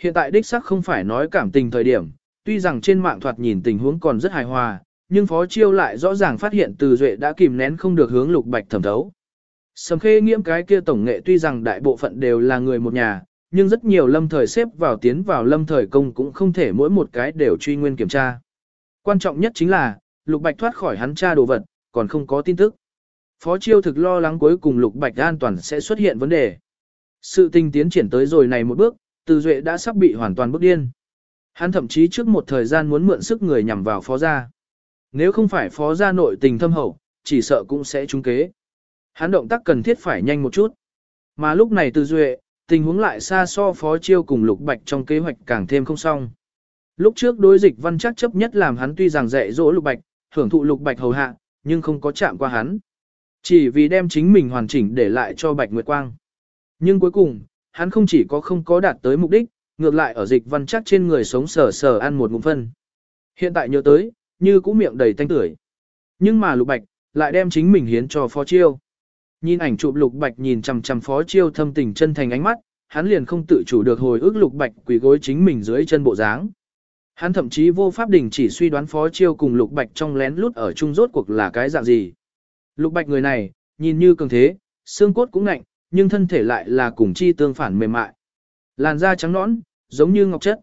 Hiện tại đích sắc không phải nói cảm tình thời điểm, tuy rằng trên mạng thoạt nhìn tình huống còn rất hài hòa, nhưng Phó Chiêu lại rõ ràng phát hiện Từ Duệ đã kìm nén không được hướng Lục Bạch thẩm thấu. Sầm khê nghiễm cái kia tổng nghệ tuy rằng đại bộ phận đều là người một nhà, nhưng rất nhiều lâm thời xếp vào tiến vào lâm thời công cũng không thể mỗi một cái đều truy nguyên kiểm tra. Quan trọng nhất chính là, Lục Bạch thoát khỏi hắn tra đồ vật, còn không có tin tức. Phó Chiêu thực lo lắng cuối cùng Lục Bạch an toàn sẽ xuất hiện vấn đề. Sự tình tiến triển tới rồi này một bước, từ Duệ đã sắp bị hoàn toàn bức điên. Hắn thậm chí trước một thời gian muốn mượn sức người nhằm vào phó gia. Nếu không phải phó gia nội tình thâm hậu, chỉ sợ cũng sẽ trúng kế. Hắn động tác cần thiết phải nhanh một chút. Mà lúc này Từ Duệ, tình huống lại xa so phó chiêu cùng Lục Bạch trong kế hoạch càng thêm không xong. Lúc trước đối dịch văn chắc chấp nhất làm hắn tuy rằng dạy dỗ Lục Bạch, hưởng thụ Lục Bạch hầu hạ, nhưng không có chạm qua hắn. Chỉ vì đem chính mình hoàn chỉnh để lại cho Bạch Nguyệt Quang. Nhưng cuối cùng, hắn không chỉ có không có đạt tới mục đích, ngược lại ở dịch văn chắc trên người sống sờ sờ ăn một ngụm phân. Hiện tại nhớ tới, như cũ miệng đầy tanh tưởi. Nhưng mà Lục Bạch, lại đem chính mình hiến cho Phó Chiêu. Nhìn ảnh chụp Lục Bạch nhìn chằm chằm Phó Chiêu thâm tình chân thành ánh mắt, hắn liền không tự chủ được hồi ức Lục Bạch quỳ gối chính mình dưới chân bộ dáng. Hắn thậm chí vô pháp đình chỉ suy đoán Phó Chiêu cùng Lục Bạch trong lén lút ở chung rốt cuộc là cái dạng gì. Lục Bạch người này, nhìn như cường thế, xương cốt cũng ngạnh, nhưng thân thể lại là cùng chi tương phản mềm mại. Làn da trắng nõn, giống như ngọc chất.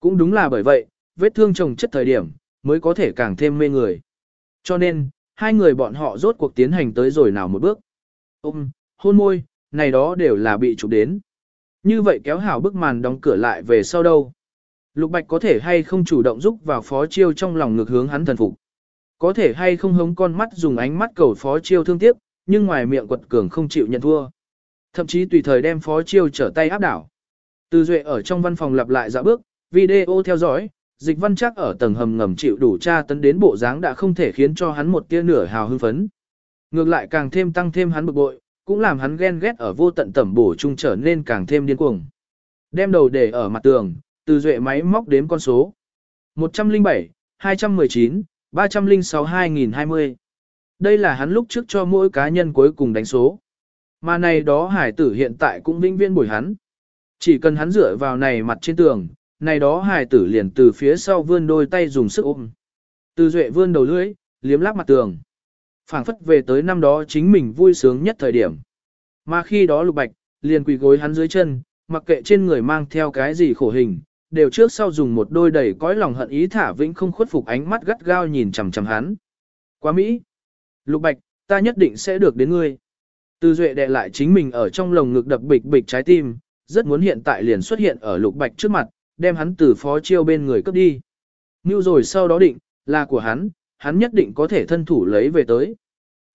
Cũng đúng là bởi vậy, vết thương chồng chất thời điểm, mới có thể càng thêm mê người. Cho nên, hai người bọn họ rốt cuộc tiến hành tới rồi nào một bước. Ôm, hôn môi, này đó đều là bị chụp đến. Như vậy kéo hảo bức màn đóng cửa lại về sau đâu. Lục Bạch có thể hay không chủ động giúp vào phó chiêu trong lòng ngược hướng hắn thần phục. Có thể hay không hống con mắt dùng ánh mắt cầu phó chiêu thương tiếc, nhưng ngoài miệng quật cường không chịu nhận thua. Thậm chí tùy thời đem phó chiêu trở tay áp đảo. Từ Duệ ở trong văn phòng lặp lại dạo bước, video theo dõi, dịch văn chắc ở tầng hầm ngầm chịu đủ tra tấn đến bộ dáng đã không thể khiến cho hắn một tia nửa hào hưng phấn. Ngược lại càng thêm tăng thêm hắn bực bội, cũng làm hắn ghen ghét ở vô tận tẩm bổ trung trở nên càng thêm điên cuồng. Đem đầu để ở mặt tường, từ duệ máy móc đếm con số. 107, 219, 306 2020. Đây là hắn lúc trước cho mỗi cá nhân cuối cùng đánh số. Mà này đó hải tử hiện tại cũng vinh viên bồi hắn. Chỉ cần hắn dựa vào này mặt trên tường, này đó hải tử liền từ phía sau vươn đôi tay dùng sức ôm. Từ duệ vươn đầu lưỡi, liếm láp mặt tường phảng phất về tới năm đó chính mình vui sướng nhất thời điểm. Mà khi đó lục bạch, liền quỳ gối hắn dưới chân, mặc kệ trên người mang theo cái gì khổ hình, đều trước sau dùng một đôi đầy cõi lòng hận ý thả vĩnh không khuất phục ánh mắt gắt gao nhìn chằm chằm hắn. Quá Mỹ! Lục bạch, ta nhất định sẽ được đến ngươi. Từ duệ đệ lại chính mình ở trong lồng ngực đập bịch bịch trái tim, rất muốn hiện tại liền xuất hiện ở lục bạch trước mặt, đem hắn từ phó chiêu bên người cướp đi. Như rồi sau đó định, là của hắn, hắn nhất định có thể thân thủ lấy về tới.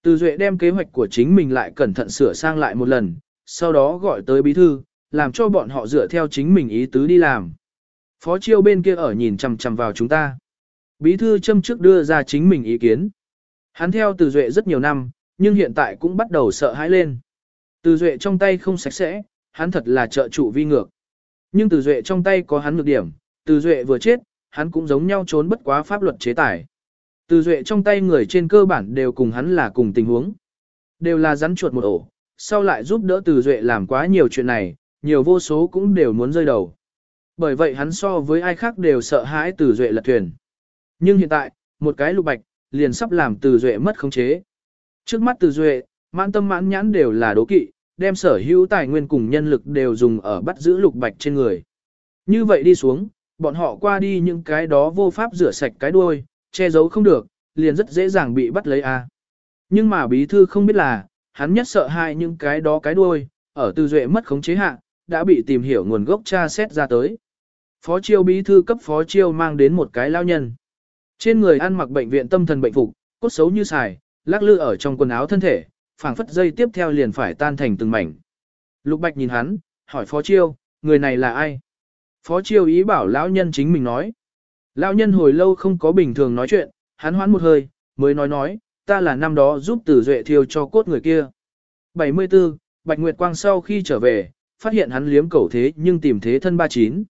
Từ Duệ đem kế hoạch của chính mình lại cẩn thận sửa sang lại một lần, sau đó gọi tới bí thư, làm cho bọn họ dựa theo chính mình ý tứ đi làm. Phó chiêu bên kia ở nhìn chằm chằm vào chúng ta. Bí thư châm trước đưa ra chính mình ý kiến. Hắn theo Từ Duệ rất nhiều năm, nhưng hiện tại cũng bắt đầu sợ hãi lên. Từ Duệ trong tay không sạch sẽ, hắn thật là trợ trụ vi ngược. Nhưng Từ Duệ trong tay có hắn nhược điểm, Từ Duệ vừa chết, hắn cũng giống nhau trốn bất quá pháp luật chế tài. Từ duệ trong tay người trên cơ bản đều cùng hắn là cùng tình huống. Đều là rắn chuột một ổ, sau lại giúp đỡ từ duệ làm quá nhiều chuyện này, nhiều vô số cũng đều muốn rơi đầu. Bởi vậy hắn so với ai khác đều sợ hãi từ duệ lật thuyền. Nhưng hiện tại, một cái lục bạch, liền sắp làm từ duệ mất khống chế. Trước mắt từ duệ, mãn tâm mãn nhãn đều là đố kỵ, đem sở hữu tài nguyên cùng nhân lực đều dùng ở bắt giữ lục bạch trên người. Như vậy đi xuống, bọn họ qua đi những cái đó vô pháp rửa sạch cái đuôi, che giấu không được, liền rất dễ dàng bị bắt lấy a. Nhưng mà bí thư không biết là, hắn nhất sợ hai những cái đó cái đuôi, ở tư duệ mất khống chế hạ, đã bị tìm hiểu nguồn gốc tra xét ra tới. Phó chiêu bí thư cấp phó chiêu mang đến một cái lao nhân. Trên người ăn mặc bệnh viện tâm thần bệnh phục, cốt xấu như xài, lắc lư ở trong quần áo thân thể, phảng phất dây tiếp theo liền phải tan thành từng mảnh. Lục Bạch nhìn hắn, hỏi phó chiêu, người này là ai? Phó chiêu ý bảo lão nhân chính mình nói. Lão nhân hồi lâu không có bình thường nói chuyện, hắn hoán một hơi, mới nói nói, ta là năm đó giúp tử duệ thiêu cho cốt người kia. 74, Bạch Nguyệt Quang sau khi trở về, phát hiện hắn liếm cẩu thế nhưng tìm thế thân 39.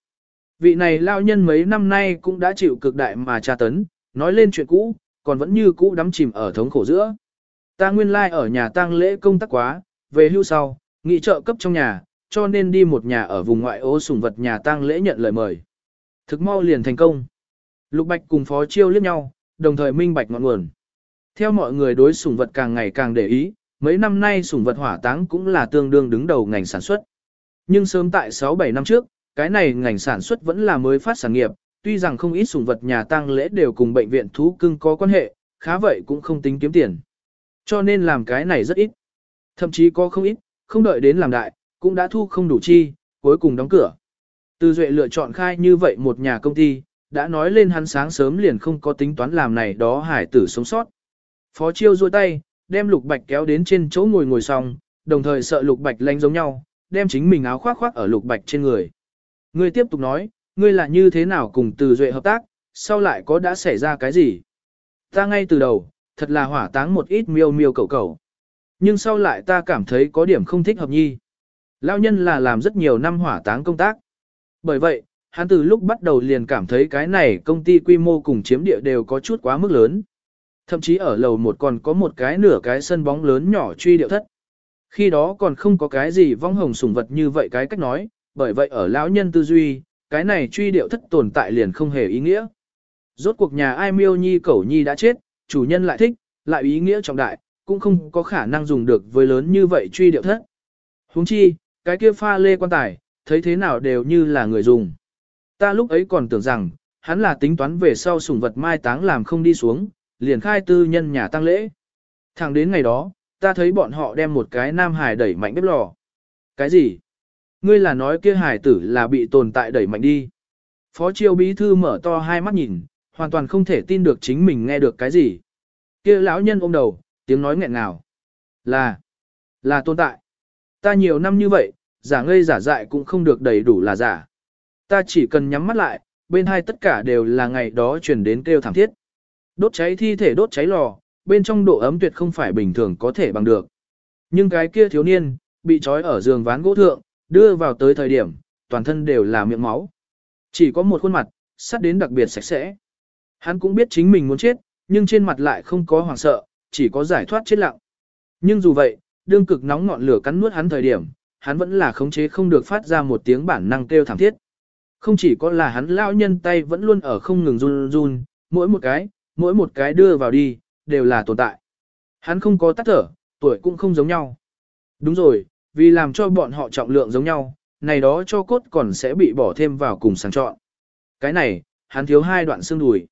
Vị này lão nhân mấy năm nay cũng đã chịu cực đại mà tra tấn, nói lên chuyện cũ, còn vẫn như cũ đắm chìm ở thống khổ giữa. Ta nguyên lai like ở nhà tang lễ công tác quá, về hưu sau, nghị trợ cấp trong nhà, cho nên đi một nhà ở vùng ngoại ô sùng vật nhà tang lễ nhận lời mời. Thực mau liền thành công. Lục Bạch cùng Phó Chiêu liếc nhau, đồng thời minh bạch ngọn nguồn. Theo mọi người đối sủng vật càng ngày càng để ý, mấy năm nay sủng vật hỏa táng cũng là tương đương đứng đầu ngành sản xuất. Nhưng sớm tại 6-7 năm trước, cái này ngành sản xuất vẫn là mới phát sản nghiệp, tuy rằng không ít sủng vật nhà tang lễ đều cùng bệnh viện thú cưng có quan hệ, khá vậy cũng không tính kiếm tiền. Cho nên làm cái này rất ít. Thậm chí có không ít, không đợi đến làm đại, cũng đã thu không đủ chi, cuối cùng đóng cửa. Từ Duệ lựa chọn khai như vậy một nhà công ty, đã nói lên hắn sáng sớm liền không có tính toán làm này đó hải tử sống sót. Phó Chiêu duỗi tay, đem Lục Bạch kéo đến trên chỗ ngồi ngồi xong, đồng thời sợ Lục Bạch lanh giống nhau, đem chính mình áo khoác khoác ở Lục Bạch trên người. Người tiếp tục nói, ngươi là như thế nào cùng Từ Duệ hợp tác, sau lại có đã xảy ra cái gì? Ta ngay từ đầu, thật là hỏa táng một ít miêu miêu cầu cầu. Nhưng sau lại ta cảm thấy có điểm không thích hợp nhi. Lao nhân là làm rất nhiều năm hỏa táng công tác. Bởi vậy, hắn từ lúc bắt đầu liền cảm thấy cái này công ty quy mô cùng chiếm địa đều có chút quá mức lớn. Thậm chí ở lầu một còn có một cái nửa cái sân bóng lớn nhỏ truy điệu thất. Khi đó còn không có cái gì vong hồng sủng vật như vậy cái cách nói, bởi vậy ở lão nhân tư duy, cái này truy điệu thất tồn tại liền không hề ý nghĩa. Rốt cuộc nhà ai miêu nhi cẩu nhi đã chết, chủ nhân lại thích, lại ý nghĩa trọng đại, cũng không có khả năng dùng được với lớn như vậy truy điệu thất. huống chi, cái kia pha lê quan tài, thấy thế nào đều như là người dùng. Ta lúc ấy còn tưởng rằng, hắn là tính toán về sau sủng vật mai táng làm không đi xuống, liền khai tư nhân nhà tăng lễ. Thẳng đến ngày đó, ta thấy bọn họ đem một cái nam hải đẩy mạnh bếp lò. Cái gì? Ngươi là nói kia hải tử là bị tồn tại đẩy mạnh đi. Phó triều bí thư mở to hai mắt nhìn, hoàn toàn không thể tin được chính mình nghe được cái gì. Kia lão nhân ôm đầu, tiếng nói nghẹn ngào. Là, là tồn tại. Ta nhiều năm như vậy, giả ngây giả dại cũng không được đầy đủ là giả. Ta chỉ cần nhắm mắt lại, bên hai tất cả đều là ngày đó truyền đến kêu thảm thiết. Đốt cháy thi thể đốt cháy lò, bên trong độ ấm tuyệt không phải bình thường có thể bằng được. Nhưng cái kia thiếu niên, bị trói ở giường ván gỗ thượng, đưa vào tới thời điểm, toàn thân đều là miệng máu. Chỉ có một khuôn mặt, sắt đến đặc biệt sạch sẽ. Hắn cũng biết chính mình muốn chết, nhưng trên mặt lại không có hoảng sợ, chỉ có giải thoát chết lặng. Nhưng dù vậy, đương cực nóng ngọn lửa cắn nuốt hắn thời điểm, hắn vẫn là khống chế không được phát ra một tiếng bản năng kêu thảm thiết. Không chỉ có là hắn lão nhân tay vẫn luôn ở không ngừng run run, mỗi một cái, mỗi một cái đưa vào đi, đều là tồn tại. Hắn không có tắt thở, tuổi cũng không giống nhau. Đúng rồi, vì làm cho bọn họ trọng lượng giống nhau, này đó cho cốt còn sẽ bị bỏ thêm vào cùng sàng chọn. Cái này, hắn thiếu hai đoạn xương đùi.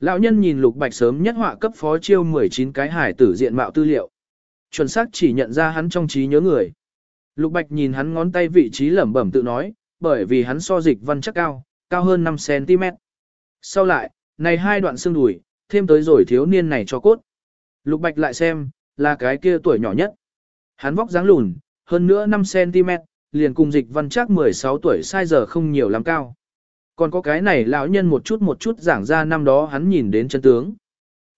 Lão nhân nhìn lục bạch sớm nhất họa cấp phó chiêu 19 cái hải tử diện mạo tư liệu. Chuẩn xác chỉ nhận ra hắn trong trí nhớ người. Lục bạch nhìn hắn ngón tay vị trí lẩm bẩm tự nói, bởi vì hắn so dịch văn chắc cao, cao hơn 5cm. Sau lại, này hai đoạn xương đùi, thêm tới rồi thiếu niên này cho cốt. Lục bạch lại xem, là cái kia tuổi nhỏ nhất. Hắn vóc dáng lùn, hơn nữa 5cm, liền cùng dịch văn chắc 16 tuổi sai giờ không nhiều lắm cao. Còn có cái này lão nhân một chút một chút giảng ra năm đó hắn nhìn đến chân tướng.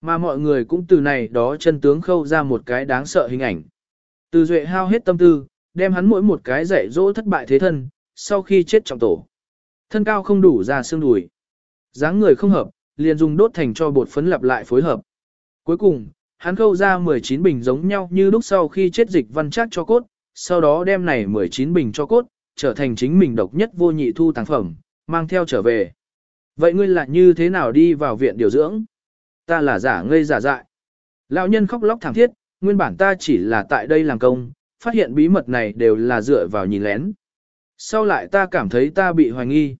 Mà mọi người cũng từ này đó chân tướng khâu ra một cái đáng sợ hình ảnh. Từ duệ hao hết tâm tư, đem hắn mỗi một cái dạy dỗ thất bại thế thân, sau khi chết trọng tổ. Thân cao không đủ ra xương đùi. dáng người không hợp, liền dùng đốt thành cho bột phấn lặp lại phối hợp. Cuối cùng, hắn khâu ra 19 bình giống nhau như lúc sau khi chết dịch văn chắc cho cốt, sau đó đem này 19 bình cho cốt, trở thành chính mình độc nhất vô nhị thu tàng phẩm, mang theo trở về. Vậy ngươi là như thế nào đi vào viện điều dưỡng? Ta là giả ngây giả dại. Lão nhân khóc lóc thảm thiết, nguyên bản ta chỉ là tại đây làm công, phát hiện bí mật này đều là dựa vào nhìn lén. Sau lại ta cảm thấy ta bị hoài nghi.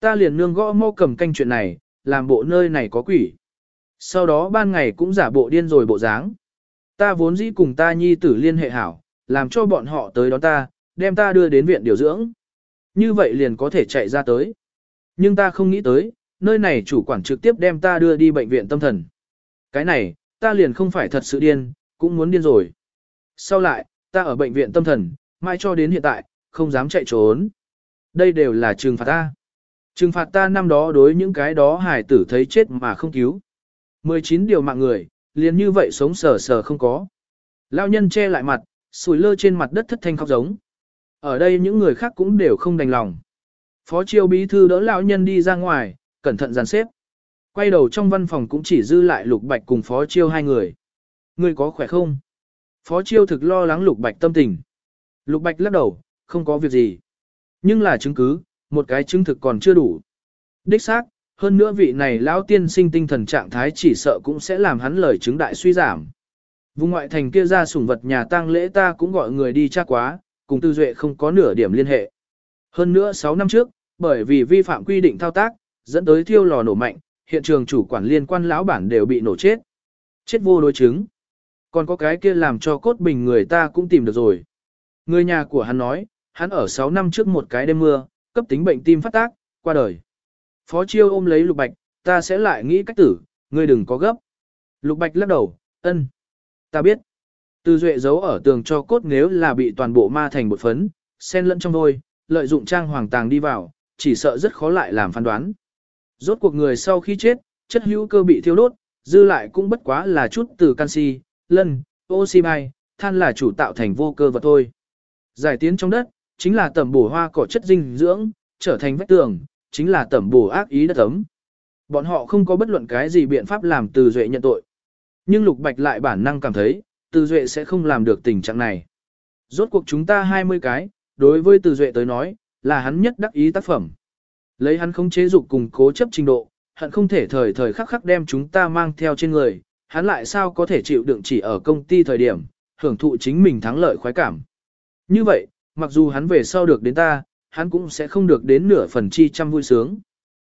Ta liền nương gõ mô cầm canh chuyện này, làm bộ nơi này có quỷ. Sau đó ban ngày cũng giả bộ điên rồi bộ dáng. Ta vốn dĩ cùng ta nhi tử liên hệ hảo, làm cho bọn họ tới đón ta, đem ta đưa đến viện điều dưỡng. Như vậy liền có thể chạy ra tới. Nhưng ta không nghĩ tới, nơi này chủ quản trực tiếp đem ta đưa đi bệnh viện tâm thần. Cái này, ta liền không phải thật sự điên, cũng muốn điên rồi. Sau lại, ta ở bệnh viện tâm thần, mai cho đến hiện tại, không dám chạy trốn. Đây đều là trừng phạt ta. Trừng phạt ta năm đó đối những cái đó hài tử thấy chết mà không cứu. 19 điều mạng người, liền như vậy sống sờ sờ không có. Lao nhân che lại mặt, sùi lơ trên mặt đất thất thanh khóc giống. Ở đây những người khác cũng đều không đành lòng. Phó triều bí thư đỡ lão nhân đi ra ngoài, cẩn thận dàn xếp. Quay đầu trong văn phòng cũng chỉ dư lại lục bạch cùng phó chiêu hai người. Người có khỏe không? Phó chiêu thực lo lắng lục bạch tâm tình. Lục bạch lắc đầu, Không có việc gì. Nhưng là chứng cứ, một cái chứng thực còn chưa đủ. Đích xác, hơn nữa vị này lão tiên sinh tinh thần trạng thái chỉ sợ cũng sẽ làm hắn lời chứng đại suy giảm. Vùng ngoại thành kia ra sủng vật nhà tang lễ ta cũng gọi người đi tra quá, cùng Tư Duệ không có nửa điểm liên hệ. Hơn nữa 6 năm trước, bởi vì vi phạm quy định thao tác, dẫn tới thiêu lò nổ mạnh, hiện trường chủ quản liên quan lão bản đều bị nổ chết. Chết vô đối chứng. Còn có cái kia làm cho cốt bình người ta cũng tìm được rồi. Người nhà của hắn nói, hắn ở 6 năm trước một cái đêm mưa, cấp tính bệnh tim phát tác, qua đời. Phó chiêu ôm lấy lục bạch, ta sẽ lại nghĩ cách tử, ngươi đừng có gấp. Lục bạch lắc đầu, ân. Ta biết. Từ duệ giấu ở tường cho cốt nếu là bị toàn bộ ma thành bột phấn, xen lẫn trong đôi, lợi dụng trang hoàng tàng đi vào, chỉ sợ rất khó lại làm phán đoán. Rốt cuộc người sau khi chết, chất hữu cơ bị thiêu đốt, dư lại cũng bất quá là chút từ canxi, lân, oxy bay, than là chủ tạo thành vô cơ vật thôi. Giải tiến trong đất, chính là tẩm bổ hoa cỏ chất dinh dưỡng, trở thành vách tường, chính là tẩm bổ ác ý đất ấm. Bọn họ không có bất luận cái gì biện pháp làm từ duệ nhận tội. Nhưng Lục Bạch lại bản năng cảm thấy, từ duệ sẽ không làm được tình trạng này. Rốt cuộc chúng ta 20 cái, đối với từ duệ tới nói, là hắn nhất đắc ý tác phẩm. Lấy hắn không chế dục cùng cố chấp trình độ, hắn không thể thời thời khắc khắc đem chúng ta mang theo trên người, hắn lại sao có thể chịu đựng chỉ ở công ty thời điểm, hưởng thụ chính mình thắng lợi khoái cảm. Như vậy, mặc dù hắn về sau được đến ta, hắn cũng sẽ không được đến nửa phần chi trăm vui sướng.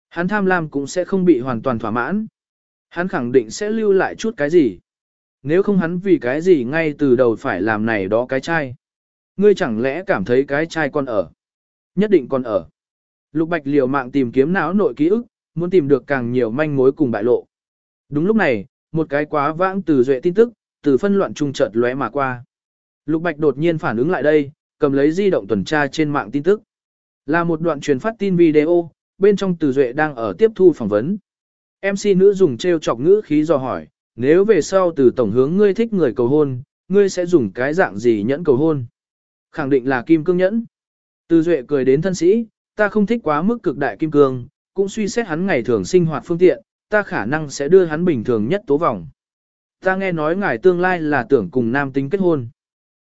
Hắn tham lam cũng sẽ không bị hoàn toàn thỏa mãn. Hắn khẳng định sẽ lưu lại chút cái gì. Nếu không hắn vì cái gì ngay từ đầu phải làm này đó cái chai. Ngươi chẳng lẽ cảm thấy cái chai còn ở. Nhất định còn ở. Lục Bạch liều mạng tìm kiếm não nội ký ức, muốn tìm được càng nhiều manh mối cùng bại lộ. Đúng lúc này, một cái quá vãng từ duệ tin tức, từ phân loạn trung chợt lóe mà qua. Lục Bạch đột nhiên phản ứng lại đây, cầm lấy di động tuần tra trên mạng tin tức. Là một đoạn truyền phát tin video, bên trong từ duệ đang ở tiếp thu phỏng vấn. MC nữ dùng treo chọc ngữ khí dò hỏi, nếu về sau từ tổng hướng ngươi thích người cầu hôn, ngươi sẽ dùng cái dạng gì nhẫn cầu hôn? Khẳng định là kim cương nhẫn. Từ duệ cười đến thân sĩ, ta không thích quá mức cực đại kim cương, cũng suy xét hắn ngày thường sinh hoạt phương tiện, ta khả năng sẽ đưa hắn bình thường nhất tố vòng. Ta nghe nói ngài tương lai là tưởng cùng nam tính kết hôn.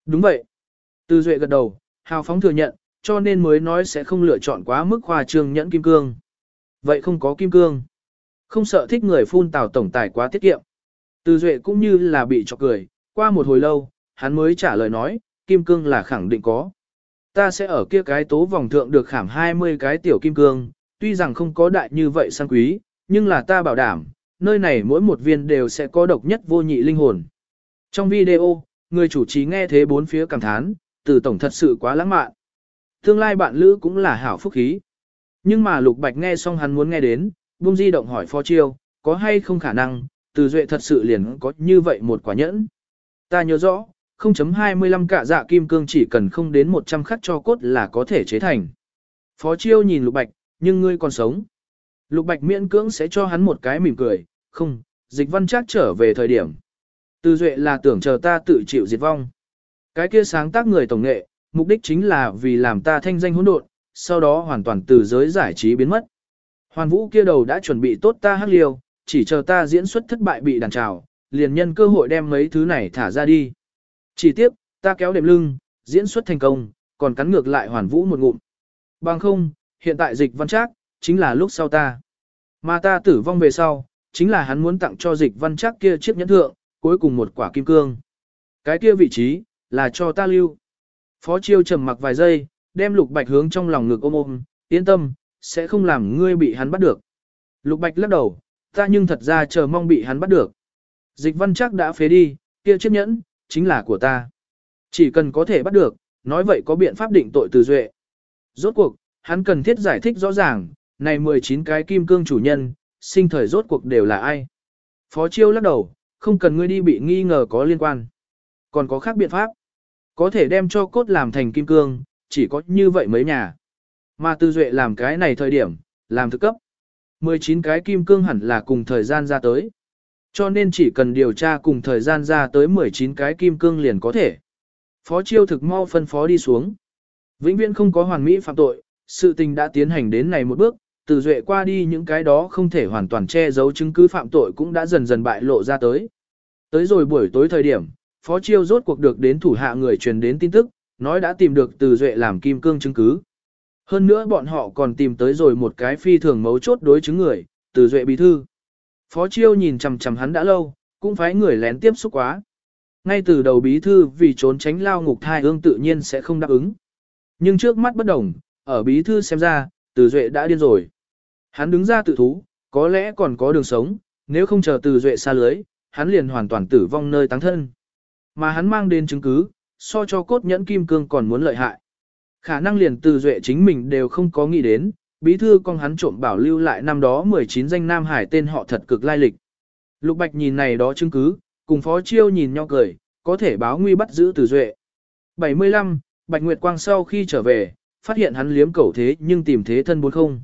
Đúng vậy. Từ duệ gật đầu, hào phóng thừa nhận, cho nên mới nói sẽ không lựa chọn quá mức khoa trương nhẫn kim cương. Vậy không có kim cương. Không sợ thích người phun tào tổng tài quá tiết kiệm. Từ duệ cũng như là bị chọc cười, qua một hồi lâu, hắn mới trả lời nói, kim cương là khẳng định có. Ta sẽ ở kia cái tố vòng thượng được khảm 20 cái tiểu kim cương, tuy rằng không có đại như vậy sang quý, nhưng là ta bảo đảm, nơi này mỗi một viên đều sẽ có độc nhất vô nhị linh hồn. Trong video, người chủ trì nghe thế bốn phía cảm thán, từ tổng thật sự quá lãng mạn. Tương lai bạn lữ cũng là hảo phúc khí. Nhưng mà Lục Bạch nghe xong hắn muốn nghe đến, buông di động hỏi Phó Chiêu, có hay không khả năng, từ duệ thật sự liền có như vậy một quả nhẫn. Ta nhớ rõ, 0.25 cả dạ kim cương chỉ cần không đến 100 khắc cho cốt là có thể chế thành. Phó Chiêu nhìn Lục Bạch, nhưng ngươi còn sống. Lục Bạch miễn cưỡng sẽ cho hắn một cái mỉm cười, không, dịch văn chắc trở về thời điểm. Từ duệ là tưởng chờ ta tự chịu diệt vong. Cái kia sáng tác người tổng nghệ, mục đích chính là vì làm ta thanh danh hỗn độn, sau đó hoàn toàn từ giới giải trí biến mất. Hoàn vũ kia đầu đã chuẩn bị tốt ta hắc liêu, chỉ chờ ta diễn xuất thất bại bị đàn trào, liền nhân cơ hội đem mấy thứ này thả ra đi. Chỉ tiếp, ta kéo đệm lưng, diễn xuất thành công, còn cắn ngược lại hoàn vũ một ngụm. Bằng không, hiện tại dịch văn trác, chính là lúc sau ta. Mà ta tử vong về sau, chính là hắn muốn tặng cho dịch văn trác kia chiếc nhẫn thượng, cuối cùng một quả kim cương. Cái kia vị trí, là cho ta lưu. Phó chiêu trầm mặc vài giây, đem lục bạch hướng trong lòng ngực ôm ôm, yên tâm, sẽ không làm ngươi bị hắn bắt được. Lục bạch lắc đầu, ta nhưng thật ra chờ mong bị hắn bắt được. Dịch văn chắc đã phế đi, kia chiếc nhẫn, chính là của ta. Chỉ cần có thể bắt được, nói vậy có biện pháp định tội từ duệ. Rốt cuộc, hắn cần thiết giải thích rõ ràng, này 19 cái kim cương chủ nhân, sinh thời rốt cuộc đều là ai. Phó chiêu lắc đầu, không cần ngươi đi bị nghi ngờ có liên quan. Còn có khác biện pháp. Có thể đem cho cốt làm thành kim cương, chỉ có như vậy mấy nhà. Mà tư duệ làm cái này thời điểm, làm thực cấp. 19 cái kim cương hẳn là cùng thời gian ra tới. Cho nên chỉ cần điều tra cùng thời gian ra tới 19 cái kim cương liền có thể. Phó chiêu thực mau phân phó đi xuống. Vĩnh viễn không có hoàn mỹ phạm tội, sự tình đã tiến hành đến này một bước, từ duệ qua đi những cái đó không thể hoàn toàn che giấu chứng cứ phạm tội cũng đã dần dần bại lộ ra tới. Tới rồi buổi tối thời điểm, Phó Chiêu rốt cuộc được đến thủ hạ người truyền đến tin tức, nói đã tìm được từ duệ làm kim cương chứng cứ. Hơn nữa bọn họ còn tìm tới rồi một cái phi thường mấu chốt đối chứng người, từ duệ bí thư. Phó chiêu nhìn chằm chằm hắn đã lâu, cũng phải người lén tiếp xúc quá. Ngay từ đầu bí thư vì trốn tránh lao ngục thai hương tự nhiên sẽ không đáp ứng. Nhưng trước mắt bất đồng, ở bí thư xem ra, từ duệ đã điên rồi. Hắn đứng ra tự thú, có lẽ còn có đường sống, nếu không chờ từ duệ xa lưới, hắn liền hoàn toàn tử vong nơi táng thân. Mà hắn mang đến chứng cứ, so cho cốt nhẫn kim cương còn muốn lợi hại. Khả năng liền từ duệ chính mình đều không có nghĩ đến, bí thư con hắn trộm bảo lưu lại năm đó 19 danh Nam Hải tên họ thật cực lai lịch. Lục Bạch nhìn này đó chứng cứ, cùng Phó Chiêu nhìn nhau cười, có thể báo nguy bắt giữ từ duệ. 75, Bạch Nguyệt Quang sau khi trở về, phát hiện hắn liếm cẩu thế nhưng tìm thế thân bốn không.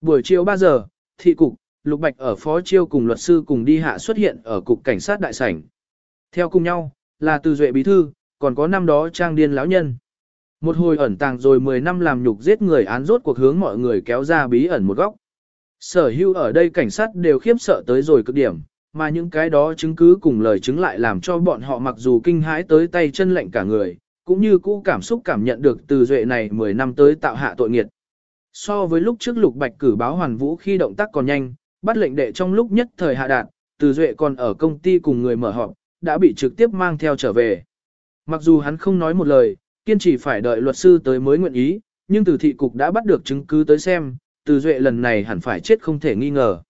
Buổi chiều 3 giờ, thị cục, Lục Bạch ở Phó Chiêu cùng luật sư cùng đi hạ xuất hiện ở cục cảnh sát đại sảnh. Theo cùng nhau, là từ duệ bí thư, còn có năm đó trang điên lão nhân. Một hồi ẩn tàng rồi 10 năm làm nhục giết người án rốt cuộc hướng mọi người kéo ra bí ẩn một góc. Sở hữu ở đây cảnh sát đều khiếp sợ tới rồi cực điểm, mà những cái đó chứng cứ cùng lời chứng lại làm cho bọn họ mặc dù kinh hãi tới tay chân lạnh cả người, cũng như cũ cảm xúc cảm nhận được từ duệ này 10 năm tới tạo hạ tội nghiệt. So với lúc trước lục bạch cử báo hoàn vũ khi động tác còn nhanh, bắt lệnh đệ trong lúc nhất thời hạ đạt, từ duệ còn ở công ty cùng người mở họp, đã bị trực tiếp mang theo trở về. Mặc dù hắn không nói một lời, kiên trì phải đợi luật sư tới mới nguyện ý, nhưng từ thị cục đã bắt được chứng cứ tới xem, từ duệ lần này hẳn phải chết không thể nghi ngờ.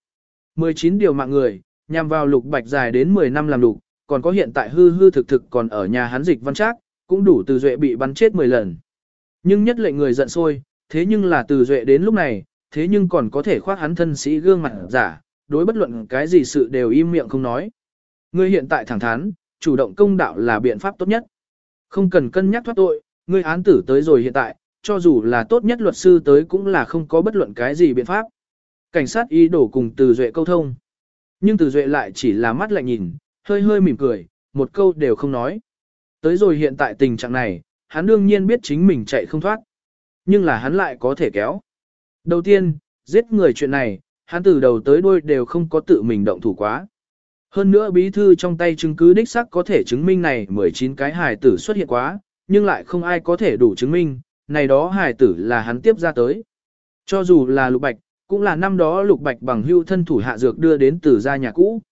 19 điều mạng người, nhằm vào lục bạch dài đến 10 năm làm lục, còn có hiện tại hư hư thực thực còn ở nhà hắn dịch văn trác, cũng đủ từ duệ bị bắn chết 10 lần. Nhưng nhất lệnh người giận sôi, thế nhưng là từ duệ đến lúc này, thế nhưng còn có thể khoác hắn thân sĩ gương mặt giả, đối bất luận cái gì sự đều im miệng không nói. Ngươi hiện tại thẳng thắn, chủ động công đạo là biện pháp tốt nhất. Không cần cân nhắc thoát tội, ngươi án tử tới rồi hiện tại, cho dù là tốt nhất luật sư tới cũng là không có bất luận cái gì biện pháp. Cảnh sát ý đổ cùng từ duệ câu thông. Nhưng từ duệ lại chỉ là mắt lạnh nhìn, hơi hơi mỉm cười, một câu đều không nói. Tới rồi hiện tại tình trạng này, hắn đương nhiên biết chính mình chạy không thoát. Nhưng là hắn lại có thể kéo. Đầu tiên, giết người chuyện này, hắn từ đầu tới đuôi đều không có tự mình động thủ quá. Hơn nữa bí thư trong tay chứng cứ đích xác có thể chứng minh này 19 cái hài tử xuất hiện quá, nhưng lại không ai có thể đủ chứng minh, này đó hài tử là hắn tiếp ra tới. Cho dù là lục bạch, cũng là năm đó lục bạch bằng hưu thân thủ hạ dược đưa đến từ gia nhà cũ.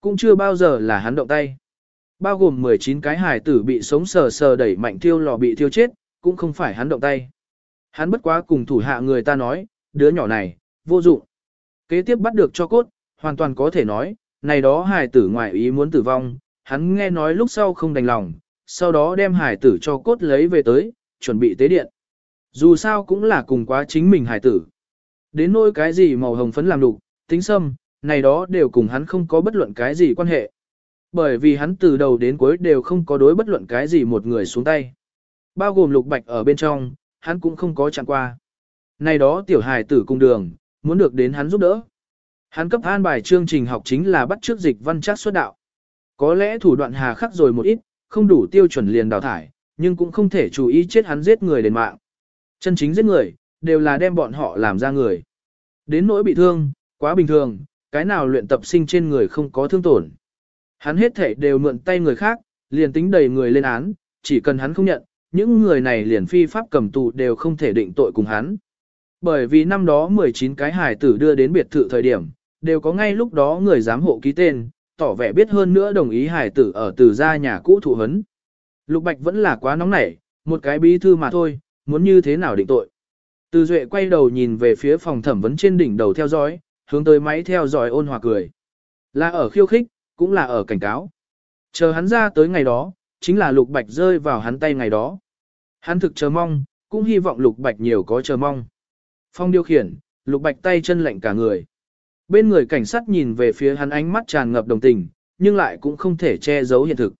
Cũng chưa bao giờ là hắn động tay. Bao gồm 19 cái hài tử bị sống sờ sờ đẩy mạnh thiêu lò bị thiêu chết, cũng không phải hắn động tay. Hắn bất quá cùng thủ hạ người ta nói, đứa nhỏ này, vô dụng. Kế tiếp bắt được cho cốt, hoàn toàn có thể nói, này đó hài tử ngoại ý muốn tử vong, hắn nghe nói lúc sau không đành lòng, sau đó đem hài tử cho cốt lấy về tới, chuẩn bị tế điện. Dù sao cũng là cùng quá chính mình hài tử. Đến nỗi cái gì màu hồng phấn làm đục, tính sâm, này đó đều cùng hắn không có bất luận cái gì quan hệ. Bởi vì hắn từ đầu đến cuối đều không có đối bất luận cái gì một người xuống tay. Bao gồm lục bạch ở bên trong, hắn cũng không có chặn qua. Này đó tiểu hài tử cùng đường, muốn được đến hắn giúp đỡ. Hắn cấp an bài chương trình học chính là bắt trước dịch văn chắc xuất đạo. Có lẽ thủ đoạn hà khắc rồi một ít, không đủ tiêu chuẩn liền đào thải, nhưng cũng không thể chú ý chết hắn giết người đền mạng. Chân chính giết người, đều là đem bọn họ làm ra người. Đến nỗi bị thương, quá bình thường, cái nào luyện tập sinh trên người không có thương tổn. Hắn hết thể đều mượn tay người khác, liền tính đầy người lên án, chỉ cần hắn không nhận, những người này liền phi pháp cầm tù đều không thể định tội cùng hắn. Bởi vì năm đó 19 cái hài tử đưa đến biệt thự thời điểm, đều có ngay lúc đó người giám hộ ký tên, tỏ vẻ biết hơn nữa đồng ý hải tử ở từ gia nhà cũ thụ hấn. Lục Bạch vẫn là quá nóng nảy, một cái bí thư mà thôi, muốn như thế nào định tội. Từ Duệ quay đầu nhìn về phía phòng thẩm vấn trên đỉnh đầu theo dõi, hướng tới máy theo dõi ôn hòa cười. Là ở khiêu khích, cũng là ở cảnh cáo. Chờ hắn ra tới ngày đó, chính là Lục Bạch rơi vào hắn tay ngày đó. Hắn thực chờ mong, cũng hy vọng Lục Bạch nhiều có chờ mong. Phong điều khiển, Lục Bạch tay chân lạnh cả người. Bên người cảnh sát nhìn về phía hắn ánh mắt tràn ngập đồng tình, nhưng lại cũng không thể che giấu hiện thực.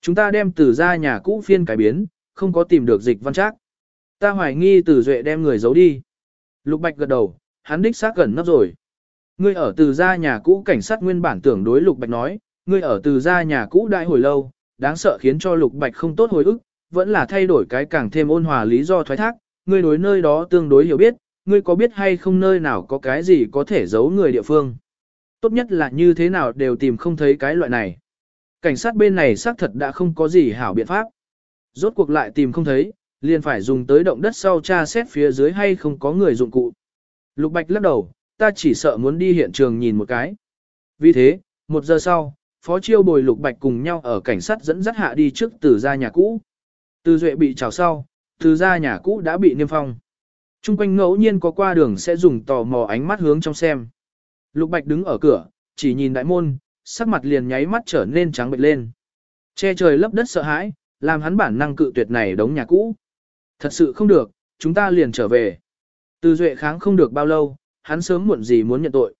Chúng ta đem từ ra nhà cũ phiên cải biến, không có tìm được dịch văn trác. Ta hoài nghi từ duệ đem người giấu đi. Lục Bạch gật đầu, hắn đích xác gần nấp rồi. Ngươi ở từ gia nhà cũ cảnh sát nguyên bản tưởng đối Lục Bạch nói, ngươi ở từ gia nhà cũ đại hồi lâu, đáng sợ khiến cho Lục Bạch không tốt hồi ức, vẫn là thay đổi cái càng thêm ôn hòa lý do thoái thác, ngươi đối nơi đó tương đối hiểu biết, ngươi có biết hay không nơi nào có cái gì có thể giấu người địa phương. Tốt nhất là như thế nào đều tìm không thấy cái loại này. Cảnh sát bên này xác thật đã không có gì hảo biện pháp. Rốt cuộc lại tìm không thấy, liền phải dùng tới động đất sau tra xét phía dưới hay không có người dụng cụ. Lục Bạch lắc đầu, ta chỉ sợ muốn đi hiện trường nhìn một cái. Vì thế, một giờ sau, Phó Chiêu bồi Lục Bạch cùng nhau ở cảnh sát dẫn dắt hạ đi trước từ ra nhà cũ. Từ Duệ bị trào sau, từ ra nhà cũ đã bị niêm phong. Trung quanh ngẫu nhiên có qua đường sẽ dùng tò mò ánh mắt hướng trong xem. Lục Bạch đứng ở cửa, chỉ nhìn đại môn, sắc mặt liền nháy mắt trở nên trắng bệch lên. Che trời lấp đất sợ hãi, làm hắn bản năng cự tuyệt này đống nhà cũ. Thật sự không được, chúng ta liền trở về. Từ duệ kháng không được bao lâu, hắn sớm muộn gì muốn nhận tội.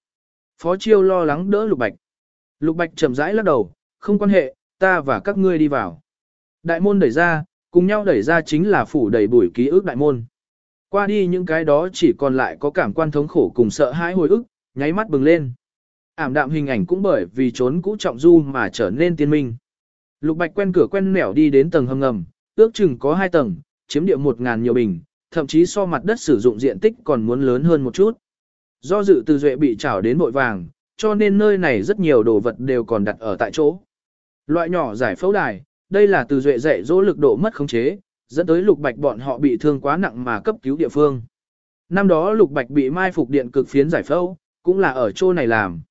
Phó chiêu lo lắng đỡ Lục Bạch. Lục Bạch chậm rãi lắc đầu, không quan hệ, ta và các ngươi đi vào. Đại môn đẩy ra, cùng nhau đẩy ra chính là phủ đầy bụi ký ức đại môn. Qua đi những cái đó chỉ còn lại có cảm quan thống khổ cùng sợ hãi hồi ức, nháy mắt bừng lên. Ảm đạm hình ảnh cũng bởi vì trốn cũ trọng du mà trở nên tiên minh. Lục Bạch quen cửa quen nẻo đi đến tầng hầm ngầm, ước chừng có hai tầng, chiếm địa một ngàn nhiều bình, thậm chí so mặt đất sử dụng diện tích còn muốn lớn hơn một chút. Do dự từ duệ bị trảo đến bội vàng, cho nên nơi này rất nhiều đồ vật đều còn đặt ở tại chỗ. Loại nhỏ giải phẫu đài, đây là từ duệ dạy dỗ lực độ mất khống chế, dẫn tới lục bạch bọn họ bị thương quá nặng mà cấp cứu địa phương. Năm đó lục bạch bị mai phục điện cực phiến giải phẫu, cũng là ở chỗ này làm.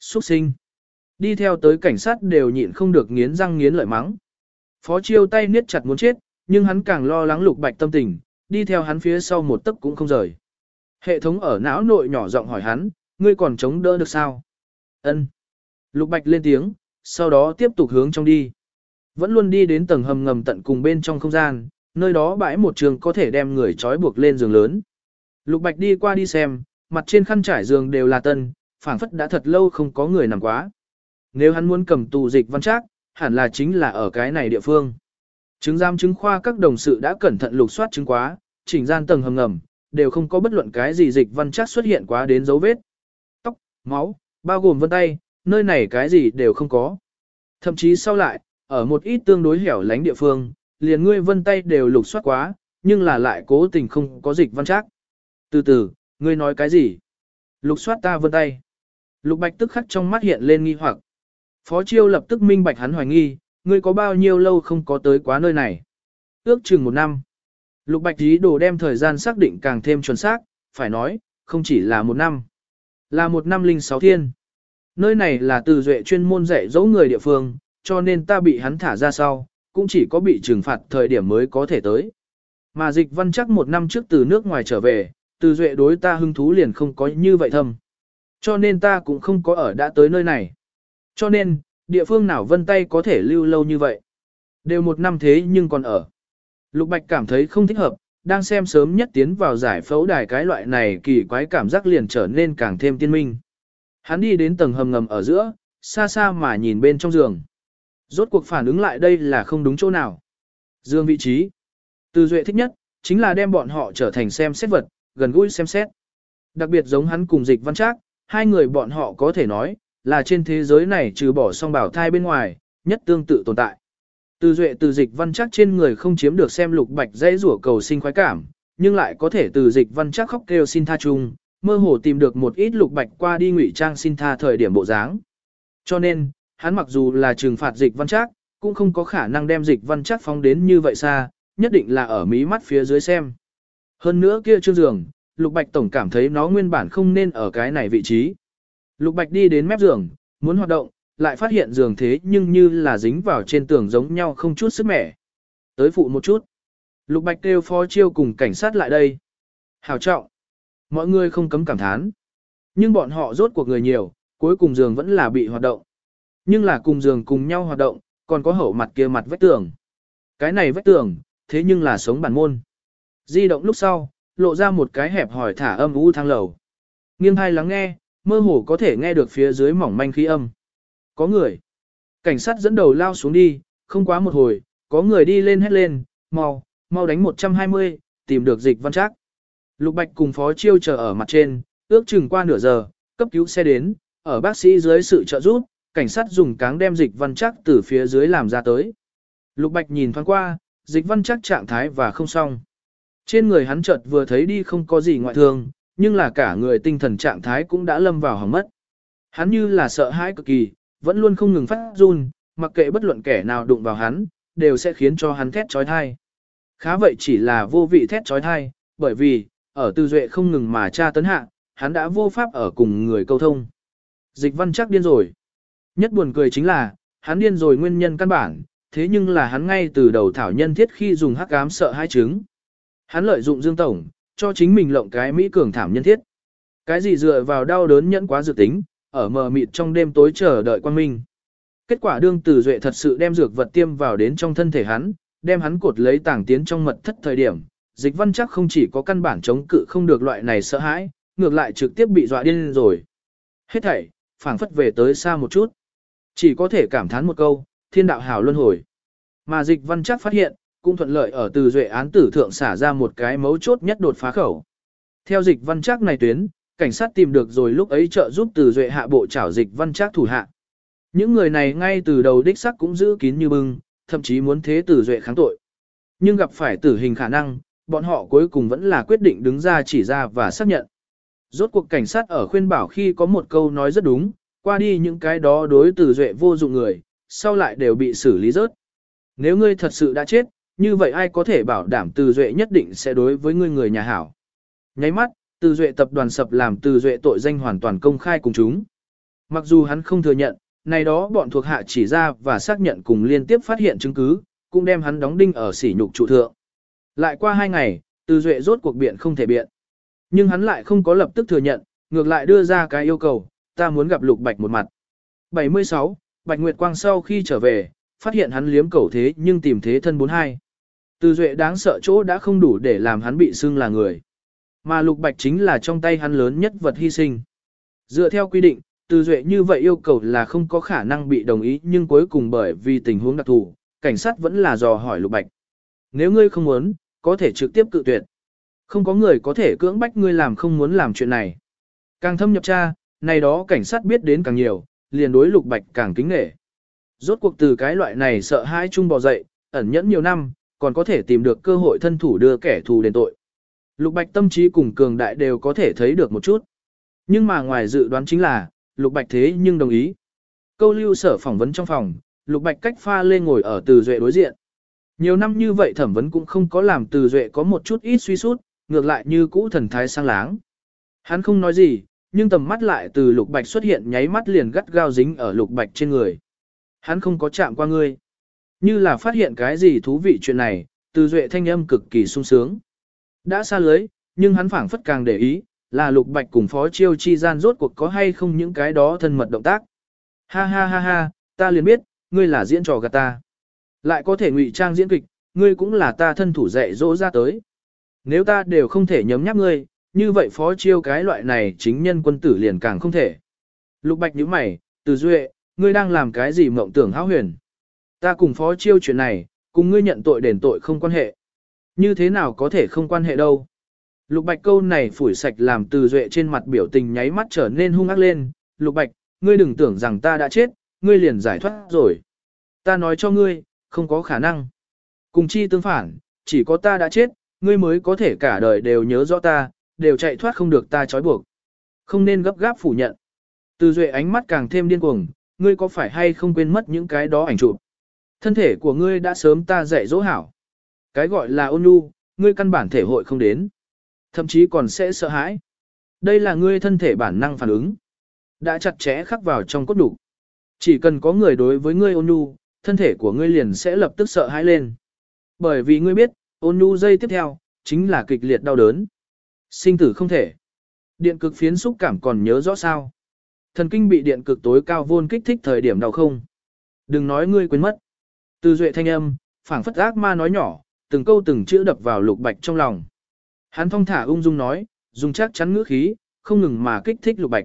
Xuất sinh. Đi theo tới cảnh sát đều nhịn không được nghiến răng nghiến lợi mắng. Phó chiêu tay niết chặt muốn chết, nhưng hắn càng lo lắng lục bạch tâm tình, đi theo hắn phía sau một tấc cũng không rời. Hệ thống ở não nội nhỏ giọng hỏi hắn, ngươi còn chống đỡ được sao? Ân. Lục bạch lên tiếng, sau đó tiếp tục hướng trong đi. Vẫn luôn đi đến tầng hầm ngầm tận cùng bên trong không gian, nơi đó bãi một trường có thể đem người trói buộc lên giường lớn. Lục bạch đi qua đi xem, mặt trên khăn trải giường đều là tân, phảng phất đã thật lâu không có người nằm quá. Nếu hắn muốn cầm tù dịch văn trác, hẳn là chính là ở cái này địa phương. Chứng giam chứng khoa các đồng sự đã cẩn thận lục soát chứng quá, chỉnh gian tầng hầm ngầm, đều không có bất luận cái gì dịch văn trác xuất hiện quá đến dấu vết. Tóc, máu, bao gồm vân tay, nơi này cái gì đều không có. Thậm chí sau lại, ở một ít tương đối hẻo lánh địa phương, liền ngươi vân tay đều lục soát quá, nhưng là lại cố tình không có dịch văn trác. Từ từ, ngươi nói cái gì? Lục soát ta vân tay. Lục bạch tức khắc trong mắt hiện lên nghi hoặc. Phó chiêu lập tức minh bạch hắn hoài nghi, ngươi có bao nhiêu lâu không có tới quá nơi này. Ước chừng một năm. Lục bạch ý đồ đem thời gian xác định càng thêm chuẩn xác, phải nói, không chỉ là một năm. Là một năm linh sáu thiên. Nơi này là từ duệ chuyên môn dạy dỗ người địa phương, cho nên ta bị hắn thả ra sau, cũng chỉ có bị trừng phạt thời điểm mới có thể tới. Mà dịch văn chắc một năm trước từ nước ngoài trở về, từ duệ đối ta hứng thú liền không có như vậy thâm. Cho nên ta cũng không có ở đã tới nơi này. Cho nên, địa phương nào vân tay có thể lưu lâu như vậy. Đều một năm thế nhưng còn ở. Lục Bạch cảm thấy không thích hợp, đang xem sớm nhất tiến vào giải phẫu đài cái loại này kỳ quái cảm giác liền trở nên càng thêm tiên minh. Hắn đi đến tầng hầm ngầm ở giữa, xa xa mà nhìn bên trong giường. Rốt cuộc phản ứng lại đây là không đúng chỗ nào. Dương vị trí. Từ duệ thích nhất, chính là đem bọn họ trở thành xem xét vật, gần gũi xem xét. Đặc biệt giống hắn cùng dịch văn trác, hai người bọn họ có thể nói, là trên thế giới này trừ bỏ song bảo thai bên ngoài, nhất tương tự tồn tại. Từ duệ từ dịch văn trác trên người không chiếm được xem lục bạch dễ rủa cầu sinh khoái cảm, nhưng lại có thể từ dịch văn trác khóc kêu xin tha chung, mơ hồ tìm được một ít lục bạch qua đi ngụy trang xin tha thời điểm bộ dáng. Cho nên, hắn mặc dù là trừng phạt dịch văn chắc, cũng không có khả năng đem dịch văn chắc phóng đến như vậy xa, nhất định là ở mí mắt phía dưới xem. Hơn nữa kia chưa giường, lục bạch tổng cảm thấy nó nguyên bản không nên ở cái này vị trí. Lục bạch đi đến mép giường, muốn hoạt động, lại phát hiện giường thế nhưng như là dính vào trên tường giống nhau không chút sức mẻ. Tới phụ một chút. Lục Bạch kêu phó chiêu cùng cảnh sát lại đây. Hào trọng. Mọi người không cấm cảm thán. Nhưng bọn họ rốt cuộc người nhiều, cuối cùng giường vẫn là bị hoạt động. Nhưng là cùng giường cùng nhau hoạt động, còn có hậu mặt kia mặt vách tường. Cái này vách tường, thế nhưng là sống bản môn. Di động lúc sau, lộ ra một cái hẹp hỏi thả âm u thang lầu. Nghiêng hai lắng nghe, mơ hồ có thể nghe được phía dưới mỏng manh khí âm. Có người. Cảnh sát dẫn đầu lao xuống đi, không quá một hồi, có người đi lên hét lên, mau, mau đánh 120, tìm được dịch văn trác. Lục Bạch cùng Phó Chiêu chờ ở mặt trên, ước chừng qua nửa giờ, cấp cứu xe đến, ở bác sĩ dưới sự trợ giúp, cảnh sát dùng cáng đem dịch văn chắc từ phía dưới làm ra tới. Lục Bạch nhìn thoáng qua, dịch văn chắc trạng thái và không xong. Trên người hắn chợt vừa thấy đi không có gì ngoại thương, nhưng là cả người tinh thần trạng thái cũng đã lâm vào hỏng mất. Hắn như là sợ hãi cực kỳ, vẫn luôn không ngừng phát run, mặc kệ bất luận kẻ nào đụng vào hắn, đều sẽ khiến cho hắn thét trói thai. Khá vậy chỉ là vô vị thét trói thai, bởi vì, ở tư duệ không ngừng mà tra tấn hạ, hắn đã vô pháp ở cùng người câu thông. Dịch văn chắc điên rồi. Nhất buồn cười chính là, hắn điên rồi nguyên nhân căn bản, thế nhưng là hắn ngay từ đầu thảo nhân thiết khi dùng hắc ám sợ hai trứng Hắn lợi dụng Dương Tổng, cho chính mình lộng cái Mỹ cường thảm nhân thiết. Cái gì dựa vào đau đớn nhẫn quá dự tính, ở mờ mịt trong đêm tối chờ đợi quan minh. Kết quả đương tử duệ thật sự đem dược vật tiêm vào đến trong thân thể hắn, đem hắn cột lấy tảng tiến trong mật thất thời điểm, dịch văn chắc không chỉ có căn bản chống cự không được loại này sợ hãi, ngược lại trực tiếp bị dọa điên rồi. Hết thảy, phảng phất về tới xa một chút. Chỉ có thể cảm thán một câu, thiên đạo hào luân hồi. Mà dịch văn chắc phát hiện, cũng thuận lợi ở từ duệ án tử thượng xả ra một cái mấu chốt nhất đột phá khẩu. Theo dịch văn chắc này tuyến, cảnh sát tìm được rồi lúc ấy trợ giúp từ duệ hạ bộ trảo dịch văn chắc thủ hạ. Những người này ngay từ đầu đích sắc cũng giữ kín như bưng, thậm chí muốn thế từ duệ kháng tội. Nhưng gặp phải tử hình khả năng, bọn họ cuối cùng vẫn là quyết định đứng ra chỉ ra và xác nhận. Rốt cuộc cảnh sát ở khuyên bảo khi có một câu nói rất đúng, qua đi những cái đó đối từ duệ vô dụng người, sau lại đều bị xử lý rớt. Nếu ngươi thật sự đã chết, như vậy ai có thể bảo đảm từ duệ nhất định sẽ đối với ngươi người nhà hảo. Nháy mắt, từ duệ tập đoàn sập làm từ duệ tội danh hoàn toàn công khai cùng chúng. Mặc dù hắn không thừa nhận, này đó bọn thuộc hạ chỉ ra và xác nhận cùng liên tiếp phát hiện chứng cứ, cũng đem hắn đóng đinh ở sỉ nhục trụ thượng. Lại qua hai ngày, từ duệ rốt cuộc biện không thể biện. Nhưng hắn lại không có lập tức thừa nhận, ngược lại đưa ra cái yêu cầu, ta muốn gặp Lục Bạch một mặt. 76. Bạch Nguyệt Quang sau khi trở về, phát hiện hắn liếm cầu thế nhưng tìm thế thân 42. Từ duệ đáng sợ chỗ đã không đủ để làm hắn bị xưng là người. Mà Lục Bạch chính là trong tay hắn lớn nhất vật hy sinh. Dựa theo quy định, từ duệ như vậy yêu cầu là không có khả năng bị đồng ý nhưng cuối cùng bởi vì tình huống đặc thù, cảnh sát vẫn là dò hỏi Lục Bạch. Nếu ngươi không muốn, có thể trực tiếp cự tuyệt. Không có người có thể cưỡng bách ngươi làm không muốn làm chuyện này. Càng thâm nhập tra, này đó cảnh sát biết đến càng nhiều, liền đối lục bạch càng kính nghệ. Rốt cuộc từ cái loại này sợ hãi chung bò dậy, ẩn nhẫn nhiều năm, còn có thể tìm được cơ hội thân thủ đưa kẻ thù đến tội. Lục bạch tâm trí cùng cường đại đều có thể thấy được một chút. Nhưng mà ngoài dự đoán chính là, lục bạch thế nhưng đồng ý. Câu lưu sở phỏng vấn trong phòng, lục bạch cách pha lê ngồi ở từ duệ đối diện. Nhiều năm như vậy thẩm vấn cũng không có làm từ duệ có một chút ít suy sút, ngược lại như cũ thần thái sang láng. Hắn không nói gì, nhưng tầm mắt lại từ lục bạch xuất hiện nháy mắt liền gắt gao dính ở lục bạch trên người. Hắn không có chạm qua ngươi. Như là phát hiện cái gì thú vị chuyện này, từ duệ thanh âm cực kỳ sung sướng. Đã xa lưới, nhưng hắn phảng phất càng để ý, là lục bạch cùng phó chiêu chi gian rốt cuộc có hay không những cái đó thân mật động tác. Ha ha ha ha, ta liền biết, ngươi là diễn trò gạt ta. Lại có thể ngụy trang diễn kịch, ngươi cũng là ta thân thủ dạy dỗ ra tới. Nếu ta đều không thể nhấm nháp ngươi, như vậy phó chiêu cái loại này chính nhân quân tử liền càng không thể. Lục bạch nhíu mày, từ duệ, ngươi đang làm cái gì mộng tưởng hão huyền. Ta cùng phó chiêu chuyện này, cùng ngươi nhận tội đền tội không quan hệ. Như thế nào có thể không quan hệ đâu. Lục bạch câu này phủi sạch làm từ duệ trên mặt biểu tình nháy mắt trở nên hung ác lên. Lục bạch, ngươi đừng tưởng rằng ta đã chết, ngươi liền giải thoát rồi. Ta nói cho ngươi, không có khả năng. Cùng chi tương phản, chỉ có ta đã chết, ngươi mới có thể cả đời đều nhớ rõ ta, đều chạy thoát không được ta trói buộc. Không nên gấp gáp phủ nhận. Từ duệ ánh mắt càng thêm điên cuồng, ngươi có phải hay không quên mất những cái đó ảnh chụp? Thân thể của ngươi đã sớm ta dạy dỗ hảo. Cái gọi là ôn nhu, ngươi căn bản thể hội không đến. Thậm chí còn sẽ sợ hãi. Đây là ngươi thân thể bản năng phản ứng. Đã chặt chẽ khắc vào trong cốt đủ. Chỉ cần có người đối với ngươi ôn nhu, thân thể của ngươi liền sẽ lập tức sợ hãi lên. Bởi vì ngươi biết, ôn nhu dây tiếp theo, chính là kịch liệt đau đớn. Sinh tử không thể. Điện cực phiến xúc cảm còn nhớ rõ sao. Thần kinh bị điện cực tối cao vôn kích thích thời điểm đau không. Đừng nói ngươi quên mất. Từ duệ thanh âm, phảng phất ác ma nói nhỏ, từng câu từng chữ đập vào lục bạch trong lòng. Hắn thong thả ung dung nói, dùng chắc chắn ngữ khí, không ngừng mà kích thích lục bạch.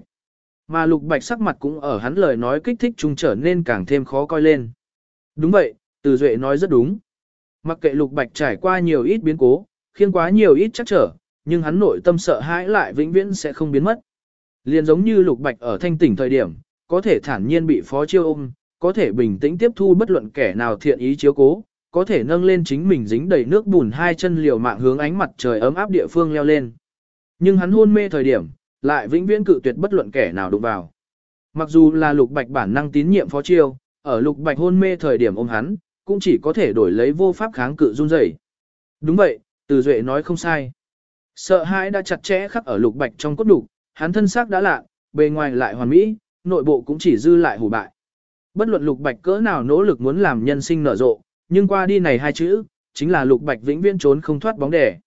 Mà lục bạch sắc mặt cũng ở hắn lời nói kích thích trung trở nên càng thêm khó coi lên. Đúng vậy, từ duệ nói rất đúng. Mặc kệ lục bạch trải qua nhiều ít biến cố, khiên quá nhiều ít chắc trở, nhưng hắn nội tâm sợ hãi lại vĩnh viễn sẽ không biến mất. Liền giống như lục bạch ở thanh tỉnh thời điểm, có thể thản nhiên bị phó chiêu ôm, có thể bình tĩnh tiếp thu bất luận kẻ nào thiện ý chiếu cố, có thể nâng lên chính mình dính đầy nước bùn hai chân liều mạng hướng ánh mặt trời ấm áp địa phương leo lên. Nhưng hắn hôn mê thời điểm, lại vĩnh viễn cự tuyệt bất luận kẻ nào đụng vào. Mặc dù là lục bạch bản năng tín nhiệm phó chiêu, ở lục bạch hôn mê thời điểm ôm hắn, cũng chỉ có thể đổi lấy vô pháp kháng cự run rẩy. Đúng vậy, Từ Duệ nói không sai. Sợ hãi đã chặt chẽ khắc ở lục bạch trong cốt đục, hắn thân xác đã lạ, bề ngoài lại hoàn mỹ, nội bộ cũng chỉ dư lại hủ bại. Bất luận lục bạch cỡ nào nỗ lực muốn làm nhân sinh nở rộ, nhưng qua đi này hai chữ, chính là lục bạch vĩnh viễn trốn không thoát bóng đẻ.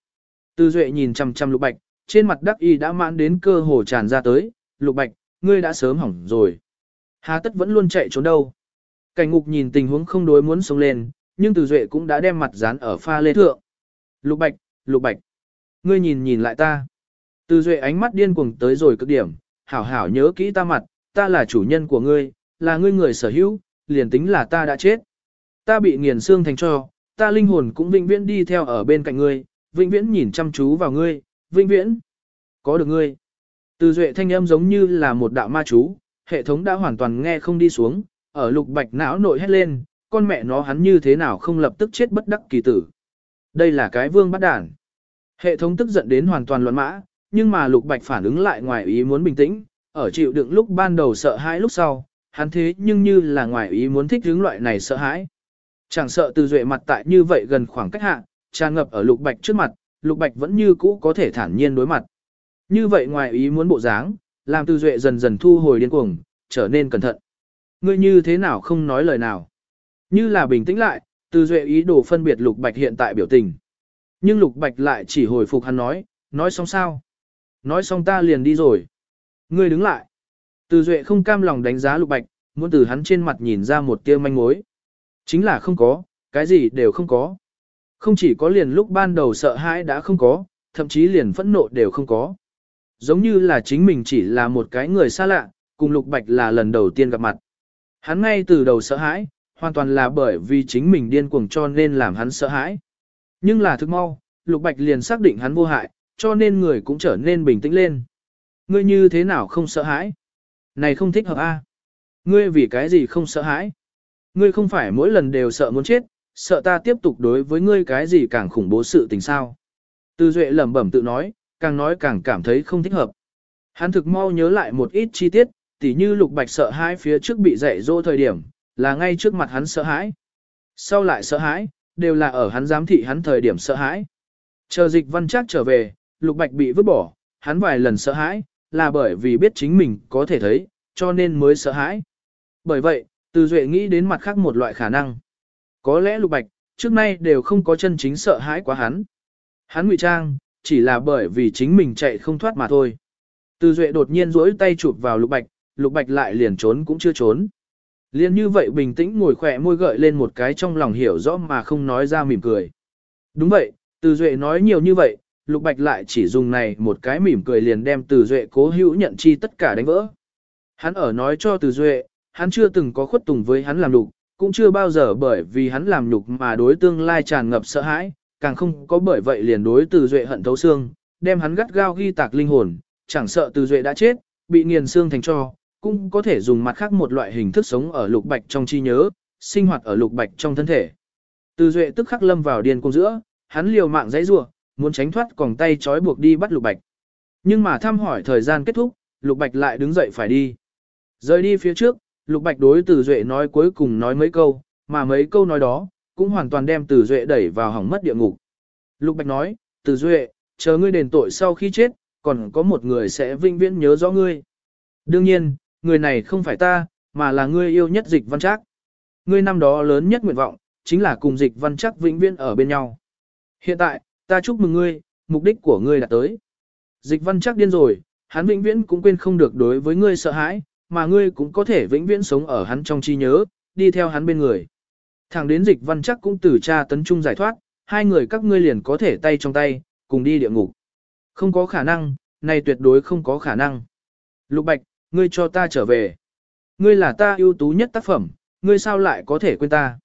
Từ Duệ nhìn chằm chằm lục bạch, trên mặt đắc y đã mãn đến cơ hồ tràn ra tới, lục bạch, ngươi đã sớm hỏng rồi. Hà tất vẫn luôn chạy trốn đâu. Cảnh ngục nhìn tình huống không đối muốn sống lên, nhưng từ duệ cũng đã đem mặt dán ở pha lê thượng. Lục bạch, lục bạch. Ngươi nhìn nhìn lại ta. Từ duệ ánh mắt điên cuồng tới rồi cực điểm, hảo hảo nhớ kỹ ta mặt, ta là chủ nhân của ngươi, là ngươi người sở hữu, liền tính là ta đã chết. Ta bị nghiền xương thành cho, ta linh hồn cũng vĩnh viễn đi theo ở bên cạnh ngươi, vĩnh viễn nhìn chăm chú vào ngươi, vĩnh viễn. Có được ngươi. Từ duệ thanh âm giống như là một đạo ma chú, hệ thống đã hoàn toàn nghe không đi xuống, ở lục bạch não nội hét lên, con mẹ nó hắn như thế nào không lập tức chết bất đắc kỳ tử. Đây là cái vương bắt đản. Hệ thống tức giận đến hoàn toàn loạn mã, nhưng mà lục bạch phản ứng lại ngoài ý muốn bình tĩnh, ở chịu đựng lúc ban đầu sợ hãi lúc sau, hắn thế nhưng như là ngoài ý muốn thích hướng loại này sợ hãi. Chẳng sợ từ duệ mặt tại như vậy gần khoảng cách hạ, tràn ngập ở lục bạch trước mặt, lục bạch vẫn như cũ có thể thản nhiên đối mặt. Như vậy ngoài ý muốn bộ dáng, làm từ duệ dần dần thu hồi điên cuồng, trở nên cẩn thận. Ngươi như thế nào không nói lời nào? Như là bình tĩnh lại, từ duệ ý đồ phân biệt lục bạch hiện tại biểu tình. Nhưng lục bạch lại chỉ hồi phục hắn nói, nói xong sao? Nói xong ta liền đi rồi. Ngươi đứng lại. Từ duệ không cam lòng đánh giá lục bạch, muốn từ hắn trên mặt nhìn ra một tia manh mối. Chính là không có, cái gì đều không có. Không chỉ có liền lúc ban đầu sợ hãi đã không có, thậm chí liền phẫn nộ đều không có. Giống như là chính mình chỉ là một cái người xa lạ, cùng Lục Bạch là lần đầu tiên gặp mặt. Hắn ngay từ đầu sợ hãi, hoàn toàn là bởi vì chính mình điên cuồng cho nên làm hắn sợ hãi. Nhưng là thực mau, Lục Bạch liền xác định hắn vô hại, cho nên người cũng trở nên bình tĩnh lên. Ngươi như thế nào không sợ hãi? Này không thích hợp a? Ngươi vì cái gì không sợ hãi? Ngươi không phải mỗi lần đều sợ muốn chết, sợ ta tiếp tục đối với ngươi cái gì càng khủng bố sự tình sao? Từ Duệ lẩm bẩm tự nói, càng nói càng cảm thấy không thích hợp. Hắn thực mau nhớ lại một ít chi tiết, tỉ như lục bạch sợ hãi phía trước bị dạy dỗ thời điểm, là ngay trước mặt hắn sợ hãi. Sau lại sợ hãi, đều là ở hắn giám thị hắn thời điểm sợ hãi. Chờ dịch văn chắc trở về, lục bạch bị vứt bỏ, hắn vài lần sợ hãi, là bởi vì biết chính mình có thể thấy, cho nên mới sợ hãi. Bởi vậy, từ duệ nghĩ đến mặt khác một loại khả năng. Có lẽ lục bạch, trước nay đều không có chân chính sợ hãi quá hắn. Hắn ngụy trang, chỉ là bởi vì chính mình chạy không thoát mà thôi. Từ Duệ đột nhiên duỗi tay chụp vào Lục Bạch, Lục Bạch lại liền trốn cũng chưa trốn. Liên như vậy bình tĩnh ngồi khỏe môi gợi lên một cái trong lòng hiểu rõ mà không nói ra mỉm cười. Đúng vậy, Từ Duệ nói nhiều như vậy, Lục Bạch lại chỉ dùng này một cái mỉm cười liền đem Từ Duệ cố hữu nhận chi tất cả đánh vỡ. Hắn ở nói cho Từ Duệ, hắn chưa từng có khuất tùng với hắn làm lục, cũng chưa bao giờ bởi vì hắn làm nhục mà đối tương lai tràn ngập sợ hãi, càng không có bởi vậy liền đối từ duệ hận thấu xương, đem hắn gắt gao ghi tạc linh hồn, chẳng sợ từ duệ đã chết, bị nghiền xương thành cho, cũng có thể dùng mặt khác một loại hình thức sống ở lục bạch trong chi nhớ, sinh hoạt ở lục bạch trong thân thể. Từ duệ tức khắc lâm vào điên cuồng giữa, hắn liều mạng dãy rủa, muốn tránh thoát còng tay trói buộc đi bắt lục bạch. Nhưng mà thăm hỏi thời gian kết thúc, lục bạch lại đứng dậy phải đi. Rời đi phía trước, lục bạch đối từ duệ nói cuối cùng nói mấy câu, mà mấy câu nói đó, cũng hoàn toàn đem Từ Duệ đẩy vào hỏng mất địa ngục. Lục Bạch nói, Từ Duệ, chờ ngươi đền tội sau khi chết, còn có một người sẽ vinh viễn nhớ rõ ngươi. Đương nhiên, người này không phải ta, mà là ngươi yêu nhất dịch văn trác. Ngươi năm đó lớn nhất nguyện vọng, chính là cùng dịch văn trác vĩnh viễn ở bên nhau. Hiện tại, ta chúc mừng ngươi, mục đích của ngươi đã tới. Dịch văn trác điên rồi, hắn vĩnh viễn cũng quên không được đối với ngươi sợ hãi, mà ngươi cũng có thể vĩnh viễn sống ở hắn trong trí nhớ, đi theo hắn bên người. Thẳng đến dịch văn chắc cũng từ cha tấn trung giải thoát, hai người các ngươi liền có thể tay trong tay, cùng đi địa ngục. Không có khả năng, này tuyệt đối không có khả năng. Lục Bạch, ngươi cho ta trở về. Ngươi là ta ưu tú nhất tác phẩm, ngươi sao lại có thể quên ta.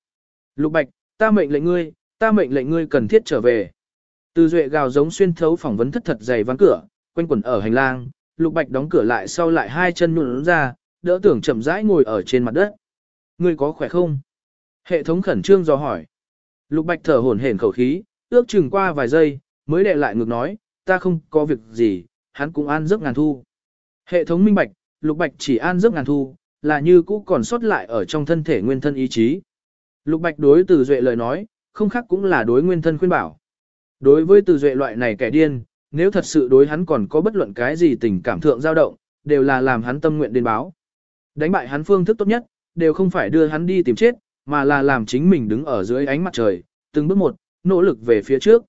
Lục Bạch, ta mệnh lệnh ngươi, ta mệnh lệnh ngươi cần thiết trở về. Từ duệ gào giống xuyên thấu phỏng vấn thất thật dày ván cửa, quanh quẩn ở hành lang, Lục Bạch đóng cửa lại sau lại hai chân nhũn ra, đỡ tưởng chậm rãi ngồi ở trên mặt đất. Ngươi có khỏe không? Hệ thống khẩn trương do hỏi. Lục Bạch thở hổn hển khẩu khí, ước chừng qua vài giây, mới đệ lại ngược nói, ta không có việc gì, hắn cũng an giấc ngàn thu. Hệ thống minh bạch, Lục Bạch chỉ an giấc ngàn thu, là như cũ còn sót lại ở trong thân thể nguyên thân ý chí. Lục Bạch đối Từ Duệ lời nói, không khác cũng là đối nguyên thân khuyên bảo. Đối với Từ Duệ loại này kẻ điên, nếu thật sự đối hắn còn có bất luận cái gì tình cảm thượng dao động, đều là làm hắn tâm nguyện đến báo. Đánh bại hắn phương thức tốt nhất, đều không phải đưa hắn đi tìm chết, mà là làm chính mình đứng ở dưới ánh mặt trời, từng bước một, nỗ lực về phía trước.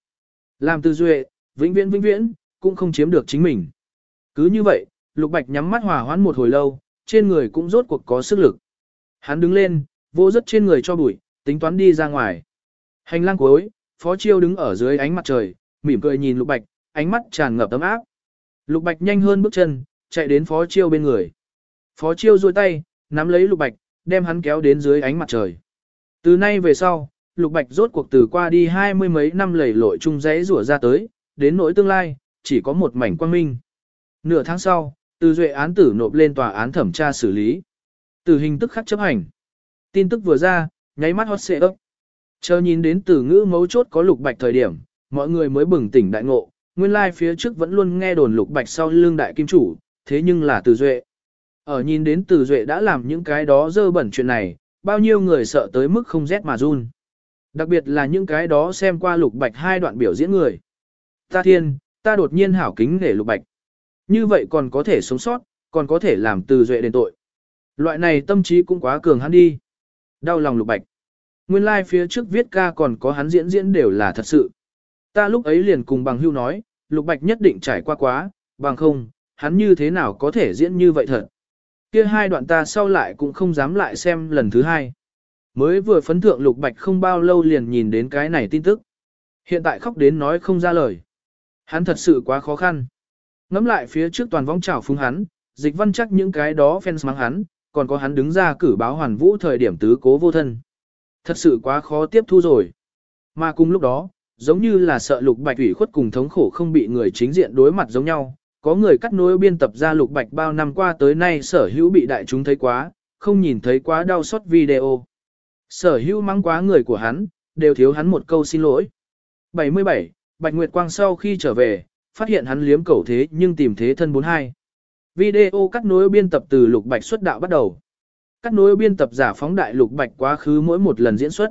Làm Từ Duệ, vĩnh viễn vĩnh viễn, cũng không chiếm được chính mình. Cứ như vậy, Lục Bạch nhắm mắt hòa hoãn một hồi lâu, trên người cũng rốt cuộc có sức lực. Hắn đứng lên, vô rất trên người cho bụi, tính toán đi ra ngoài. Hành lang cuối, Phó Chiêu đứng ở dưới ánh mặt trời, mỉm cười nhìn Lục Bạch, ánh mắt tràn ngập tấm áp. Lục Bạch nhanh hơn bước chân, chạy đến Phó Chiêu bên người. Phó Chiêu duỗi tay, nắm lấy Lục Bạch, đem hắn kéo đến dưới ánh mặt trời. Từ nay về sau, Lục Bạch rốt cuộc từ qua đi hai mươi mấy năm lầy lội chung rẽ rủa ra tới, đến nỗi tương lai, chỉ có một mảnh quang minh. Nửa tháng sau, từ duệ án tử nộp lên tòa án thẩm tra xử lý. Tử hình tức khắc chấp hành. Tin tức vừa ra, nháy mắt hot xệ ấp. Chờ nhìn đến từ ngữ mấu chốt có lục bạch thời điểm, mọi người mới bừng tỉnh đại ngộ, nguyên lai like phía trước vẫn luôn nghe đồn lục bạch sau lưng đại kim chủ, thế nhưng là từ duệ. Ở nhìn đến từ duệ đã làm những cái đó dơ bẩn chuyện này, bao nhiêu người sợ tới mức không rét mà run. Đặc biệt là những cái đó xem qua lục bạch hai đoạn biểu diễn người. Ta thiên, ta đột nhiên hảo kính để lục bạch. Như vậy còn có thể sống sót, còn có thể làm từ duệ đền tội. Loại này tâm trí cũng quá cường hắn đi. Đau lòng lục bạch. Nguyên lai like phía trước viết ca còn có hắn diễn diễn đều là thật sự. Ta lúc ấy liền cùng bằng hưu nói, lục bạch nhất định trải qua quá, bằng không, hắn như thế nào có thể diễn như vậy thật. Kia hai đoạn ta sau lại cũng không dám lại xem lần thứ hai. Mới vừa phấn thượng lục bạch không bao lâu liền nhìn đến cái này tin tức. Hiện tại khóc đến nói không ra lời. Hắn thật sự quá khó khăn. Ngắm lại phía trước toàn vong trào phúng hắn, dịch văn chắc những cái đó fans mắng hắn, còn có hắn đứng ra cử báo hoàn vũ thời điểm tứ cố vô thân. Thật sự quá khó tiếp thu rồi. Mà cùng lúc đó, giống như là sợ lục bạch ủy khuất cùng thống khổ không bị người chính diện đối mặt giống nhau, có người cắt nối biên tập ra lục bạch bao năm qua tới nay sở hữu bị đại chúng thấy quá, không nhìn thấy quá đau xót video. Sở hữu mắng quá người của hắn, đều thiếu hắn một câu xin lỗi. 77. Bạch Nguyệt Quang sau khi trở về, phát hiện hắn liếm cầu thế nhưng tìm thế thân 42. Video cắt nối biên tập từ Lục Bạch xuất đạo bắt đầu. Cắt nối biên tập giả phóng đại Lục Bạch quá khứ mỗi một lần diễn xuất.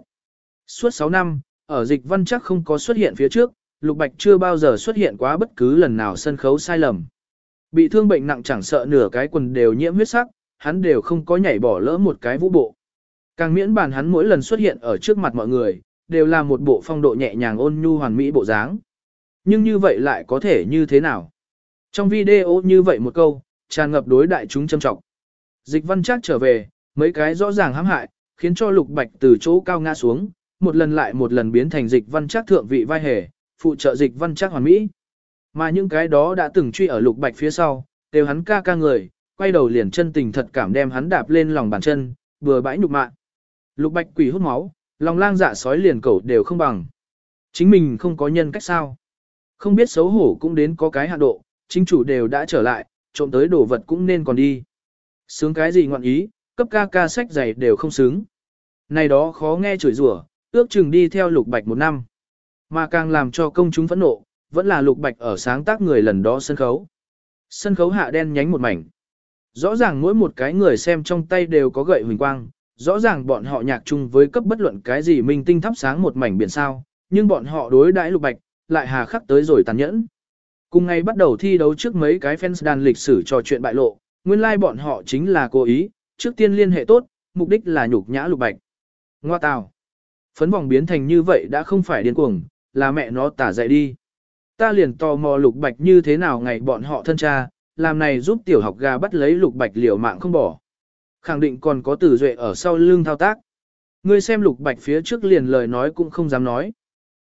Suốt 6 năm, ở dịch văn chắc không có xuất hiện phía trước, Lục Bạch chưa bao giờ xuất hiện quá bất cứ lần nào sân khấu sai lầm. Bị thương bệnh nặng chẳng sợ nửa cái quần đều nhiễm huyết sắc, hắn đều không có nhảy bỏ lỡ một cái vũ bộ. Càng miễn bàn hắn mỗi lần xuất hiện ở trước mặt mọi người, đều là một bộ phong độ nhẹ nhàng ôn nhu hoàn mỹ bộ dáng. Nhưng như vậy lại có thể như thế nào? Trong video như vậy một câu, tràn ngập đối đại chúng châm trọng. Dịch văn chắc trở về, mấy cái rõ ràng hãm hại, khiến cho lục bạch từ chỗ cao ngã xuống, một lần lại một lần biến thành dịch văn chắc thượng vị vai hề, phụ trợ dịch văn chắc hoàn mỹ. Mà những cái đó đã từng truy ở lục bạch phía sau, đều hắn ca ca người, quay đầu liền chân tình thật cảm đem hắn đạp lên lòng bàn chân, vừa bãi nhục mạ. Lục bạch quỷ hút máu, lòng lang dạ sói liền cẩu đều không bằng. Chính mình không có nhân cách sao. Không biết xấu hổ cũng đến có cái hạ độ, chính chủ đều đã trở lại, trộm tới đồ vật cũng nên còn đi. Sướng cái gì ngoạn ý, cấp ca ca sách giày đều không sướng. Này đó khó nghe chửi rủa, ước chừng đi theo lục bạch một năm. Mà càng làm cho công chúng phẫn nộ, vẫn là lục bạch ở sáng tác người lần đó sân khấu. Sân khấu hạ đen nhánh một mảnh. Rõ ràng mỗi một cái người xem trong tay đều có gậy huỳnh quang, rõ ràng bọn họ nhạc chung với cấp bất luận cái gì minh tinh thắp sáng một mảnh biển sao, nhưng bọn họ đối đãi lục bạch, lại hà khắc tới rồi tàn nhẫn. Cùng ngày bắt đầu thi đấu trước mấy cái fans đàn lịch sử trò chuyện bại lộ, nguyên lai like bọn họ chính là cố ý, trước tiên liên hệ tốt, mục đích là nhục nhã lục bạch. Ngoa tào. Phấn vòng biến thành như vậy đã không phải điên cuồng, là mẹ nó tả dậy đi. Ta liền tò mò lục bạch như thế nào ngày bọn họ thân cha, làm này giúp tiểu học gà bắt lấy lục bạch liều mạng không bỏ. Khẳng định còn có tử duệ ở sau lưng thao tác. Ngươi xem lục bạch phía trước liền lời nói cũng không dám nói.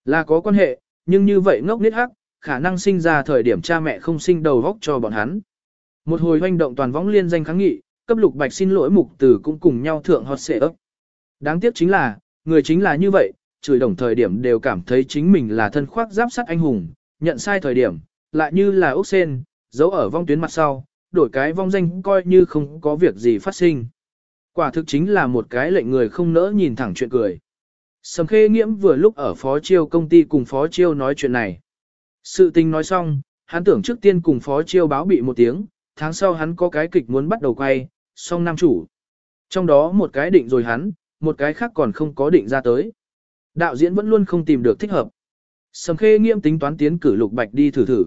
Là có quan hệ, nhưng như vậy ngốc nít hắc, khả năng sinh ra thời điểm cha mẹ không sinh đầu vóc cho bọn hắn. Một hồi hoành động toàn võng liên danh kháng nghị, cấp lục bạch xin lỗi mục tử cũng cùng nhau thượng hot xệ ấp. Đáng tiếc chính là, người chính là như vậy, chửi đồng thời điểm đều cảm thấy chính mình là thân khoác giáp sắt anh hùng, nhận sai thời điểm, lại như là ốc sen, giấu ở vong tuyến mặt sau, đổi cái vong danh coi như không có việc gì phát sinh. Quả thực chính là một cái lệnh người không nỡ nhìn thẳng chuyện cười. Sầm khê nghiễm vừa lúc ở phó chiêu công ty cùng phó chiêu nói chuyện này. Sự tình nói xong, hắn tưởng trước tiên cùng phó chiêu báo bị một tiếng, tháng sau hắn có cái kịch muốn bắt đầu quay, song nam chủ. Trong đó một cái định rồi hắn, một cái khác còn không có định ra tới. Đạo diễn vẫn luôn không tìm được thích hợp. Sầm khê nghiêm tính toán tiến cử Lục Bạch đi thử thử.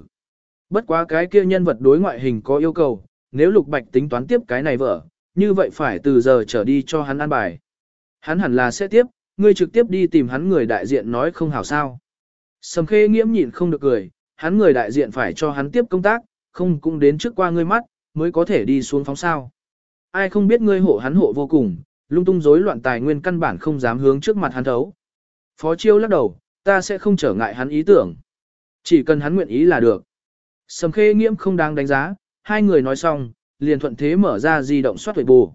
Bất quá cái kia nhân vật đối ngoại hình có yêu cầu, nếu Lục Bạch tính toán tiếp cái này vợ, như vậy phải từ giờ trở đi cho hắn ăn bài. Hắn hẳn là sẽ tiếp, ngươi trực tiếp đi tìm hắn người đại diện nói không hảo sao. Sầm khê nghiễm nhịn không được cười, hắn người đại diện phải cho hắn tiếp công tác, không cũng đến trước qua ngươi mắt, mới có thể đi xuống phóng sao. Ai không biết ngươi hộ hắn hộ vô cùng, lung tung rối loạn tài nguyên căn bản không dám hướng trước mặt hắn thấu. Phó chiêu lắc đầu, ta sẽ không trở ngại hắn ý tưởng. Chỉ cần hắn nguyện ý là được. Sầm khê nghiễm không đáng đánh giá, hai người nói xong, liền thuận thế mở ra di động soát huệ bù.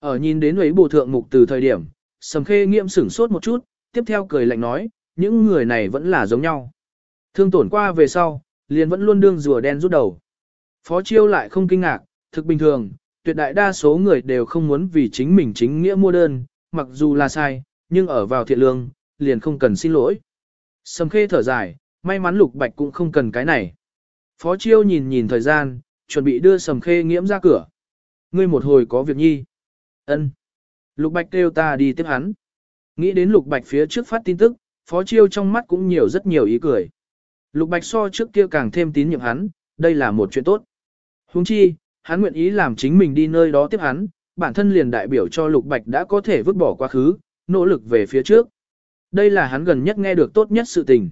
Ở nhìn đến huệ bù thượng mục từ thời điểm, sầm khê nghiễm sửng sốt một chút, tiếp theo cười lạnh nói, những người này vẫn là giống nhau. Thương tổn qua về sau, liền vẫn luôn đương rùa đen rút đầu. Phó chiêu lại không kinh ngạc, thực bình thường, tuyệt đại đa số người đều không muốn vì chính mình chính nghĩa mua đơn, mặc dù là sai, nhưng ở vào thiện lương, liền không cần xin lỗi. Sầm khê thở dài, may mắn lục bạch cũng không cần cái này. Phó chiêu nhìn nhìn thời gian, chuẩn bị đưa sầm khê nghiễm ra cửa. Ngươi một hồi có việc nhi. ân Lục bạch kêu ta đi tiếp hắn. Nghĩ đến lục bạch phía trước phát tin tức, phó chiêu trong mắt cũng nhiều rất nhiều ý cười. Lục bạch so trước kia càng thêm tín nhiệm hắn, đây là một chuyện tốt. Huống chi, hắn nguyện ý làm chính mình đi nơi đó tiếp hắn, bản thân liền đại biểu cho lục bạch đã có thể vứt bỏ quá khứ, nỗ lực về phía trước. Đây là hắn gần nhất nghe được tốt nhất sự tình.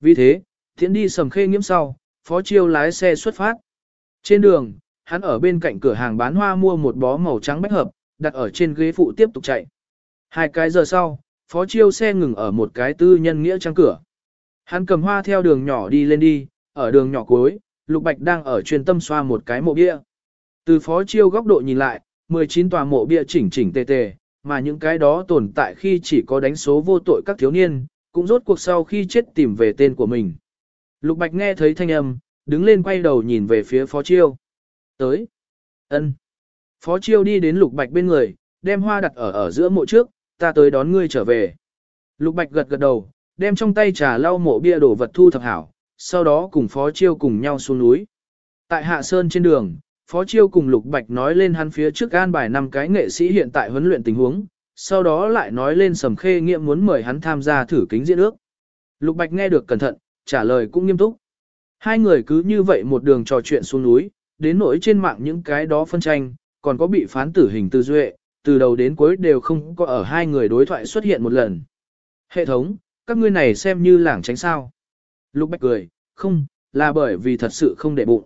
Vì thế, thiện đi sầm khê nghiễm sau, phó chiêu lái xe xuất phát. Trên đường, hắn ở bên cạnh cửa hàng bán hoa mua một bó màu trắng bách hợp, đặt ở trên ghế phụ tiếp tục chạy. Hai cái giờ sau, phó chiêu xe ngừng ở một cái tư nhân nghĩa trang cửa. Hắn cầm hoa theo đường nhỏ đi lên đi, ở đường nhỏ cuối, Lục Bạch đang ở chuyên tâm xoa một cái mộ bia. Từ phó chiêu góc độ nhìn lại, 19 tòa mộ bia chỉnh chỉnh tề tề, mà những cái đó tồn tại khi chỉ có đánh số vô tội các thiếu niên, cũng rốt cuộc sau khi chết tìm về tên của mình. Lục Bạch nghe thấy thanh âm, đứng lên quay đầu nhìn về phía Phó Chiêu. Tới. ân. Phó Chiêu đi đến Lục Bạch bên người, đem hoa đặt ở ở giữa mộ trước, ta tới đón ngươi trở về. Lục Bạch gật gật đầu, đem trong tay trà lau mộ bia đổ vật thu thập hảo, sau đó cùng Phó Chiêu cùng nhau xuống núi. Tại Hạ Sơn trên đường, Phó Chiêu cùng Lục Bạch nói lên hắn phía trước an bài năm cái nghệ sĩ hiện tại huấn luyện tình huống, sau đó lại nói lên Sầm Khê nghiệm muốn mời hắn tham gia thử kính diễn ước. Lục Bạch nghe được cẩn thận, trả lời cũng nghiêm túc. Hai người cứ như vậy một đường trò chuyện xuống núi, đến nỗi trên mạng những cái đó phân tranh, còn có bị phán tử hình tư duệ, từ đầu đến cuối đều không có ở hai người đối thoại xuất hiện một lần. Hệ thống, các ngươi này xem như lảng tránh sao. Lục Bạch cười, không, là bởi vì thật sự không để bụng.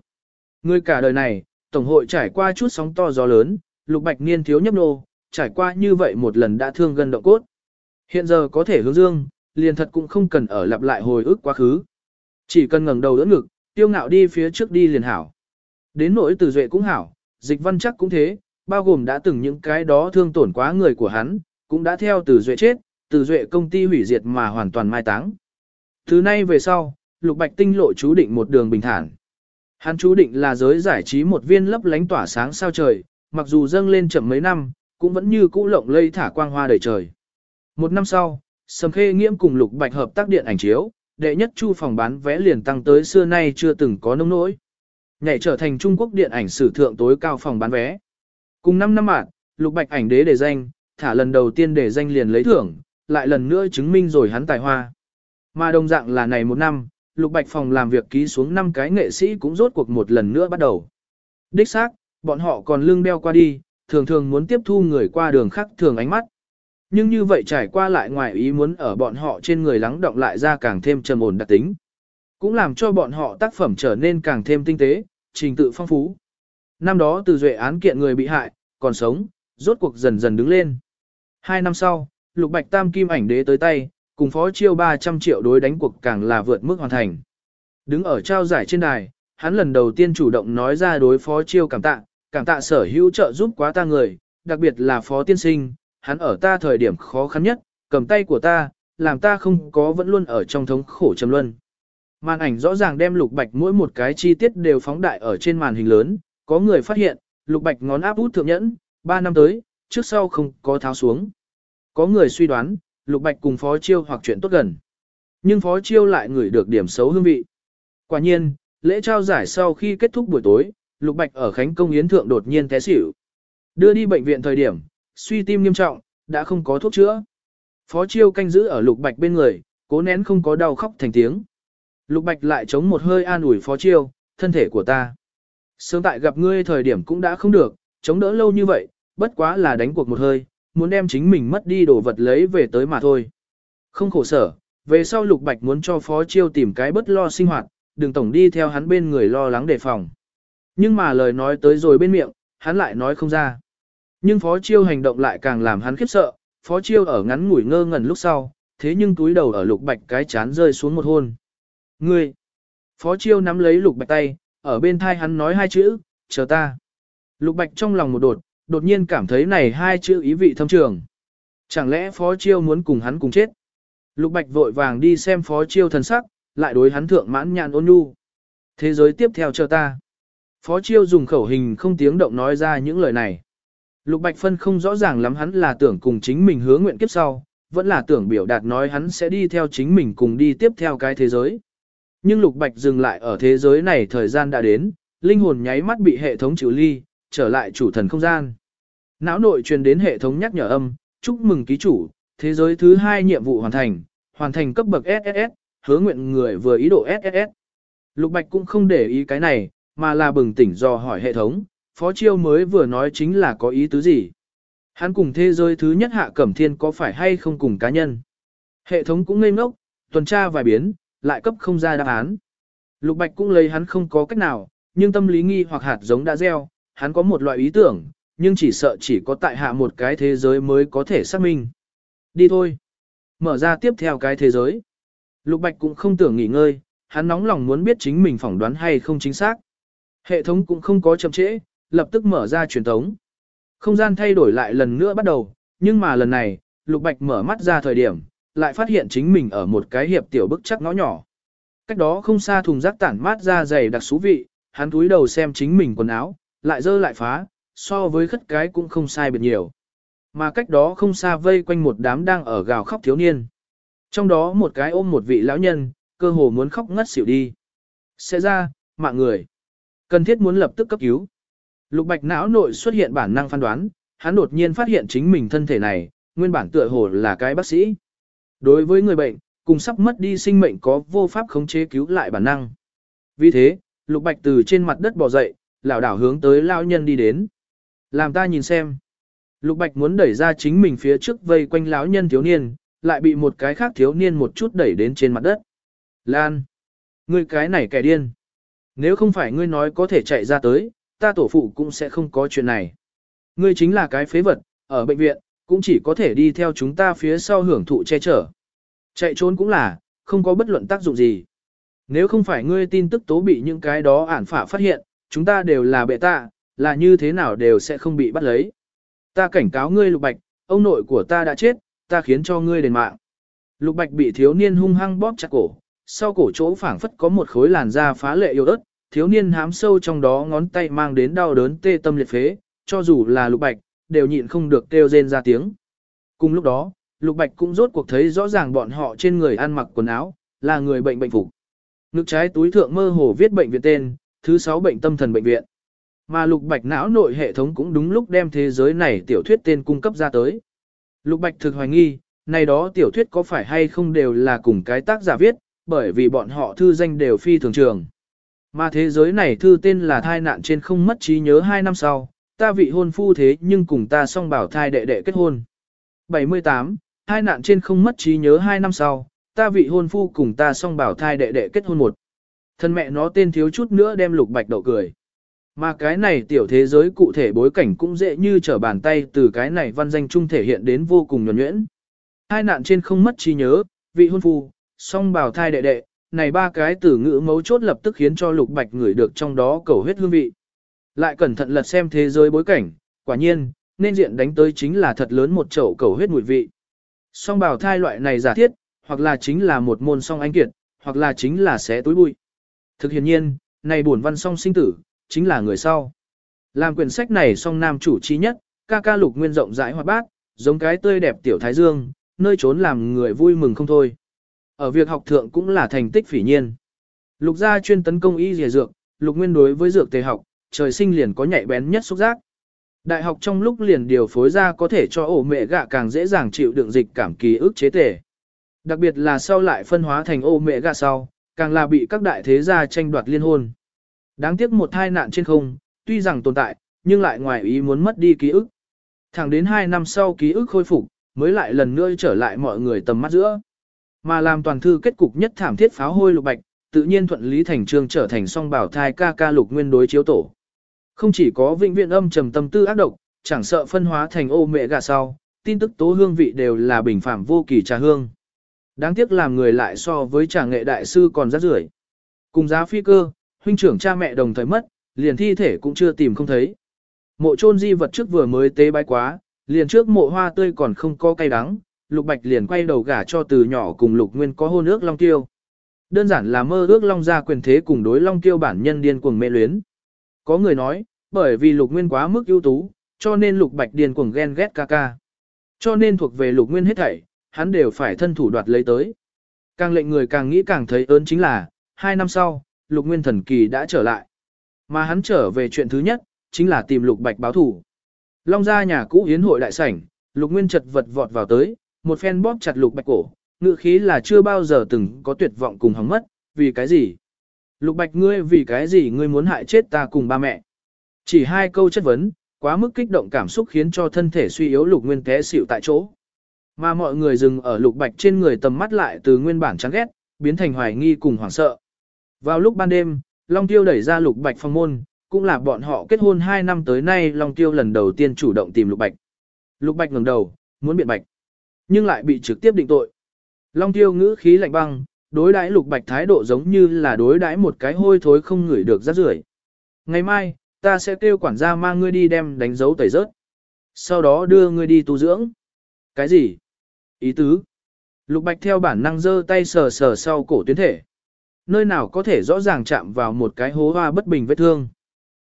Ngươi cả đời này, Tổng hội trải qua chút sóng to gió lớn, Lục Bạch niên thiếu nhấp nô, trải qua như vậy một lần đã thương gần động cốt. Hiện giờ có thể hướng dương, liền thật cũng không cần ở lặp lại hồi ức quá khứ. Chỉ cần ngẩng đầu đỡ ngực, tiêu ngạo đi phía trước đi liền hảo. Đến nỗi từ duệ cũng hảo, dịch văn chắc cũng thế, bao gồm đã từng những cái đó thương tổn quá người của hắn, cũng đã theo từ duệ chết, từ duệ công ty hủy diệt mà hoàn toàn mai táng. Thứ nay về sau, Lục Bạch Tinh lộ chú định một đường bình thản. Hắn chú định là giới giải trí một viên lấp lánh tỏa sáng sao trời, mặc dù dâng lên chậm mấy năm, cũng vẫn như cũ lộng lây thả quang hoa đầy trời. Một năm sau, Sầm Khê Nghiễm cùng Lục Bạch hợp tác điện ảnh chiếu, đệ nhất chu phòng bán vé liền tăng tới xưa nay chưa từng có nông nỗi. Nhảy trở thành Trung Quốc điện ảnh sử thượng tối cao phòng bán vé. Cùng 5 năm mạng, Lục Bạch ảnh đế đề danh, thả lần đầu tiên để danh liền lấy thưởng, lại lần nữa chứng minh rồi hắn tài hoa. Mà đồng dạng là này một năm, Lục Bạch phòng làm việc ký xuống 5 cái nghệ sĩ cũng rốt cuộc một lần nữa bắt đầu. Đích xác, bọn họ còn lưng đeo qua đi, thường thường muốn tiếp thu người qua đường khác thường ánh mắt. Nhưng như vậy trải qua lại ngoài ý muốn ở bọn họ trên người lắng động lại ra càng thêm trầm ổn đặc tính. Cũng làm cho bọn họ tác phẩm trở nên càng thêm tinh tế, trình tự phong phú. Năm đó từ duệ án kiện người bị hại, còn sống, rốt cuộc dần dần đứng lên. Hai năm sau, Lục Bạch Tam Kim ảnh đế tới tay, cùng phó chiêu 300 triệu đối đánh cuộc càng là vượt mức hoàn thành. Đứng ở trao giải trên đài, hắn lần đầu tiên chủ động nói ra đối phó chiêu cảm tạ, cảm tạ sở hữu trợ giúp quá ta người, đặc biệt là phó tiên sinh, hắn ở ta thời điểm khó khăn nhất, cầm tay của ta, làm ta không có vẫn luôn ở trong thống khổ trầm luân. Màn ảnh rõ ràng đem lục bạch mỗi một cái chi tiết đều phóng đại ở trên màn hình lớn, có người phát hiện, lục bạch ngón áp út thượng nhẫn, 3 năm tới, trước sau không có tháo xuống. Có người suy đoán, lục bạch cùng phó chiêu hoặc chuyện tốt gần. Nhưng phó chiêu lại ngửi được điểm xấu hương vị. Quả nhiên, lễ trao giải sau khi kết thúc buổi tối, lục bạch ở Khánh Công Yến Thượng đột nhiên té xỉu. Đưa đi bệnh viện thời điểm, suy tim nghiêm trọng, đã không có thuốc chữa. Phó chiêu canh giữ ở lục bạch bên người, cố nén không có đau khóc thành tiếng. Lục bạch lại chống một hơi an ủi phó chiêu, thân thể của ta. Sớm tại gặp ngươi thời điểm cũng đã không được, chống đỡ lâu như vậy, bất quá là đánh cuộc một hơi, muốn đem chính mình mất đi đồ vật lấy về tới mà thôi. Không khổ sở, về sau lục bạch muốn cho phó chiêu tìm cái bất lo sinh hoạt, đừng tổng đi theo hắn bên người lo lắng đề phòng. Nhưng mà lời nói tới rồi bên miệng, hắn lại nói không ra. Nhưng phó chiêu hành động lại càng làm hắn khiếp sợ, phó chiêu ở ngắn ngủi ngơ ngẩn lúc sau, thế nhưng túi đầu ở lục bạch cái chán rơi xuống một hôn. Ngươi! Phó chiêu nắm lấy lục bạch tay, ở bên thai hắn nói hai chữ, chờ ta. Lục bạch trong lòng một đột, đột nhiên cảm thấy này hai chữ ý vị thâm trường. Chẳng lẽ phó chiêu muốn cùng hắn cùng chết? Lục bạch vội vàng đi xem phó chiêu thần sắc, lại đối hắn thượng mãn nhạn ôn nhu. Thế giới tiếp theo chờ ta. Phó chiêu dùng khẩu hình không tiếng động nói ra những lời này. Lục Bạch Phân không rõ ràng lắm hắn là tưởng cùng chính mình hứa nguyện kiếp sau, vẫn là tưởng biểu đạt nói hắn sẽ đi theo chính mình cùng đi tiếp theo cái thế giới. Nhưng Lục Bạch dừng lại ở thế giới này thời gian đã đến, linh hồn nháy mắt bị hệ thống chịu ly, trở lại chủ thần không gian. Não nội truyền đến hệ thống nhắc nhở âm, chúc mừng ký chủ, thế giới thứ hai nhiệm vụ hoàn thành, hoàn thành cấp bậc SSS, hứa nguyện người vừa ý độ SSS. Lục Bạch cũng không để ý cái này, mà là bừng tỉnh do hỏi hệ thống, Phó Chiêu mới vừa nói chính là có ý tứ gì. Hắn cùng thế giới thứ nhất hạ cẩm thiên có phải hay không cùng cá nhân. Hệ thống cũng ngây ngốc, tuần tra vài biến, lại cấp không ra đáp án. Lục Bạch cũng lấy hắn không có cách nào, nhưng tâm lý nghi hoặc hạt giống đã gieo, hắn có một loại ý tưởng, nhưng chỉ sợ chỉ có tại hạ một cái thế giới mới có thể xác minh. Đi thôi. Mở ra tiếp theo cái thế giới. Lục Bạch cũng không tưởng nghỉ ngơi, hắn nóng lòng muốn biết chính mình phỏng đoán hay không chính xác. Hệ thống cũng không có chậm trễ, lập tức mở ra truyền thống. Không gian thay đổi lại lần nữa bắt đầu, nhưng mà lần này, Lục Bạch mở mắt ra thời điểm, lại phát hiện chính mình ở một cái hiệp tiểu bức chắc ngõ nhỏ. Cách đó không xa thùng rác tản mát ra dày đặc xú vị, hắn túi đầu xem chính mình quần áo, lại dơ lại phá, so với khất cái cũng không sai biệt nhiều. Mà cách đó không xa vây quanh một đám đang ở gào khóc thiếu niên. Trong đó một cái ôm một vị lão nhân, cơ hồ muốn khóc ngất xỉu đi. Sẽ ra, mạng người. Cần thiết muốn lập tức cấp cứu. Lục Bạch não nội xuất hiện bản năng phán đoán, hắn đột nhiên phát hiện chính mình thân thể này, nguyên bản tựa hồ là cái bác sĩ. Đối với người bệnh, cùng sắp mất đi sinh mệnh có vô pháp khống chế cứu lại bản năng. Vì thế, Lục Bạch từ trên mặt đất bò dậy, lảo đảo hướng tới lao nhân đi đến. Làm ta nhìn xem. Lục Bạch muốn đẩy ra chính mình phía trước vây quanh lão nhân thiếu niên, lại bị một cái khác thiếu niên một chút đẩy đến trên mặt đất. Lan! Ngươi cái này kẻ điên! Nếu không phải ngươi nói có thể chạy ra tới, ta tổ phụ cũng sẽ không có chuyện này. Ngươi chính là cái phế vật, ở bệnh viện, cũng chỉ có thể đi theo chúng ta phía sau hưởng thụ che chở. Chạy trốn cũng là, không có bất luận tác dụng gì. Nếu không phải ngươi tin tức tố bị những cái đó ản phả phát hiện, chúng ta đều là bệ tạ, là như thế nào đều sẽ không bị bắt lấy. Ta cảnh cáo ngươi lục bạch, ông nội của ta đã chết, ta khiến cho ngươi đền mạng. Lục bạch bị thiếu niên hung hăng bóp chặt cổ, sau cổ chỗ phảng phất có một khối làn da phá lệ yếu ớt, thiếu niên hám sâu trong đó ngón tay mang đến đau đớn tê tâm liệt phế, cho dù là lục bạch, đều nhịn không được kêu rên ra tiếng. Cùng lúc đó, lục bạch cũng rốt cuộc thấy rõ ràng bọn họ trên người ăn mặc quần áo, là người bệnh bệnh phục. Ngực trái túi thượng mơ hồ viết bệnh viện tên, thứ 6 bệnh tâm thần bệnh viện. Mà lục bạch não nội hệ thống cũng đúng lúc đem thế giới này tiểu thuyết tên cung cấp ra tới. Lục bạch thực hoài nghi, này đó tiểu thuyết có phải hay không đều là cùng cái tác giả viết, bởi vì bọn họ thư danh đều phi thường trường. Mà thế giới này thư tên là thai nạn trên không mất trí nhớ hai năm sau, ta vị hôn phu thế nhưng cùng ta song bảo thai đệ đệ kết hôn. 78. hai nạn trên không mất trí nhớ hai năm sau, ta vị hôn phu cùng ta song bảo thai đệ đệ kết hôn một. Thân mẹ nó tên thiếu chút nữa đem lục bạch đậu cười. Mà cái này tiểu thế giới cụ thể bối cảnh cũng dễ như trở bàn tay từ cái này văn danh trung thể hiện đến vô cùng nhuẩn nhuyễn. Hai nạn trên không mất trí nhớ, vị hôn phu, song bảo thai đệ đệ, này ba cái từ ngữ mấu chốt lập tức khiến cho lục bạch ngửi được trong đó cầu huyết hương vị. Lại cẩn thận lật xem thế giới bối cảnh, quả nhiên, nên diện đánh tới chính là thật lớn một chậu cầu huyết mùi vị. Song bào thai loại này giả thiết, hoặc là chính là một môn song anh kiệt, hoặc là chính là xé túi bụi. Thực hiện nhiên, này bổn văn song sinh tử, chính là người sau. Làm quyển sách này song nam chủ trí nhất, ca ca lục nguyên rộng rãi hoạt bát, giống cái tươi đẹp tiểu thái dương, nơi trốn làm người vui mừng không thôi. Ở việc học thượng cũng là thành tích phỉ nhiên. Lục gia chuyên tấn công y dìa dược, lục nguyên đối với dược tề học, trời sinh liền có nhạy bén nhất xúc giác. Đại học trong lúc liền điều phối ra có thể cho ổ mẹ gạ càng dễ dàng chịu đựng dịch cảm ký ức chế tể. Đặc biệt là sau lại phân hóa thành ổ mẹ gạ sau, càng là bị các đại thế gia tranh đoạt liên hôn. Đáng tiếc một thai nạn trên không, tuy rằng tồn tại, nhưng lại ngoài ý muốn mất đi ký ức. Thẳng đến 2 năm sau ký ức khôi phục, mới lại lần nữa trở lại mọi người tầm mắt giữa. Mà làm toàn thư kết cục nhất thảm thiết pháo hôi lục bạch, tự nhiên thuận lý thành trương trở thành song bảo thai ca ca lục nguyên đối chiếu tổ. Không chỉ có vĩnh viện âm trầm tâm tư ác độc, chẳng sợ phân hóa thành ô mẹ gà sau, tin tức tố hương vị đều là bình phạm vô kỳ trà hương. Đáng tiếc làm người lại so với trà nghệ đại sư còn rất rưởi. Cùng giá phi cơ, huynh trưởng cha mẹ đồng thời mất, liền thi thể cũng chưa tìm không thấy. Mộ chôn di vật trước vừa mới tế bái quá, liền trước mộ hoa tươi còn không có cay đắng, Lục Bạch liền quay đầu gả cho từ nhỏ cùng Lục Nguyên có hôn ước Long Tiêu. Đơn giản là mơ ước Long gia quyền thế cùng đối Long Tiêu bản nhân điên cuồng mê luyến. Có người nói, bởi vì Lục Nguyên quá mức ưu tú, cho nên Lục Bạch điên cuồng ghen ghét ca ca. Cho nên thuộc về Lục Nguyên hết thảy, hắn đều phải thân thủ đoạt lấy tới. Càng lệnh người càng nghĩ càng thấy ơn chính là, hai năm sau, Lục Nguyên thần kỳ đã trở lại. Mà hắn trở về chuyện thứ nhất, chính là tìm Lục Bạch báo thủ. Long gia nhà cũ hiến hội đại sảnh, Lục Nguyên chật vật vọt vào tới, một phen bóp chặt Lục Bạch cổ, ngựa khí là chưa bao giờ từng có tuyệt vọng cùng hóng mất, vì cái gì? Lục Bạch ngươi vì cái gì ngươi muốn hại chết ta cùng ba mẹ? Chỉ hai câu chất vấn, quá mức kích động cảm xúc khiến cho thân thể suy yếu Lục Nguyên té xỉu tại chỗ. Mà mọi người dừng ở Lục Bạch trên người tầm mắt lại từ nguyên bản chán ghét, biến thành hoài nghi cùng hoảng sợ. Vào lúc ban đêm, Long Tiêu đẩy ra Lục Bạch phòng môn, cũng là bọn họ kết hôn 2 năm tới nay Long Tiêu lần đầu tiên chủ động tìm Lục Bạch. Lục Bạch ngẩng đầu, muốn biện bạch, nhưng lại bị trực tiếp định tội. Long Tiêu ngữ khí lạnh băng, đối đãi Lục Bạch thái độ giống như là đối đãi một cái hôi thối không ngửi được rác rưởi. Ngày mai, ta sẽ kêu quản gia mang ngươi đi đem đánh dấu tẩy rớt. Sau đó đưa ngươi đi tu dưỡng. Cái gì? Ý tứ. Lục Bạch theo bản năng giơ tay sờ sờ sau cổ tuyến thể. Nơi nào có thể rõ ràng chạm vào một cái hố hoa bất bình vết thương.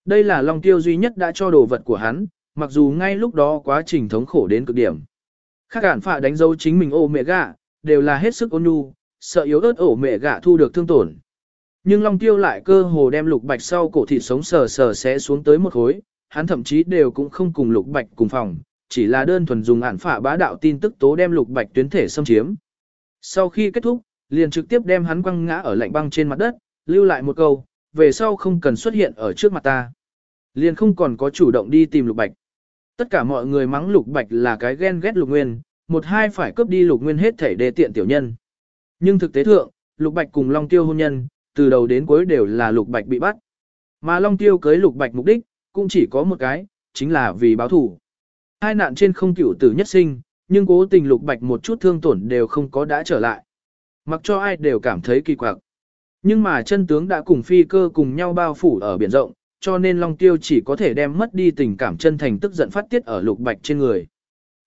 Đây là Long Tiêu duy nhất đã cho đồ vật của hắn, mặc dù ngay lúc đó quá trình thống khổ đến cực điểm. Khác cản phạ đánh dấu chính mình ô mẹ gạ, đều là hết sức ôn nhu, sợ yếu ớt ổ mẹ gạ thu được thương tổn. Nhưng Long Tiêu lại cơ hồ đem lục bạch sau cổ thịt sống sờ sờ sẽ xuống tới một khối, hắn thậm chí đều cũng không cùng lục bạch cùng phòng, chỉ là đơn thuần dùng ản phả bá đạo tin tức tố đem lục bạch tuyến thể xâm chiếm. Sau khi kết thúc, liền trực tiếp đem hắn quăng ngã ở lạnh băng trên mặt đất, lưu lại một câu, về sau không cần xuất hiện ở trước mặt ta. Liền không còn có chủ động đi tìm lục bạch. Tất cả mọi người mắng lục bạch là cái ghen ghét lục nguyên, một hai phải cướp đi lục nguyên hết thể đề tiện tiểu nhân. Nhưng thực tế thượng, lục bạch cùng long tiêu hôn nhân, từ đầu đến cuối đều là lục bạch bị bắt. Mà long tiêu cưới lục bạch mục đích, cũng chỉ có một cái, chính là vì báo thủ. Hai nạn trên không cửu tử nhất sinh, nhưng cố tình lục bạch một chút thương tổn đều không có đã trở lại. Mặc cho ai đều cảm thấy kỳ quặc. Nhưng mà chân tướng đã cùng phi cơ cùng nhau bao phủ ở biển rộng, cho nên Long Tiêu chỉ có thể đem mất đi tình cảm chân thành tức giận phát tiết ở Lục Bạch trên người.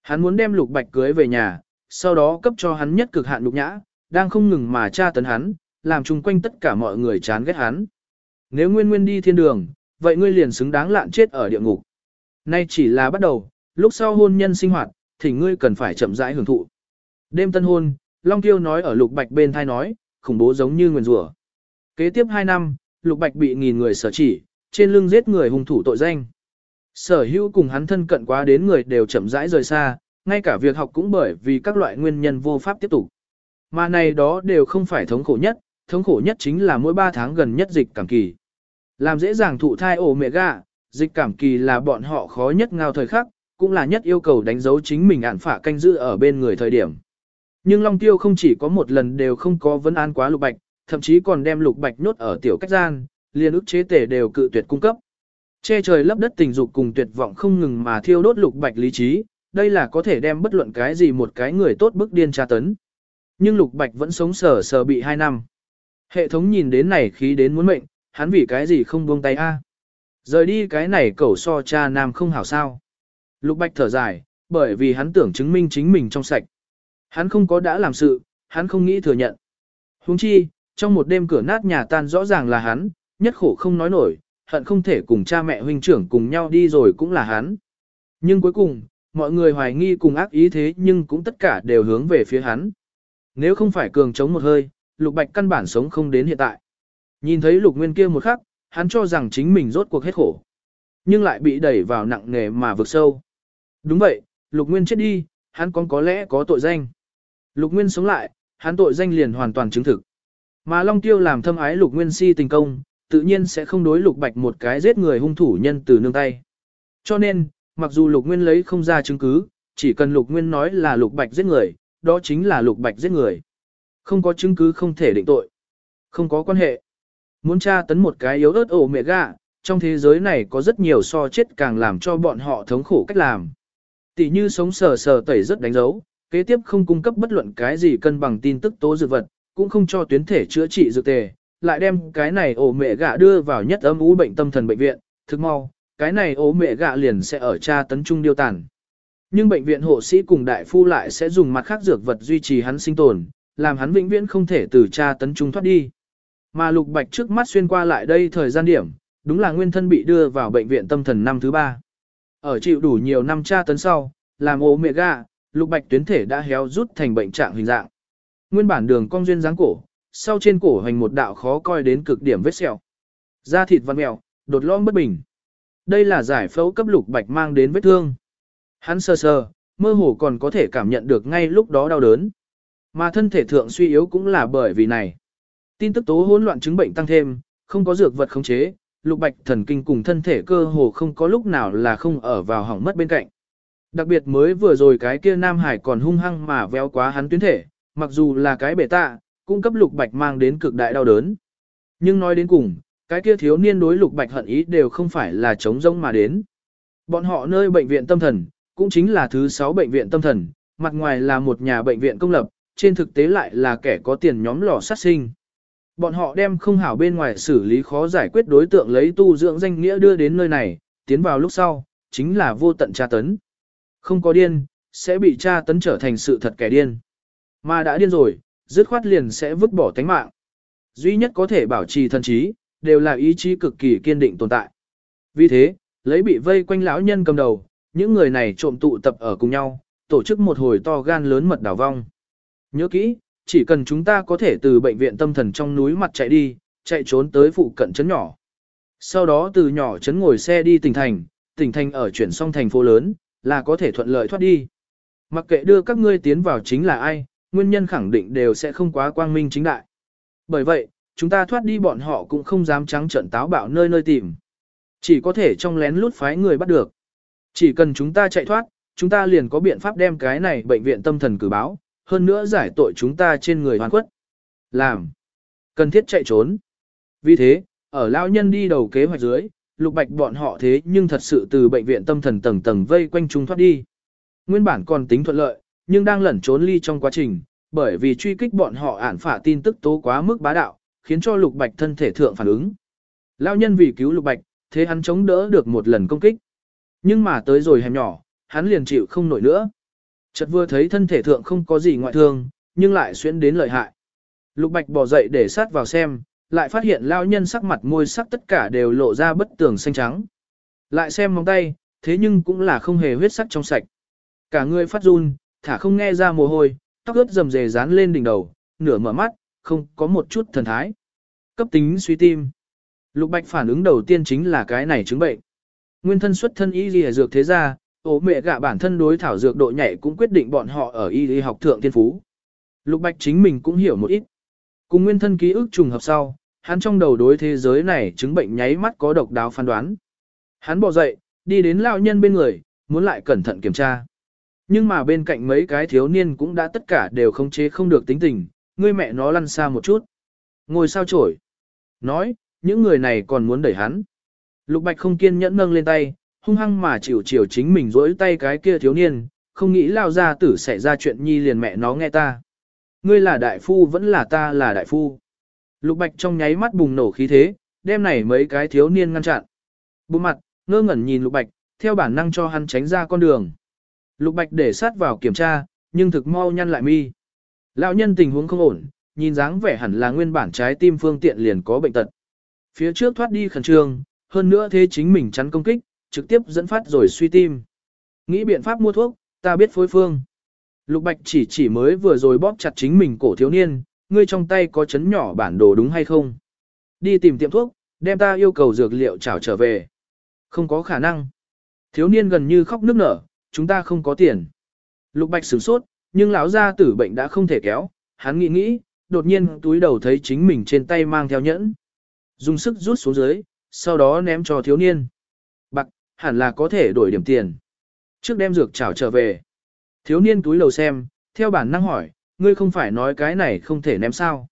Hắn muốn đem Lục Bạch cưới về nhà, sau đó cấp cho hắn nhất cực hạn lục nhã, đang không ngừng mà tra tấn hắn, làm chung quanh tất cả mọi người chán ghét hắn. Nếu nguyên nguyên đi thiên đường, vậy ngươi liền xứng đáng lạn chết ở địa ngục. Nay chỉ là bắt đầu, lúc sau hôn nhân sinh hoạt, thì ngươi cần phải chậm rãi hưởng thụ. Đêm tân hôn, Long Tiêu nói ở Lục Bạch bên thai nói, khủng bố giống như nguyền rủa. Kế tiếp 2 năm, Lục Bạch bị nghìn người sở chỉ, trên lưng giết người hung thủ tội danh. Sở hữu cùng hắn thân cận quá đến người đều chậm rãi rời xa, ngay cả việc học cũng bởi vì các loại nguyên nhân vô pháp tiếp tục. Mà này đó đều không phải thống khổ nhất, thống khổ nhất chính là mỗi 3 tháng gần nhất dịch cảm kỳ. Làm dễ dàng thụ thai ổ mẹ gà, dịch cảm kỳ là bọn họ khó nhất ngao thời khắc, cũng là nhất yêu cầu đánh dấu chính mình ản phả canh giữ ở bên người thời điểm. Nhưng Long Tiêu không chỉ có một lần đều không có vấn an quá lục bạch, thậm chí còn đem lục bạch nhốt ở tiểu cách gian, liền ức chế tể đều cự tuyệt cung cấp. Che trời lấp đất tình dục cùng tuyệt vọng không ngừng mà thiêu đốt lục bạch lý trí, đây là có thể đem bất luận cái gì một cái người tốt bức điên tra tấn. Nhưng lục bạch vẫn sống sờ sờ bị hai năm. Hệ thống nhìn đến này khí đến muốn mệnh, hắn vì cái gì không buông tay a? Rời đi cái này cẩu so cha nam không hảo sao. Lục bạch thở dài, bởi vì hắn tưởng chứng minh chính mình trong sạch. Hắn không có đã làm sự, hắn không nghĩ thừa nhận. Huống chi, trong một đêm cửa nát nhà tan rõ ràng là hắn, nhất khổ không nói nổi, hận không thể cùng cha mẹ huynh trưởng cùng nhau đi rồi cũng là hắn. Nhưng cuối cùng, mọi người hoài nghi cùng ác ý thế nhưng cũng tất cả đều hướng về phía hắn. Nếu không phải cường chống một hơi, lục bạch căn bản sống không đến hiện tại. Nhìn thấy lục nguyên kia một khắc, hắn cho rằng chính mình rốt cuộc hết khổ. nhưng lại bị đẩy vào nặng nề mà vực sâu. Đúng vậy, Lục Nguyên chết đi, hắn còn có lẽ có tội danh. Lục Nguyên sống lại, hắn tội danh liền hoàn toàn chứng thực. Mà Long Tiêu làm thâm ái Lục Nguyên si tình công, tự nhiên sẽ không đối Lục Bạch một cái giết người hung thủ nhân từ nương tay. Cho nên, mặc dù Lục Nguyên lấy không ra chứng cứ, chỉ cần Lục Nguyên nói là Lục Bạch giết người, đó chính là Lục Bạch giết người. Không có chứng cứ không thể định tội. Không có quan hệ. Muốn tra tấn một cái yếu ớt ổ mẹ gạ, trong thế giới này có rất nhiều so chết càng làm cho bọn họ thống khổ cách làm. Tỷ như sống sờ sờ tẩy rất đánh dấu, kế tiếp không cung cấp bất luận cái gì cân bằng tin tức tố dược vật, cũng không cho tuyến thể chữa trị dược tề, lại đem cái này ổ mẹ gạ đưa vào nhất âm ú bệnh tâm thần bệnh viện, thực mau, cái này ổ mẹ gạ liền sẽ ở tra tấn trung điêu tàn. Nhưng bệnh viện hộ sĩ cùng đại phu lại sẽ dùng mặt khác dược vật duy trì hắn sinh tồn, làm hắn vĩnh viễn không thể từ tra tấn trung thoát đi. Mà Lục Bạch trước mắt xuyên qua lại đây thời gian điểm, đúng là nguyên thân bị đưa vào bệnh viện tâm thần năm thứ ba. Ở chịu đủ nhiều năm tra tấn sau, làm ố mẹ gà, Lục Bạch tuyến thể đã héo rút thành bệnh trạng hình dạng. Nguyên bản đường cong duyên dáng cổ, sau trên cổ hành một đạo khó coi đến cực điểm vết sẹo. Da thịt văn mèo, đột lõm bất bình. Đây là giải phẫu cấp Lục Bạch mang đến vết thương. Hắn sơ sơ, mơ hồ còn có thể cảm nhận được ngay lúc đó đau đớn. Mà thân thể thượng suy yếu cũng là bởi vì này. Tin tức tố hỗn loạn chứng bệnh tăng thêm, không có dược vật khống chế, lục bạch thần kinh cùng thân thể cơ hồ không có lúc nào là không ở vào hỏng mất bên cạnh. Đặc biệt mới vừa rồi cái kia Nam Hải còn hung hăng mà véo quá hắn tuyến thể, mặc dù là cái bể tạ, cung cấp lục bạch mang đến cực đại đau đớn. Nhưng nói đến cùng, cái kia thiếu niên đối lục bạch hận ý đều không phải là chống rông mà đến. Bọn họ nơi bệnh viện tâm thần, cũng chính là thứ 6 bệnh viện tâm thần, mặt ngoài là một nhà bệnh viện công lập, trên thực tế lại là kẻ có tiền nhóm lò sát sinh. Bọn họ đem không hảo bên ngoài xử lý khó giải quyết đối tượng lấy tu dưỡng danh nghĩa đưa đến nơi này, tiến vào lúc sau, chính là vô tận tra tấn. Không có điên, sẽ bị tra tấn trở thành sự thật kẻ điên. Mà đã điên rồi, dứt khoát liền sẽ vứt bỏ tánh mạng. Duy nhất có thể bảo trì thần trí, đều là ý chí cực kỳ kiên định tồn tại. Vì thế, lấy bị vây quanh lão nhân cầm đầu, những người này trộm tụ tập ở cùng nhau, tổ chức một hồi to gan lớn mật đảo vong. Nhớ kỹ, chỉ cần chúng ta có thể từ bệnh viện tâm thần trong núi mặt chạy đi, chạy trốn tới phụ cận trấn nhỏ. Sau đó từ nhỏ trấn ngồi xe đi tỉnh thành, tỉnh thành ở chuyển xong thành phố lớn, là có thể thuận lợi thoát đi. Mặc kệ đưa các ngươi tiến vào chính là ai, nguyên nhân khẳng định đều sẽ không quá quang minh chính đại. Bởi vậy, chúng ta thoát đi bọn họ cũng không dám trắng trận táo bạo nơi nơi tìm. Chỉ có thể trong lén lút phái người bắt được. Chỉ cần chúng ta chạy thoát, chúng ta liền có biện pháp đem cái này bệnh viện tâm thần cử báo, hơn nữa giải tội chúng ta trên người hoàn quất. Làm. Cần thiết chạy trốn. Vì thế, ở lão nhân đi đầu kế hoạch dưới, lục bạch bọn họ thế nhưng thật sự từ bệnh viện tâm thần tầng tầng vây quanh chúng thoát đi. Nguyên bản còn tính thuận lợi, nhưng đang lẩn trốn ly trong quá trình, bởi vì truy kích bọn họ ản phả tin tức tố quá mức bá đạo, khiến cho lục bạch thân thể thượng phản ứng. Lão nhân vì cứu lục bạch, thế hắn chống đỡ được một lần công kích. Nhưng mà tới rồi hẻm nhỏ, hắn liền chịu không nổi nữa. Chợt vừa thấy thân thể thượng không có gì ngoại thương, nhưng lại xuyên đến lợi hại. Lục Bạch bỏ dậy để sát vào xem, lại phát hiện lao nhân sắc mặt môi sắc tất cả đều lộ ra bất tường xanh trắng. Lại xem móng tay, thế nhưng cũng là không hề huyết sắc trong sạch. Cả người phát run, thả không nghe ra mồ hôi, tóc ướt rầm rề dán lên đỉnh đầu, nửa mở mắt, không có một chút thần thái. Cấp tính suy tim. Lục Bạch phản ứng đầu tiên chính là cái này chứng bệnh. Nguyên thân xuất thân y lìa dược thế gia, ố mẹ gạ bản thân đối thảo dược độ nhạy cũng quyết định bọn họ ở y lý học thượng thiên phú. Lục Bạch chính mình cũng hiểu một ít. Cùng nguyên thân ký ức trùng hợp sau, hắn trong đầu đối thế giới này chứng bệnh nháy mắt có độc đáo phán đoán. Hắn bỏ dậy, đi đến lão nhân bên người, muốn lại cẩn thận kiểm tra. Nhưng mà bên cạnh mấy cái thiếu niên cũng đã tất cả đều không chế không được tính tình, người mẹ nó lăn xa một chút. Ngồi sao chổi. Nói, những người này còn muốn đẩy hắn. Lục Bạch không kiên nhẫn nâng lên tay, hung hăng mà chịu chiều chính mình rỗi tay cái kia thiếu niên, không nghĩ lao ra tử sẽ ra chuyện nhi liền mẹ nó nghe ta. Ngươi là đại phu vẫn là ta là đại phu. Lục Bạch trong nháy mắt bùng nổ khí thế, đem này mấy cái thiếu niên ngăn chặn. Bụng mặt, ngơ ngẩn nhìn Lục Bạch, theo bản năng cho hắn tránh ra con đường. Lục Bạch để sát vào kiểm tra, nhưng thực mau nhăn lại mi. Lão nhân tình huống không ổn, nhìn dáng vẻ hẳn là nguyên bản trái tim phương tiện liền có bệnh tật. Phía trước thoát đi khẩn trương, hơn nữa thế chính mình chắn công kích, trực tiếp dẫn phát rồi suy tim. Nghĩ biện pháp mua thuốc, ta biết phối phương. Lục Bạch chỉ chỉ mới vừa rồi bóp chặt chính mình cổ thiếu niên, ngươi trong tay có chấn nhỏ bản đồ đúng hay không? Đi tìm tiệm thuốc, đem ta yêu cầu dược liệu trảo trở về. Không có khả năng. Thiếu niên gần như khóc nức nở, chúng ta không có tiền. Lục Bạch sửng sốt, nhưng lão gia tử bệnh đã không thể kéo, hắn nghĩ nghĩ, đột nhiên túi đầu thấy chính mình trên tay mang theo nhẫn. Dùng sức rút xuống dưới, sau đó ném cho thiếu niên. Bạc, hẳn là có thể đổi điểm tiền. Trước đem dược trảo trở về. Thiếu niên túi lầu xem, theo bản năng hỏi, ngươi không phải nói cái này không thể ném sao.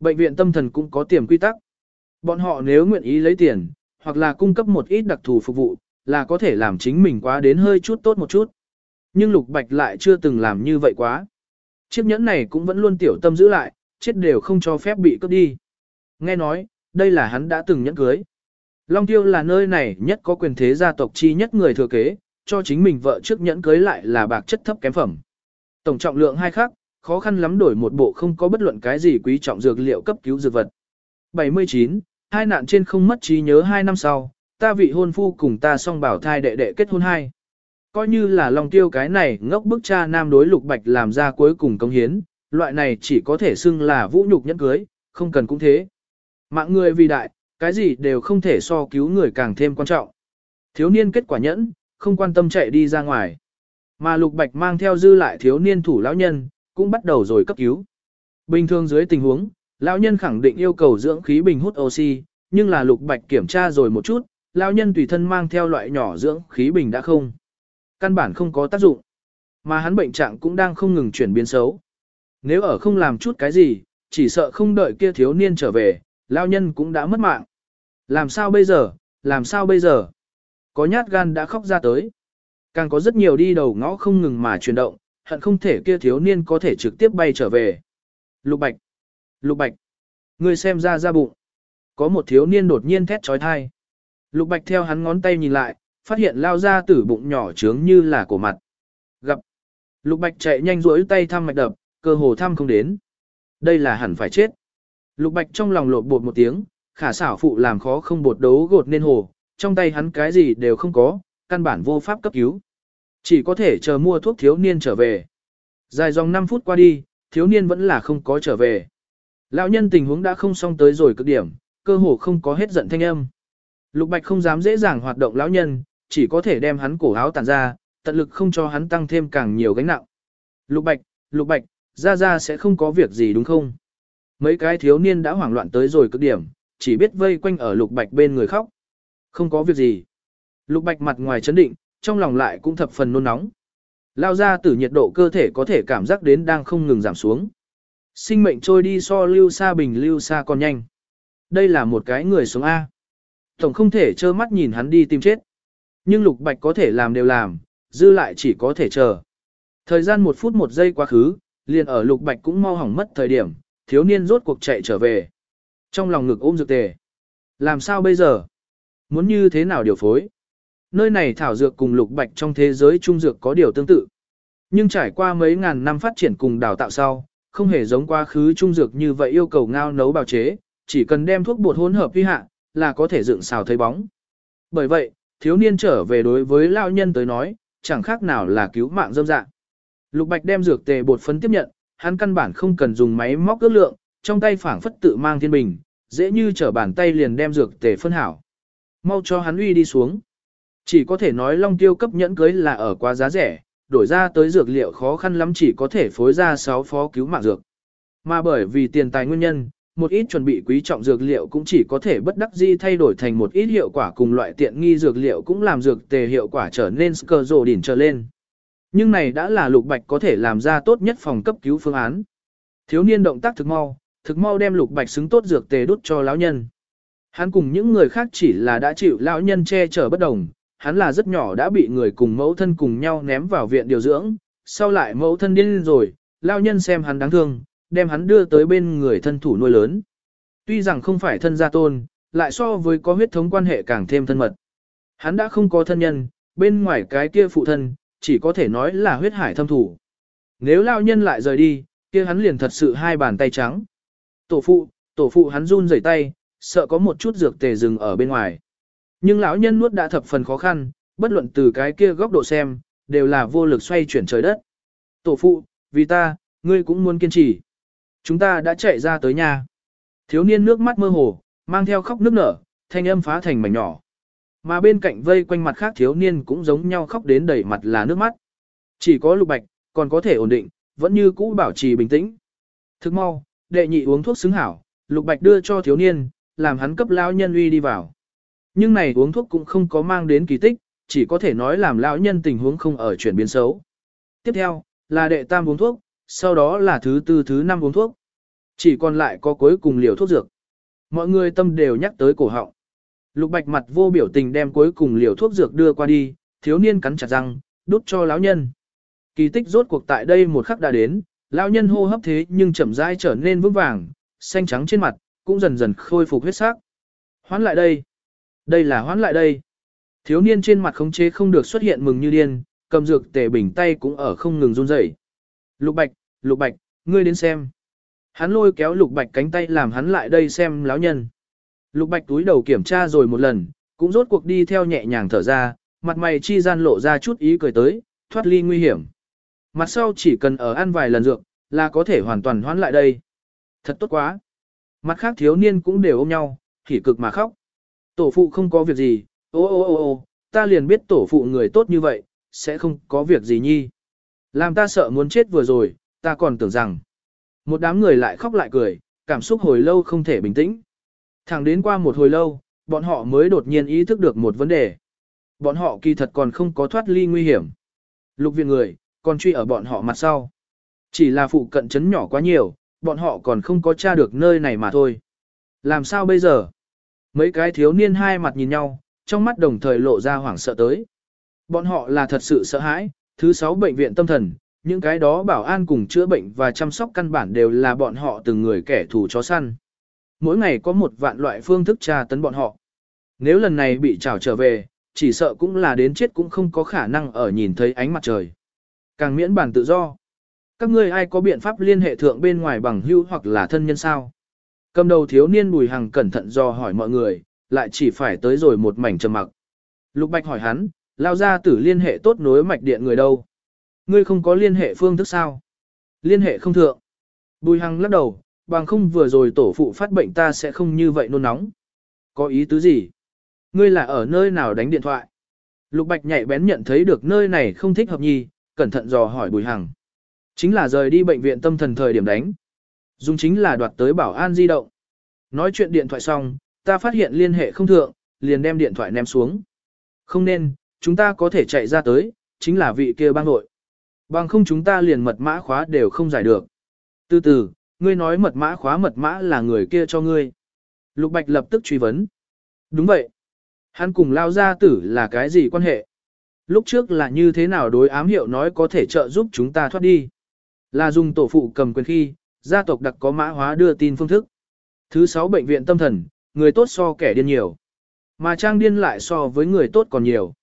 Bệnh viện tâm thần cũng có tiềm quy tắc. Bọn họ nếu nguyện ý lấy tiền, hoặc là cung cấp một ít đặc thù phục vụ, là có thể làm chính mình quá đến hơi chút tốt một chút. Nhưng Lục Bạch lại chưa từng làm như vậy quá. Chiếc nhẫn này cũng vẫn luôn tiểu tâm giữ lại, chết đều không cho phép bị cướp đi. Nghe nói, đây là hắn đã từng nhẫn cưới. Long Tiêu là nơi này nhất có quyền thế gia tộc chi nhất người thừa kế, cho chính mình vợ trước nhẫn cưới lại là bạc chất thấp kém phẩm. Tổng trọng lượng hai khắc, khó khăn lắm đổi một bộ không có bất luận cái gì quý trọng dược liệu cấp cứu dược vật. 79. Hai nạn trên không mất trí nhớ hai năm sau, ta vị hôn phu cùng ta song bảo thai đệ đệ kết hôn hai. Coi như là Long Tiêu cái này ngốc bức cha nam đối lục bạch làm ra cuối cùng công hiến, loại này chỉ có thể xưng là vũ nhục nhẫn cưới, không cần cũng thế. Mạng người vì đại, cái gì đều không thể so cứu người càng thêm quan trọng. Thiếu niên kết quả nhẫn, không quan tâm chạy đi ra ngoài. Mà lục bạch mang theo dư lại thiếu niên thủ lão nhân, cũng bắt đầu rồi cấp cứu. Bình thường dưới tình huống, lão nhân khẳng định yêu cầu dưỡng khí bình hút oxy, nhưng là lục bạch kiểm tra rồi một chút, lão nhân tùy thân mang theo loại nhỏ dưỡng khí bình đã không. Căn bản không có tác dụng. Mà hắn bệnh trạng cũng đang không ngừng chuyển biến xấu. Nếu ở không làm chút cái gì, chỉ sợ không đợi kia thiếu niên trở về, lão nhân cũng đã mất mạng. Làm sao bây giờ, làm sao bây giờ? Có nhát gan đã khóc ra tới. Càng có rất nhiều đi đầu ngõ không ngừng mà chuyển động, hận không thể kia thiếu niên có thể trực tiếp bay trở về. Lục Bạch! Lục Bạch! Người xem ra ra bụng. Có một thiếu niên đột nhiên thét trói thai. Lục Bạch theo hắn ngón tay nhìn lại, phát hiện lao ra tử bụng nhỏ trướng như là cổ mặt. Gặp! Lục Bạch chạy nhanh rỗi tay thăm mạch đập, cơ hồ thăm không đến. Đây là hẳn phải chết. Lục Bạch trong lòng lột bột một tiếng, khả xảo phụ làm khó không bột đấu gột nên hồ, trong tay hắn cái gì đều không có, căn bản vô pháp cấp cứu. Chỉ có thể chờ mua thuốc thiếu niên trở về. Dài dòng 5 phút qua đi, thiếu niên vẫn là không có trở về. Lão nhân tình huống đã không xong tới rồi cực điểm, cơ hồ không có hết giận thanh âm. Lục Bạch không dám dễ dàng hoạt động lão nhân, chỉ có thể đem hắn cổ áo tàn ra, tận lực không cho hắn tăng thêm càng nhiều gánh nặng. Lục Bạch, Lục Bạch, ra ra sẽ không có việc gì đúng không? Mấy cái thiếu niên đã hoảng loạn tới rồi cực điểm, chỉ biết vây quanh ở Lục Bạch bên người khóc. Không có việc gì. Lục Bạch mặt ngoài chấn định, trong lòng lại cũng thập phần nôn nóng. Lao ra từ nhiệt độ cơ thể có thể cảm giác đến đang không ngừng giảm xuống. Sinh mệnh trôi đi so lưu xa bình lưu xa còn nhanh. Đây là một cái người sống A. Tổng không thể trơ mắt nhìn hắn đi tìm chết. Nhưng Lục Bạch có thể làm đều làm, dư lại chỉ có thể chờ. Thời gian một phút một giây quá khứ, liền ở Lục Bạch cũng mau hỏng mất thời điểm, thiếu niên rốt cuộc chạy trở về. Trong lòng ngực ôm dược tề. Làm sao bây giờ? Muốn như thế nào điều phối? Nơi này thảo dược cùng lục bạch trong thế giới trung dược có điều tương tự. Nhưng trải qua mấy ngàn năm phát triển cùng đào tạo sau, không hề giống quá khứ trung dược như vậy yêu cầu ngao nấu bào chế, chỉ cần đem thuốc bột hỗn hợp huy hạ, là có thể dựng xào thấy bóng. Bởi vậy, thiếu niên trở về đối với lão nhân tới nói, chẳng khác nào là cứu mạng dâm dạng. Lục Bạch đem dược tề bột phấn tiếp nhận, hắn căn bản không cần dùng máy móc ước lượng, trong tay phảng phất tự mang thiên bình, dễ như trở bàn tay liền đem dược tề phân hảo. Mau cho hắn uy đi xuống. Chỉ có thể nói long tiêu cấp nhẫn cưới là ở quá giá rẻ, đổi ra tới dược liệu khó khăn lắm chỉ có thể phối ra 6 phó cứu mạng dược. Mà bởi vì tiền tài nguyên nhân, một ít chuẩn bị quý trọng dược liệu cũng chỉ có thể bất đắc dĩ thay đổi thành một ít hiệu quả cùng loại tiện nghi dược liệu cũng làm dược tề hiệu quả trở nên skơ rồ đỉnh trở lên. Nhưng này đã là lục bạch có thể làm ra tốt nhất phòng cấp cứu phương án. Thiếu niên động tác thực mau, thực mau đem lục bạch xứng tốt dược tề đút cho lão nhân. Hắn cùng những người khác chỉ là đã chịu lão nhân che chở bất đồng, hắn là rất nhỏ đã bị người cùng mẫu thân cùng nhau ném vào viện điều dưỡng, sau lại mẫu thân điên rồi, lão nhân xem hắn đáng thương, đem hắn đưa tới bên người thân thủ nuôi lớn. Tuy rằng không phải thân gia tôn, lại so với có huyết thống quan hệ càng thêm thân mật. Hắn đã không có thân nhân, bên ngoài cái kia phụ thân, chỉ có thể nói là huyết hải thâm thủ. Nếu lao nhân lại rời đi, kia hắn liền thật sự hai bàn tay trắng. Tổ phụ, tổ phụ hắn run rẩy tay, sợ có một chút dược tề rừng ở bên ngoài. Nhưng lão nhân nuốt đã thập phần khó khăn, bất luận từ cái kia góc độ xem, đều là vô lực xoay chuyển trời đất. Tổ phụ, vì ta, ngươi cũng muốn kiên trì. Chúng ta đã chạy ra tới nhà. Thiếu niên nước mắt mơ hồ, mang theo khóc nước nở, thanh âm phá thành mảnh nhỏ. Mà bên cạnh vây quanh mặt khác thiếu niên cũng giống nhau khóc đến đầy mặt là nước mắt. Chỉ có lục bạch, còn có thể ổn định, vẫn như cũ bảo trì bình tĩnh. Thức mau, đệ nhị uống thuốc xứng hảo, lục bạch đưa cho thiếu niên, làm hắn cấp lão nhân uy đi vào. Nhưng này uống thuốc cũng không có mang đến kỳ tích, chỉ có thể nói làm lão nhân tình huống không ở chuyển biến xấu. Tiếp theo, là đệ tam uống thuốc, sau đó là thứ tư thứ năm uống thuốc. Chỉ còn lại có cuối cùng liều thuốc dược. Mọi người tâm đều nhắc tới cổ họng. Lục bạch mặt vô biểu tình đem cuối cùng liều thuốc dược đưa qua đi, thiếu niên cắn chặt răng, đút cho lão nhân. Kỳ tích rốt cuộc tại đây một khắc đã đến, lão nhân hô hấp thế nhưng chậm rãi trở nên vững vàng, xanh trắng trên mặt, cũng dần dần khôi phục huyết sắc. Hoán lại đây. Đây là hoán lại đây. Thiếu niên trên mặt khống chế không được xuất hiện mừng như điên, cầm dược tề bình tay cũng ở không ngừng run rẩy. Lục Bạch, Lục Bạch, ngươi đến xem. Hắn lôi kéo Lục Bạch cánh tay làm hắn lại đây xem lão nhân. Lục Bạch túi đầu kiểm tra rồi một lần, cũng rốt cuộc đi theo nhẹ nhàng thở ra, mặt mày chi gian lộ ra chút ý cười tới, thoát ly nguy hiểm. Mặt sau chỉ cần ở ăn vài lần dược, là có thể hoàn toàn hoán lại đây. Thật tốt quá. Mặt khác thiếu niên cũng đều ôm nhau, hỉ cực mà khóc. Tổ phụ không có việc gì, ô ô ô ô, ta liền biết tổ phụ người tốt như vậy, sẽ không có việc gì nhi. Làm ta sợ muốn chết vừa rồi, ta còn tưởng rằng. Một đám người lại khóc lại cười, cảm xúc hồi lâu không thể bình tĩnh. Thẳng đến qua một hồi lâu, bọn họ mới đột nhiên ý thức được một vấn đề. Bọn họ kỳ thật còn không có thoát ly nguy hiểm. Lục viện người, còn truy ở bọn họ mặt sau. Chỉ là phụ cận chấn nhỏ quá nhiều, bọn họ còn không có tra được nơi này mà thôi. Làm sao bây giờ? Mấy cái thiếu niên hai mặt nhìn nhau, trong mắt đồng thời lộ ra hoảng sợ tới. Bọn họ là thật sự sợ hãi, thứ sáu bệnh viện tâm thần, những cái đó bảo an cùng chữa bệnh và chăm sóc căn bản đều là bọn họ từng người kẻ thù chó săn. Mỗi ngày có một vạn loại phương thức tra tấn bọn họ. Nếu lần này bị trảo trở về, chỉ sợ cũng là đến chết cũng không có khả năng ở nhìn thấy ánh mặt trời. Càng miễn bản tự do. Các ngươi ai có biện pháp liên hệ thượng bên ngoài bằng hữu hoặc là thân nhân sao? Cầm đầu thiếu niên Bùi Hằng cẩn thận do hỏi mọi người, lại chỉ phải tới rồi một mảnh trầm mặc. Lục Bạch hỏi hắn, lao ra tử liên hệ tốt nối mạch điện người đâu? Ngươi không có liên hệ phương thức sao? Liên hệ không thượng. Bùi Hằng lắc đầu, bằng không vừa rồi tổ phụ phát bệnh ta sẽ không như vậy nôn nóng. Có ý tứ gì? Ngươi là ở nơi nào đánh điện thoại? Lục Bạch nhạy bén nhận thấy được nơi này không thích hợp nhi, cẩn thận dò hỏi Bùi Hằng. Chính là rời đi bệnh viện tâm thần thời điểm đánh. Dùng chính là đoạt tới bảo an di động. Nói chuyện điện thoại xong, ta phát hiện liên hệ không thượng, liền đem điện thoại ném xuống. Không nên, chúng ta có thể chạy ra tới, chính là vị kia bang nội. Bằng không chúng ta liền mật mã khóa đều không giải được. Từ từ, ngươi nói mật mã khóa mật mã là người kia cho ngươi. Lục Bạch lập tức truy vấn. Đúng vậy. Hắn cùng lao gia tử là cái gì quan hệ? Lúc trước là như thế nào đối ám hiệu nói có thể trợ giúp chúng ta thoát đi? Là dùng tổ phụ cầm quyền khi, gia tộc đặc có mã hóa đưa tin phương thức. Thứ sáu bệnh viện tâm thần, người tốt so kẻ điên nhiều. Mà trang điên lại so với người tốt còn nhiều.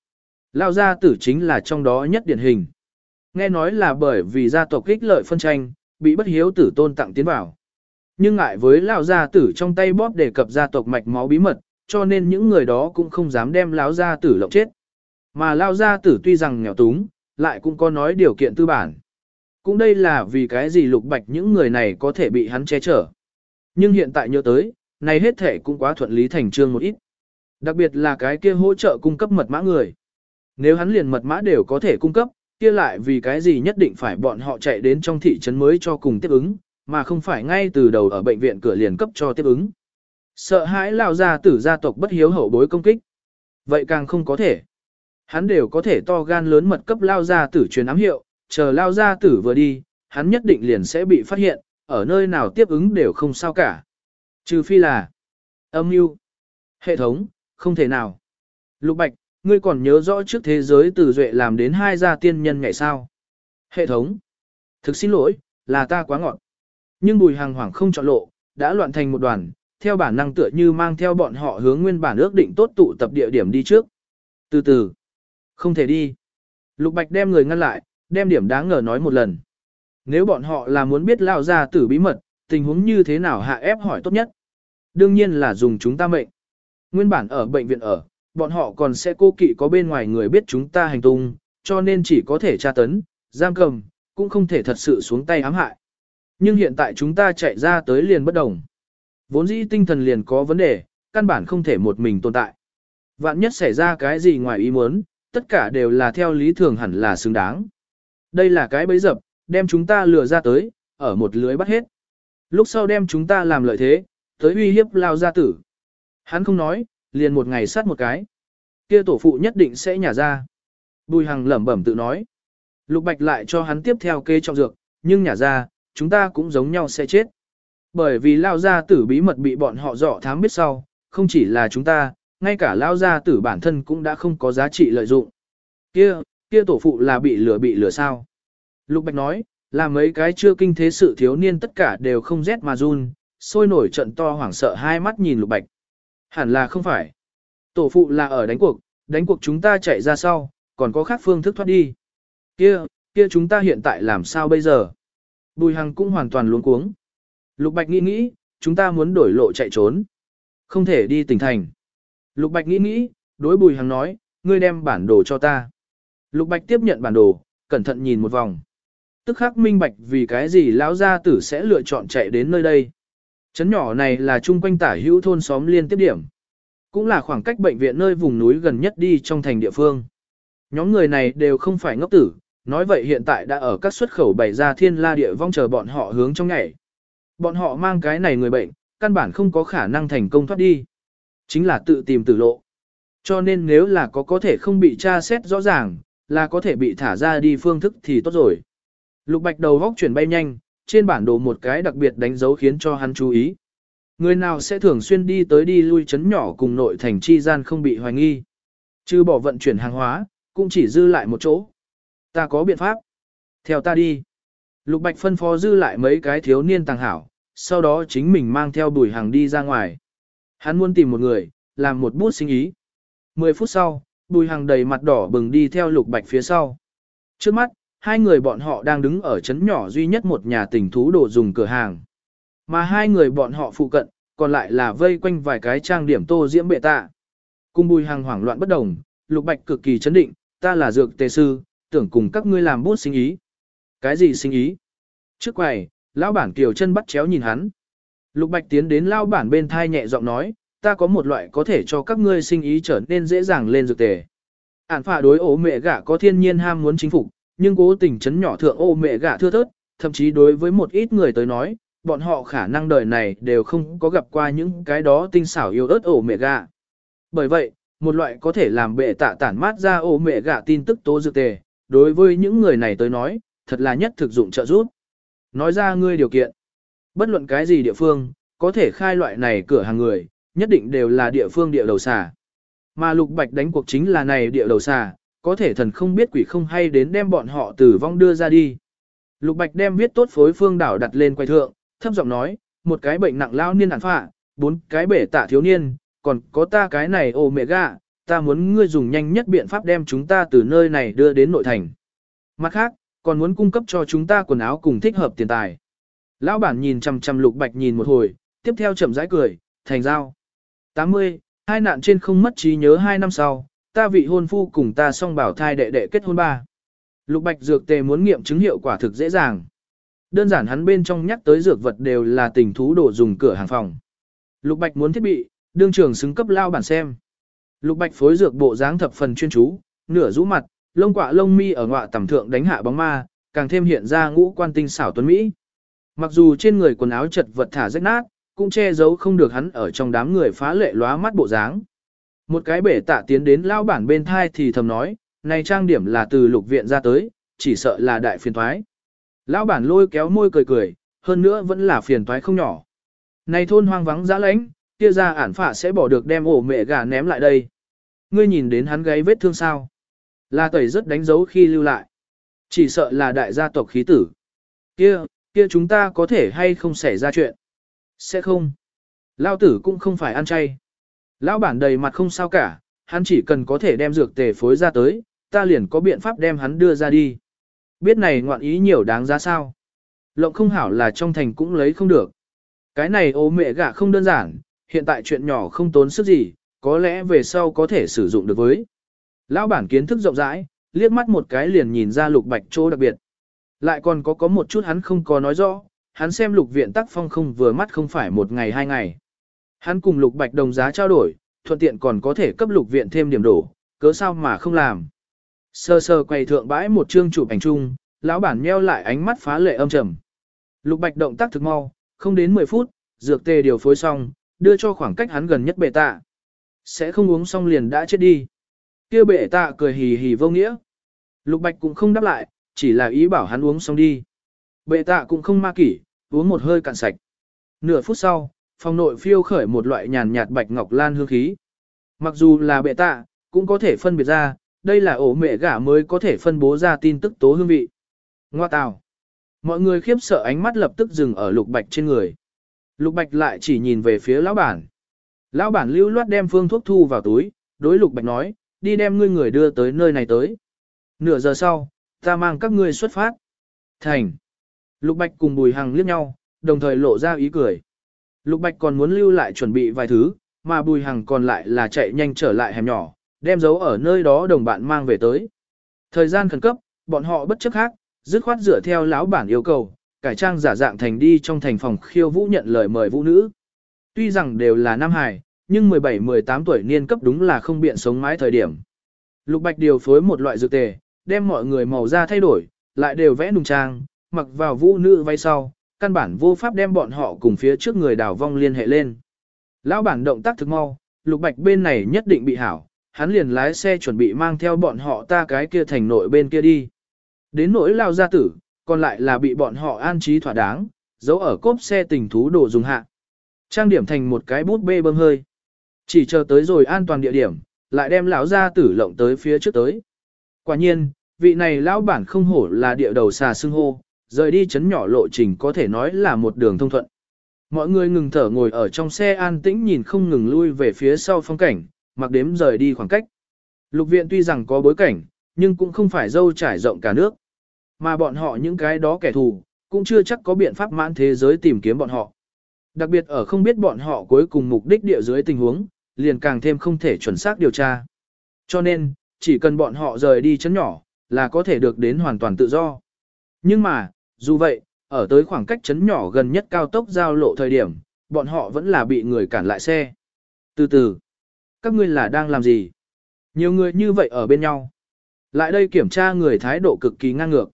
Lao gia tử chính là trong đó nhất điển hình. Nghe nói là bởi vì gia tộc kích lợi phân tranh, bị bất hiếu tử tôn tặng tiến vào. Nhưng ngại với Lao gia tử trong tay bóp đề cập gia tộc mạch máu bí mật, cho nên những người đó cũng không dám đem Lão gia tử lộng chết. Mà Lao gia tử tuy rằng nghèo túng, lại cũng có nói điều kiện tư bản. Cũng đây là vì cái gì lục bạch những người này có thể bị hắn che chở. Nhưng hiện tại nhớ tới, này hết thể cũng quá thuận lý thành trương một ít. Đặc biệt là cái kia hỗ trợ cung cấp mật mã người. Nếu hắn liền mật mã đều có thể cung cấp, kia lại vì cái gì nhất định phải bọn họ chạy đến trong thị trấn mới cho cùng tiếp ứng, mà không phải ngay từ đầu ở bệnh viện cửa liền cấp cho tiếp ứng. Sợ hãi lao ra tử gia tộc bất hiếu hậu bối công kích. Vậy càng không có thể. Hắn đều có thể to gan lớn mật cấp lao ra tử truyền ám hiệu, chờ lao ra tử vừa đi, hắn nhất định liền sẽ bị phát hiện, ở nơi nào tiếp ứng đều không sao cả. Trừ phi là âm mưu hệ thống, không thể nào. Lục Bạch, ngươi còn nhớ rõ trước thế giới từ duệ làm đến hai gia tiên nhân ngày sao? Hệ thống, thực xin lỗi, là ta quá ngọn. Nhưng bùi hàng hoảng không chọn lộ, đã loạn thành một đoàn, theo bản năng tựa như mang theo bọn họ hướng nguyên bản ước định tốt tụ tập địa điểm đi trước. Từ từ, không thể đi. Lục Bạch đem người ngăn lại, đem điểm đáng ngờ nói một lần. Nếu bọn họ là muốn biết lao ra tử bí mật, tình huống như thế nào hạ ép hỏi tốt nhất. Đương nhiên là dùng chúng ta mệnh. Nguyên bản ở bệnh viện ở, bọn họ còn sẽ cố kỵ có bên ngoài người biết chúng ta hành tung, cho nên chỉ có thể tra tấn, giam cầm, cũng không thể thật sự xuống tay ám hại. Nhưng hiện tại chúng ta chạy ra tới liền bất đồng. Vốn dĩ tinh thần liền có vấn đề, căn bản không thể một mình tồn tại. Vạn nhất xảy ra cái gì ngoài ý muốn, tất cả đều là theo lý thường hẳn là xứng đáng. Đây là cái bẫy dập, đem chúng ta lừa ra tới, ở một lưới bắt hết. Lúc sau đem chúng ta làm lợi thế, tới uy hiếp lao gia tử. Hắn không nói, liền một ngày sát một cái. Kia tổ phụ nhất định sẽ nhả ra. Bùi Hằng lẩm bẩm tự nói. Lục Bạch lại cho hắn tiếp theo kê trọng dược, nhưng nhả ra, chúng ta cũng giống nhau sẽ chết. Bởi vì lao gia tử bí mật bị bọn họ dọ thám biết sau, không chỉ là chúng ta, ngay cả lao gia tử bản thân cũng đã không có giá trị lợi dụng. Kia, kia tổ phụ là bị lửa bị lửa sao? Lục Bạch nói, là mấy cái chưa kinh thế sự thiếu niên tất cả đều không rét mà run, sôi nổi trận to hoảng sợ hai mắt nhìn Lục Bạch. Hẳn là không phải. Tổ phụ là ở đánh cuộc, đánh cuộc chúng ta chạy ra sau, còn có khác phương thức thoát đi. Kia, kia chúng ta hiện tại làm sao bây giờ? Bùi Hằng cũng hoàn toàn luống cuống. Lục Bạch nghĩ nghĩ, chúng ta muốn đổi lộ chạy trốn. Không thể đi tỉnh thành. Lục Bạch nghĩ nghĩ, đối Bùi Hằng nói, ngươi đem bản đồ cho ta. Lục Bạch tiếp nhận bản đồ, cẩn thận nhìn một vòng. Tức khắc minh bạch vì cái gì lão gia tử sẽ lựa chọn chạy đến nơi đây. Trấn nhỏ này là chung quanh tả hữu thôn xóm liên tiếp điểm. Cũng là khoảng cách bệnh viện nơi vùng núi gần nhất đi trong thành địa phương. Nhóm người này đều không phải ngốc tử, nói vậy hiện tại đã ở các xuất khẩu bày ra thiên la địa vong chờ bọn họ hướng trong ngày. Bọn họ mang cái này người bệnh, căn bản không có khả năng thành công thoát đi. Chính là tự tìm tử lộ. Cho nên nếu là có có thể không bị tra xét rõ ràng, là có thể bị thả ra đi phương thức thì tốt rồi. Lục Bạch đầu góc chuyển bay nhanh, trên bản đồ một cái đặc biệt đánh dấu khiến cho hắn chú ý. Người nào sẽ thường xuyên đi tới đi lui chấn nhỏ cùng nội thành chi gian không bị hoài nghi. Chứ bỏ vận chuyển hàng hóa, cũng chỉ dư lại một chỗ. Ta có biện pháp. Theo ta đi. Lục Bạch phân phó dư lại mấy cái thiếu niên tàng hảo, sau đó chính mình mang theo bùi hàng đi ra ngoài. Hắn muốn tìm một người, làm một bút sinh ý. Mười phút sau, bùi hàng đầy mặt đỏ bừng đi theo Lục Bạch phía sau. Trước mắt, hai người bọn họ đang đứng ở trấn nhỏ duy nhất một nhà tỉnh thú đồ dùng cửa hàng. Mà hai người bọn họ phụ cận, còn lại là vây quanh vài cái trang điểm tô diễm bệ tạ. Cùng bùi hàng hoảng loạn bất đồng, Lục Bạch cực kỳ chấn định, ta là dược tề sư, tưởng cùng các ngươi làm bút sinh ý. Cái gì sinh ý? Trước quầy, lão bản kiều chân bắt chéo nhìn hắn. Lục Bạch tiến đến lão bản bên thai nhẹ giọng nói, ta có một loại có thể cho các ngươi sinh ý trở nên dễ dàng lên dược tề. Ản phả đối ố mẹ gả có thiên nhiên ham muốn chính phục, nhưng cố tình chấn nhỏ thượng ô mẹ gả thưa thớt, thậm chí đối với một ít người tới nói, bọn họ khả năng đời này đều không có gặp qua những cái đó tinh xảo yêu ớt ổ mẹ gạ. Bởi vậy, một loại có thể làm bệ tạ tản mát ra ổ mẹ gạ tin tức tố dược tề, đối với những người này tới nói, thật là nhất thực dụng trợ giúp. Nói ra ngươi điều kiện. Bất luận cái gì địa phương, có thể khai loại này cửa hàng người, nhất định đều là địa phương địa đầu xà. Mà lục bạch đánh cuộc chính là này địa đầu xà, có thể thần không biết quỷ không hay đến đem bọn họ tử vong đưa ra đi. Lục bạch đem viết tốt phối phương đảo đặt lên quay thượng, thấp giọng nói, một cái bệnh nặng lao niên ản phạ, bốn cái bể tạ thiếu niên, còn có ta cái này ô mẹ gà, ta muốn ngươi dùng nhanh nhất biện pháp đem chúng ta từ nơi này đưa đến nội thành. Mặt khác, còn muốn cung cấp cho chúng ta quần áo cùng thích hợp tiền tài. Lão bản nhìn chằm chằm lục bạch nhìn một hồi, tiếp theo chậm rãi cười, thành giao. 80, hai nạn trên không mất trí nhớ hai năm sau, ta vị hôn phu cùng ta song bảo thai đệ đệ kết hôn ba. Lục bạch dược tề muốn nghiệm chứng hiệu quả thực dễ dàng. Đơn giản hắn bên trong nhắc tới dược vật đều là tình thú đồ dùng cửa hàng phòng. Lục Bạch muốn thiết bị, đương trường xứng cấp lao bản xem. Lục Bạch phối dược bộ dáng thập phần chuyên chú, nửa rũ mặt, lông quạ lông mi ở ngọa tầm thượng đánh hạ bóng ma, càng thêm hiện ra ngũ quan tinh xảo tuấn mỹ. Mặc dù trên người quần áo chật vật thả rách nát, cũng che giấu không được hắn ở trong đám người phá lệ lóa mắt bộ dáng. Một cái bể tạ tiến đến lao bản bên thai thì thầm nói, này trang điểm là từ lục viện ra tới, chỉ sợ là đại phiền thoái. Lão bản lôi kéo môi cười cười, hơn nữa vẫn là phiền toái không nhỏ. Này thôn hoang vắng giã lãnh, kia ra ản phả sẽ bỏ được đem ổ mẹ gà ném lại đây. Ngươi nhìn đến hắn gáy vết thương sao? Là tẩy rất đánh dấu khi lưu lại. Chỉ sợ là đại gia tộc khí tử. Kia, kia chúng ta có thể hay không xảy ra chuyện? Sẽ không. lao tử cũng không phải ăn chay. Lão bản đầy mặt không sao cả, hắn chỉ cần có thể đem dược tề phối ra tới, ta liền có biện pháp đem hắn đưa ra đi. Biết này ngoạn ý nhiều đáng giá sao. Lộng không hảo là trong thành cũng lấy không được. Cái này ô mẹ gả không đơn giản, hiện tại chuyện nhỏ không tốn sức gì, có lẽ về sau có thể sử dụng được với. Lão bản kiến thức rộng rãi, liếc mắt một cái liền nhìn ra lục bạch chỗ đặc biệt. Lại còn có có một chút hắn không có nói rõ, hắn xem lục viện tắc phong không vừa mắt không phải một ngày hai ngày. Hắn cùng lục bạch đồng giá trao đổi, thuận tiện còn có thể cấp lục viện thêm điểm đổ, cớ sao mà không làm. Sơ sơ quay thượng bãi một chương chụp ảnh chung, lão bản nheo lại ánh mắt phá lệ âm trầm. Lục Bạch động tác thực mau, không đến 10 phút, dược tê điều phối xong, đưa cho khoảng cách hắn gần nhất bệ tạ. Sẽ không uống xong liền đã chết đi. Kia bệ tạ cười hì hì vô nghĩa. Lục Bạch cũng không đáp lại, chỉ là ý bảo hắn uống xong đi. Bệ tạ cũng không ma kỷ, uống một hơi cạn sạch. Nửa phút sau, phòng nội phiêu khởi một loại nhàn nhạt bạch ngọc lan hương khí. Mặc dù là bệ tạ, cũng có thể phân biệt ra, đây là ổ mẹ gả mới có thể phân bố ra tin tức tố hương vị. Ngoa tào. Mọi người khiếp sợ ánh mắt lập tức dừng ở lục bạch trên người. Lục bạch lại chỉ nhìn về phía lão bản. Lão bản lưu loát đem phương thuốc thu vào túi, đối lục bạch nói, đi đem ngươi người đưa tới nơi này tới. Nửa giờ sau, ta mang các ngươi xuất phát. Thành. Lục bạch cùng bùi hằng liếc nhau, đồng thời lộ ra ý cười. Lục bạch còn muốn lưu lại chuẩn bị vài thứ, mà bùi hằng còn lại là chạy nhanh trở lại hẻm nhỏ, đem dấu ở nơi đó đồng bạn mang về tới. Thời gian khẩn cấp, bọn họ bất chấp khác, dứt khoát dựa theo lão bản yêu cầu, cải trang giả dạng thành đi trong thành phòng khiêu vũ nhận lời mời vũ nữ. Tuy rằng đều là nam hải, nhưng 17-18 tuổi niên cấp đúng là không biện sống mãi thời điểm. Lục Bạch điều phối một loại dược tề, đem mọi người màu da thay đổi, lại đều vẽ nùng trang, mặc vào vũ nữ vay sau, căn bản vô pháp đem bọn họ cùng phía trước người đào vong liên hệ lên. Lão bản động tác thực mau, Lục Bạch bên này nhất định bị hảo, hắn liền lái xe chuẩn bị mang theo bọn họ ta cái kia thành nội bên kia đi. Đến nỗi lao gia tử, còn lại là bị bọn họ an trí thỏa đáng, giấu ở cốp xe tình thú đồ dùng hạ. Trang điểm thành một cái bút bê bơm hơi. Chỉ chờ tới rồi an toàn địa điểm, lại đem lão gia tử lộng tới phía trước tới. Quả nhiên, vị này lão bản không hổ là địa đầu xà xưng hô, rời đi chấn nhỏ lộ trình có thể nói là một đường thông thuận. Mọi người ngừng thở ngồi ở trong xe an tĩnh nhìn không ngừng lui về phía sau phong cảnh, mặc đếm rời đi khoảng cách. Lục viện tuy rằng có bối cảnh, nhưng cũng không phải dâu trải rộng cả nước. Mà bọn họ những cái đó kẻ thù, cũng chưa chắc có biện pháp mãn thế giới tìm kiếm bọn họ. Đặc biệt ở không biết bọn họ cuối cùng mục đích địa dưới tình huống, liền càng thêm không thể chuẩn xác điều tra. Cho nên, chỉ cần bọn họ rời đi chấn nhỏ, là có thể được đến hoàn toàn tự do. Nhưng mà, dù vậy, ở tới khoảng cách chấn nhỏ gần nhất cao tốc giao lộ thời điểm, bọn họ vẫn là bị người cản lại xe. Từ từ, các ngươi là đang làm gì? Nhiều người như vậy ở bên nhau. Lại đây kiểm tra người thái độ cực kỳ ngang ngược.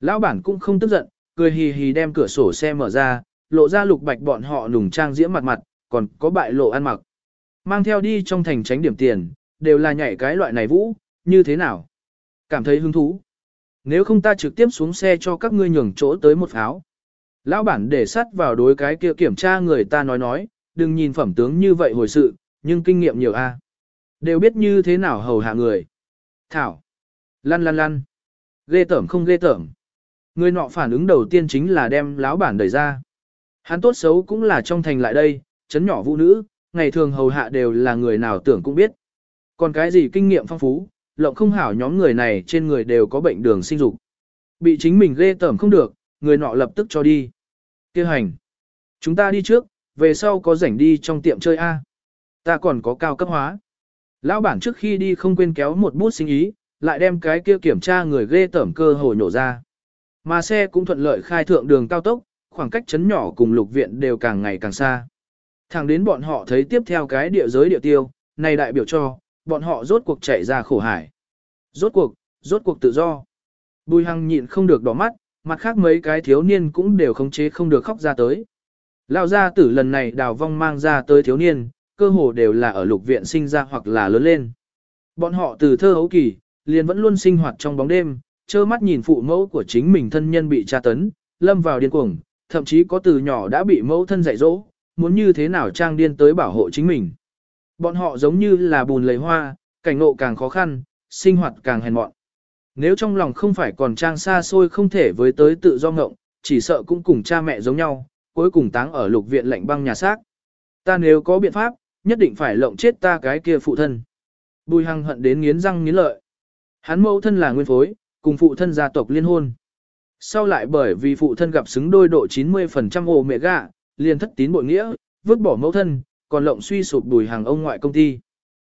Lão bản cũng không tức giận, cười hì hì đem cửa sổ xe mở ra, lộ ra lục bạch bọn họ nùng trang diễm mặt mặt, còn có bại lộ ăn mặc. Mang theo đi trong thành tránh điểm tiền, đều là nhảy cái loại này vũ, như thế nào? Cảm thấy hứng thú. Nếu không ta trực tiếp xuống xe cho các ngươi nhường chỗ tới một pháo. Lão bản để sắt vào đối cái kia kiểm tra người ta nói nói, đừng nhìn phẩm tướng như vậy hồi sự, nhưng kinh nghiệm nhiều a. Đều biết như thế nào hầu hạ người. Thảo. Lăn lăn lăn. Ghê tởm không ghê tởm. Người nọ phản ứng đầu tiên chính là đem lão bản đẩy ra. Hắn tốt xấu cũng là trong thành lại đây, chấn nhỏ vũ nữ, ngày thường hầu hạ đều là người nào tưởng cũng biết. Còn cái gì kinh nghiệm phong phú, lộng không hảo nhóm người này trên người đều có bệnh đường sinh dục. Bị chính mình ghê tởm không được, người nọ lập tức cho đi. Kêu hành. Chúng ta đi trước, về sau có rảnh đi trong tiệm chơi A. Ta còn có cao cấp hóa. Lão bản trước khi đi không quên kéo một bút sinh ý, lại đem cái kia kiểm tra người ghê tởm cơ hội nổ ra. Mà xe cũng thuận lợi khai thượng đường cao tốc, khoảng cách chấn nhỏ cùng lục viện đều càng ngày càng xa. Thẳng đến bọn họ thấy tiếp theo cái địa giới địa tiêu, này đại biểu cho, bọn họ rốt cuộc chạy ra khổ hải. Rốt cuộc, rốt cuộc tự do. Bùi hằng nhịn không được đỏ mắt, mặt khác mấy cái thiếu niên cũng đều khống chế không được khóc ra tới. Lão gia tử lần này đào vong mang ra tới thiếu niên, cơ hồ đều là ở lục viện sinh ra hoặc là lớn lên. Bọn họ từ thơ hấu kỳ, liền vẫn luôn sinh hoạt trong bóng đêm, trơ mắt nhìn phụ mẫu của chính mình thân nhân bị tra tấn, lâm vào điên cuồng, thậm chí có từ nhỏ đã bị mẫu thân dạy dỗ, muốn như thế nào trang điên tới bảo hộ chính mình. Bọn họ giống như là bùn lầy hoa, cảnh ngộ càng khó khăn, sinh hoạt càng hèn mọn. Nếu trong lòng không phải còn trang xa xôi không thể với tới tự do ngộng, chỉ sợ cũng cùng cha mẹ giống nhau, cuối cùng táng ở lục viện lạnh băng nhà xác. Ta nếu có biện pháp, nhất định phải lộng chết ta cái kia phụ thân. Bùi hằng hận đến nghiến răng nghiến lợi. Hắn mẫu thân là nguyên phối, cùng phụ thân gia tộc liên hôn. Sau lại bởi vì phụ thân gặp xứng đôi độ 90% ồ mẹ gạ, liền thất tín bội nghĩa, vứt bỏ mẫu thân, còn lộng suy sụp đùi hàng ông ngoại công ty.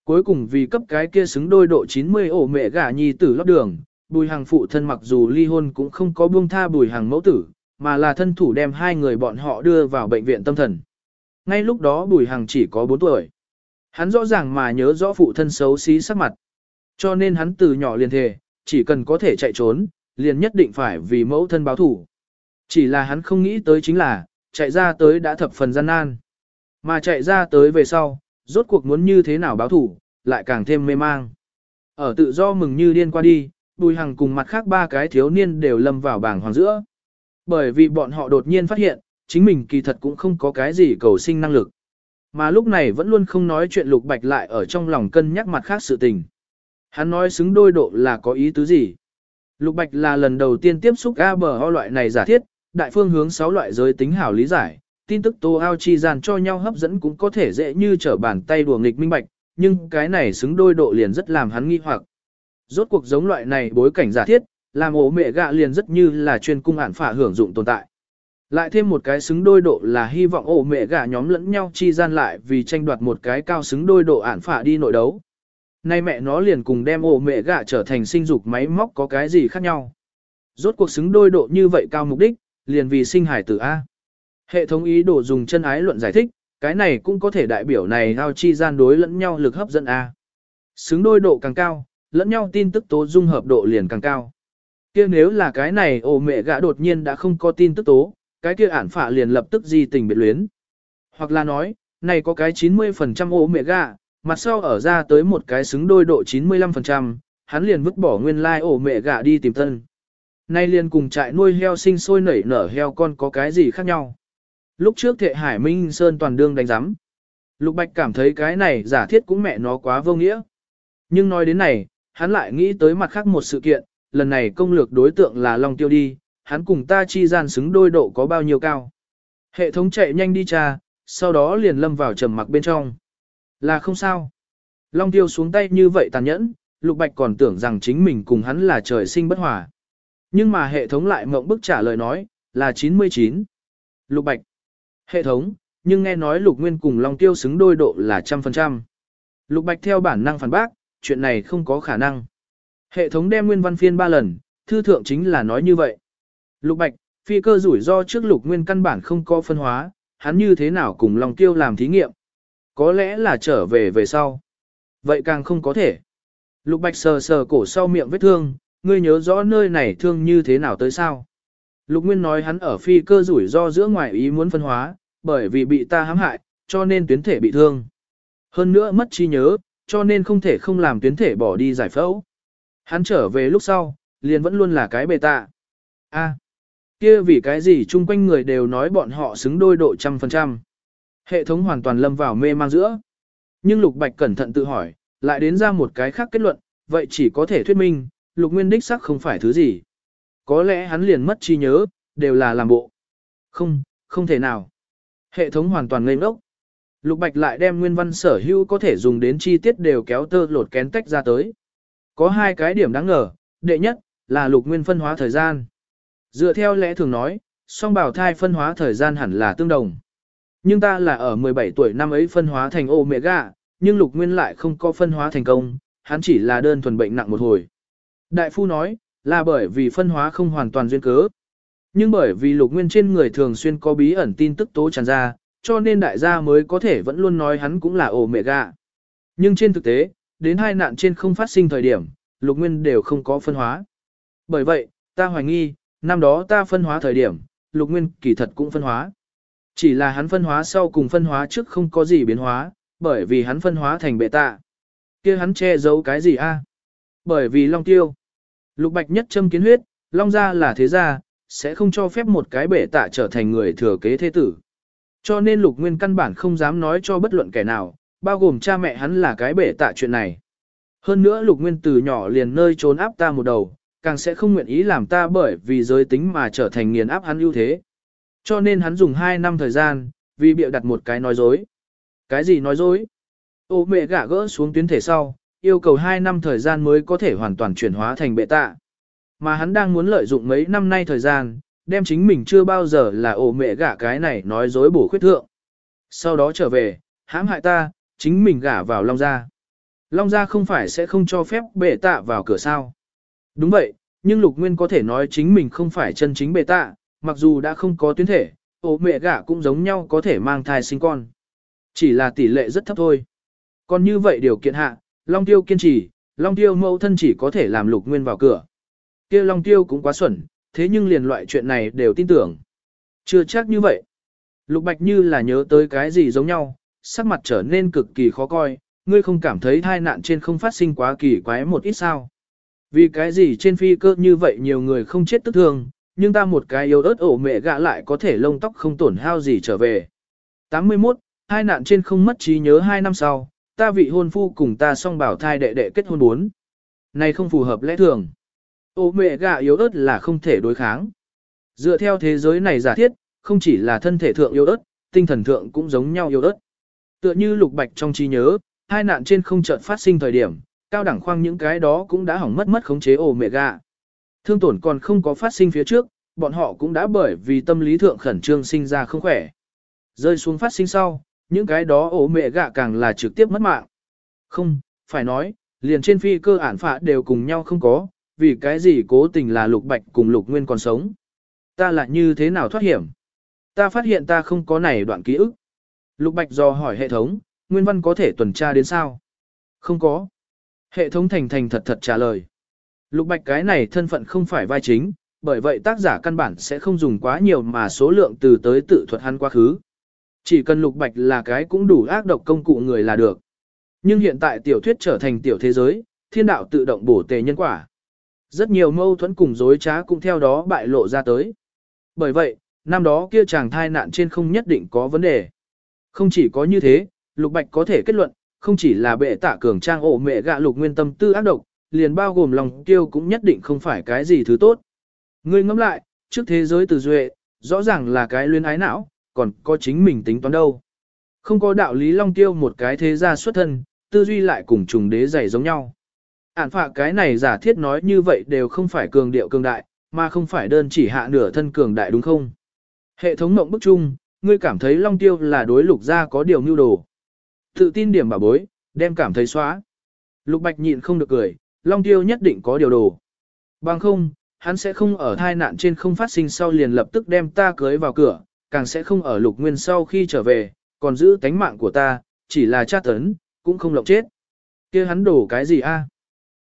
Cuối cùng vì cấp cái kia xứng đôi độ 90 ổ mẹ gả nhi tử lót đường, bùi hàng phụ thân mặc dù ly hôn cũng không có buông tha bùi hàng mẫu tử, mà là thân thủ đem hai người bọn họ đưa vào bệnh viện tâm thần. Ngay lúc đó bùi hàng chỉ có 4 tuổi. Hắn rõ ràng mà nhớ rõ phụ thân xấu xí sắc mặt. Cho nên hắn từ nhỏ liền thề, chỉ cần có thể chạy trốn, liền nhất định phải vì mẫu thân báo thủ. Chỉ là hắn không nghĩ tới chính là, chạy ra tới đã thập phần gian nan. Mà chạy ra tới về sau, rốt cuộc muốn như thế nào báo thủ, lại càng thêm mê mang. Ở tự do mừng như điên qua đi, Bùi Hằng cùng mặt khác ba cái thiếu niên đều lâm vào bảng hoàng giữa. Bởi vì bọn họ đột nhiên phát hiện, chính mình kỳ thật cũng không có cái gì cầu sinh năng lực. Mà lúc này vẫn luôn không nói chuyện lục bạch lại ở trong lòng cân nhắc mặt khác sự tình. Hắn nói xứng đôi độ là có ý tứ gì. Lục bạch là lần đầu tiên tiếp xúc A bờ ho loại này giả thiết, đại phương hướng 6 loại giới tính hảo lý giải, tin tức tô ao chi gian cho nhau hấp dẫn cũng có thể dễ như trở bàn tay đùa nghịch minh bạch, nhưng cái này xứng đôi độ liền rất làm hắn nghi hoặc. Rốt cuộc giống loại này bối cảnh giả thiết, làm ổ mẹ gạ liền rất như là chuyên cung ản phả hưởng dụng tồn tại. Lại thêm một cái xứng đôi độ là hy vọng ổ mẹ gạ nhóm lẫn nhau chi gian lại vì tranh đoạt một cái cao xứng đôi độ ản phả đi nội đấu. Nay mẹ nó liền cùng đem ổ mẹ gạ trở thành sinh dục máy móc có cái gì khác nhau. Rốt cuộc xứng đôi độ như vậy cao mục đích, liền vì sinh hải tử A. Hệ thống ý đồ dùng chân ái luận giải thích, cái này cũng có thể đại biểu này ao chi gian đối lẫn nhau lực hấp dẫn A. Xứng đôi độ càng cao, lẫn nhau tin tức tố dung hợp độ liền càng cao. kia nếu là cái này ổ mẹ gã đột nhiên đã không có tin tức tố, cái kia ản phạ liền lập tức di tình biệt luyến. Hoặc là nói, này có cái 90% ổ mẹ gã, mặt sau ở ra tới một cái xứng đôi độ 95%, hắn liền vứt bỏ nguyên lai like ổ mẹ gã đi tìm thân Nay liền cùng trại nuôi heo sinh sôi nảy nở heo con có cái gì khác nhau. Lúc trước thệ Hải Minh Sơn toàn đương đánh giám. Lục Bạch cảm thấy cái này giả thiết cũng mẹ nó quá vô nghĩa. Nhưng nói đến này, hắn lại nghĩ tới mặt khác một sự kiện, lần này công lược đối tượng là Long Tiêu đi, hắn cùng ta chi gian xứng đôi độ có bao nhiêu cao. Hệ thống chạy nhanh đi cha sau đó liền lâm vào trầm mặc bên trong. Là không sao. Long Tiêu xuống tay như vậy tàn nhẫn, Lục Bạch còn tưởng rằng chính mình cùng hắn là trời sinh bất hòa. Nhưng mà hệ thống lại mộng bức trả lời nói, là 99. Lục Bạch. Hệ thống, nhưng nghe nói Lục Nguyên cùng Long Tiêu xứng đôi độ là trăm phần trăm. Lục Bạch theo bản năng phản bác, chuyện này không có khả năng. Hệ thống đem nguyên văn phiên ba lần, thư thượng chính là nói như vậy. Lục Bạch, phi cơ rủi ro trước Lục Nguyên căn bản không có phân hóa, hắn như thế nào cùng Long Tiêu làm thí nghiệm. Có lẽ là trở về về sau. Vậy càng không có thể. Lục Bạch sờ sờ cổ sau miệng vết thương, ngươi nhớ rõ nơi này thương như thế nào tới sao. Lục Nguyên nói hắn ở phi cơ rủi ro giữa ngoài ý muốn phân hóa, bởi vì bị ta hãm hại, cho nên tuyến thể bị thương. Hơn nữa mất trí nhớ, cho nên không thể không làm tuyến thể bỏ đi giải phẫu. Hắn trở về lúc sau, liền vẫn luôn là cái bề tạ. A, kia vì cái gì chung quanh người đều nói bọn họ xứng đôi độ trăm phần trăm. Hệ thống hoàn toàn lâm vào mê mang giữa. Nhưng Lục Bạch cẩn thận tự hỏi, lại đến ra một cái khác kết luận, vậy chỉ có thể thuyết minh, Lục Nguyên đích sắc không phải thứ gì. Có lẽ hắn liền mất trí nhớ, đều là làm bộ. Không, không thể nào. Hệ thống hoàn toàn ngây ngốc. Lục Bạch lại đem nguyên văn sở hữu có thể dùng đến chi tiết đều kéo tơ lột kén tách ra tới. Có hai cái điểm đáng ngờ, đệ nhất, là lục nguyên phân hóa thời gian. Dựa theo lẽ thường nói, song bảo thai phân hóa thời gian hẳn là tương đồng. Nhưng ta là ở 17 tuổi năm ấy phân hóa thành omega, nhưng lục nguyên lại không có phân hóa thành công, hắn chỉ là đơn thuần bệnh nặng một hồi. Đại phu nói, là bởi vì phân hóa không hoàn toàn duyên cớ. Nhưng bởi vì lục nguyên trên người thường xuyên có bí ẩn tin tức tố tràn ra, cho nên đại gia mới có thể vẫn luôn nói hắn cũng là ổ mẹ gà. Nhưng trên thực tế, đến hai nạn trên không phát sinh thời điểm, lục nguyên đều không có phân hóa. Bởi vậy, ta hoài nghi, năm đó ta phân hóa thời điểm, lục nguyên kỳ thật cũng phân hóa. Chỉ là hắn phân hóa sau cùng phân hóa trước không có gì biến hóa, bởi vì hắn phân hóa thành bệ tạ. kia hắn che giấu cái gì a? Bởi vì long tiêu. Lục bạch nhất châm kiến huyết, long gia là thế gia, sẽ không cho phép một cái bể tạ trở thành người thừa kế thế tử. Cho nên lục nguyên căn bản không dám nói cho bất luận kẻ nào, bao gồm cha mẹ hắn là cái bể tạ chuyện này. Hơn nữa lục nguyên từ nhỏ liền nơi trốn áp ta một đầu, càng sẽ không nguyện ý làm ta bởi vì giới tính mà trở thành nghiền áp hắn ưu thế. Cho nên hắn dùng 2 năm thời gian, vì bịa đặt một cái nói dối. Cái gì nói dối? Ô mẹ gả gỡ xuống tuyến thể sau, yêu cầu 2 năm thời gian mới có thể hoàn toàn chuyển hóa thành bệ tạ. Mà hắn đang muốn lợi dụng mấy năm nay thời gian, đem chính mình chưa bao giờ là ổ mẹ gả cái này nói dối bổ khuyết thượng. Sau đó trở về, hãm hại ta, chính mình gả vào Long Gia. Long Gia không phải sẽ không cho phép bệ tạ vào cửa sao. Đúng vậy, nhưng Lục Nguyên có thể nói chính mình không phải chân chính bệ tạ, mặc dù đã không có tuyến thể, ổ mẹ gả cũng giống nhau có thể mang thai sinh con. Chỉ là tỷ lệ rất thấp thôi. Còn như vậy điều kiện hạ, Long Tiêu kiên trì, Long Tiêu mẫu thân chỉ có thể làm Lục Nguyên vào cửa. kia Long Tiêu cũng quá xuẩn, thế nhưng liền loại chuyện này đều tin tưởng. Chưa chắc như vậy. Lục Bạch như là nhớ tới cái gì giống nhau, sắc mặt trở nên cực kỳ khó coi, ngươi không cảm thấy thai nạn trên không phát sinh quá kỳ quái một ít sao. Vì cái gì trên phi cơ như vậy nhiều người không chết tức thương, nhưng ta một cái yếu ớt ổ mẹ gạ lại có thể lông tóc không tổn hao gì trở về. 81. Hai nạn trên không mất trí nhớ hai năm sau, ta vị hôn phu cùng ta song bảo thai đệ đệ kết hôn bốn. Này không phù hợp lẽ thường. Ổ mẹ gạ yếu ớt là không thể đối kháng. Dựa theo thế giới này giả thiết, không chỉ là thân thể thượng yếu ớt, tinh thần thượng cũng giống nhau yếu ớt. Tựa như lục bạch trong trí nhớ, hai nạn trên không chợt phát sinh thời điểm, cao đẳng khoang những cái đó cũng đã hỏng mất mất khống chế ổ mẹ gạ. Thương tổn còn không có phát sinh phía trước, bọn họ cũng đã bởi vì tâm lý thượng khẩn trương sinh ra không khỏe. Rơi xuống phát sinh sau, những cái đó ổ mẹ gạ càng là trực tiếp mất mạng. Không, phải nói, liền trên phi cơ ản phạ đều cùng nhau không có, vì cái gì cố tình là lục bạch cùng lục nguyên còn sống. Ta lại như thế nào thoát hiểm? Ta phát hiện ta không có này đoạn ký ức. Lục bạch do hỏi hệ thống, nguyên văn có thể tuần tra đến sao? Không có. Hệ thống thành thành thật thật trả lời. Lục bạch cái này thân phận không phải vai chính, bởi vậy tác giả căn bản sẽ không dùng quá nhiều mà số lượng từ tới tự thuật hắn quá khứ. Chỉ cần lục bạch là cái cũng đủ ác độc công cụ người là được. Nhưng hiện tại tiểu thuyết trở thành tiểu thế giới, thiên đạo tự động bổ tề nhân quả. Rất nhiều mâu thuẫn cùng dối trá cũng theo đó bại lộ ra tới. Bởi vậy, năm đó kia chàng thai nạn trên không nhất định có vấn đề. Không chỉ có như thế, lục bạch có thể kết luận, không chỉ là bệ tạ cường trang ổ mẹ gạ lục nguyên tâm tư ác độc, liền bao gồm lòng tiêu cũng nhất định không phải cái gì thứ tốt. Ngươi ngẫm lại, trước thế giới từ duệ, rõ ràng là cái luyến ái não, còn có chính mình tính toán đâu. Không có đạo lý long tiêu một cái thế gia xuất thân, tư duy lại cùng trùng đế dày giống nhau. Ản phạ cái này giả thiết nói như vậy đều không phải cường điệu cường đại, mà không phải đơn chỉ hạ nửa thân cường đại đúng không? Hệ thống mộng bức chung, ngươi cảm thấy long tiêu là đối lục gia có điều mưu đồ. Tự tin điểm bà bối, đem cảm thấy xóa. Lục bạch nhịn không được cười, long tiêu nhất định có điều đồ. Bằng không, hắn sẽ không ở thai nạn trên không phát sinh sau liền lập tức đem ta cưới vào cửa, càng sẽ không ở lục nguyên sau khi trở về, còn giữ tánh mạng của ta, chỉ là tra tấn, cũng không lộng chết. kia hắn đổ cái gì a?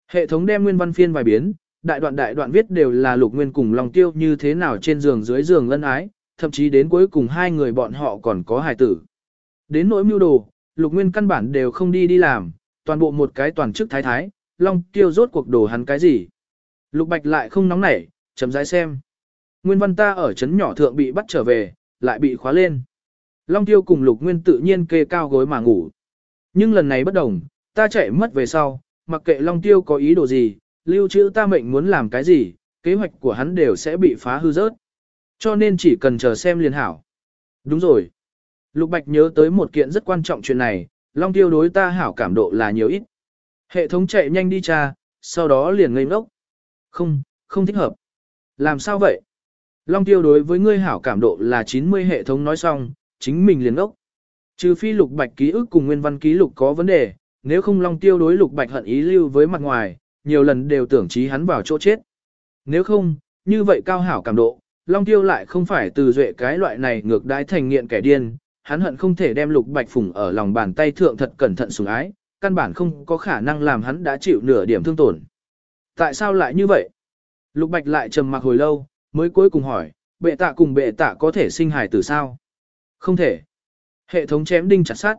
Hệ thống đem nguyên văn phiên vài biến, đại đoạn đại đoạn viết đều là lục nguyên cùng lòng tiêu như thế nào trên giường dưới giường lân ái, thậm chí đến cuối cùng hai người bọn họ còn có hài tử. Đến nỗi mưu đồ, lục nguyên căn bản đều không đi đi làm, toàn bộ một cái toàn chức thái thái, long tiêu rốt cuộc đồ hắn cái gì. Lục bạch lại không nóng nảy, chấm rãi xem. Nguyên văn ta ở trấn nhỏ thượng bị bắt trở về, lại bị khóa lên. Long tiêu cùng lục nguyên tự nhiên kê cao gối mà ngủ. Nhưng lần này bất đồng, ta chạy mất về sau, mặc kệ Long tiêu có ý đồ gì, lưu trữ ta mệnh muốn làm cái gì, kế hoạch của hắn đều sẽ bị phá hư rớt. Cho nên chỉ cần chờ xem liền hảo. Đúng rồi. Lục Bạch nhớ tới một kiện rất quan trọng chuyện này, Long tiêu đối ta hảo cảm độ là nhiều ít. Hệ thống chạy nhanh đi cha sau đó liền ngây ngốc. Không, không thích hợp. Làm sao vậy? Long tiêu đối với ngươi hảo cảm độ là 90 hệ thống nói xong, chính mình liền ốc. Trừ phi lục bạch ký ức cùng nguyên văn ký lục có vấn đề, nếu không Long tiêu đối lục bạch hận ý lưu với mặt ngoài, nhiều lần đều tưởng trí hắn vào chỗ chết. Nếu không, như vậy cao hảo cảm độ, Long tiêu lại không phải từ duệ cái loại này ngược đái thành nghiện kẻ điên, hắn hận không thể đem lục bạch phủng ở lòng bàn tay thượng thật cẩn thận sủng ái, căn bản không có khả năng làm hắn đã chịu nửa điểm thương tổn. Tại sao lại như vậy? Lục bạch lại trầm mặc hồi lâu, mới cuối cùng hỏi, bệ tạ cùng bệ tạ có thể sinh hài tử sao? Không thể. Hệ thống chém đinh chặt sắt.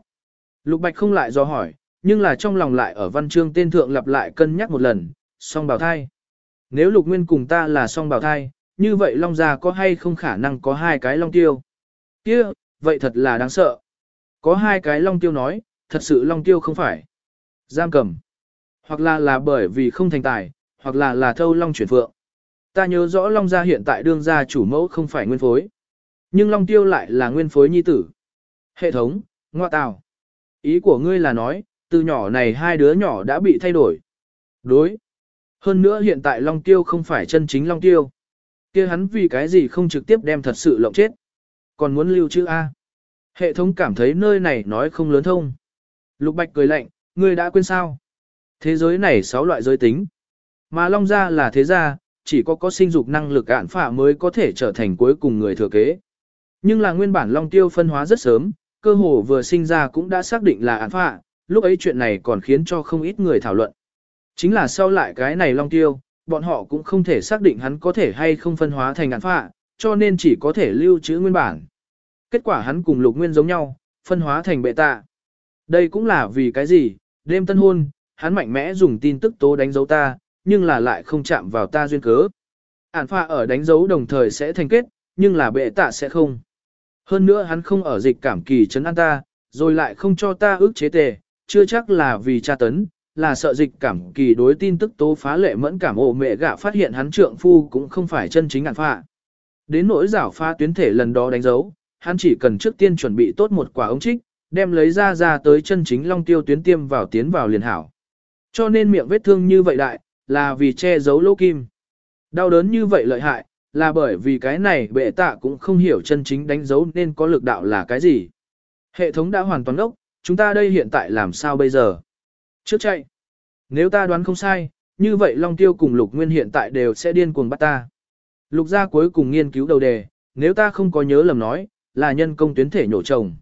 Lục Bạch không lại do hỏi, nhưng là trong lòng lại ở văn chương tên thượng lặp lại cân nhắc một lần, song bào thai. Nếu Lục Nguyên cùng ta là song bào thai, như vậy Long Gia có hay không khả năng có hai cái Long Tiêu? kia vậy thật là đáng sợ. Có hai cái Long Tiêu nói, thật sự Long Tiêu không phải. Giam cầm. Hoặc là là bởi vì không thành tài, hoặc là là thâu Long chuyển phượng. Ta nhớ rõ Long Gia hiện tại đương gia chủ mẫu không phải nguyên phối. Nhưng Long Tiêu lại là nguyên phối nhi tử. Hệ thống, ngoa tào. Ý của ngươi là nói, từ nhỏ này hai đứa nhỏ đã bị thay đổi. Đối. Hơn nữa hiện tại Long Tiêu không phải chân chính Long Tiêu. kia hắn vì cái gì không trực tiếp đem thật sự lộng chết. Còn muốn lưu chữ A. Hệ thống cảm thấy nơi này nói không lớn thông. Lục Bạch cười lạnh, ngươi đã quên sao? Thế giới này sáu loại giới tính. Mà Long Gia là thế gia, chỉ có có sinh dục năng lực ạn phạ mới có thể trở thành cuối cùng người thừa kế. Nhưng là nguyên bản Long Tiêu phân hóa rất sớm, cơ hồ vừa sinh ra cũng đã xác định là ạn phạ, lúc ấy chuyện này còn khiến cho không ít người thảo luận. Chính là sau lại cái này long tiêu, bọn họ cũng không thể xác định hắn có thể hay không phân hóa thành ạn phạ, cho nên chỉ có thể lưu trữ nguyên bản. Kết quả hắn cùng lục nguyên giống nhau, phân hóa thành bệ tạ. Đây cũng là vì cái gì, đêm tân hôn, hắn mạnh mẽ dùng tin tức tố đánh dấu ta, nhưng là lại không chạm vào ta duyên cớ. Ản pha ở đánh dấu đồng thời sẽ thành kết, nhưng là bệ tạ sẽ không. Hơn nữa hắn không ở dịch cảm kỳ chấn an ta, rồi lại không cho ta ước chế tề, chưa chắc là vì tra tấn, là sợ dịch cảm kỳ đối tin tức tố phá lệ mẫn cảm ổ mẹ gạ phát hiện hắn trượng phu cũng không phải chân chính ản pha. Đến nỗi giảo pha tuyến thể lần đó đánh dấu, hắn chỉ cần trước tiên chuẩn bị tốt một quả ống trích, đem lấy ra ra tới chân chính long tiêu tuyến tiêm vào tiến vào liền hảo. Cho nên miệng vết thương như vậy đại, là vì che giấu lỗ kim. Đau đớn như vậy lợi hại, là bởi vì cái này bệ tạ cũng không hiểu chân chính đánh dấu nên có lực đạo là cái gì. Hệ thống đã hoàn toàn ốc, chúng ta đây hiện tại làm sao bây giờ? Trước chạy. Nếu ta đoán không sai, như vậy Long Tiêu cùng Lục Nguyên hiện tại đều sẽ điên cuồng bắt ta. Lục gia cuối cùng nghiên cứu đầu đề, nếu ta không có nhớ lầm nói, là nhân công tuyến thể nhổ chồng.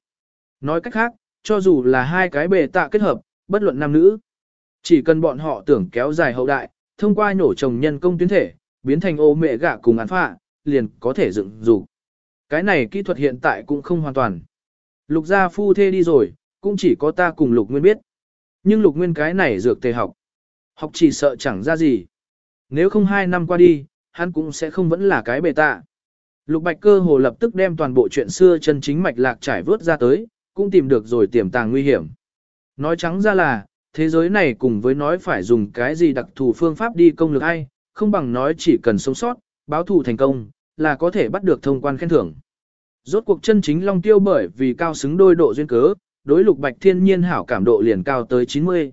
Nói cách khác, cho dù là hai cái bề tạ kết hợp, bất luận nam nữ, chỉ cần bọn họ tưởng kéo dài hậu đại, thông qua nổ trồng nhân công tuyến thể, biến thành ô mẹ gạ cùng án phạ, liền có thể dựng dục. Cái này kỹ thuật hiện tại cũng không hoàn toàn. Lục gia phu thê đi rồi, cũng chỉ có ta cùng lục nguyên biết. Nhưng lục nguyên cái này dược tề học. Học chỉ sợ chẳng ra gì. Nếu không hai năm qua đi, hắn cũng sẽ không vẫn là cái bề tạ. Lục bạch cơ hồ lập tức đem toàn bộ chuyện xưa chân chính mạch lạc trải vớt ra tới, cũng tìm được rồi tiềm tàng nguy hiểm. Nói trắng ra là, thế giới này cùng với nói phải dùng cái gì đặc thù phương pháp đi công lực ai, không bằng nói chỉ cần sống sót, báo thù thành công, là có thể bắt được thông quan khen thưởng. Rốt cuộc chân chính Long Tiêu bởi vì cao xứng đôi độ duyên cớ, đối Lục Bạch thiên nhiên hảo cảm độ liền cao tới 90.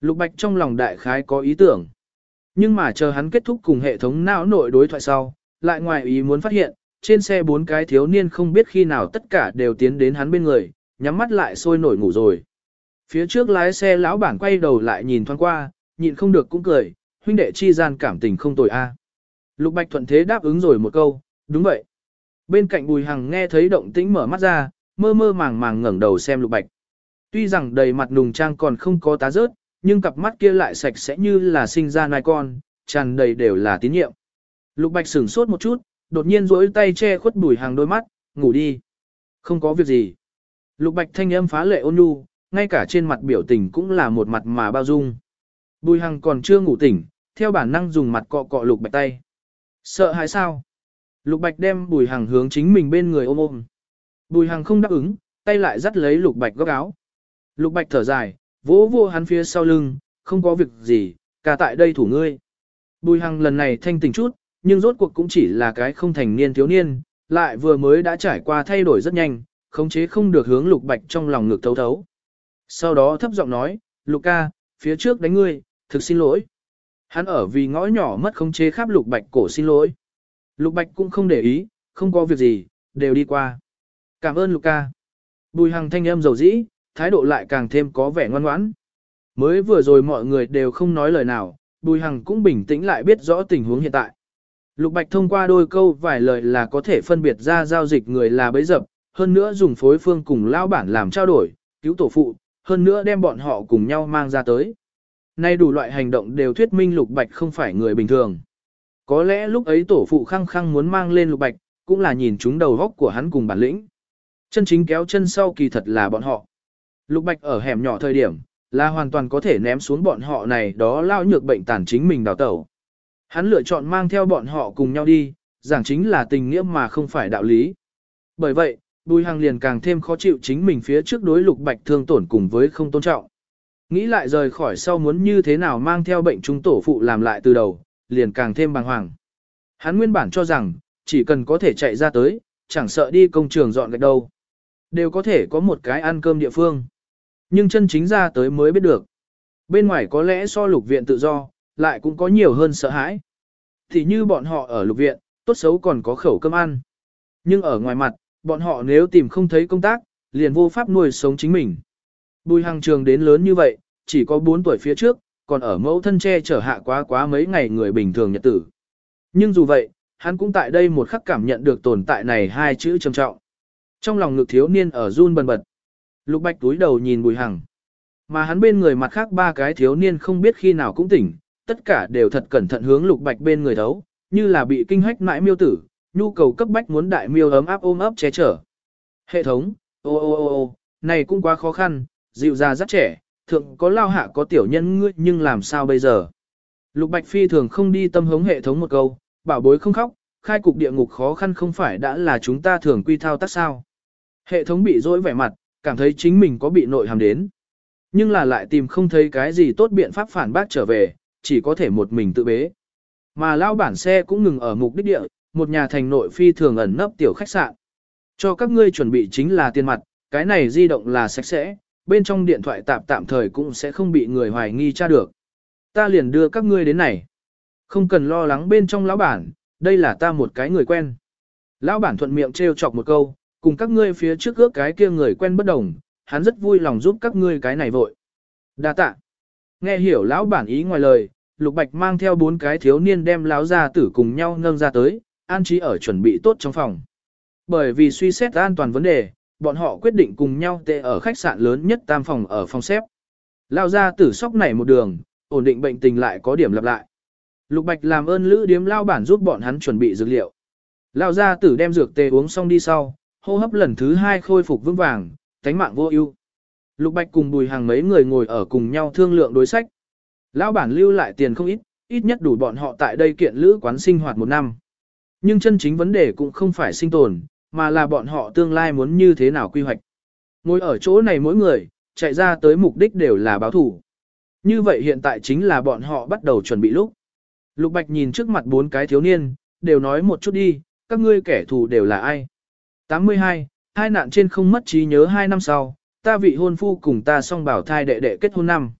Lục Bạch trong lòng đại khái có ý tưởng. Nhưng mà chờ hắn kết thúc cùng hệ thống não nội đối thoại sau, lại ngoài ý muốn phát hiện, trên xe bốn cái thiếu niên không biết khi nào tất cả đều tiến đến hắn bên người, nhắm mắt lại sôi nổi ngủ rồi. Phía trước lái xe lão bản quay đầu lại nhìn thoáng qua, nhịn không được cũng cười, huynh đệ chi gian cảm tình không tồi a. Lục Bạch thuận thế đáp ứng rồi một câu, đúng vậy. Bên cạnh Bùi Hằng nghe thấy động tĩnh mở mắt ra, mơ mơ màng màng ngẩng đầu xem Lục Bạch. Tuy rằng đầy mặt nùng trang còn không có tá rớt, nhưng cặp mắt kia lại sạch sẽ như là sinh ra nai con, tràn đầy đều là tín nhiệm. Lục Bạch sửng sốt một chút, đột nhiên duỗi tay che khuất Bùi Hằng đôi mắt, ngủ đi. Không có việc gì. Lục Bạch thanh âm phá lệ ôn nhu, ngay cả trên mặt biểu tình cũng là một mặt mà bao dung. Bùi Hằng còn chưa ngủ tỉnh, theo bản năng dùng mặt cọ cọ Lục Bạch tay. Sợ hãi sao? Lục Bạch đem Bùi Hằng hướng chính mình bên người ôm ôm. Bùi Hằng không đáp ứng, tay lại dắt lấy Lục Bạch góc áo. Lục Bạch thở dài, vỗ vô hắn phía sau lưng, không có việc gì, cả tại đây thủ ngươi. Bùi Hằng lần này thanh tỉnh chút, nhưng rốt cuộc cũng chỉ là cái không thành niên thiếu niên, lại vừa mới đã trải qua thay đổi rất nhanh, khống chế không được hướng Lục Bạch trong lòng ngược thấu thấu. Sau đó thấp giọng nói, Luca, phía trước đánh ngươi, thực xin lỗi. Hắn ở vì ngõ nhỏ mất khống chế khắp Lục Bạch cổ xin lỗi. Lục Bạch cũng không để ý, không có việc gì, đều đi qua. Cảm ơn Luca. Bùi Hằng thanh âm dầu dĩ, thái độ lại càng thêm có vẻ ngoan ngoãn. Mới vừa rồi mọi người đều không nói lời nào, Bùi Hằng cũng bình tĩnh lại biết rõ tình huống hiện tại. Lục Bạch thông qua đôi câu vài lời là có thể phân biệt ra giao dịch người là bấy dập, hơn nữa dùng phối phương cùng lao bản làm trao đổi, cứu tổ phụ, hơn nữa đem bọn họ cùng nhau mang ra tới. Nay đủ loại hành động đều thuyết minh Lục Bạch không phải người bình thường. Có lẽ lúc ấy tổ phụ khăng khăng muốn mang lên Lục Bạch, cũng là nhìn chúng đầu góc của hắn cùng bản lĩnh. Chân chính kéo chân sau kỳ thật là bọn họ. Lục Bạch ở hẻm nhỏ thời điểm, là hoàn toàn có thể ném xuống bọn họ này đó lao nhược bệnh tàn chính mình đào tẩu. Hắn lựa chọn mang theo bọn họ cùng nhau đi, giảng chính là tình nghĩa mà không phải đạo lý. Bởi vậy, Bùi Hằng liền càng thêm khó chịu chính mình phía trước đối Lục Bạch thương tổn cùng với không tôn trọng. Nghĩ lại rời khỏi sau muốn như thế nào mang theo bệnh trung tổ phụ làm lại từ đầu, liền càng thêm bàng hoàng. Hắn nguyên bản cho rằng, chỉ cần có thể chạy ra tới, chẳng sợ đi công trường dọn gạch đâu. Đều có thể có một cái ăn cơm địa phương. Nhưng chân chính ra tới mới biết được. Bên ngoài có lẽ so lục viện tự do, lại cũng có nhiều hơn sợ hãi. Thì như bọn họ ở lục viện, tốt xấu còn có khẩu cơm ăn. Nhưng ở ngoài mặt, bọn họ nếu tìm không thấy công tác, liền vô pháp nuôi sống chính mình. Bùi hàng trường đến lớn như vậy, chỉ có 4 tuổi phía trước, còn ở mẫu thân che chở hạ quá quá mấy ngày người bình thường nhật tử. Nhưng dù vậy, hắn cũng tại đây một khắc cảm nhận được tồn tại này hai chữ trầm trọng. Trong lòng ngực thiếu niên ở run bần bật. Lục bạch túi đầu nhìn bùi hằng. Mà hắn bên người mặt khác ba cái thiếu niên không biết khi nào cũng tỉnh, tất cả đều thật cẩn thận hướng lục bạch bên người thấu, như là bị kinh hách mãi miêu tử, nhu cầu cấp bách muốn đại miêu ấm áp ôm ấp che chở. Hệ thống, ô ô ô ô, này cũng quá khó khăn, dịu già rất trẻ, thượng có lao hạ có tiểu nhân ngươi nhưng làm sao bây giờ. Lục Bạch Phi thường không đi tâm hống hệ thống một câu, bảo bối không khóc, khai cục địa ngục khó khăn không phải đã là chúng ta thường quy thao tác sao. Hệ thống bị dỗi vẻ mặt, cảm thấy chính mình có bị nội hàm đến. Nhưng là lại tìm không thấy cái gì tốt biện pháp phản bác trở về, chỉ có thể một mình tự bế. Mà lao bản xe cũng ngừng ở mục đích địa, một nhà thành nội phi thường ẩn nấp tiểu khách sạn. Cho các ngươi chuẩn bị chính là tiền mặt, cái này di động là sạch sẽ, bên trong điện thoại tạm tạm thời cũng sẽ không bị người hoài nghi tra được. Ta liền đưa các ngươi đến này. Không cần lo lắng bên trong lão bản, đây là ta một cái người quen. Lão bản thuận miệng trêu chọc một câu, cùng các ngươi phía trước ước cái kia người quen bất đồng, hắn rất vui lòng giúp các ngươi cái này vội. Đa tạ. Nghe hiểu lão bản ý ngoài lời, Lục Bạch mang theo bốn cái thiếu niên đem lão gia tử cùng nhau nâng ra tới, an trí ở chuẩn bị tốt trong phòng. Bởi vì suy xét an toàn vấn đề, bọn họ quyết định cùng nhau tệ ở khách sạn lớn nhất tam phòng ở phòng xếp. Lão gia tử sóc nảy một đường, ổn định bệnh tình lại có điểm lặp lại. Lục Bạch làm ơn lữ điếm lao bản giúp bọn hắn chuẩn bị dược liệu. Lão gia tử đem dược tê uống xong đi sau, hô hấp lần thứ hai khôi phục vững vàng, tánh mạng vô ưu. Lục Bạch cùng Bùi Hàng mấy người ngồi ở cùng nhau thương lượng đối sách. Lão bản lưu lại tiền không ít, ít nhất đủ bọn họ tại đây kiện lữ quán sinh hoạt một năm. Nhưng chân chính vấn đề cũng không phải sinh tồn, mà là bọn họ tương lai muốn như thế nào quy hoạch. Ngồi ở chỗ này mỗi người, chạy ra tới mục đích đều là báo thủ. Như vậy hiện tại chính là bọn họ bắt đầu chuẩn bị lúc. Lục Bạch nhìn trước mặt bốn cái thiếu niên, đều nói một chút đi, các ngươi kẻ thù đều là ai. 82. Hai nạn trên không mất trí nhớ hai năm sau, ta vị hôn phu cùng ta song bảo thai đệ đệ kết hôn năm.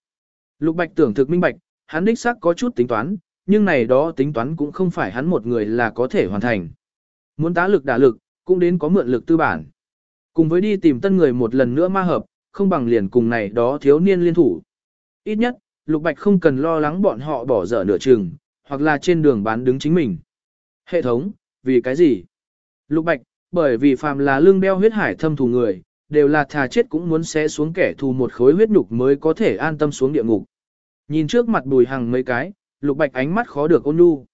Lục Bạch tưởng thực minh bạch, hắn đích xác có chút tính toán, nhưng này đó tính toán cũng không phải hắn một người là có thể hoàn thành. Muốn tá lực đả lực, cũng đến có mượn lực tư bản. Cùng với đi tìm tân người một lần nữa ma hợp, không bằng liền cùng này đó thiếu niên liên thủ. Ít nhất, Lục Bạch không cần lo lắng bọn họ bỏ dở nửa chừng, hoặc là trên đường bán đứng chính mình. Hệ thống, vì cái gì? Lục Bạch, bởi vì phàm là lương đeo huyết hải thâm thù người, đều là thà chết cũng muốn xé xuống kẻ thù một khối huyết nhục mới có thể an tâm xuống địa ngục. Nhìn trước mặt bùi hằng mấy cái, lục bạch ánh mắt khó được ôn nhu.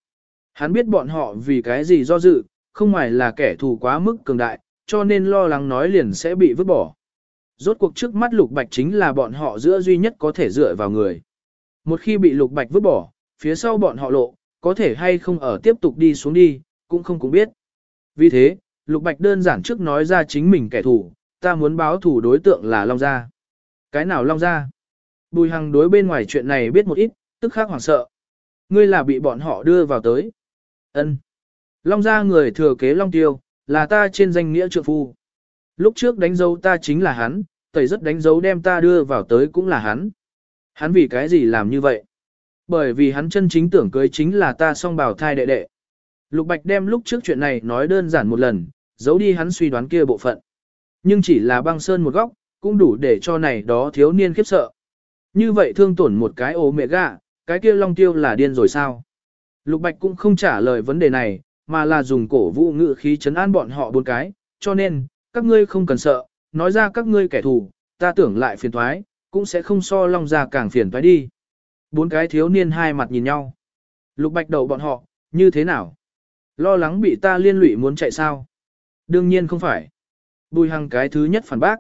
Hắn biết bọn họ vì cái gì do dự, không ngoài là kẻ thù quá mức cường đại, cho nên lo lắng nói liền sẽ bị vứt bỏ. Rốt cuộc trước mắt lục bạch chính là bọn họ giữa duy nhất có thể dựa vào người. Một khi bị lục bạch vứt bỏ, phía sau bọn họ lộ, có thể hay không ở tiếp tục đi xuống đi, cũng không cũng biết. Vì thế, lục bạch đơn giản trước nói ra chính mình kẻ thù, ta muốn báo thù đối tượng là Long Gia. Cái nào Long Gia? Bùi Hằng đối bên ngoài chuyện này biết một ít, tức khắc hoảng sợ. Ngươi là bị bọn họ đưa vào tới. Ân. Long Gia người thừa kế Long Tiêu, là ta trên danh nghĩa trượng phu. Lúc trước đánh dấu ta chính là hắn, tẩy rất đánh dấu đem ta đưa vào tới cũng là hắn. Hắn vì cái gì làm như vậy? Bởi vì hắn chân chính tưởng cưới chính là ta song bảo thai đệ đệ. Lục Bạch đem lúc trước chuyện này nói đơn giản một lần, giấu đi hắn suy đoán kia bộ phận. Nhưng chỉ là băng sơn một góc, cũng đủ để cho này đó thiếu niên khiếp sợ. Như vậy thương tổn một cái ô mẹ gà, cái kia long tiêu là điên rồi sao? Lục Bạch cũng không trả lời vấn đề này, mà là dùng cổ vũ ngự khí chấn an bọn họ bốn cái, cho nên, các ngươi không cần sợ, nói ra các ngươi kẻ thù, ta tưởng lại phiền thoái, cũng sẽ không so long ra càng phiền thoái đi. Bốn cái thiếu niên hai mặt nhìn nhau. Lục Bạch đầu bọn họ, như thế nào? Lo lắng bị ta liên lụy muốn chạy sao? Đương nhiên không phải. Bùi hằng cái thứ nhất phản bác.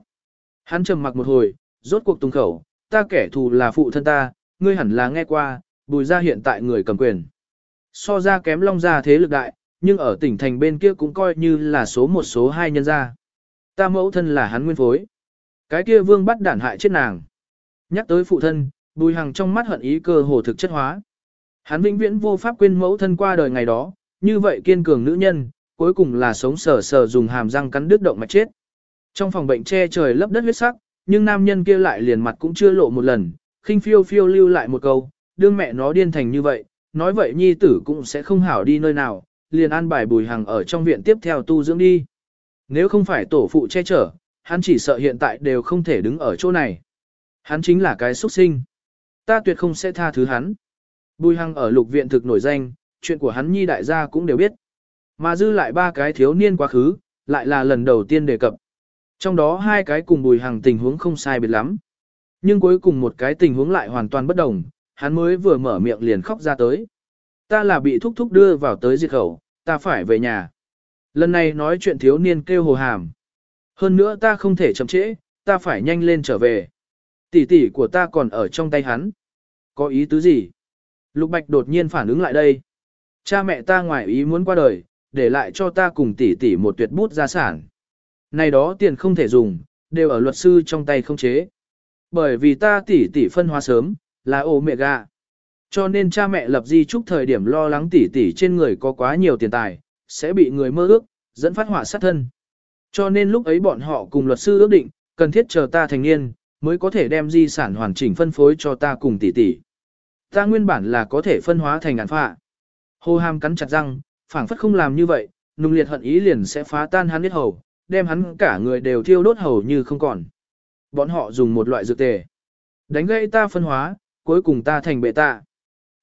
Hắn trầm mặc một hồi, rốt cuộc tung khẩu, ta kẻ thù là phụ thân ta, ngươi hẳn là nghe qua, bùi ra hiện tại người cầm quyền. So ra kém long ra thế lực đại, nhưng ở tỉnh thành bên kia cũng coi như là số một số hai nhân gia. Ta mẫu thân là hắn nguyên phối. Cái kia vương bắt đản hại chết nàng. Nhắc tới phụ thân, bùi hằng trong mắt hận ý cơ hồ thực chất hóa. Hắn vĩnh viễn vô pháp quên mẫu thân qua đời ngày đó, như vậy kiên cường nữ nhân, cuối cùng là sống sờ sờ dùng hàm răng cắn đứt động mạch chết. Trong phòng bệnh che trời lấp đất huyết sắc, nhưng nam nhân kia lại liền mặt cũng chưa lộ một lần, khinh phiêu phiêu lưu lại một câu, đương mẹ nó điên thành như vậy, nói vậy nhi tử cũng sẽ không hảo đi nơi nào, liền an bài bùi Hằng ở trong viện tiếp theo tu dưỡng đi. Nếu không phải tổ phụ che chở, hắn chỉ sợ hiện tại đều không thể đứng ở chỗ này. Hắn chính là cái xuất sinh. Ta tuyệt không sẽ tha thứ hắn. Bùi hằng ở lục viện thực nổi danh, chuyện của hắn nhi đại gia cũng đều biết. Mà dư lại ba cái thiếu niên quá khứ, lại là lần đầu tiên đề cập. Trong đó hai cái cùng bùi Hằng tình huống không sai biệt lắm. Nhưng cuối cùng một cái tình huống lại hoàn toàn bất đồng, hắn mới vừa mở miệng liền khóc ra tới. Ta là bị thúc thúc đưa vào tới diệt khẩu, ta phải về nhà. Lần này nói chuyện thiếu niên kêu hồ hàm. Hơn nữa ta không thể chậm trễ, ta phải nhanh lên trở về. Tỷ tỷ của ta còn ở trong tay hắn. Có ý tứ gì? Lục Bạch đột nhiên phản ứng lại đây. Cha mẹ ta ngoài ý muốn qua đời, để lại cho ta cùng tỷ tỷ một tuyệt bút gia sản. Này đó tiền không thể dùng, đều ở luật sư trong tay không chế. Bởi vì ta tỷ tỷ phân hóa sớm, là ổ mẹ gà. Cho nên cha mẹ lập di chúc thời điểm lo lắng tỷ tỷ trên người có quá nhiều tiền tài, sẽ bị người mơ ước, dẫn phát hỏa sát thân. Cho nên lúc ấy bọn họ cùng luật sư ước định, cần thiết chờ ta thành niên, mới có thể đem di sản hoàn chỉnh phân phối cho ta cùng tỷ tỷ. Ta nguyên bản là có thể phân hóa thành ngàn phạ. Hồ hàm cắn chặt răng, phảng phất không làm như vậy, nung liệt hận ý liền sẽ phá tan hắn huyết hầu, đem hắn cả người đều thiêu đốt hầu như không còn. Bọn họ dùng một loại dược tề. Đánh gây ta phân hóa, cuối cùng ta thành bệ tạ.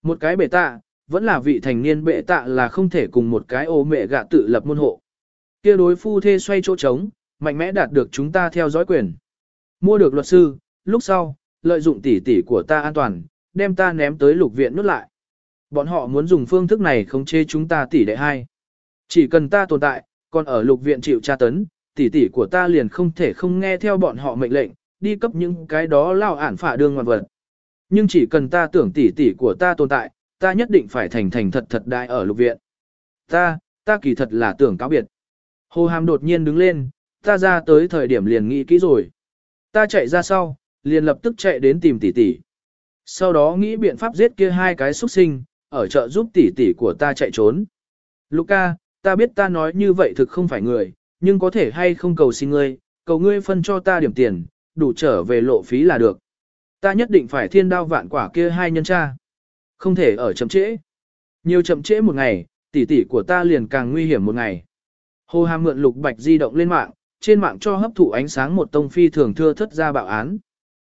Một cái bệ tạ, vẫn là vị thành niên bệ tạ là không thể cùng một cái ô mẹ gạ tự lập môn hộ. kia đối phu thê xoay chỗ trống, mạnh mẽ đạt được chúng ta theo dõi quyền. Mua được luật sư, lúc sau, lợi dụng tỷ tỷ của ta an toàn, đem ta ném tới lục viện nút lại. Bọn họ muốn dùng phương thức này khống chế chúng ta tỷ đệ hai. Chỉ cần ta tồn tại, còn ở lục viện chịu tra tấn, tỷ tỷ của ta liền không thể không nghe theo bọn họ mệnh lệnh, đi cấp những cái đó lao ản phả đương ngoan vật. Nhưng chỉ cần ta tưởng tỷ tỷ của ta tồn tại, ta nhất định phải thành thành thật thật đại ở lục viện. Ta, ta kỳ thật là tưởng cáo biệt. Hồ Hàm đột nhiên đứng lên, ta ra tới thời điểm liền nghĩ kỹ rồi. Ta chạy ra sau, liền lập tức chạy đến tìm tỷ tỷ. Sau đó nghĩ biện pháp giết kia hai cái xuất sinh, ở chợ giúp tỷ tỷ của ta chạy trốn. Luca, ta biết ta nói như vậy thực không phải người, nhưng có thể hay không cầu xin ngươi, cầu ngươi phân cho ta điểm tiền, đủ trở về lộ phí là được. Ta nhất định phải thiên đao vạn quả kia hai nhân cha. Không thể ở chậm trễ. Nhiều chậm trễ một ngày, tỷ tỷ của ta liền càng nguy hiểm một ngày. Hồ Hàm mượn lục bạch di động lên mạng, trên mạng cho hấp thụ ánh sáng một tông phi thường thưa thất ra bạo án.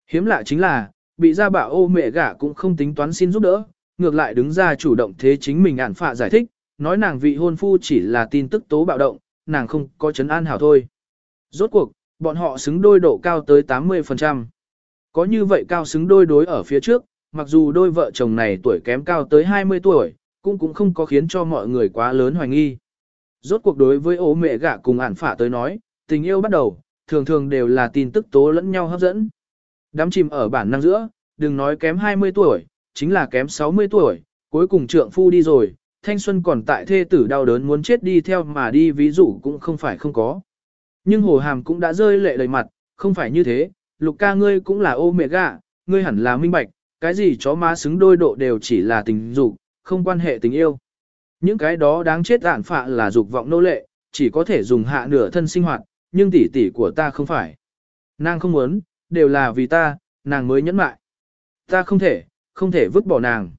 Hiếm lạ chính là, bị ra bạo ô mẹ gả cũng không tính toán xin giúp đỡ, ngược lại đứng ra chủ động thế chính mình ản phạ giải thích, nói nàng vị hôn phu chỉ là tin tức tố bạo động, nàng không có chấn an hảo thôi. Rốt cuộc, bọn họ xứng đôi độ cao tới 80%. Có như vậy cao xứng đôi đối ở phía trước, mặc dù đôi vợ chồng này tuổi kém cao tới 20 tuổi, cũng cũng không có khiến cho mọi người quá lớn hoài nghi. Rốt cuộc đối với ố mẹ gả cùng ản phả tới nói, tình yêu bắt đầu, thường thường đều là tin tức tố lẫn nhau hấp dẫn. Đám chìm ở bản năng giữa, đừng nói kém 20 tuổi, chính là kém 60 tuổi, cuối cùng trượng phu đi rồi, thanh xuân còn tại thê tử đau đớn muốn chết đi theo mà đi ví dụ cũng không phải không có. Nhưng hồ hàm cũng đã rơi lệ đầy mặt, không phải như thế, lục ca ngươi cũng là ô mẹ gạ, ngươi hẳn là minh bạch, cái gì chó má xứng đôi độ đều chỉ là tình dục, không quan hệ tình yêu. Những cái đó đáng chết ạn phạ là dục vọng nô lệ, chỉ có thể dùng hạ nửa thân sinh hoạt, nhưng tỷ tỷ của ta không phải. Nàng không muốn, đều là vì ta, nàng mới nhẫn mại. Ta không thể, không thể vứt bỏ nàng.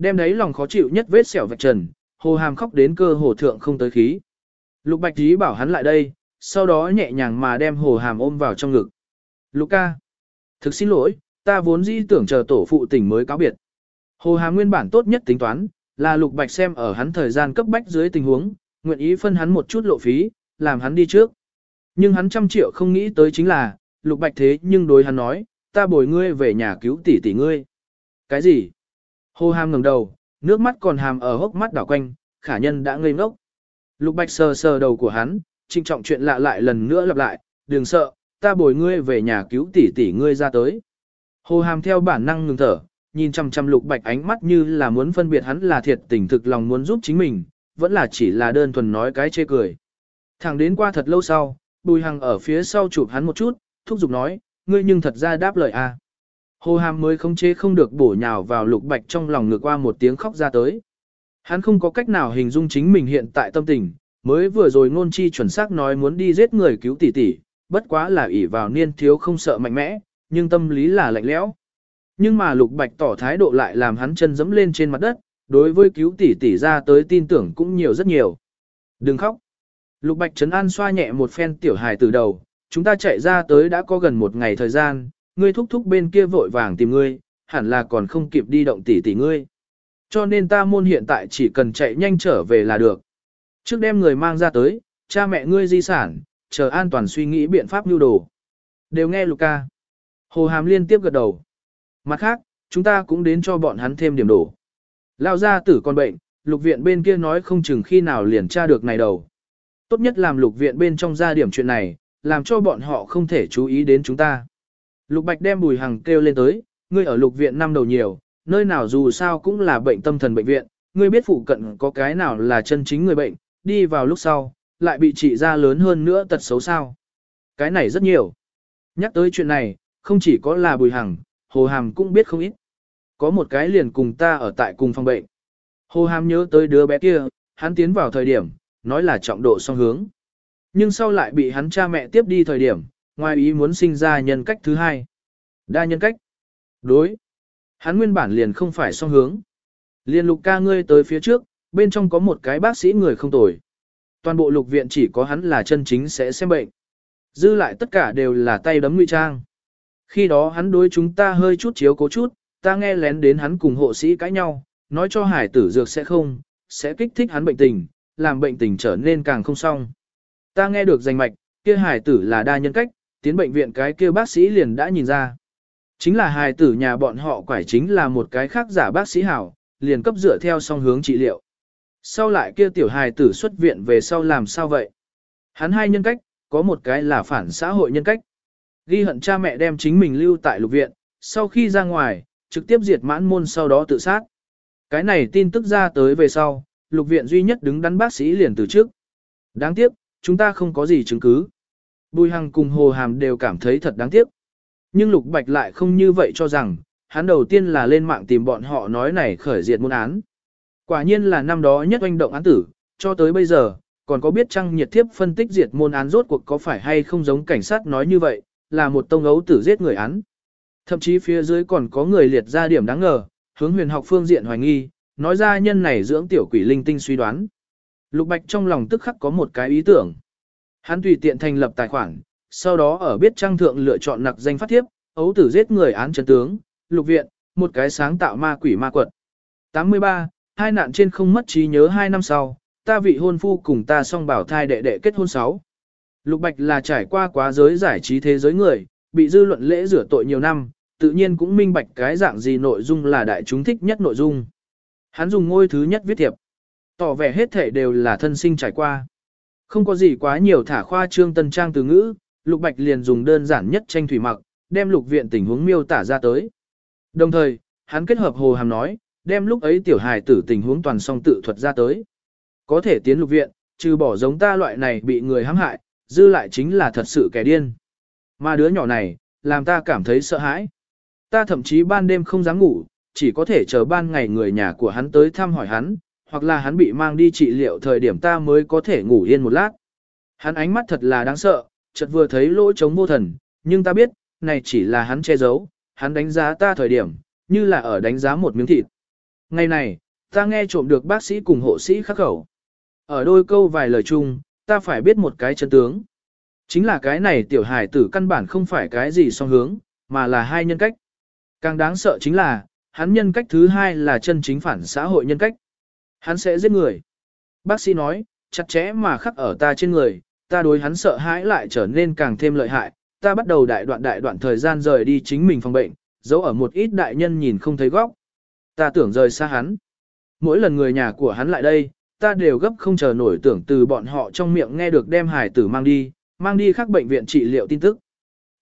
Đem đấy lòng khó chịu nhất vết sẹo vạch trần, hồ hàm khóc đến cơ hồ thượng không tới khí. Lục bạch tí bảo hắn lại đây, sau đó nhẹ nhàng mà đem hồ hàm ôm vào trong ngực. Lục ca, thực xin lỗi, ta vốn dĩ tưởng chờ tổ phụ tỉnh mới cáo biệt. Hồ hàm nguyên bản tốt nhất tính toán, là lục bạch xem ở hắn thời gian cấp bách dưới tình huống, nguyện ý phân hắn một chút lộ phí, làm hắn đi trước. Nhưng hắn trăm triệu không nghĩ tới chính là, lục bạch thế nhưng đối hắn nói, ta bồi ngươi về nhà cứu tỷ tỷ ngươi. Cái gì? Hồ hàm ngẩng đầu, nước mắt còn hàm ở hốc mắt đảo quanh, khả nhân đã ngây ngốc. Lục bạch sờ sờ đầu của hắn, trinh trọng chuyện lạ lại lần nữa lặp lại, đừng sợ, ta bồi ngươi về nhà cứu tỷ tỷ ngươi ra tới. Hồ hàm theo bản năng ngừng thở, nhìn chăm chăm lục bạch ánh mắt như là muốn phân biệt hắn là thiệt tình thực lòng muốn giúp chính mình, vẫn là chỉ là đơn thuần nói cái chê cười. Thẳng đến qua thật lâu sau, bùi hằng ở phía sau chụp hắn một chút, thúc giục nói, ngươi nhưng thật ra đáp lời a. À. Hồ hàm mới không chế không được bổ nhào vào lục bạch trong lòng ngược qua một tiếng khóc ra tới. Hắn không có cách nào hình dung chính mình hiện tại tâm tình, mới vừa rồi ngôn chi chuẩn xác nói muốn đi giết người cứu tỷ tỷ, bất quá là ỷ vào niên thiếu không sợ mạnh mẽ, nhưng tâm lý là lạnh lẽo. Nhưng mà lục bạch tỏ thái độ lại làm hắn chân dẫm lên trên mặt đất, đối với cứu tỷ tỷ ra tới tin tưởng cũng nhiều rất nhiều. Đừng khóc. Lục bạch trấn an xoa nhẹ một phen tiểu hài từ đầu, chúng ta chạy ra tới đã có gần một ngày thời gian, ngươi thúc thúc bên kia vội vàng tìm ngươi, hẳn là còn không kịp đi động tỷ tỷ ngươi. Cho nên ta môn hiện tại chỉ cần chạy nhanh trở về là được. Trước đem người mang ra tới, cha mẹ ngươi di sản, chờ an toàn suy nghĩ biện pháp nhu đồ. Đều nghe Luca. Hồ Hàm liên tiếp gật đầu. Mặt khác, chúng ta cũng đến cho bọn hắn thêm điểm đổ. Lao gia tử con bệnh, lục viện bên kia nói không chừng khi nào liền tra được này đầu. Tốt nhất làm lục viện bên trong ra điểm chuyện này, làm cho bọn họ không thể chú ý đến chúng ta. Lục Bạch đem Bùi Hằng kêu lên tới, ngươi ở lục viện năm đầu nhiều, nơi nào dù sao cũng là bệnh tâm thần bệnh viện, ngươi biết phụ cận có cái nào là chân chính người bệnh, đi vào lúc sau, lại bị trị ra lớn hơn nữa tật xấu sao. Cái này rất nhiều. Nhắc tới chuyện này, không chỉ có là Bùi Hằng, Hồ Hàm cũng biết không ít. Có một cái liền cùng ta ở tại cùng phòng bệnh. Hồ Hàm nhớ tới đứa bé kia, hắn tiến vào thời điểm, nói là trọng độ song hướng. Nhưng sau lại bị hắn cha mẹ tiếp đi thời điểm, ngoài ý muốn sinh ra nhân cách thứ hai. Đa nhân cách. Đối. Hắn nguyên bản liền không phải song hướng. Liên lục ca ngươi tới phía trước, bên trong có một cái bác sĩ người không tồi. Toàn bộ lục viện chỉ có hắn là chân chính sẽ xem bệnh. Dư lại tất cả đều là tay đấm ngụy trang. Khi đó hắn đối chúng ta hơi chút chiếu cố chút, ta nghe lén đến hắn cùng hộ sĩ cãi nhau, nói cho hải tử dược sẽ không, sẽ kích thích hắn bệnh tình, làm bệnh tình trở nên càng không xong. Ta nghe được danh mạch, kia hải tử là đa nhân cách, tiến bệnh viện cái kia bác sĩ liền đã nhìn ra. Chính là hài tử nhà bọn họ quải chính là một cái khác giả bác sĩ hảo, liền cấp dựa theo song hướng trị liệu. Sau lại kia tiểu hài tử xuất viện về sau làm sao vậy? Hắn hai nhân cách, có một cái là phản xã hội nhân cách. Ghi hận cha mẹ đem chính mình lưu tại lục viện, sau khi ra ngoài, trực tiếp diệt mãn môn sau đó tự sát. Cái này tin tức ra tới về sau, lục viện duy nhất đứng đắn bác sĩ liền từ trước. Đáng tiếc, chúng ta không có gì chứng cứ. Bùi Hằng cùng Hồ Hàm đều cảm thấy thật đáng tiếc. Nhưng Lục Bạch lại không như vậy cho rằng, hắn đầu tiên là lên mạng tìm bọn họ nói này khởi diệt môn án. Quả nhiên là năm đó nhất oanh động án tử, cho tới bây giờ, còn có biết chăng nhiệt thiếp phân tích diệt môn án rốt cuộc có phải hay không giống cảnh sát nói như vậy, là một tông ấu tử giết người án. Thậm chí phía dưới còn có người liệt ra điểm đáng ngờ, hướng huyền học phương diện hoài nghi, nói ra nhân này dưỡng tiểu quỷ linh tinh suy đoán. Lục Bạch trong lòng tức khắc có một cái ý tưởng. Hắn tùy tiện thành lập tài khoản, sau đó ở biết trang thượng lựa chọn nặc danh phát thiếp, ấu tử giết người án chân tướng, lục viện, một cái sáng tạo ma quỷ ma quật. 83. Hai nạn trên không mất trí nhớ hai năm sau, ta vị hôn phu cùng ta song bảo thai đệ đệ kết hôn sáu. Lục Bạch là trải qua quá giới giải trí thế giới người, bị dư luận lễ rửa tội nhiều năm, tự nhiên cũng minh bạch cái dạng gì nội dung là đại chúng thích nhất nội dung. Hắn dùng ngôi thứ nhất viết thiệp, tỏ vẻ hết thể đều là thân sinh trải qua. Không có gì quá nhiều thả khoa trương tân trang từ ngữ, Lục Bạch liền dùng đơn giản nhất tranh thủy mặc, đem lục viện tình huống miêu tả ra tới. Đồng thời, hắn kết hợp hồ hàm nói, đem lúc ấy tiểu hài tử tình huống toàn song tự thuật ra tới. Có thể tiến lục viện, trừ bỏ giống ta loại này bị người hãm hại, dư lại chính là thật sự kẻ điên. Mà đứa nhỏ này, làm ta cảm thấy sợ hãi. Ta thậm chí ban đêm không dám ngủ, chỉ có thể chờ ban ngày người nhà của hắn tới thăm hỏi hắn, hoặc là hắn bị mang đi trị liệu thời điểm ta mới có thể ngủ yên một lát. Hắn ánh mắt thật là đáng sợ, chợt vừa thấy lỗ chống vô thần, nhưng ta biết, này chỉ là hắn che giấu, hắn đánh giá ta thời điểm, như là ở đánh giá một miếng thịt. Ngày này, ta nghe trộm được bác sĩ cùng hộ sĩ khắc khẩu. Ở đôi câu vài lời chung, ta phải biết một cái chân tướng. Chính là cái này tiểu hài tử căn bản không phải cái gì song hướng, mà là hai nhân cách. Càng đáng sợ chính là, hắn nhân cách thứ hai là chân chính phản xã hội nhân cách. Hắn sẽ giết người. Bác sĩ nói, chặt chẽ mà khắc ở ta trên người, ta đối hắn sợ hãi lại trở nên càng thêm lợi hại, ta bắt đầu đại đoạn đại đoạn thời gian rời đi chính mình phòng bệnh, giấu ở một ít đại nhân nhìn không thấy góc. Ta tưởng rời xa hắn. Mỗi lần người nhà của hắn lại đây, ta đều gấp không chờ nổi tưởng từ bọn họ trong miệng nghe được đem hải tử mang đi, mang đi khắc bệnh viện trị liệu tin tức.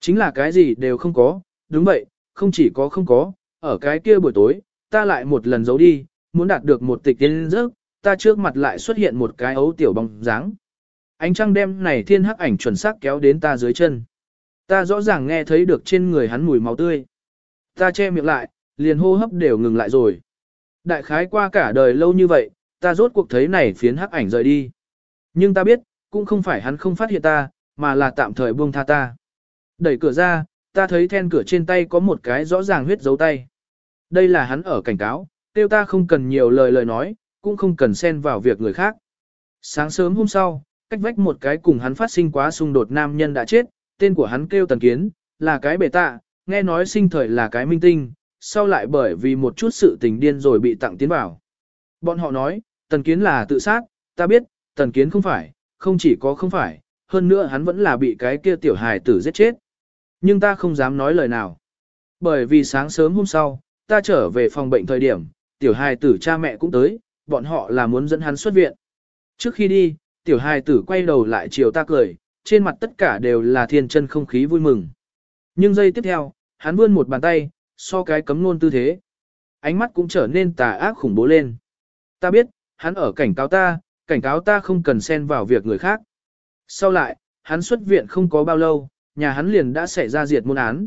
Chính là cái gì đều không có, đúng vậy, không chỉ có không có, ở cái kia buổi tối, ta lại một lần giấu đi, muốn đạt được một tịch tiên giấc, ta trước mặt lại xuất hiện một cái ấu tiểu bóng dáng. Ánh trăng đem này thiên hắc ảnh chuẩn xác kéo đến ta dưới chân. Ta rõ ràng nghe thấy được trên người hắn mùi máu tươi. Ta che miệng lại, liền hô hấp đều ngừng lại rồi. Đại khái qua cả đời lâu như vậy, ta rốt cuộc thấy này phiến hắc ảnh rời đi. Nhưng ta biết, cũng không phải hắn không phát hiện ta, mà là tạm thời buông tha ta. Đẩy cửa ra, ta thấy then cửa trên tay có một cái rõ ràng huyết dấu tay. Đây là hắn ở cảnh cáo, tiêu ta không cần nhiều lời lời nói, cũng không cần xen vào việc người khác. Sáng sớm hôm sau, cách vách một cái cùng hắn phát sinh quá xung đột nam nhân đã chết, tên của hắn kêu Tần Kiến, là cái bể tạ, nghe nói sinh thời là cái minh tinh, sau lại bởi vì một chút sự tình điên rồi bị tặng tiến vào. Bọn họ nói, Tần Kiến là tự sát, ta biết, Tần Kiến không phải, không chỉ có không phải, hơn nữa hắn vẫn là bị cái kia tiểu hài tử giết chết. Nhưng ta không dám nói lời nào. bởi vì sáng sớm hôm sau, ta trở về phòng bệnh thời điểm, tiểu hài tử cha mẹ cũng tới, bọn họ là muốn dẫn hắn xuất viện. Trước khi đi, tiểu hài tử quay đầu lại chiều ta cười, trên mặt tất cả đều là thiên chân không khí vui mừng. Nhưng giây tiếp theo, hắn vươn một bàn tay, so cái cấm nôn tư thế. Ánh mắt cũng trở nên tà ác khủng bố lên. Ta biết, hắn ở cảnh cáo ta, cảnh cáo ta không cần xen vào việc người khác. Sau lại, hắn xuất viện không có bao lâu, nhà hắn liền đã xảy ra diệt môn án.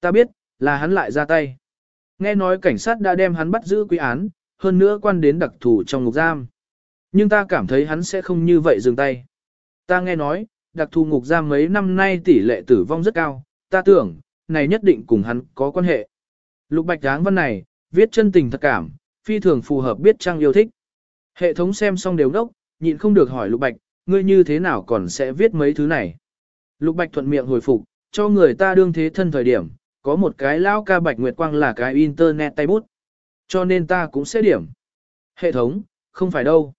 Ta biết, là hắn lại ra tay. Nghe nói cảnh sát đã đem hắn bắt giữ quý án, hơn nữa quan đến đặc thù trong ngục giam. Nhưng ta cảm thấy hắn sẽ không như vậy dừng tay. Ta nghe nói, đặc thù ngục giam mấy năm nay tỷ lệ tử vong rất cao, ta tưởng, này nhất định cùng hắn có quan hệ. Lục bạch đáng văn này, viết chân tình thật cảm, phi thường phù hợp biết trang yêu thích. Hệ thống xem xong đều đốc, nhịn không được hỏi lục bạch, ngươi như thế nào còn sẽ viết mấy thứ này. Lục bạch thuận miệng hồi phục, cho người ta đương thế thân thời điểm, có một cái lão ca bạch nguyệt quang là cái internet tay bút. Cho nên ta cũng sẽ điểm. Hệ thống, không phải đâu.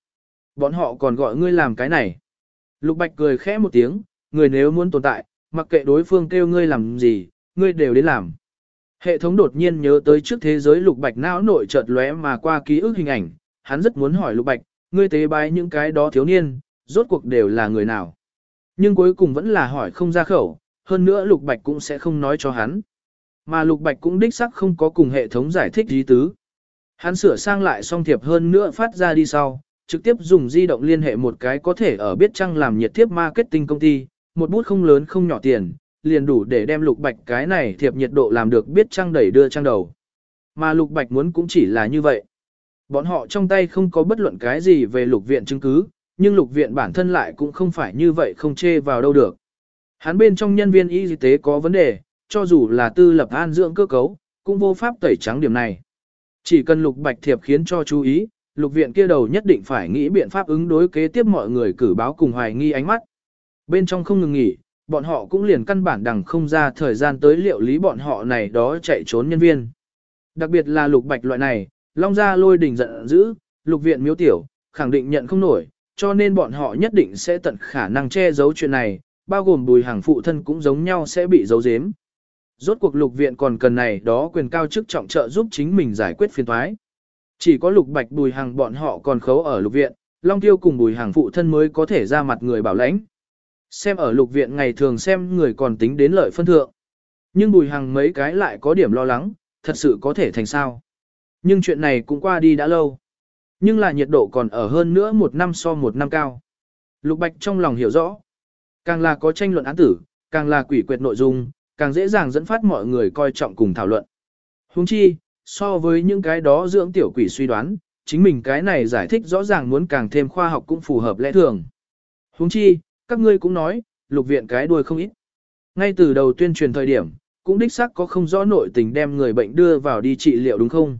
Bọn họ còn gọi ngươi làm cái này. Lục bạch cười khẽ một tiếng, người nếu muốn tồn tại, mặc kệ đối phương kêu ngươi làm gì, ngươi đều đến làm. Hệ thống đột nhiên nhớ tới trước thế giới lục bạch não nội chợt lóe mà qua ký ức hình ảnh, hắn rất muốn hỏi lục bạch, ngươi tế bái những cái đó thiếu niên, rốt cuộc đều là người nào. Nhưng cuối cùng vẫn là hỏi không ra khẩu, hơn nữa lục bạch cũng sẽ không nói cho hắn. Mà lục bạch cũng đích sắc không có cùng hệ thống giải thích ý tứ. Hắn sửa sang lại xong thiệp hơn nữa phát ra đi sau, trực tiếp dùng di động liên hệ một cái có thể ở biết chăng làm nhiệt thiếp marketing công ty, một bút không lớn không nhỏ tiền, liền đủ để đem lục bạch cái này thiệp nhiệt độ làm được biết chăng đẩy đưa trang đầu. Mà lục bạch muốn cũng chỉ là như vậy. Bọn họ trong tay không có bất luận cái gì về lục viện chứng cứ, nhưng lục viện bản thân lại cũng không phải như vậy không chê vào đâu được. Hắn bên trong nhân viên y tế có vấn đề, cho dù là tư lập an dưỡng cơ cấu, cũng vô pháp tẩy trắng điểm này. Chỉ cần lục bạch thiệp khiến cho chú ý, lục viện kia đầu nhất định phải nghĩ biện pháp ứng đối kế tiếp mọi người cử báo cùng hoài nghi ánh mắt. Bên trong không ngừng nghỉ, bọn họ cũng liền căn bản đằng không ra thời gian tới liệu lý bọn họ này đó chạy trốn nhân viên. Đặc biệt là lục bạch loại này, long ra lôi đỉnh giận dữ, lục viện miếu tiểu, khẳng định nhận không nổi, cho nên bọn họ nhất định sẽ tận khả năng che giấu chuyện này, bao gồm bùi hàng phụ thân cũng giống nhau sẽ bị giấu giếm. Rốt cuộc lục viện còn cần này đó quyền cao chức trọng trợ giúp chính mình giải quyết phiền toái. Chỉ có lục bạch bùi hàng bọn họ còn khấu ở lục viện, Long Tiêu cùng bùi hàng phụ thân mới có thể ra mặt người bảo lãnh. Xem ở lục viện ngày thường xem người còn tính đến lợi phân thượng. Nhưng bùi hàng mấy cái lại có điểm lo lắng, thật sự có thể thành sao. Nhưng chuyện này cũng qua đi đã lâu. Nhưng là nhiệt độ còn ở hơn nữa một năm so một năm cao. Lục Bạch trong lòng hiểu rõ. Càng là có tranh luận án tử, càng là quỷ quyệt nội dung, càng dễ dàng dẫn phát mọi người coi trọng cùng thảo luận. Huống chi, so với những cái đó dưỡng tiểu quỷ suy đoán, chính mình cái này giải thích rõ ràng muốn càng thêm khoa học cũng phù hợp lẽ thường. Huống chi, các ngươi cũng nói, lục viện cái đuôi không ít. Ngay từ đầu tuyên truyền thời điểm, cũng đích xác có không rõ nội tình đem người bệnh đưa vào đi trị liệu đúng không?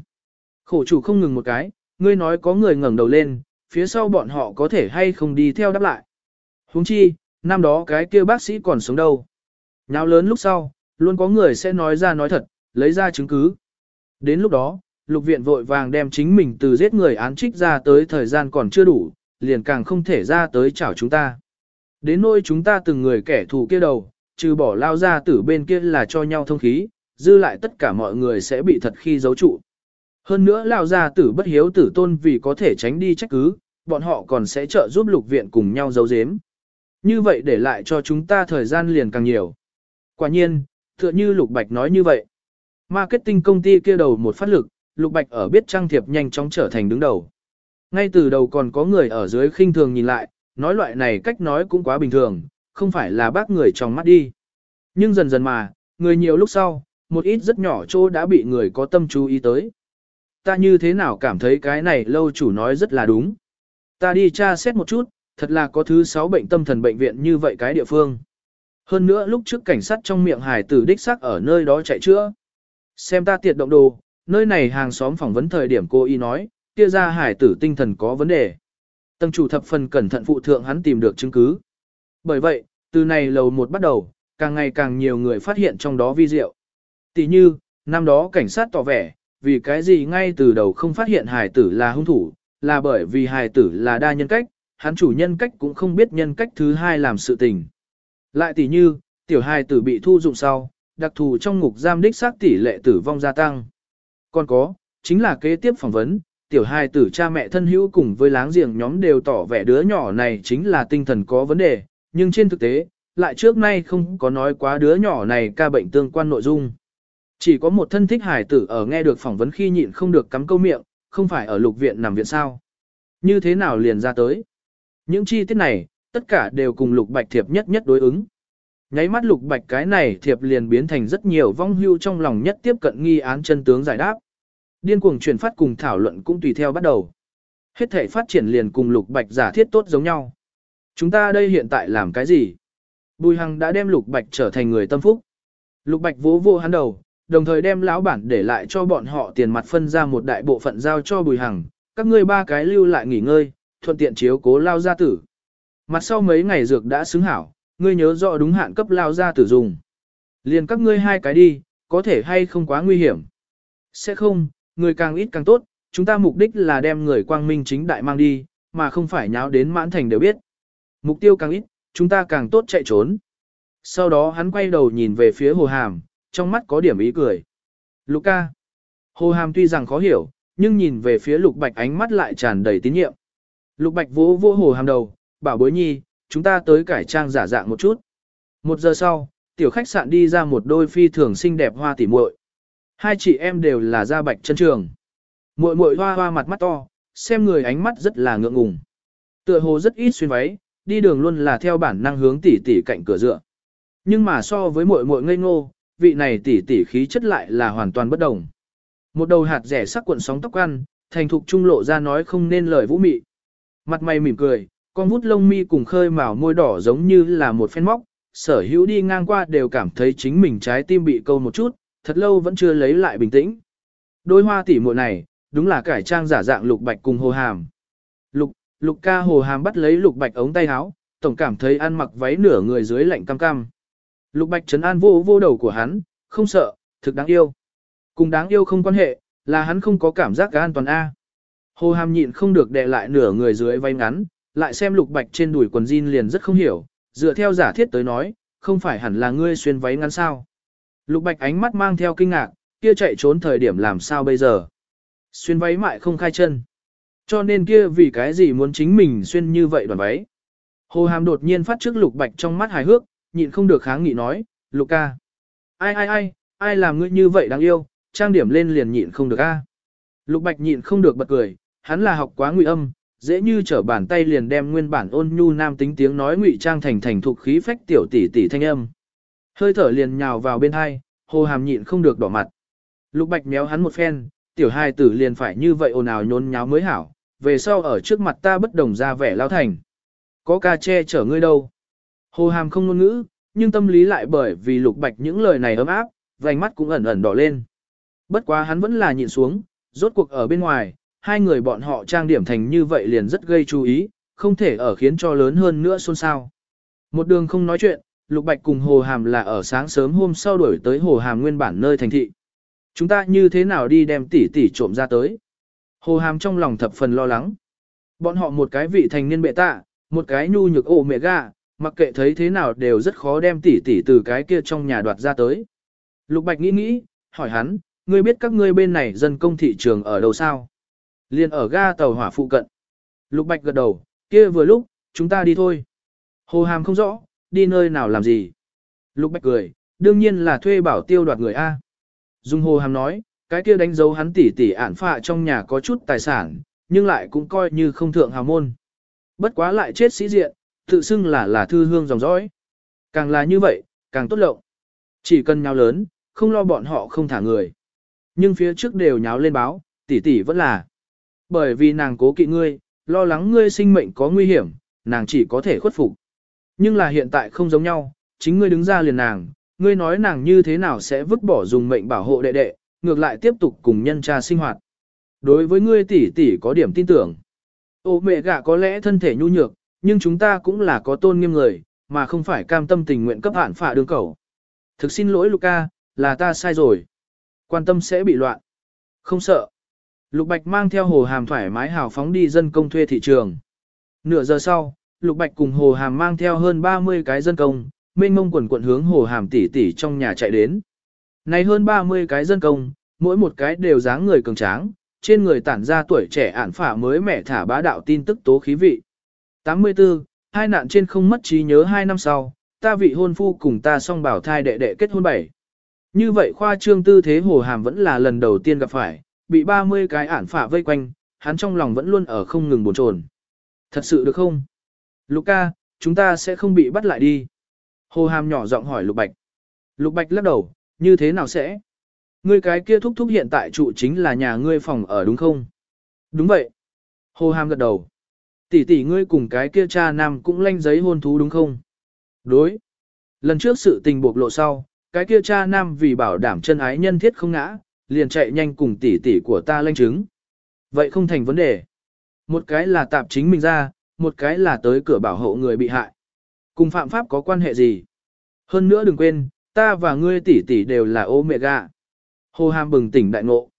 Khổ chủ không ngừng một cái, ngươi nói có người ngẩng đầu lên, phía sau bọn họ có thể hay không đi theo đáp lại. Huống chi, năm đó cái kia bác sĩ còn sống đâu. Nào lớn lúc sau, luôn có người sẽ nói ra nói thật, lấy ra chứng cứ. Đến lúc đó, lục viện vội vàng đem chính mình từ giết người án trích ra tới thời gian còn chưa đủ, liền càng không thể ra tới chảo chúng ta. Đến nỗi chúng ta từng người kẻ thù kia đầu, trừ bỏ lao ra tử bên kia là cho nhau thông khí, dư lại tất cả mọi người sẽ bị thật khi giấu trụ. Hơn nữa lao ra tử bất hiếu tử tôn vì có thể tránh đi trách cứ, bọn họ còn sẽ trợ giúp lục viện cùng nhau giấu giếm. Như vậy để lại cho chúng ta thời gian liền càng nhiều. Quả nhiên, tựa như Lục Bạch nói như vậy. Marketing công ty kia đầu một phát lực, Lục Bạch ở biết trang thiệp nhanh chóng trở thành đứng đầu. Ngay từ đầu còn có người ở dưới khinh thường nhìn lại, nói loại này cách nói cũng quá bình thường, không phải là bác người trong mắt đi. Nhưng dần dần mà, người nhiều lúc sau, một ít rất nhỏ chỗ đã bị người có tâm chú ý tới. Ta như thế nào cảm thấy cái này lâu chủ nói rất là đúng. Ta đi tra xét một chút, thật là có thứ sáu bệnh tâm thần bệnh viện như vậy cái địa phương. Hơn nữa lúc trước cảnh sát trong miệng hải tử đích xác ở nơi đó chạy chữa. Xem ta tiệt động đồ, nơi này hàng xóm phỏng vấn thời điểm cô y nói, kia ra hải tử tinh thần có vấn đề. Tầng chủ thập phần cẩn thận phụ thượng hắn tìm được chứng cứ. Bởi vậy, từ này lầu một bắt đầu, càng ngày càng nhiều người phát hiện trong đó vi diệu. Tỷ như, năm đó cảnh sát tỏ vẻ, vì cái gì ngay từ đầu không phát hiện hải tử là hung thủ, là bởi vì hải tử là đa nhân cách, hắn chủ nhân cách cũng không biết nhân cách thứ hai làm sự tình. Lại tỷ như, tiểu hài tử bị thu dụng sau, đặc thù trong ngục giam đích xác tỷ lệ tử vong gia tăng. Còn có, chính là kế tiếp phỏng vấn, tiểu hài tử cha mẹ thân hữu cùng với láng giềng nhóm đều tỏ vẻ đứa nhỏ này chính là tinh thần có vấn đề, nhưng trên thực tế, lại trước nay không có nói quá đứa nhỏ này ca bệnh tương quan nội dung. Chỉ có một thân thích hài tử ở nghe được phỏng vấn khi nhịn không được cắm câu miệng, không phải ở lục viện nằm viện sao. Như thế nào liền ra tới? Những chi tiết này, tất cả đều cùng lục bạch thiệp nhất nhất đối ứng. Nháy mắt lục bạch cái này thiệp liền biến thành rất nhiều vong hưu trong lòng nhất tiếp cận nghi án chân tướng giải đáp. Điên cuồng truyền phát cùng thảo luận cũng tùy theo bắt đầu. Hết thể phát triển liền cùng lục bạch giả thiết tốt giống nhau. Chúng ta đây hiện tại làm cái gì? Bùi Hằng đã đem lục bạch trở thành người tâm phúc. Lục bạch vỗ vô hắn đầu, đồng thời đem lão bản để lại cho bọn họ tiền mặt phân ra một đại bộ phận giao cho bùi hằng. Các ngươi ba cái lưu lại nghỉ ngơi, thuận tiện chiếu cố lao gia tử. Mặt sau mấy ngày dược đã xứng hảo, ngươi nhớ rõ đúng hạn cấp lao ra tử dùng. Liền các ngươi hai cái đi, có thể hay không quá nguy hiểm. Sẽ không, người càng ít càng tốt, chúng ta mục đích là đem người quang minh chính đại mang đi, mà không phải nháo đến mãn thành đều biết. Mục tiêu càng ít, chúng ta càng tốt chạy trốn. Sau đó hắn quay đầu nhìn về phía hồ hàm, trong mắt có điểm ý cười. Luca. Hồ hàm tuy rằng khó hiểu, nhưng nhìn về phía lục bạch ánh mắt lại tràn đầy tín nhiệm. Lục bạch vỗ vỗ hồ hàm đầu, bảo bối nhi, chúng ta tới cải trang giả dạng một chút. Một giờ sau, tiểu khách sạn đi ra một đôi phi thường xinh đẹp hoa tỉ muội. Hai chị em đều là da bạch chân trường. Muội muội hoa hoa mặt mắt to, xem người ánh mắt rất là ngượng ngùng. Tựa hồ rất ít xuyên váy, đi đường luôn là theo bản năng hướng tỉ tỉ cạnh cửa dựa. Nhưng mà so với muội muội ngây ngô, vị này tỉ tỉ khí chất lại là hoàn toàn bất đồng. Một đầu hạt rẻ sắc cuộn sóng tóc ăn, thành thục trung lộ ra nói không nên lời vũ mị. Mặt mày mỉm cười, con vút lông mi cùng khơi màu môi đỏ giống như là một phen móc, sở hữu đi ngang qua đều cảm thấy chính mình trái tim bị câu một chút, thật lâu vẫn chưa lấy lại bình tĩnh. Đôi hoa tỉ muội này, đúng là cải trang giả dạng lục bạch cùng hồ hàm. Lục, lục ca hồ hàm bắt lấy lục bạch ống tay áo, tổng cảm thấy ăn mặc váy nửa người dưới lạnh cam cam. Lục bạch trấn an vô vô đầu của hắn, không sợ, thực đáng yêu. Cùng đáng yêu không quan hệ, là hắn không có cảm giác an toàn A. Hồ hàm nhịn không được đè lại nửa người dưới váy ngắn, lại xem lục bạch trên đùi quần jean liền rất không hiểu, dựa theo giả thiết tới nói, không phải hẳn là ngươi xuyên váy ngắn sao. Lục bạch ánh mắt mang theo kinh ngạc, kia chạy trốn thời điểm làm sao bây giờ. Xuyên váy mại không khai chân. Cho nên kia vì cái gì muốn chính mình xuyên như vậy đoàn váy. Hồ hàm đột nhiên phát trước lục bạch trong mắt hài hước, nhịn không được kháng nghị nói, lục ca. Ai ai ai, ai làm ngươi như vậy đáng yêu, trang điểm lên liền nhịn không được a. Lục bạch nhịn không được bật cười, hắn là học quá ngụy âm, dễ như trở bàn tay liền đem nguyên bản ôn nhu nam tính tiếng nói ngụy trang thành thành thục khí phách tiểu tỷ tỷ thanh âm. Hơi thở liền nhào vào bên hai, hồ hàm nhịn không được đỏ mặt. Lục bạch méo hắn một phen, tiểu hai tử liền phải như vậy ồn ào nhốn nháo mới hảo, về sau ở trước mặt ta bất đồng ra vẻ lao thành. Có ca che chở ngươi đâu. Hồ hàm không ngôn ngữ, nhưng tâm lý lại bởi vì lục bạch những lời này ấm áp, vành mắt cũng ẩn ẩn đỏ lên. Bất quá hắn vẫn là nhịn xuống, rốt cuộc ở bên ngoài, hai người bọn họ trang điểm thành như vậy liền rất gây chú ý, không thể ở khiến cho lớn hơn nữa xôn xao. Một đường không nói chuyện, Lục Bạch cùng Hồ Hàm là ở sáng sớm hôm sau đuổi tới Hồ Hàm nguyên bản nơi thành thị. Chúng ta như thế nào đi đem tỷ tỷ trộm ra tới? Hồ Hàm trong lòng thập phần lo lắng. Bọn họ một cái vị thành niên bệ tạ, một cái nhu nhược ổ mẹ gà, mặc kệ thấy thế nào đều rất khó đem tỷ tỷ từ cái kia trong nhà đoạt ra tới. Lục Bạch nghĩ nghĩ, hỏi hắn, ngươi biết các ngươi bên này dân công thị trường ở đâu sao? Liên ở ga tàu hỏa phụ cận. Lục Bạch gật đầu, kia vừa lúc, chúng ta đi thôi. Hồ Hàm không rõ, đi nơi nào làm gì. Lục Bạch cười, đương nhiên là thuê bảo tiêu đoạt người A. Dung Hồ Hàm nói, cái kia đánh dấu hắn tỷ tỷ ản phạ trong nhà có chút tài sản, nhưng lại cũng coi như không thượng hào môn. Bất quá lại chết sĩ diện, tự xưng là là thư hương dòng dõi. Càng là như vậy, càng tốt lộng. Chỉ cần nháo lớn, không lo bọn họ không thả người. Nhưng phía trước đều nháo lên báo, tỷ tỷ vẫn là. Bởi vì nàng cố kỵ ngươi, lo lắng ngươi sinh mệnh có nguy hiểm, nàng chỉ có thể khuất phục. Nhưng là hiện tại không giống nhau, chính ngươi đứng ra liền nàng, ngươi nói nàng như thế nào sẽ vứt bỏ dùng mệnh bảo hộ đệ đệ, ngược lại tiếp tục cùng nhân cha sinh hoạt. Đối với ngươi tỷ tỷ có điểm tin tưởng. Ô mẹ gạ có lẽ thân thể nhu nhược, nhưng chúng ta cũng là có tôn nghiêm người, mà không phải cam tâm tình nguyện cấp hạn phả đường cầu. Thực xin lỗi Luca, là ta sai rồi. Quan tâm sẽ bị loạn. Không sợ. Lục Bạch mang theo Hồ Hàm thoải mái hào phóng đi dân công thuê thị trường. Nửa giờ sau, Lục Bạch cùng Hồ Hàm mang theo hơn 30 cái dân công, mênh mông quần quận hướng Hồ Hàm tỷ tỷ trong nhà chạy đến. Này hơn 30 cái dân công, mỗi một cái đều dáng người cường tráng, trên người tản ra tuổi trẻ ản phả mới mẻ thả bá đạo tin tức tố khí vị. 84. Hai nạn trên không mất trí nhớ hai năm sau, ta vị hôn phu cùng ta song bảo thai đệ đệ kết hôn bảy. Như vậy khoa trương tư thế hồ hàm vẫn là lần đầu tiên gặp phải, bị 30 cái ản phả vây quanh, hắn trong lòng vẫn luôn ở không ngừng bồn chồn. Thật sự được không? Luca, chúng ta sẽ không bị bắt lại đi. Hồ hàm nhỏ giọng hỏi Lục Bạch. Lục Bạch lắc đầu, như thế nào sẽ? Ngươi cái kia thúc thúc hiện tại trụ chính là nhà ngươi phòng ở đúng không? Đúng vậy. Hồ hàm gật đầu. Tỷ tỷ ngươi cùng cái kia cha nam cũng lanh giấy hôn thú đúng không? Đối. Lần trước sự tình buộc lộ sau, cái kia cha nam vì bảo đảm chân ái nhân thiết không ngã, liền chạy nhanh cùng tỷ tỷ của ta lanh chứng. Vậy không thành vấn đề. Một cái là tạp chính mình ra, một cái là tới cửa bảo hộ người bị hại. Cùng phạm pháp có quan hệ gì? Hơn nữa đừng quên, ta và ngươi tỷ tỷ đều là ô mẹ gà. Hồ Hàm bừng tỉnh đại ngộ.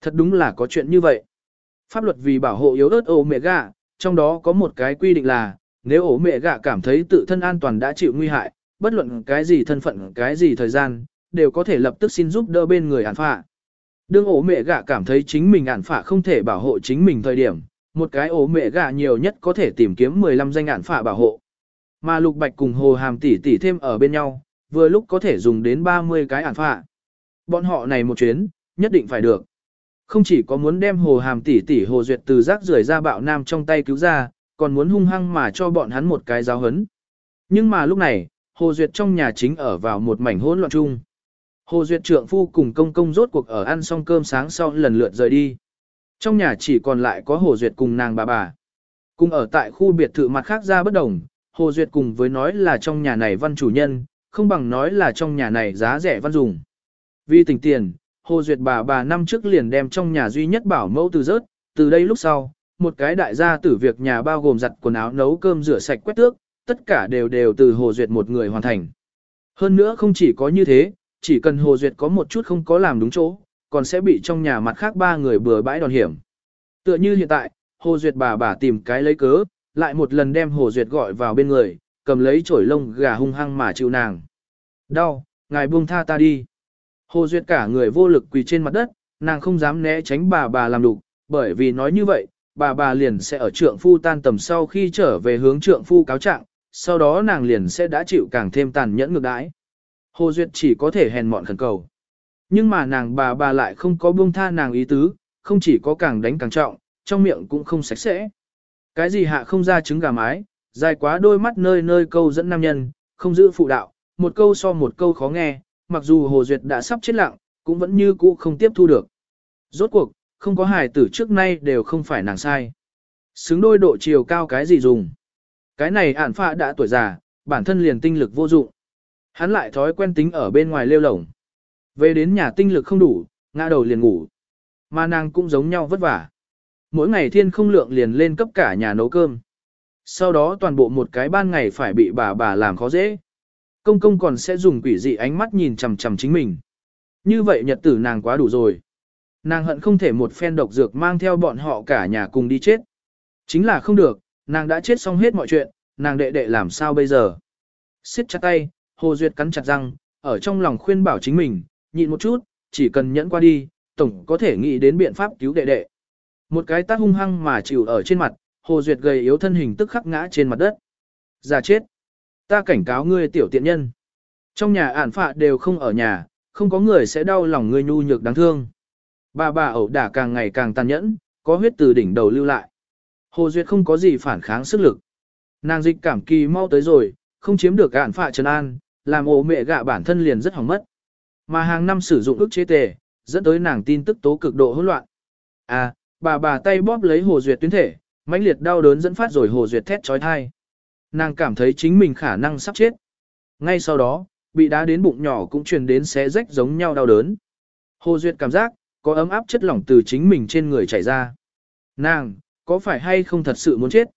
Thật đúng là có chuyện như vậy. Pháp luật vì bảo hộ yếu ớt ô mẹ gà, trong đó có một cái quy định là, nếu ổ mẹ gà cảm thấy tự thân an toàn đã chịu nguy hại, bất luận cái gì thân phận cái gì thời gian, đều có thể lập tức xin giúp đỡ bên người án phạ. Đương ổ mẹ gạ cảm thấy chính mình ản phả không thể bảo hộ chính mình thời điểm, một cái ổ mẹ gạ nhiều nhất có thể tìm kiếm 15 danh ản phả bảo hộ. Mà Lục Bạch cùng Hồ Hàm tỷ tỷ thêm ở bên nhau, vừa lúc có thể dùng đến 30 cái ản phả. Bọn họ này một chuyến, nhất định phải được. Không chỉ có muốn đem Hồ Hàm tỷ tỷ Hồ Duyệt từ rác rưởi ra bạo nam trong tay cứu ra, còn muốn hung hăng mà cho bọn hắn một cái giáo hấn. Nhưng mà lúc này, Hồ Duyệt trong nhà chính ở vào một mảnh hỗn loạn chung. Hồ Duyệt trượng phu cùng công công rốt cuộc ở ăn xong cơm sáng sau lần lượt rời đi. Trong nhà chỉ còn lại có Hồ Duyệt cùng nàng bà bà. Cùng ở tại khu biệt thự mặt khác ra bất đồng, Hồ Duyệt cùng với nói là trong nhà này văn chủ nhân, không bằng nói là trong nhà này giá rẻ văn dùng. Vì tình tiền, Hồ Duyệt bà bà năm trước liền đem trong nhà duy nhất bảo mẫu từ rớt, từ đây lúc sau, một cái đại gia tử việc nhà bao gồm giặt quần áo nấu cơm rửa sạch quét tước, tất cả đều đều từ Hồ Duyệt một người hoàn thành. Hơn nữa không chỉ có như thế, chỉ cần Hồ Duyệt có một chút không có làm đúng chỗ, còn sẽ bị trong nhà mặt khác ba người bừa bãi đòn hiểm. Tựa như hiện tại, Hồ Duyệt bà bà tìm cái lấy cớ, lại một lần đem Hồ Duyệt gọi vào bên người, cầm lấy chổi lông gà hung hăng mà chịu nàng. Đau, ngài buông tha ta đi. Hồ Duyệt cả người vô lực quỳ trên mặt đất, nàng không dám né tránh bà bà làm đục, bởi vì nói như vậy, bà bà liền sẽ ở trượng phu tan tầm sau khi trở về hướng trượng phu cáo trạng, sau đó nàng liền sẽ đã chịu càng thêm tàn nhẫn ngược đãi. Hồ Duyệt chỉ có thể hèn mọn khẩn cầu. Nhưng mà nàng bà bà lại không có buông tha nàng ý tứ, không chỉ có càng đánh càng trọng, trong miệng cũng không sạch sẽ. Cái gì hạ không ra trứng gà mái, dài quá đôi mắt nơi nơi câu dẫn nam nhân, không giữ phụ đạo, một câu so một câu khó nghe, mặc dù Hồ Duyệt đã sắp chết lặng, cũng vẫn như cũ không tiếp thu được. Rốt cuộc, không có hài tử trước nay đều không phải nàng sai. Xứng đôi độ chiều cao cái gì dùng. Cái này ản phạ đã tuổi già, bản thân liền tinh lực vô dụng. Hắn lại thói quen tính ở bên ngoài lêu lổng. Về đến nhà tinh lực không đủ, ngã đầu liền ngủ. Mà nàng cũng giống nhau vất vả. Mỗi ngày thiên không lượng liền lên cấp cả nhà nấu cơm. Sau đó toàn bộ một cái ban ngày phải bị bà bà làm khó dễ. Công công còn sẽ dùng quỷ dị ánh mắt nhìn chằm chằm chính mình. Như vậy nhật tử nàng quá đủ rồi. Nàng hận không thể một phen độc dược mang theo bọn họ cả nhà cùng đi chết. Chính là không được, nàng đã chết xong hết mọi chuyện, nàng đệ đệ làm sao bây giờ. Xiết chặt tay, Hồ Duyệt cắn chặt răng, ở trong lòng khuyên bảo chính mình, nhịn một chút, chỉ cần nhẫn qua đi, tổng có thể nghĩ đến biện pháp cứu đệ đệ. Một cái tát hung hăng mà chịu ở trên mặt, Hồ Duyệt gầy yếu thân hình tức khắc ngã trên mặt đất. Già chết. Ta cảnh cáo ngươi tiểu tiện nhân. Trong nhà ản phạ đều không ở nhà, không có người sẽ đau lòng ngươi nhu nhược đáng thương. Bà bà ẩu đả càng ngày càng tàn nhẫn, có huyết từ đỉnh đầu lưu lại. Hồ Duyệt không có gì phản kháng sức lực. Nàng dịch cảm kỳ mau tới rồi, không chiếm được ản phạ trần an, làm ổ mẹ gạ bản thân liền rất hỏng mất. Mà hàng năm sử dụng ức chế tề, dẫn tới nàng tin tức tố cực độ hỗn loạn. À, bà bà tay bóp lấy Hồ Duyệt tuyến thể, mãnh liệt đau đớn dẫn phát rồi Hồ Duyệt thét trói thai. Nàng cảm thấy chính mình khả năng sắp chết. Ngay sau đó, bị đá đến bụng nhỏ cũng truyền đến xé rách giống nhau đau đớn. Hồ Duyệt cảm giác, có ấm áp chất lỏng từ chính mình trên người chảy ra. Nàng, có phải hay không thật sự muốn chết?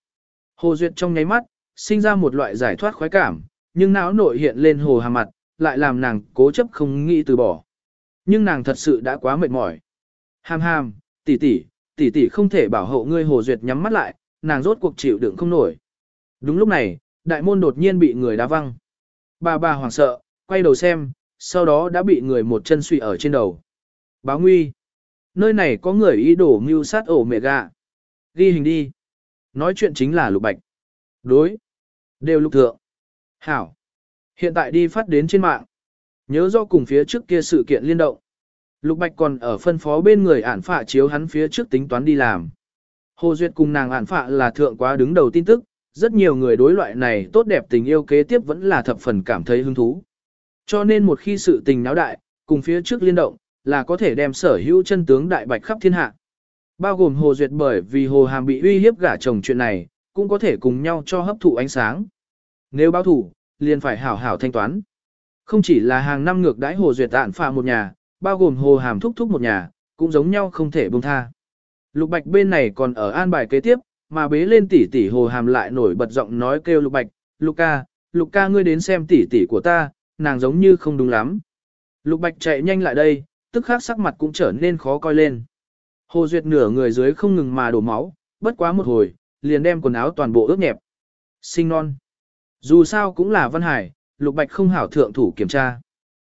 Hồ Duyệt trong nháy mắt, sinh ra một loại giải thoát khoái cảm, nhưng não nội hiện lên hồ hàm mặt, lại làm nàng cố chấp không nghĩ từ bỏ. Nhưng nàng thật sự đã quá mệt mỏi. Hàm hàm, tỷ tỷ, tỷ tỷ không thể bảo hộ ngươi Hồ Duyệt nhắm mắt lại, nàng rốt cuộc chịu đựng không nổi. Đúng lúc này, đại môn đột nhiên bị người đá văng. Bà bà hoảng sợ, quay đầu xem, sau đó đã bị người một chân suy ở trên đầu. Báo nguy. Nơi này có người ý đồ mưu sát ổ mẹ gà. Ghi hình đi. Nói chuyện chính là lục bạch. Đối. Đều lục thượng. Hảo. Hiện tại đi phát đến trên mạng. Nhớ do cùng phía trước kia sự kiện liên động. Lục Bạch còn ở phân phó bên người ản phạ chiếu hắn phía trước tính toán đi làm. Hồ Duyệt cùng nàng ản phạ là thượng quá đứng đầu tin tức, rất nhiều người đối loại này tốt đẹp tình yêu kế tiếp vẫn là thập phần cảm thấy hứng thú. Cho nên một khi sự tình náo đại, cùng phía trước liên động, là có thể đem sở hữu chân tướng đại bạch khắp thiên hạ. Bao gồm Hồ Duyệt bởi vì Hồ Hàm bị uy hiếp gả chồng chuyện này, cũng có thể cùng nhau cho hấp thụ ánh sáng. Nếu báo thủ, liền phải hảo hảo thanh toán. Không chỉ là hàng năm ngược đãi Hồ Duyệt tạn phà một nhà, bao gồm Hồ Hàm thúc thúc một nhà, cũng giống nhau không thể buông tha. Lục Bạch bên này còn ở an bài kế tiếp, mà bế lên tỷ tỷ Hồ Hàm lại nổi bật giọng nói kêu Lục Bạch, Lục ca, Lục ca ngươi đến xem tỷ tỷ của ta, nàng giống như không đúng lắm. Lục Bạch chạy nhanh lại đây, tức khắc sắc mặt cũng trở nên khó coi lên. Hồ Duyệt nửa người dưới không ngừng mà đổ máu, bất quá một hồi, liền đem quần áo toàn bộ ướt nhẹp. Sinh non. Dù sao cũng là Văn Hải, Lục Bạch không hảo thượng thủ kiểm tra.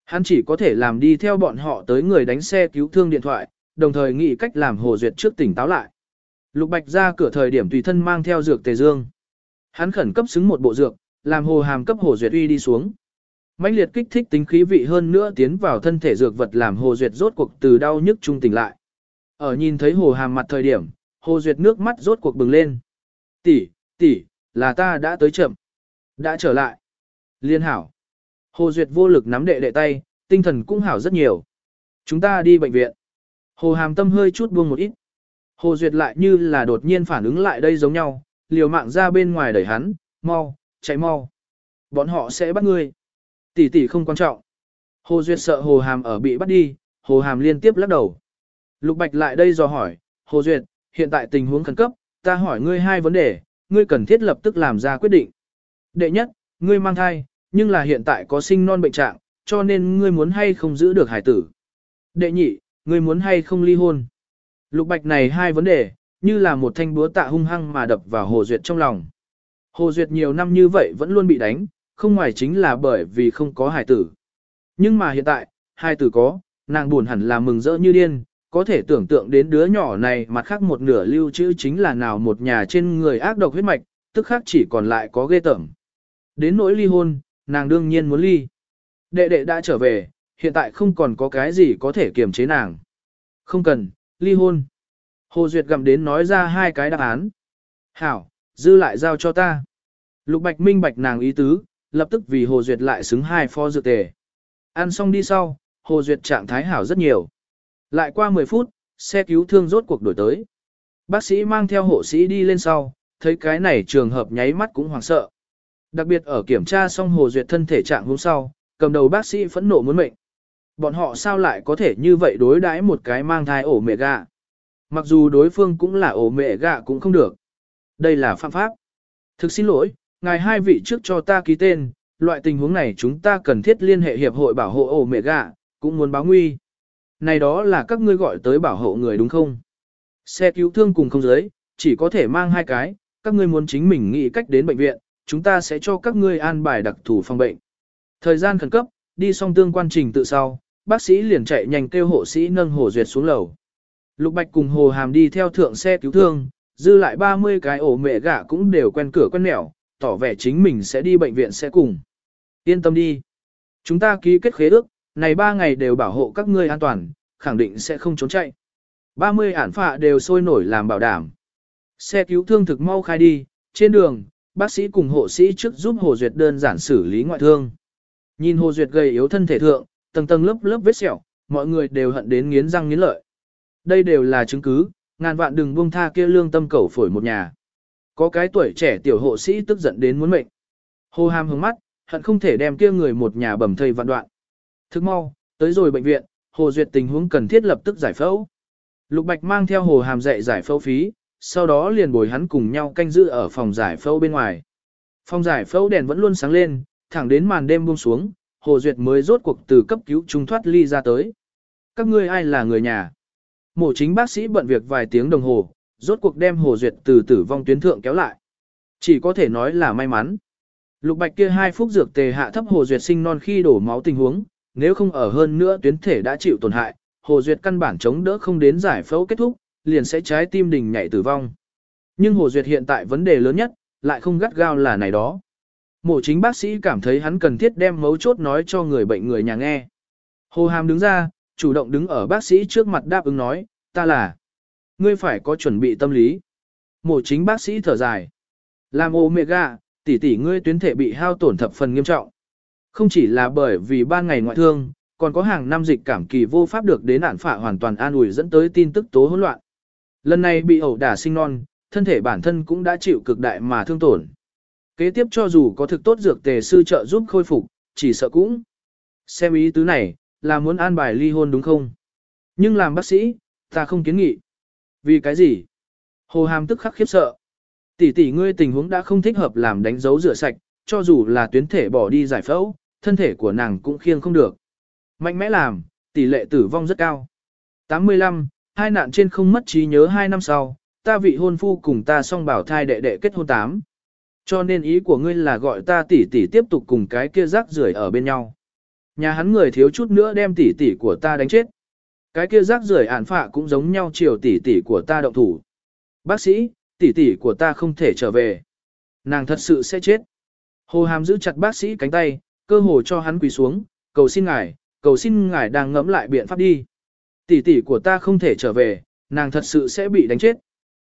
Hắn chỉ có thể làm đi theo bọn họ tới người đánh xe cứu thương điện thoại, đồng thời nghĩ cách làm Hồ Duyệt trước tỉnh táo lại. Lục Bạch ra cửa thời điểm tùy thân mang theo dược tề dương. Hắn khẩn cấp xứng một bộ dược, làm Hồ Hàm cấp Hồ Duyệt uy đi xuống. mãnh liệt kích thích tính khí vị hơn nữa tiến vào thân thể dược vật làm Hồ Duyệt rốt cuộc từ đau nhức trung tỉnh lại. Ở nhìn thấy Hồ Hàm mặt thời điểm, Hồ Duyệt nước mắt rốt cuộc bừng lên. Tỷ, tỷ, là ta đã tới chậm. Đã trở lại. Liên hảo. Hồ Duyệt vô lực nắm đệ đệ tay, tinh thần cũng hảo rất nhiều. Chúng ta đi bệnh viện. Hồ Hàm tâm hơi chút buông một ít. Hồ Duyệt lại như là đột nhiên phản ứng lại đây giống nhau, liều mạng ra bên ngoài đẩy hắn, mau, chạy mau. Bọn họ sẽ bắt ngươi. Tỷ tỷ không quan trọng. Hồ Duyệt sợ Hồ Hàm ở bị bắt đi, Hồ Hàm liên tiếp lắc đầu. Lục Bạch lại đây dò hỏi, Hồ Duyệt, hiện tại tình huống khẩn cấp, ta hỏi ngươi hai vấn đề, ngươi cần thiết lập tức làm ra quyết định. Đệ nhất, ngươi mang thai, nhưng là hiện tại có sinh non bệnh trạng, cho nên ngươi muốn hay không giữ được hải tử. Đệ nhị, ngươi muốn hay không ly hôn. Lục Bạch này hai vấn đề, như là một thanh búa tạ hung hăng mà đập vào Hồ Duyệt trong lòng. Hồ Duyệt nhiều năm như vậy vẫn luôn bị đánh, không ngoài chính là bởi vì không có hải tử. Nhưng mà hiện tại, hải tử có, nàng buồn hẳn là mừng rỡ như điên, có thể tưởng tượng đến đứa nhỏ này mặt khác một nửa lưu trữ chính là nào một nhà trên người ác độc huyết mạch, tức khác chỉ còn lại có ghê tởm. Đến nỗi ly hôn, nàng đương nhiên muốn ly. Đệ đệ đã trở về, hiện tại không còn có cái gì có thể kiềm chế nàng. Không cần, ly hôn. Hồ Duyệt gặm đến nói ra hai cái đáp án. Hảo, dư lại giao cho ta. Lục Bạch minh bạch nàng ý tứ, lập tức vì Hồ Duyệt lại xứng hai pho dược tề. Ăn xong đi sau, Hồ Duyệt trạng thái hảo rất nhiều. Lại qua 10 phút, xe cứu thương rốt cuộc đổi tới. Bác sĩ mang theo hộ sĩ đi lên sau, thấy cái này trường hợp nháy mắt cũng hoảng sợ. Đặc biệt ở kiểm tra xong Hồ Duyệt thân thể trạng hôm sau, cầm đầu bác sĩ phẫn nộ muốn mệnh. Bọn họ sao lại có thể như vậy đối đãi một cái mang thai ổ mẹ gà. Mặc dù đối phương cũng là ổ mẹ gà cũng không được. Đây là phạm pháp. Thực xin lỗi, ngài hai vị trước cho ta ký tên, loại tình huống này chúng ta cần thiết liên hệ hiệp hội bảo hộ ổ mẹ gà, cũng muốn báo nguy. Này đó là các ngươi gọi tới bảo hộ người đúng không? Xe cứu thương cùng không giới, chỉ có thể mang hai cái, các ngươi muốn chính mình nghĩ cách đến bệnh viện, chúng ta sẽ cho các ngươi an bài đặc thù phòng bệnh. Thời gian khẩn cấp, đi xong tương quan trình tự sau, bác sĩ liền chạy nhanh kêu hộ sĩ nâng Hồ Duyệt xuống lầu. Lục Bạch cùng Hồ Hàm đi theo thượng xe cứu thương, dư lại 30 cái ổ mẹ gả cũng đều quen cửa quen nẻo, tỏ vẻ chính mình sẽ đi bệnh viện sẽ cùng. Yên tâm đi. Chúng ta ký kết khế ước, này 3 ngày đều bảo hộ các ngươi an toàn, khẳng định sẽ không trốn chạy. 30 ản phạ đều sôi nổi làm bảo đảm. Xe cứu thương thực mau khai đi, trên đường, bác sĩ cùng hộ sĩ trước giúp Hồ Duyệt đơn giản xử lý ngoại thương. Nhìn Hồ Duyệt gầy yếu thân thể thượng, tầng tầng lớp lớp vết sẹo, mọi người đều hận đến nghiến răng nghiến lợi. Đây đều là chứng cứ, ngàn vạn đừng buông tha kia lương tâm cầu phổi một nhà. Có cái tuổi trẻ tiểu hộ sĩ tức giận đến muốn mệnh. Hồ Hàm hướng mắt, hận không thể đem kia người một nhà bầm thây vạn đoạn. Thức mau, tới rồi bệnh viện, Hồ Duyệt tình huống cần thiết lập tức giải phẫu. Lục Bạch mang theo Hồ Hàm dạy giải phẫu phí, sau đó liền bồi hắn cùng nhau canh giữ ở phòng giải phẫu bên ngoài. Phòng giải phẫu đèn vẫn luôn sáng lên, thẳng đến màn đêm buông xuống, Hồ Duyệt mới rốt cuộc từ cấp cứu trung thoát ly ra tới. Các ngươi ai là người nhà? Mổ chính bác sĩ bận việc vài tiếng đồng hồ, rốt cuộc đem Hồ Duyệt từ tử vong tuyến thượng kéo lại. Chỉ có thể nói là may mắn. Lục Bạch kia hai phút dược tề hạ thấp Hồ Duyệt sinh non khi đổ máu tình huống, nếu không ở hơn nữa tuyến thể đã chịu tổn hại, Hồ Duyệt căn bản chống đỡ không đến giải phẫu kết thúc, liền sẽ trái tim đình nhảy tử vong. Nhưng Hồ Duyệt hiện tại vấn đề lớn nhất, lại không gắt gao là này đó. Mổ chính bác sĩ cảm thấy hắn cần thiết đem mấu chốt nói cho người bệnh người nhà nghe. Hồ Hàm đứng ra, chủ động đứng ở bác sĩ trước mặt đáp ứng nói, ta là. Ngươi phải có chuẩn bị tâm lý. Mổ chính bác sĩ thở dài. Làm omega, tỷ tỷ ngươi tuyến thể bị hao tổn thập phần nghiêm trọng. Không chỉ là bởi vì ban ngày ngoại thương, còn có hàng năm dịch cảm kỳ vô pháp được đến ản phạ hoàn toàn an ủi dẫn tới tin tức tố hỗn loạn. Lần này bị ẩu đả sinh non, thân thể bản thân cũng đã chịu cực đại mà thương tổn. Kế tiếp cho dù có thực tốt dược tề sư trợ giúp khôi phục, chỉ sợ cũng. Xem ý tứ này, là muốn an bài ly hôn đúng không? Nhưng làm bác sĩ, ta không kiến nghị. Vì cái gì? Hồ Hàm tức khắc khiếp sợ. Tỷ tỷ ngươi tình huống đã không thích hợp làm đánh dấu rửa sạch, cho dù là tuyến thể bỏ đi giải phẫu, thân thể của nàng cũng khiêng không được. Mạnh mẽ làm, tỷ lệ tử vong rất cao. 85, hai nạn trên không mất trí nhớ hai năm sau, ta vị hôn phu cùng ta song bảo thai đệ đệ kết hôn tám. Cho nên ý của ngươi là gọi ta tỷ tỷ tiếp tục cùng cái kia rác rưởi ở bên nhau. Nhà hắn người thiếu chút nữa đem tỷ tỷ của ta đánh chết. Cái kia rác rưởi ản phạ cũng giống nhau chiều tỷ tỷ của ta động thủ. Bác sĩ, tỷ tỷ của ta không thể trở về. Nàng thật sự sẽ chết. Hồ Hàm giữ chặt bác sĩ cánh tay, cơ hồ cho hắn quỳ xuống, cầu xin ngài, cầu xin ngài đang ngẫm lại biện pháp đi. Tỷ tỷ của ta không thể trở về, nàng thật sự sẽ bị đánh chết.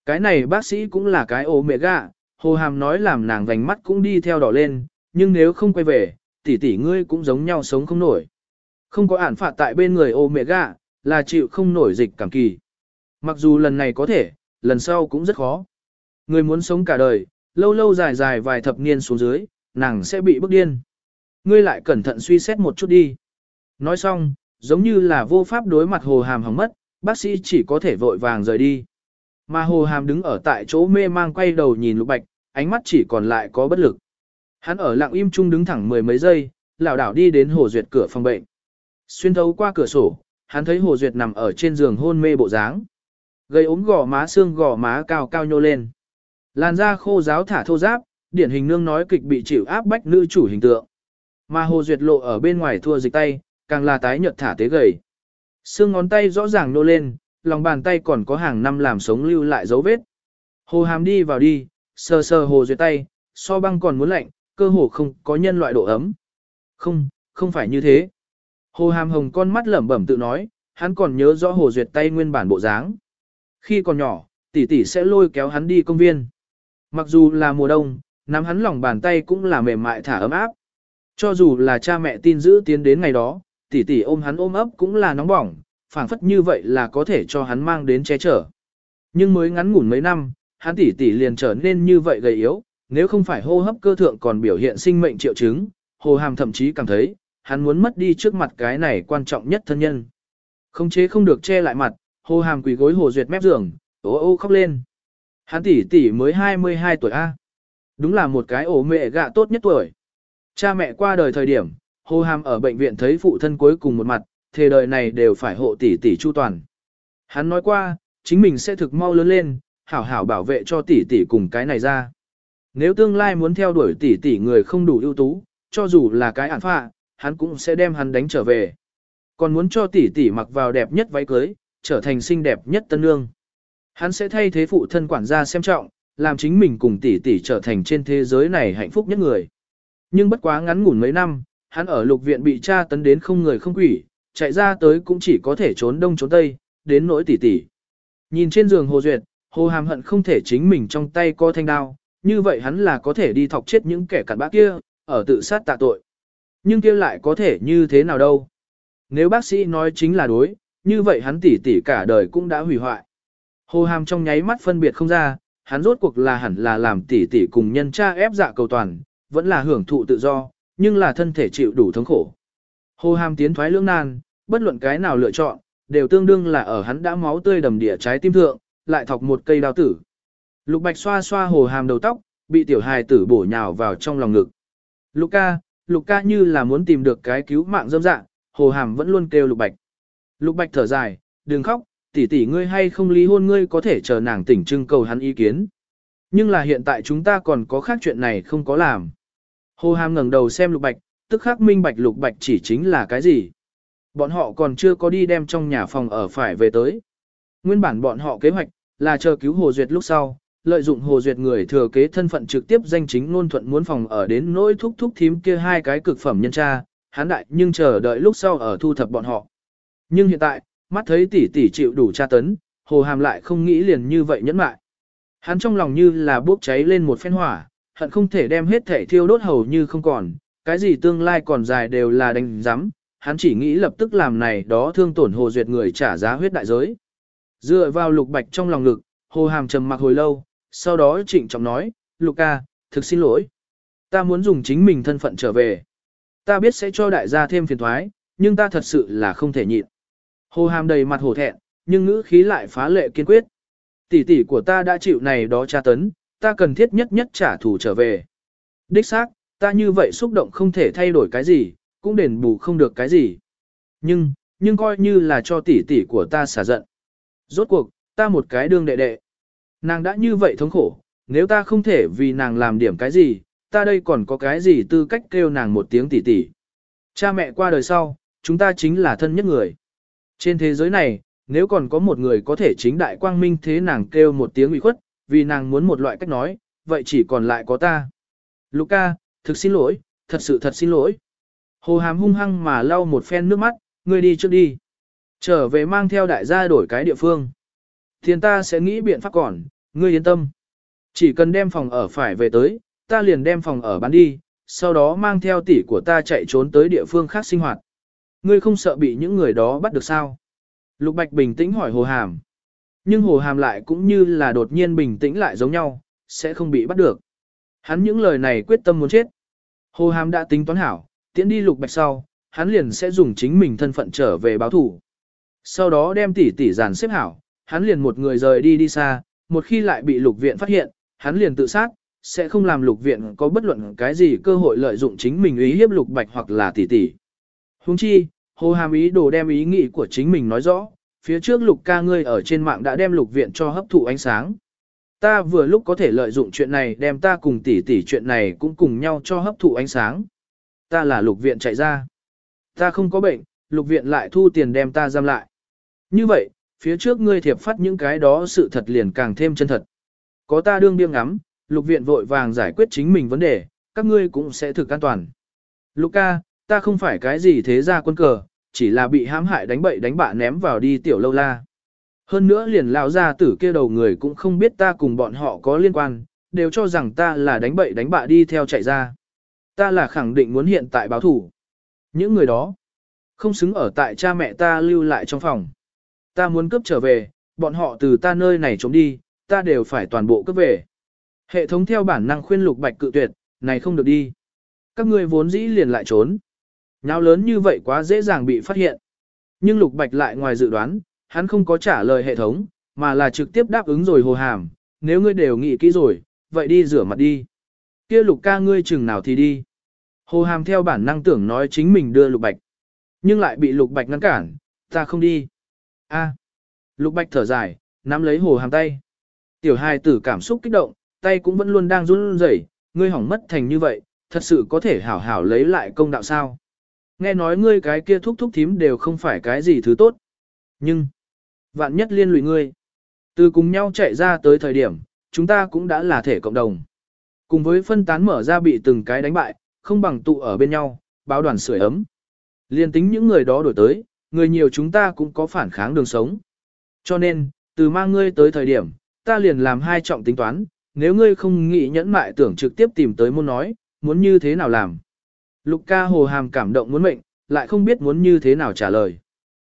Cái này bác sĩ cũng là cái ố mẹ gạ, Hồ Hàm nói làm nàng vành mắt cũng đi theo đỏ lên, nhưng nếu không quay về, tỷ tỷ ngươi cũng giống nhau sống không nổi. Không có ản phạt tại bên người ô mẹ gạ, là chịu không nổi dịch cảm kỳ. Mặc dù lần này có thể, lần sau cũng rất khó. Người muốn sống cả đời, lâu lâu dài dài vài thập niên xuống dưới, nàng sẽ bị bức điên. Ngươi lại cẩn thận suy xét một chút đi. Nói xong, giống như là vô pháp đối mặt hồ hàm hỏng mất, bác sĩ chỉ có thể vội vàng rời đi. Mà hồ hàm đứng ở tại chỗ mê mang quay đầu nhìn lục bạch, ánh mắt chỉ còn lại có bất lực. Hắn ở lặng im chung đứng thẳng mười mấy giây, lảo đảo đi đến hồ duyệt cửa phòng bệnh. Xuyên thấu qua cửa sổ, hắn thấy hồ duyệt nằm ở trên giường hôn mê bộ dáng. Gây ốm gò má xương gò má cao cao nhô lên. Làn da khô giáo thả thô giáp, điển hình nương nói kịch bị chịu áp bách nữ chủ hình tượng. Mà hồ duyệt lộ ở bên ngoài thua dịch tay, càng là tái nhợt thả tế gầy. Xương ngón tay rõ ràng nô lên, lòng bàn tay còn có hàng năm làm sống lưu lại dấu vết. Hồ hàm đi vào đi, sờ sờ hồ duyệt tay, so băng còn muốn lạnh, cơ hồ không có nhân loại độ ấm. Không, không phải như thế. Hồ hàm hồng con mắt lẩm bẩm tự nói, hắn còn nhớ rõ hồ duyệt tay nguyên bản bộ dáng. Khi còn nhỏ, tỷ tỷ sẽ lôi kéo hắn đi công viên. Mặc dù là mùa đông, nắm hắn lòng bàn tay cũng là mềm mại thả ấm áp. Cho dù là cha mẹ tin giữ tiến đến ngày đó, tỷ tỷ ôm hắn ôm ấp cũng là nóng bỏng, phảng phất như vậy là có thể cho hắn mang đến che chở. Nhưng mới ngắn ngủn mấy năm, hắn tỷ tỷ liền trở nên như vậy gầy yếu, nếu không phải hô hấp cơ thượng còn biểu hiện sinh mệnh triệu chứng, Hồ Hàm thậm chí cảm thấy, hắn muốn mất đi trước mặt cái này quan trọng nhất thân nhân. Không chế không được che lại mặt, Hồ Hàm quỳ gối Hồ Duyệt mép giường, ô ô khóc lên. Hắn tỷ tỷ mới 22 tuổi A. Đúng là một cái ổ mẹ gạ tốt nhất tuổi. Cha mẹ qua đời thời điểm, Hồ Hàm ở bệnh viện thấy phụ thân cuối cùng một mặt, thề đời này đều phải hộ tỷ tỷ chu toàn. Hắn nói qua, chính mình sẽ thực mau lớn lên, hảo hảo bảo vệ cho tỷ tỷ cùng cái này ra. Nếu tương lai muốn theo đuổi tỷ tỷ người không đủ ưu tú, cho dù là cái ản phạ, hắn cũng sẽ đem hắn đánh trở về. Còn muốn cho tỷ tỷ mặc vào đẹp nhất váy cưới, trở thành xinh đẹp nhất tân nương. Hắn sẽ thay thế phụ thân quản gia xem trọng, làm chính mình cùng tỷ tỷ trở thành trên thế giới này hạnh phúc nhất người. Nhưng bất quá ngắn ngủn mấy năm, hắn ở lục viện bị tra tấn đến không người không quỷ, chạy ra tới cũng chỉ có thể trốn đông trốn tây, đến nỗi tỷ tỷ. Nhìn trên giường Hồ Duyệt, Hồ Hàm hận không thể chính mình trong tay co thanh đao, như vậy hắn là có thể đi thọc chết những kẻ cặn bã kia, ở tự sát tạ tội. Nhưng kia lại có thể như thế nào đâu? Nếu bác sĩ nói chính là đối, như vậy hắn tỷ tỷ cả đời cũng đã hủy hoại. Hồ Hàm trong nháy mắt phân biệt không ra, hắn rốt cuộc là hẳn là làm tỷ tỷ cùng nhân cha ép dạ cầu toàn, vẫn là hưởng thụ tự do, nhưng là thân thể chịu đủ thống khổ. Hồ Hàm tiến thoái lưỡng nan, bất luận cái nào lựa chọn, đều tương đương là ở hắn đã máu tươi đầm địa trái tim thượng, lại thọc một cây đao tử. Lục Bạch xoa xoa Hồ Hàm đầu tóc, bị tiểu hài tử bổ nhào vào trong lòng ngực. Lục ca, Lục ca như là muốn tìm được cái cứu mạng dâm dạng, Hồ Hàm vẫn luôn kêu Lục Bạch. Lục Bạch thở dài, đừng khóc, tỷ tỷ ngươi hay không ly hôn ngươi có thể chờ nàng tỉnh trưng cầu hắn ý kiến. Nhưng là hiện tại chúng ta còn có khác chuyện này không có làm. Hồ Hàm ngẩng đầu xem Lục Bạch, tức khắc minh bạch lục bạch chỉ chính là cái gì. Bọn họ còn chưa có đi đem trong nhà phòng ở phải về tới. Nguyên bản bọn họ kế hoạch là chờ cứu Hồ Duyệt lúc sau, lợi dụng Hồ Duyệt người thừa kế thân phận trực tiếp danh chính ngôn thuận muốn phòng ở đến nỗi thúc thúc thím kia hai cái cực phẩm nhân tra, hắn đại nhưng chờ đợi lúc sau ở thu thập bọn họ. Nhưng hiện tại, mắt thấy tỷ tỷ chịu đủ tra tấn, Hồ Hàm lại không nghĩ liền như vậy nhẫn mại. Hắn trong lòng như là bốc cháy lên một phen hỏa, hận không thể đem hết thể thiêu đốt hầu như không còn, cái gì tương lai còn dài đều là đánh giám, hắn chỉ nghĩ lập tức làm này đó thương tổn Hồ Duyệt người trả giá huyết đại giới. Dựa vào lục bạch trong lòng lực, Hồ Hàm trầm mặc hồi lâu, sau đó trịnh trọng nói, Lục ca, thực xin lỗi. Ta muốn dùng chính mình thân phận trở về. Ta biết sẽ cho đại gia thêm phiền thoái, nhưng ta thật sự là không thể nhịn. Hồ Hàm đầy mặt hổ thẹn, nhưng ngữ khí lại phá lệ kiên quyết. Tỷ tỷ của ta đã chịu này đó tra tấn, ta cần thiết nhất nhất trả thù trở về. Đích xác, ta như vậy xúc động không thể thay đổi cái gì, cũng đền bù không được cái gì. Nhưng, nhưng coi như là cho tỷ tỷ của ta xả giận. Rốt cuộc, ta một cái đương đệ đệ. Nàng đã như vậy thống khổ, nếu ta không thể vì nàng làm điểm cái gì, ta đây còn có cái gì tư cách kêu nàng một tiếng tỷ tỷ. Cha mẹ qua đời sau, chúng ta chính là thân nhất người. Trên thế giới này, nếu còn có một người có thể chính đại quang minh thế nàng kêu một tiếng ủy khuất, vì nàng muốn một loại cách nói, vậy chỉ còn lại có ta. Luca, thực xin lỗi, thật sự thật xin lỗi. Hồ hàm hung hăng mà lau một phen nước mắt, ngươi đi trước đi. Trở về mang theo đại gia đổi cái địa phương. Thiên ta sẽ nghĩ biện pháp còn, ngươi yên tâm. Chỉ cần đem phòng ở phải về tới, ta liền đem phòng ở bán đi, sau đó mang theo tỷ của ta chạy trốn tới địa phương khác sinh hoạt. Ngươi không sợ bị những người đó bắt được sao? Lục Bạch bình tĩnh hỏi Hồ Hàm. Nhưng Hồ Hàm lại cũng như là đột nhiên bình tĩnh lại giống nhau, sẽ không bị bắt được. Hắn những lời này quyết tâm muốn chết. Hồ Hàm đã tính toán hảo, tiễn đi Lục Bạch sau, hắn liền sẽ dùng chính mình thân phận trở về báo thủ. Sau đó đem tỷ tỷ giàn xếp hảo, hắn liền một người rời đi đi xa, một khi lại bị lục viện phát hiện, hắn liền tự sát, sẽ không làm lục viện có bất luận cái gì cơ hội lợi dụng chính mình ý hiếp lục bạch hoặc là tỷ tỷ. Huống chi, hồ hàm ý đồ đem ý nghĩ của chính mình nói rõ, phía trước lục ca ngươi ở trên mạng đã đem lục viện cho hấp thụ ánh sáng. Ta vừa lúc có thể lợi dụng chuyện này đem ta cùng tỷ tỷ chuyện này cũng cùng nhau cho hấp thụ ánh sáng. Ta là lục viện chạy ra. Ta không có bệnh, lục viện lại thu tiền đem ta giam lại. Như vậy, phía trước ngươi thiệp phát những cái đó sự thật liền càng thêm chân thật. Có ta đương biêng ngắm, lục viện vội vàng giải quyết chính mình vấn đề, các ngươi cũng sẽ thực an toàn. lục ca ta không phải cái gì thế ra quân cờ, chỉ là bị hãm hại đánh bậy đánh bạ ném vào đi tiểu lâu la. Hơn nữa liền lão gia tử kia đầu người cũng không biết ta cùng bọn họ có liên quan, đều cho rằng ta là đánh bậy đánh bạ đi theo chạy ra. Ta là khẳng định muốn hiện tại báo thủ. Những người đó, không xứng ở tại cha mẹ ta lưu lại trong phòng. Ta muốn cướp trở về, bọn họ từ ta nơi này trốn đi, ta đều phải toàn bộ cướp về. Hệ thống theo bản năng khuyên lục bạch cự tuyệt, này không được đi. Các ngươi vốn dĩ liền lại trốn. Nháo lớn như vậy quá dễ dàng bị phát hiện. Nhưng lục bạch lại ngoài dự đoán, hắn không có trả lời hệ thống, mà là trực tiếp đáp ứng rồi hồ hàm. Nếu ngươi đều nghĩ kỹ rồi, vậy đi rửa mặt đi. Kia lục ca ngươi chừng nào thì đi. Hồ hàm theo bản năng tưởng nói chính mình đưa lục bạch. Nhưng lại bị lục bạch ngăn cản, ta không đi. A. Lục Bạch thở dài, nắm lấy hồ hàm tay. Tiểu hài tử cảm xúc kích động, tay cũng vẫn luôn đang run rẩy, ngươi hỏng mất thành như vậy, thật sự có thể hảo hảo lấy lại công đạo sao. Nghe nói ngươi cái kia thúc thúc thím đều không phải cái gì thứ tốt. Nhưng, vạn nhất liên lụy ngươi. Từ cùng nhau chạy ra tới thời điểm, chúng ta cũng đã là thể cộng đồng. Cùng với phân tán mở ra bị từng cái đánh bại, không bằng tụ ở bên nhau, báo đoàn sưởi ấm. Liên tính những người đó đổi tới, người nhiều chúng ta cũng có phản kháng đường sống. Cho nên, từ mang ngươi tới thời điểm, ta liền làm hai trọng tính toán, nếu ngươi không nghĩ nhẫn mại tưởng trực tiếp tìm tới muốn nói, muốn như thế nào làm. Lục ca hồ hàm cảm động muốn mệnh, lại không biết muốn như thế nào trả lời.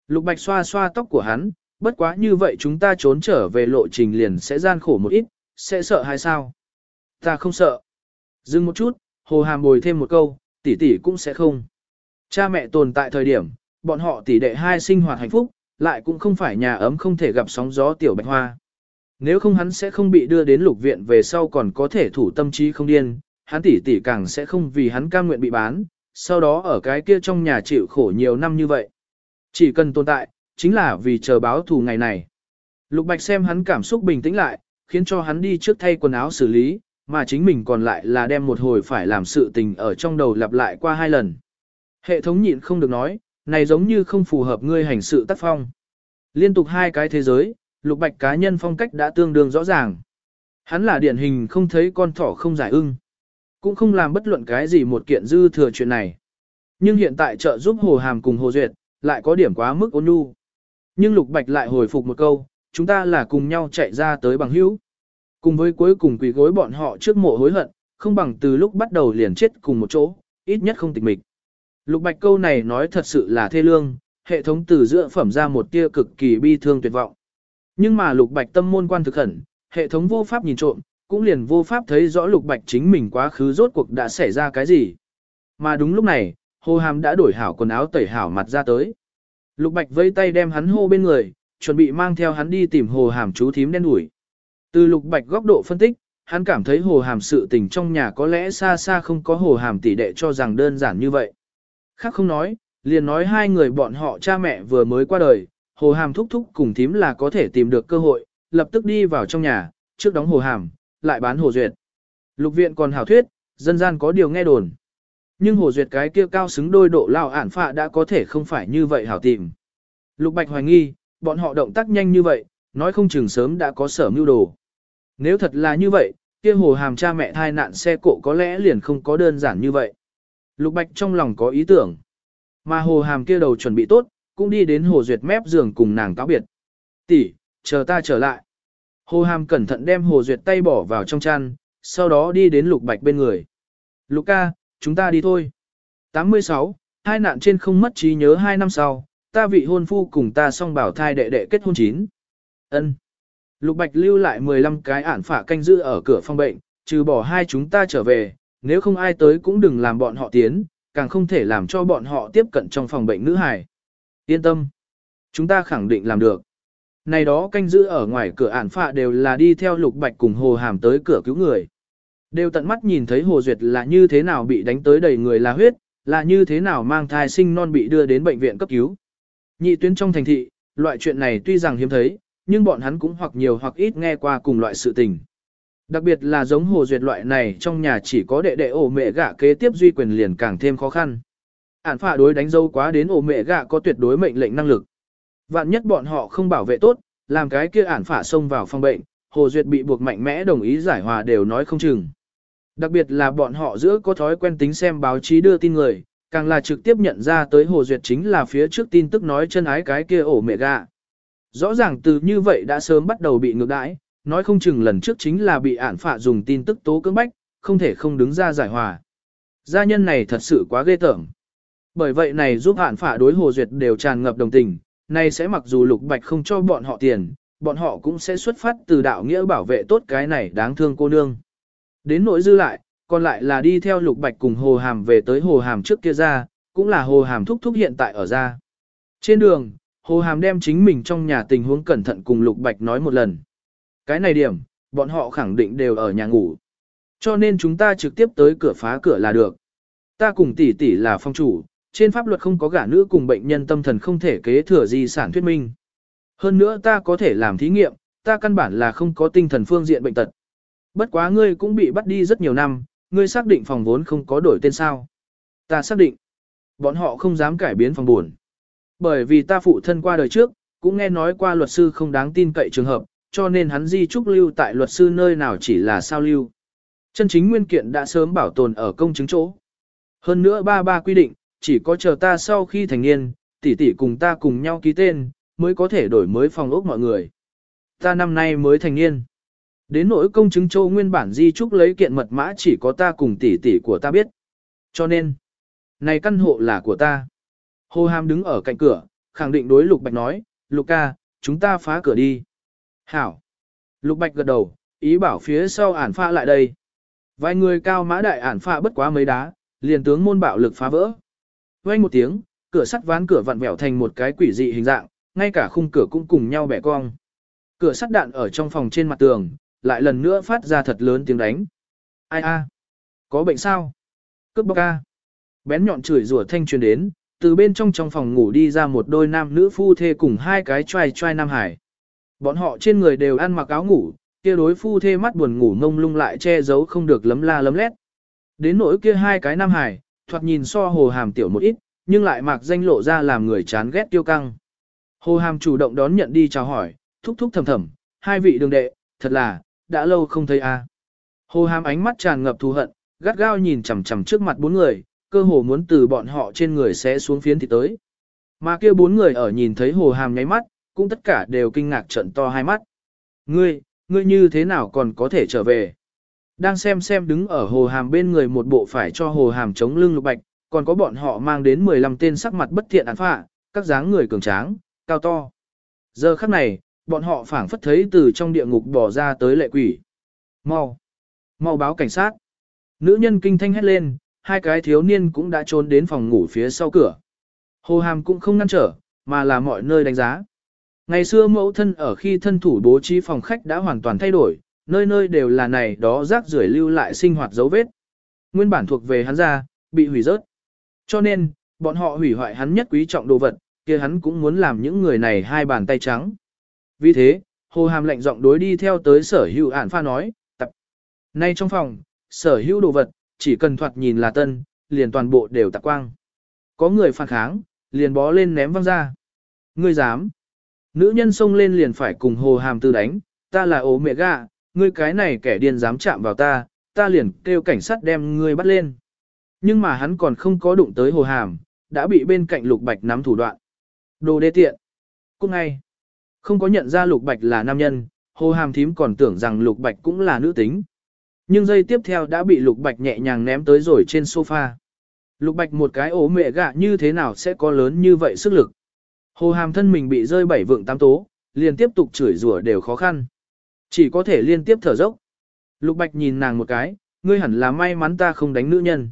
Lục bạch xoa xoa tóc của hắn, bất quá như vậy chúng ta trốn trở về lộ trình liền sẽ gian khổ một ít, sẽ sợ hay sao? Ta không sợ. Dừng một chút, hồ hàm bồi thêm một câu, tỷ tỷ cũng sẽ không. Cha mẹ tồn tại thời điểm, bọn họ tỷ đệ hai sinh hoạt hạnh phúc, lại cũng không phải nhà ấm không thể gặp sóng gió tiểu bạch hoa. Nếu không hắn sẽ không bị đưa đến lục viện về sau còn có thể thủ tâm trí không điên, hắn tỷ tỷ càng sẽ không vì hắn cam nguyện bị bán, sau đó ở cái kia trong nhà chịu khổ nhiều năm như vậy. Chỉ cần tồn tại, chính là vì chờ báo thù ngày này. Lục Bạch xem hắn cảm xúc bình tĩnh lại, khiến cho hắn đi trước thay quần áo xử lý, mà chính mình còn lại là đem một hồi phải làm sự tình ở trong đầu lặp lại qua hai lần. Hệ thống nhịn không được nói, này giống như không phù hợp ngươi hành sự tác phong. Liên tục hai cái thế giới, lục bạch cá nhân phong cách đã tương đương rõ ràng. Hắn là điển hình không thấy con thỏ không giải ưng. Cũng không làm bất luận cái gì một kiện dư thừa chuyện này. Nhưng hiện tại trợ giúp Hồ Hàm cùng Hồ Duyệt, lại có điểm quá mức ôn nhu. Nhưng Lục Bạch lại hồi phục một câu, chúng ta là cùng nhau chạy ra tới bằng hữu. Cùng với cuối cùng quỳ gối bọn họ trước mộ hối hận, không bằng từ lúc bắt đầu liền chết cùng một chỗ, ít nhất không tịch mịch. Lục Bạch câu này nói thật sự là thê lương, hệ thống từ giữa phẩm ra một tia cực kỳ bi thương tuyệt vọng. Nhưng mà Lục Bạch tâm môn quan thực khẩn, hệ thống vô pháp nhìn trộm, cũng liền vô pháp thấy rõ Lục Bạch chính mình quá khứ rốt cuộc đã xảy ra cái gì. Mà đúng lúc này, Hồ Hàm đã đổi hảo quần áo tẩy hảo mặt ra tới. Lục Bạch vây tay đem hắn hô bên người, chuẩn bị mang theo hắn đi tìm Hồ Hàm chú thím đen đuổi. Từ Lục Bạch góc độ phân tích, hắn cảm thấy Hồ Hàm sự tình trong nhà có lẽ xa xa không có Hồ Hàm tỷ đệ cho rằng đơn giản như vậy. Khác không nói, liền nói hai người bọn họ cha mẹ vừa mới qua đời, Hồ Hàm thúc thúc cùng thím là có thể tìm được cơ hội, lập tức đi vào trong nhà, trước đóng Hồ Hàm, lại bán Hồ Duyệt. Lục viện còn hảo thuyết, dân gian có điều nghe đồn. Nhưng Hồ Duyệt cái kia cao xứng đôi độ lao ản phạ đã có thể không phải như vậy hảo tìm. Lục Bạch hoài nghi, bọn họ động tác nhanh như vậy, nói không chừng sớm đã có sở mưu đồ. Nếu thật là như vậy, kia Hồ Hàm cha mẹ thai nạn xe cộ có lẽ liền không có đơn giản như vậy. Lục Bạch trong lòng có ý tưởng. Mà Hồ Hàm kia đầu chuẩn bị tốt, cũng đi đến Hồ Duyệt mép giường cùng nàng cáo biệt. Tỷ, chờ ta trở lại. Hồ Hàm cẩn thận đem Hồ Duyệt tay bỏ vào trong chăn, sau đó đi đến Lục Bạch bên người. Lục ca, chúng ta đi thôi. 86. Hai nạn trên không mất trí nhớ hai năm sau, ta vị hôn phu cùng ta song bảo thai đệ đệ kết hôn chín. Ân. Lục Bạch lưu lại 15 cái ản phả canh giữ ở cửa phòng bệnh, trừ bỏ hai chúng ta trở về, nếu không ai tới cũng đừng làm bọn họ tiến, càng không thể làm cho bọn họ tiếp cận trong phòng bệnh nữ hài. Yên tâm. Chúng ta khẳng định làm được. Này đó canh giữ ở ngoài cửa ản phạ đều là đi theo Lục Bạch cùng Hồ Hàm tới cửa cứu người. Đều tận mắt nhìn thấy Hồ Duyệt là như thế nào bị đánh tới đầy người là huyết, là như thế nào mang thai sinh non bị đưa đến bệnh viện cấp cứu. Nhị tuyến trong thành thị, loại chuyện này tuy rằng hiếm thấy, nhưng bọn hắn cũng hoặc nhiều hoặc ít nghe qua cùng loại sự tình. Đặc biệt là giống Hồ Duyệt loại này trong nhà chỉ có đệ đệ ổ mẹ gạ kế tiếp duy quyền liền càng thêm khó khăn. Ản phạ đối đánh dâu quá đến ổ mẹ gạ có tuyệt đối mệnh lệnh năng lực. Vạn nhất bọn họ không bảo vệ tốt, làm cái kia ản phả xông vào phòng bệnh, Hồ Duyệt bị buộc mạnh mẽ đồng ý giải hòa đều nói không chừng. Đặc biệt là bọn họ giữa có thói quen tính xem báo chí đưa tin người, càng là trực tiếp nhận ra tới Hồ Duyệt chính là phía trước tin tức nói chân ái cái kia ổ mẹ gà. Rõ ràng từ như vậy đã sớm bắt đầu bị ngược đãi, nói không chừng lần trước chính là bị ản phạ dùng tin tức tố cưỡng bách, không thể không đứng ra giải hòa. Gia nhân này thật sự quá ghê tởm. Bởi vậy này giúp ản phạ đối Hồ Duyệt đều tràn ngập đồng tình, này sẽ mặc dù lục bạch không cho bọn họ tiền, bọn họ cũng sẽ xuất phát từ đạo nghĩa bảo vệ tốt cái này đáng thương cô nương. Đến nỗi dư lại, còn lại là đi theo lục bạch cùng hồ hàm về tới hồ hàm trước kia ra, cũng là hồ hàm thúc thúc hiện tại ở ra. Trên đường, hồ hàm đem chính mình trong nhà tình huống cẩn thận cùng lục bạch nói một lần. Cái này điểm, bọn họ khẳng định đều ở nhà ngủ. Cho nên chúng ta trực tiếp tới cửa phá cửa là được. Ta cùng tỷ tỷ là phong chủ, trên pháp luật không có gả nữ cùng bệnh nhân tâm thần không thể kế thừa di sản thuyết minh. Hơn nữa ta có thể làm thí nghiệm, ta căn bản là không có tinh thần phương diện bệnh tật. Bất quá ngươi cũng bị bắt đi rất nhiều năm, ngươi xác định phòng vốn không có đổi tên sao. Ta xác định. Bọn họ không dám cải biến phòng buồn. Bởi vì ta phụ thân qua đời trước, cũng nghe nói qua luật sư không đáng tin cậy trường hợp, cho nên hắn di trúc lưu tại luật sư nơi nào chỉ là sao lưu. Chân chính nguyên kiện đã sớm bảo tồn ở công chứng chỗ. Hơn nữa ba ba quy định, chỉ có chờ ta sau khi thành niên, tỷ tỷ cùng ta cùng nhau ký tên, mới có thể đổi mới phòng ốc mọi người. Ta năm nay mới thành niên. Đến nỗi công chứng châu nguyên bản di trúc lấy kiện mật mã chỉ có ta cùng tỷ tỷ của ta biết. Cho nên, này căn hộ là của ta. Hồ Hàm đứng ở cạnh cửa, khẳng định đối Lục Bạch nói, Lục ca, chúng ta phá cửa đi. Hảo. Lục Bạch gật đầu, ý bảo phía sau ản pha lại đây. Vài người cao mã đại ản pha bất quá mấy đá, liền tướng môn bạo lực phá vỡ. Vang một tiếng, cửa sắt ván cửa vặn vẹo thành một cái quỷ dị hình dạng, ngay cả khung cửa cũng cùng nhau bẻ cong. Cửa sắt đạn ở trong phòng trên mặt tường, lại lần nữa phát ra thật lớn tiếng đánh. Ai a? Có bệnh sao? Cướp bóc a. Bén nhọn chửi rủa thanh truyền đến, từ bên trong trong phòng ngủ đi ra một đôi nam nữ phu thê cùng hai cái trai trai nam hải. Bọn họ trên người đều ăn mặc áo ngủ, kia đối phu thê mắt buồn ngủ ngông lung lại che giấu không được lấm la lấm lét. Đến nỗi kia hai cái nam hải, thoạt nhìn so hồ hàm tiểu một ít, nhưng lại mặc danh lộ ra làm người chán ghét tiêu căng. Hồ hàm chủ động đón nhận đi chào hỏi, thúc thúc thầm thầm, hai vị đường đệ, thật là, đã lâu không thấy a. À. Hồ hàm ánh mắt tràn ngập thù hận, gắt gao nhìn chằm chằm trước mặt bốn người, cơ hồ muốn từ bọn họ trên người sẽ xuống phiến thì tới. Mà kia bốn người ở nhìn thấy hồ hàm nháy mắt, cũng tất cả đều kinh ngạc trận to hai mắt. Ngươi, ngươi như thế nào còn có thể trở về? Đang xem xem đứng ở hồ hàm bên người một bộ phải cho hồ hàm chống lưng lục bạch, còn có bọn họ mang đến 15 tên sắc mặt bất thiện án phạ, các dáng người cường tráng, cao to. Giờ khắc này, bọn họ phảng phất thấy từ trong địa ngục bỏ ra tới lệ quỷ. Mau! Mau báo cảnh sát! Nữ nhân kinh thanh hét lên, hai cái thiếu niên cũng đã trốn đến phòng ngủ phía sau cửa. Hồ hàm cũng không ngăn trở, mà là mọi nơi đánh giá. Ngày xưa mẫu thân ở khi thân thủ bố trí phòng khách đã hoàn toàn thay đổi, nơi nơi đều là này đó rác rưởi lưu lại sinh hoạt dấu vết. Nguyên bản thuộc về hắn ra, bị hủy rớt. Cho nên, bọn họ hủy hoại hắn nhất quý trọng đồ vật, kia hắn cũng muốn làm những người này hai bàn tay trắng. Vì thế, Hồ Hàm lệnh giọng đối đi theo tới sở hữu ản pha nói, tập. Nay trong phòng, sở hữu đồ vật, chỉ cần thoạt nhìn là tân, liền toàn bộ đều tạc quang. Có người phản kháng, liền bó lên ném văng ra. Ngươi dám. Nữ nhân xông lên liền phải cùng Hồ Hàm tư đánh, ta là ố mẹ gà, ngươi cái này kẻ điên dám chạm vào ta, ta liền kêu cảnh sát đem ngươi bắt lên. Nhưng mà hắn còn không có đụng tới Hồ Hàm, đã bị bên cạnh Lục Bạch nắm thủ đoạn. Đồ đê tiện. Cũng ngay. Không có nhận ra Lục Bạch là nam nhân, Hồ Hàm thím còn tưởng rằng Lục Bạch cũng là nữ tính. Nhưng giây tiếp theo đã bị Lục Bạch nhẹ nhàng ném tới rồi trên sofa. Lục Bạch một cái ố mẹ gạ như thế nào sẽ có lớn như vậy sức lực. Hồ Hàm thân mình bị rơi bảy vượng tám tố, liền tiếp tục chửi rủa đều khó khăn. Chỉ có thể liên tiếp thở dốc. Lục Bạch nhìn nàng một cái, ngươi hẳn là may mắn ta không đánh nữ nhân.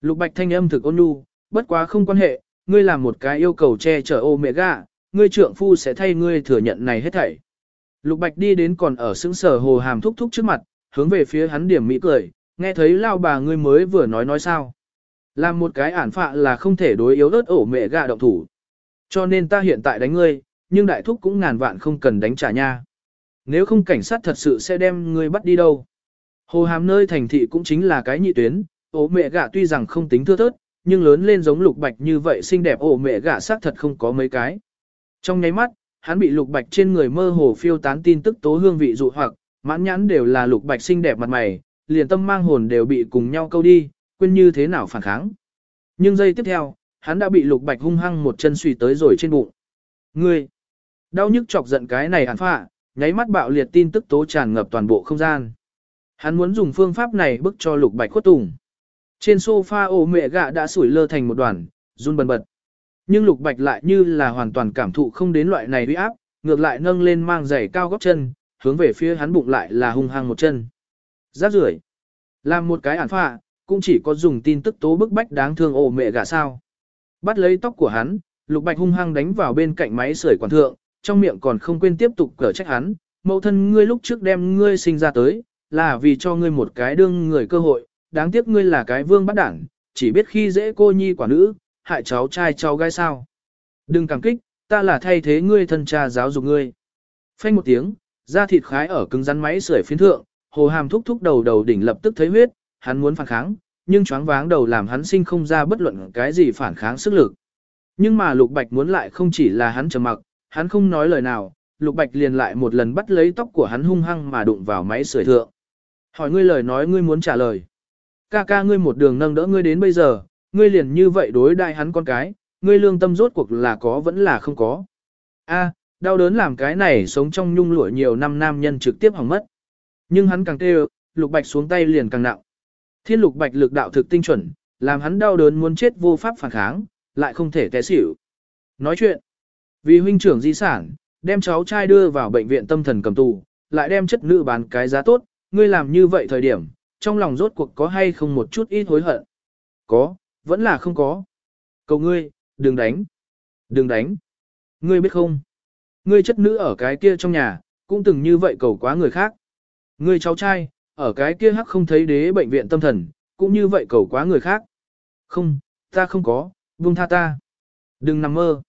Lục Bạch thanh âm thực ôn nhu, bất quá không quan hệ, ngươi làm một cái yêu cầu che chở ô mẹ gà, ngươi trượng phu sẽ thay ngươi thừa nhận này hết thảy. Lục Bạch đi đến còn ở xứng sở hồ hàm thúc thúc trước mặt, hướng về phía hắn điểm mỹ cười, nghe thấy lao bà ngươi mới vừa nói nói sao. Làm một cái ản phạ là không thể đối yếu ớt ổ mẹ gạ động thủ. Cho nên ta hiện tại đánh ngươi, nhưng đại thúc cũng ngàn vạn không cần đánh trả nha. Nếu không cảnh sát thật sự sẽ đem ngươi bắt đi đâu. Hồ hàm nơi thành thị cũng chính là cái nhị tuyến, ổ mẹ gạ tuy rằng không tính thưa thớt, nhưng lớn lên giống lục bạch như vậy xinh đẹp ổ mẹ gạ xác thật không có mấy cái. Trong nháy mắt, hắn bị lục bạch trên người mơ hồ phiêu tán tin tức tố hương vị dụ hoặc, mãn nhãn đều là lục bạch xinh đẹp mặt mày, liền tâm mang hồn đều bị cùng nhau câu đi, quên như thế nào phản kháng. Nhưng giây tiếp theo, hắn đã bị lục bạch hung hăng một chân suy tới rồi trên bụng. Ngươi! Đau nhức chọc giận cái này hẳn phạ, nháy mắt bạo liệt tin tức tố tràn ngập toàn bộ không gian. Hắn muốn dùng phương pháp này bức cho lục bạch khuất tùng. Trên sofa ổ mẹ gạ đã sủi lơ thành một đoàn, run bần bật. Nhưng lục bạch lại như là hoàn toàn cảm thụ không đến loại này uy áp, ngược lại nâng lên mang giày cao góc chân, hướng về phía hắn bụng lại là hung hăng một chân. Giáp rưởi Làm một cái ản phạ, cũng chỉ có dùng tin tức tố bức bách đáng thương ổ mẹ gạ sao. Bắt lấy tóc của hắn, lục bạch hung hăng đánh vào bên cạnh máy sưởi quản thượng, trong miệng còn không quên tiếp tục cở trách hắn, mẫu thân ngươi lúc trước đem ngươi sinh ra tới, là vì cho ngươi một cái đương người cơ hội, đáng tiếc ngươi là cái vương bắt đảng, chỉ biết khi dễ cô nhi quả nữ, hại cháu trai cháu gái sao. Đừng cảm kích, ta là thay thế ngươi thân cha giáo dục ngươi. Phanh một tiếng, da thịt khái ở cứng rắn máy sưởi phiến thượng, hồ hàm thúc thúc đầu đầu đỉnh lập tức thấy huyết, hắn muốn phản kháng, nhưng choáng váng đầu làm hắn sinh không ra bất luận cái gì phản kháng sức lực. Nhưng mà Lục Bạch muốn lại không chỉ là hắn trầm mặc, hắn không nói lời nào, Lục Bạch liền lại một lần bắt lấy tóc của hắn hung hăng mà đụng vào máy sưởi thượng. Hỏi ngươi lời nói ngươi muốn trả lời. Ca ca ngươi một đường nâng đỡ ngươi đến bây giờ, ngươi liền như vậy đối đại hắn con cái, ngươi lương tâm rốt cuộc là có vẫn là không có. A, đau đớn làm cái này sống trong nhung lụa nhiều năm nam nhân trực tiếp hỏng mất. Nhưng hắn càng tê Lục Bạch xuống tay liền càng nặng. Thiên Lục Bạch lực đạo thực tinh chuẩn, làm hắn đau đớn muốn chết vô pháp phản kháng, lại không thể té xỉu. Nói chuyện, vì huynh trưởng di sản, đem cháu trai đưa vào bệnh viện tâm thần cầm tù, lại đem chất nữ bán cái giá tốt, ngươi làm như vậy thời điểm, trong lòng rốt cuộc có hay không một chút ít hối hận. Có, vẫn là không có. Cầu ngươi, đừng đánh. Đừng đánh. Ngươi biết không? Ngươi chất nữ ở cái kia trong nhà, cũng từng như vậy cầu quá người khác. Ngươi cháu trai, ở cái kia hắc không thấy đế bệnh viện tâm thần, cũng như vậy cầu quá người khác. Không, ta không có, buông tha ta. Đừng nằm mơ.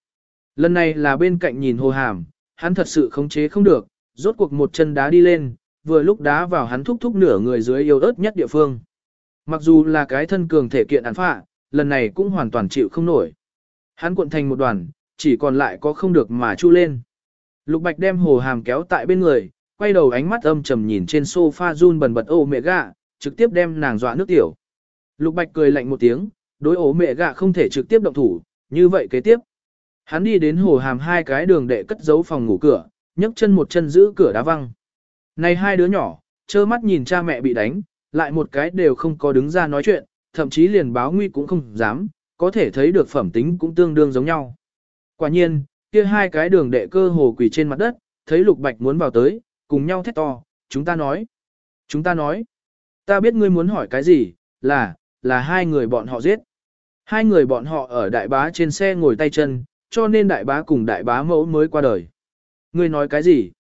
Lần này là bên cạnh nhìn hồ hàm, hắn thật sự khống chế không được, rốt cuộc một chân đá đi lên, vừa lúc đá vào hắn thúc thúc nửa người dưới yếu ớt nhất địa phương. Mặc dù là cái thân cường thể kiện án phạ, lần này cũng hoàn toàn chịu không nổi. Hắn cuộn thành một đoàn, chỉ còn lại có không được mà chu lên. Lục Bạch đem hồ hàm kéo tại bên người, quay đầu ánh mắt âm trầm nhìn trên sofa run bần bật ô mẹ gạ, trực tiếp đem nàng dọa nước tiểu. Lục Bạch cười lạnh một tiếng, đối ố mẹ gạ không thể trực tiếp động thủ, như vậy kế tiếp. Hắn đi đến hồ hàm hai cái đường để cất giấu phòng ngủ cửa, nhấc chân một chân giữ cửa đá văng. Này hai đứa nhỏ, trơ mắt nhìn cha mẹ bị đánh, lại một cái đều không có đứng ra nói chuyện, thậm chí liền báo nguy cũng không dám, có thể thấy được phẩm tính cũng tương đương giống nhau. Quả nhiên, kia hai cái đường đệ cơ hồ quỳ trên mặt đất, thấy Lục Bạch muốn vào tới, cùng nhau thét to, chúng ta nói. Chúng ta nói. Ta biết ngươi muốn hỏi cái gì, là, là hai người bọn họ giết. Hai người bọn họ ở đại bá trên xe ngồi tay chân, cho nên đại bá cùng đại bá mẫu mới qua đời. Ngươi nói cái gì?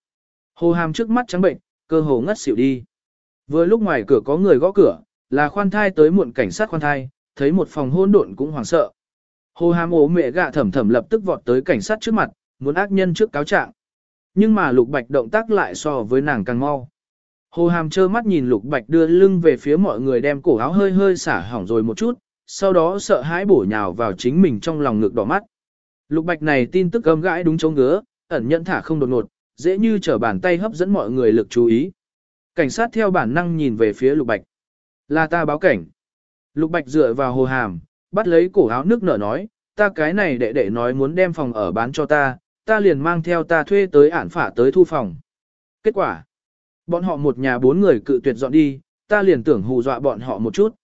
Hồ hàm trước mắt trắng bệnh, cơ hồ ngất xỉu đi. Vừa lúc ngoài cửa có người gõ cửa, là khoan thai tới muộn cảnh sát khoan thai, thấy một phòng hôn độn cũng hoảng sợ. Hồ hàm ố mẹ gạ thầm thầm lập tức vọt tới cảnh sát trước mặt, muốn ác nhân trước cáo trạng. Nhưng mà lục bạch động tác lại so với nàng càng mau. Hồ hàm trơ mắt nhìn lục bạch đưa lưng về phía mọi người đem cổ áo hơi hơi xả hỏng rồi một chút, sau đó sợ hãi bổ nhào vào chính mình trong lòng ngực đỏ mắt. Lục bạch này tin tức gâm gãi đúng chỗ ngứa, ẩn nhận thả không đột ngột, dễ như trở bàn tay hấp dẫn mọi người lực chú ý. Cảnh sát theo bản năng nhìn về phía lục bạch. Là ta báo cảnh. Lục bạch dựa vào hồ hàm, bắt lấy cổ áo nước nở nói, ta cái này đệ đệ nói muốn đem phòng ở bán cho ta, ta liền mang theo ta thuê tới ản phả tới thu phòng. Kết quả, bọn họ một nhà bốn người cự tuyệt dọn đi, ta liền tưởng hù dọa bọn họ một chút.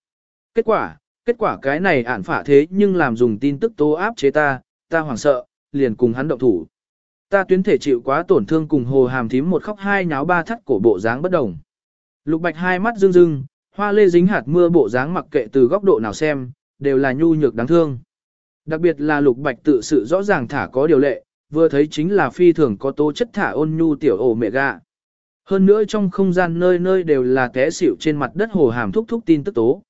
Kết quả, kết quả cái này ản phả thế nhưng làm dùng tin tức tố áp chế ta, ta hoảng sợ, liền cùng hắn động thủ. Ta tuyến thể chịu quá tổn thương cùng hồ hàm thím một khóc hai nháo ba thắt cổ bộ dáng bất đồng. Lục bạch hai mắt rưng rưng, hoa lê dính hạt mưa bộ dáng mặc kệ từ góc độ nào xem, đều là nhu nhược đáng thương. Đặc biệt là lục bạch tự sự rõ ràng thả có điều lệ, vừa thấy chính là phi thường có tố chất thả ôn nhu tiểu ổ mẹ gà. Hơn nữa trong không gian nơi nơi đều là té xỉu trên mặt đất hồ hàm thúc thúc tin tức tố.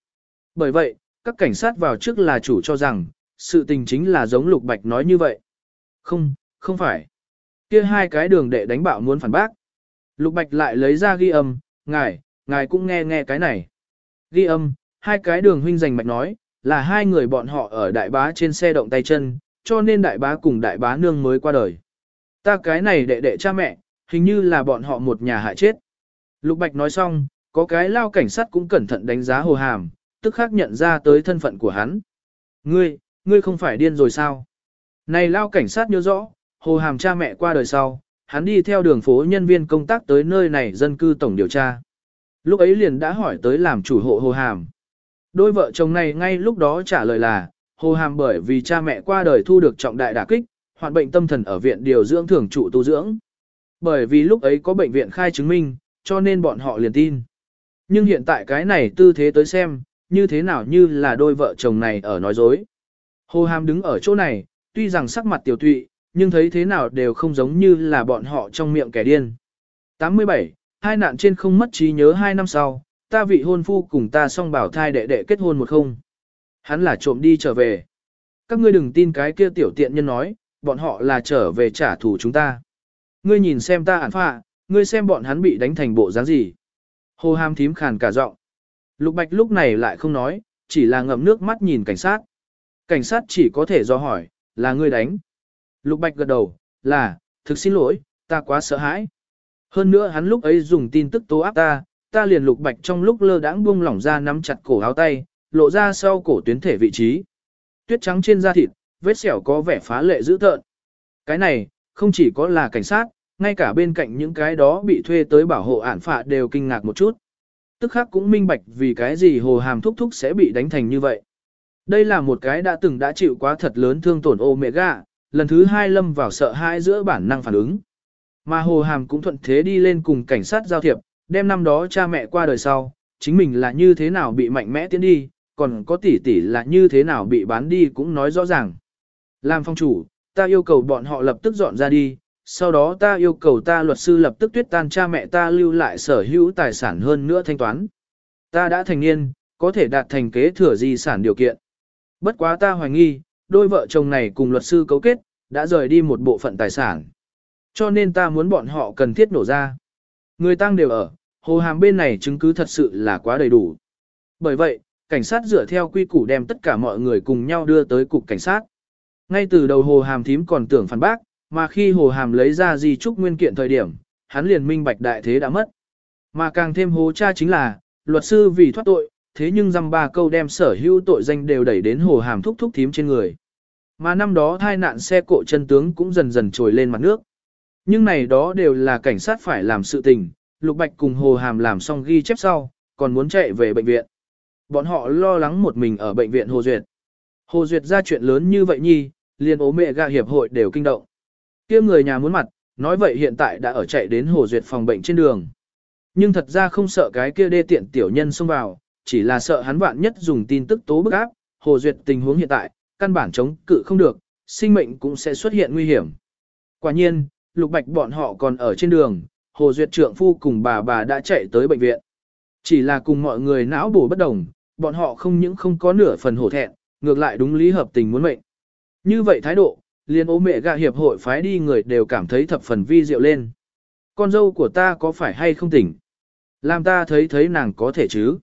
Bởi vậy, các cảnh sát vào trước là chủ cho rằng, sự tình chính là giống lục bạch nói như vậy. Không, không phải. kia hai cái đường đệ đánh bạo muốn phản bác. Lục bạch lại lấy ra ghi âm, ngài, ngài cũng nghe nghe cái này. Ghi âm, hai cái đường huynh giành mạch nói, là hai người bọn họ ở đại bá trên xe động tay chân, cho nên đại bá cùng đại bá nương mới qua đời. Ta cái này đệ đệ cha mẹ, hình như là bọn họ một nhà hại chết. Lục Bạch nói xong, có cái lao cảnh sát cũng cẩn thận đánh giá hồ hàm, tức khắc nhận ra tới thân phận của hắn. Ngươi, ngươi không phải điên rồi sao? Này lao cảnh sát nhớ rõ, hồ hàm cha mẹ qua đời sau, hắn đi theo đường phố nhân viên công tác tới nơi này dân cư tổng điều tra. Lúc ấy liền đã hỏi tới làm chủ hộ hồ hàm. Đôi vợ chồng này ngay lúc đó trả lời là, hồ hàm bởi vì cha mẹ qua đời thu được trọng đại đả kích, hoạn bệnh tâm thần ở viện điều dưỡng thường trụ tu dưỡng. Bởi vì lúc ấy có bệnh viện khai chứng minh, cho nên bọn họ liền tin. Nhưng hiện tại cái này tư thế tới xem, như thế nào như là đôi vợ chồng này ở nói dối. Hồ hàm đứng ở chỗ này, tuy rằng sắc mặt tiểu tụy, nhưng thấy thế nào đều không giống như là bọn họ trong miệng kẻ điên. 87. Hai nạn trên không mất trí nhớ hai năm sau, ta vị hôn phu cùng ta song bảo thai đệ đệ kết hôn một không. Hắn là trộm đi trở về. Các ngươi đừng tin cái kia tiểu tiện nhân nói, bọn họ là trở về trả thù chúng ta. Ngươi nhìn xem ta ản phạ, ngươi xem bọn hắn bị đánh thành bộ dáng gì. Hồ hàm thím khàn cả giọng. Lục bạch lúc này lại không nói, chỉ là ngậm nước mắt nhìn cảnh sát. Cảnh sát chỉ có thể do hỏi, là ngươi đánh. Lục bạch gật đầu, là, thực xin lỗi, ta quá sợ hãi. Hơn nữa hắn lúc ấy dùng tin tức tố áp ta, ta liền lục bạch trong lúc lơ đãng buông lỏng ra nắm chặt cổ áo tay, lộ ra sau cổ tuyến thể vị trí. Tuyết trắng trên da thịt, vết sẹo có vẻ phá lệ dữ tợn. Cái này, không chỉ có là cảnh sát, ngay cả bên cạnh những cái đó bị thuê tới bảo hộ ản phạ đều kinh ngạc một chút. Tức khác cũng minh bạch vì cái gì hồ hàm thúc thúc sẽ bị đánh thành như vậy. Đây là một cái đã từng đã chịu quá thật lớn thương tổn Omega lần thứ hai lâm vào sợ hãi giữa bản năng phản ứng. Mà hồ hàm cũng thuận thế đi lên cùng cảnh sát giao thiệp, đem năm đó cha mẹ qua đời sau, chính mình là như thế nào bị mạnh mẽ tiến đi, còn có tỷ tỷ là như thế nào bị bán đi cũng nói rõ ràng. Làm phong chủ, ta yêu cầu bọn họ lập tức dọn ra đi, sau đó ta yêu cầu ta luật sư lập tức tuyết tan cha mẹ ta lưu lại sở hữu tài sản hơn nữa thanh toán. Ta đã thành niên, có thể đạt thành kế thừa di sản điều kiện. Bất quá ta hoài nghi, đôi vợ chồng này cùng luật sư cấu kết, đã rời đi một bộ phận tài sản. Cho nên ta muốn bọn họ cần thiết nổ ra. Người tăng đều ở, Hồ Hàm bên này chứng cứ thật sự là quá đầy đủ. Bởi vậy, cảnh sát dựa theo quy củ đem tất cả mọi người cùng nhau đưa tới cục cảnh sát. Ngay từ đầu Hồ Hàm thím còn tưởng phản bác, mà khi Hồ Hàm lấy ra di trúc nguyên kiện thời điểm, hắn liền minh bạch đại thế đã mất. Mà càng thêm hố cha chính là, luật sư vì thoát tội, thế nhưng dăm ba câu đem sở hữu tội danh đều đẩy đến Hồ Hàm thúc thúc thím trên người. Mà năm đó thai nạn xe cộ chân tướng cũng dần dần trồi lên mặt nước. Nhưng này đó đều là cảnh sát phải làm sự tình, Lục Bạch cùng Hồ Hàm làm xong ghi chép sau, còn muốn chạy về bệnh viện. Bọn họ lo lắng một mình ở bệnh viện Hồ Duyệt. Hồ Duyệt ra chuyện lớn như vậy nhi, liền ố mẹ gạ hiệp hội đều kinh động. kia người nhà muốn mặt, nói vậy hiện tại đã ở chạy đến Hồ Duyệt phòng bệnh trên đường. Nhưng thật ra không sợ cái kia đê tiện tiểu nhân xông vào, chỉ là sợ hắn vạn nhất dùng tin tức tố bức áp, Hồ Duyệt tình huống hiện tại, căn bản chống cự không được, sinh mệnh cũng sẽ xuất hiện nguy hiểm. Quả nhiên, Lục Bạch bọn họ còn ở trên đường, Hồ Duyệt trượng phu cùng bà bà đã chạy tới bệnh viện. Chỉ là cùng mọi người não bổ bất đồng, bọn họ không những không có nửa phần hổ thẹn, ngược lại đúng lý hợp tình muốn mệnh. Như vậy thái độ, liền ố mẹ gạ hiệp hội phái đi người đều cảm thấy thập phần vi diệu lên. Con dâu của ta có phải hay không tỉnh? Làm ta thấy thấy nàng có thể chứ?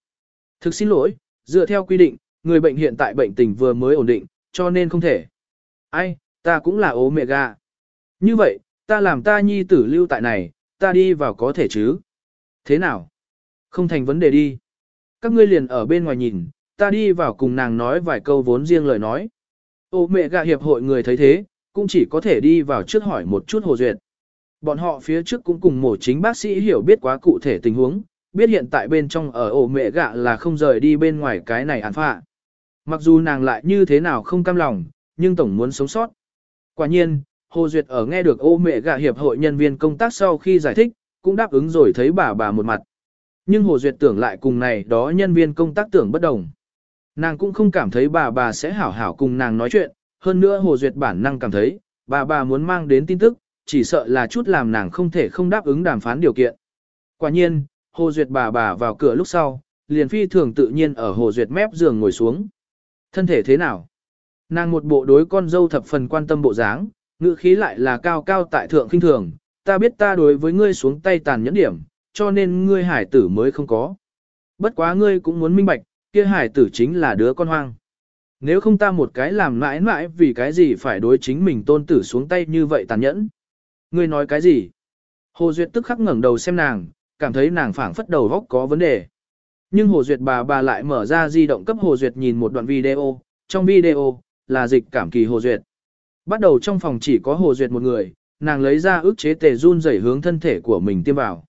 Thực xin lỗi, dựa theo quy định, người bệnh hiện tại bệnh tình vừa mới ổn định, cho nên không thể. Ai, ta cũng là ố mẹ gà. Như vậy, ta làm ta nhi tử lưu tại này, ta đi vào có thể chứ? Thế nào? Không thành vấn đề đi. Các ngươi liền ở bên ngoài nhìn, ta đi vào cùng nàng nói vài câu vốn riêng lời nói. Ô mẹ gạ hiệp hội người thấy thế, cũng chỉ có thể đi vào trước hỏi một chút hồ duyệt. Bọn họ phía trước cũng cùng mổ chính bác sĩ hiểu biết quá cụ thể tình huống, biết hiện tại bên trong ở ổ mẹ gạ là không rời đi bên ngoài cái này án phạ. Mặc dù nàng lại như thế nào không cam lòng, nhưng tổng muốn sống sót. Quả nhiên, Hồ Duyệt ở nghe được ô mẹ gạ hiệp hội nhân viên công tác sau khi giải thích, cũng đáp ứng rồi thấy bà bà một mặt. Nhưng Hồ Duyệt tưởng lại cùng này đó nhân viên công tác tưởng bất đồng. Nàng cũng không cảm thấy bà bà sẽ hảo hảo cùng nàng nói chuyện, hơn nữa Hồ Duyệt bản năng cảm thấy, bà bà muốn mang đến tin tức, chỉ sợ là chút làm nàng không thể không đáp ứng đàm phán điều kiện. Quả nhiên, Hồ Duyệt bà bà vào cửa lúc sau, liền phi thường tự nhiên ở Hồ Duyệt mép giường ngồi xuống. Thân thể thế nào? Nàng một bộ đối con dâu thập phần quan tâm bộ dáng, ngữ khí lại là cao cao tại thượng khinh thường, ta biết ta đối với ngươi xuống tay tàn nhẫn điểm, cho nên ngươi hải tử mới không có. Bất quá ngươi cũng muốn minh bạch, kia hải tử chính là đứa con hoang. Nếu không ta một cái làm mãi mãi vì cái gì phải đối chính mình tôn tử xuống tay như vậy tàn nhẫn. Ngươi nói cái gì? Hồ Duyệt tức khắc ngẩng đầu xem nàng, cảm thấy nàng phảng phất đầu góc có vấn đề. Nhưng Hồ Duyệt bà bà lại mở ra di động cấp Hồ Duyệt nhìn một đoạn video, trong video, là dịch cảm kỳ Hồ Duyệt. Bắt đầu trong phòng chỉ có Hồ Duyệt một người, nàng lấy ra ức chế tề run rẩy hướng thân thể của mình tiêm vào.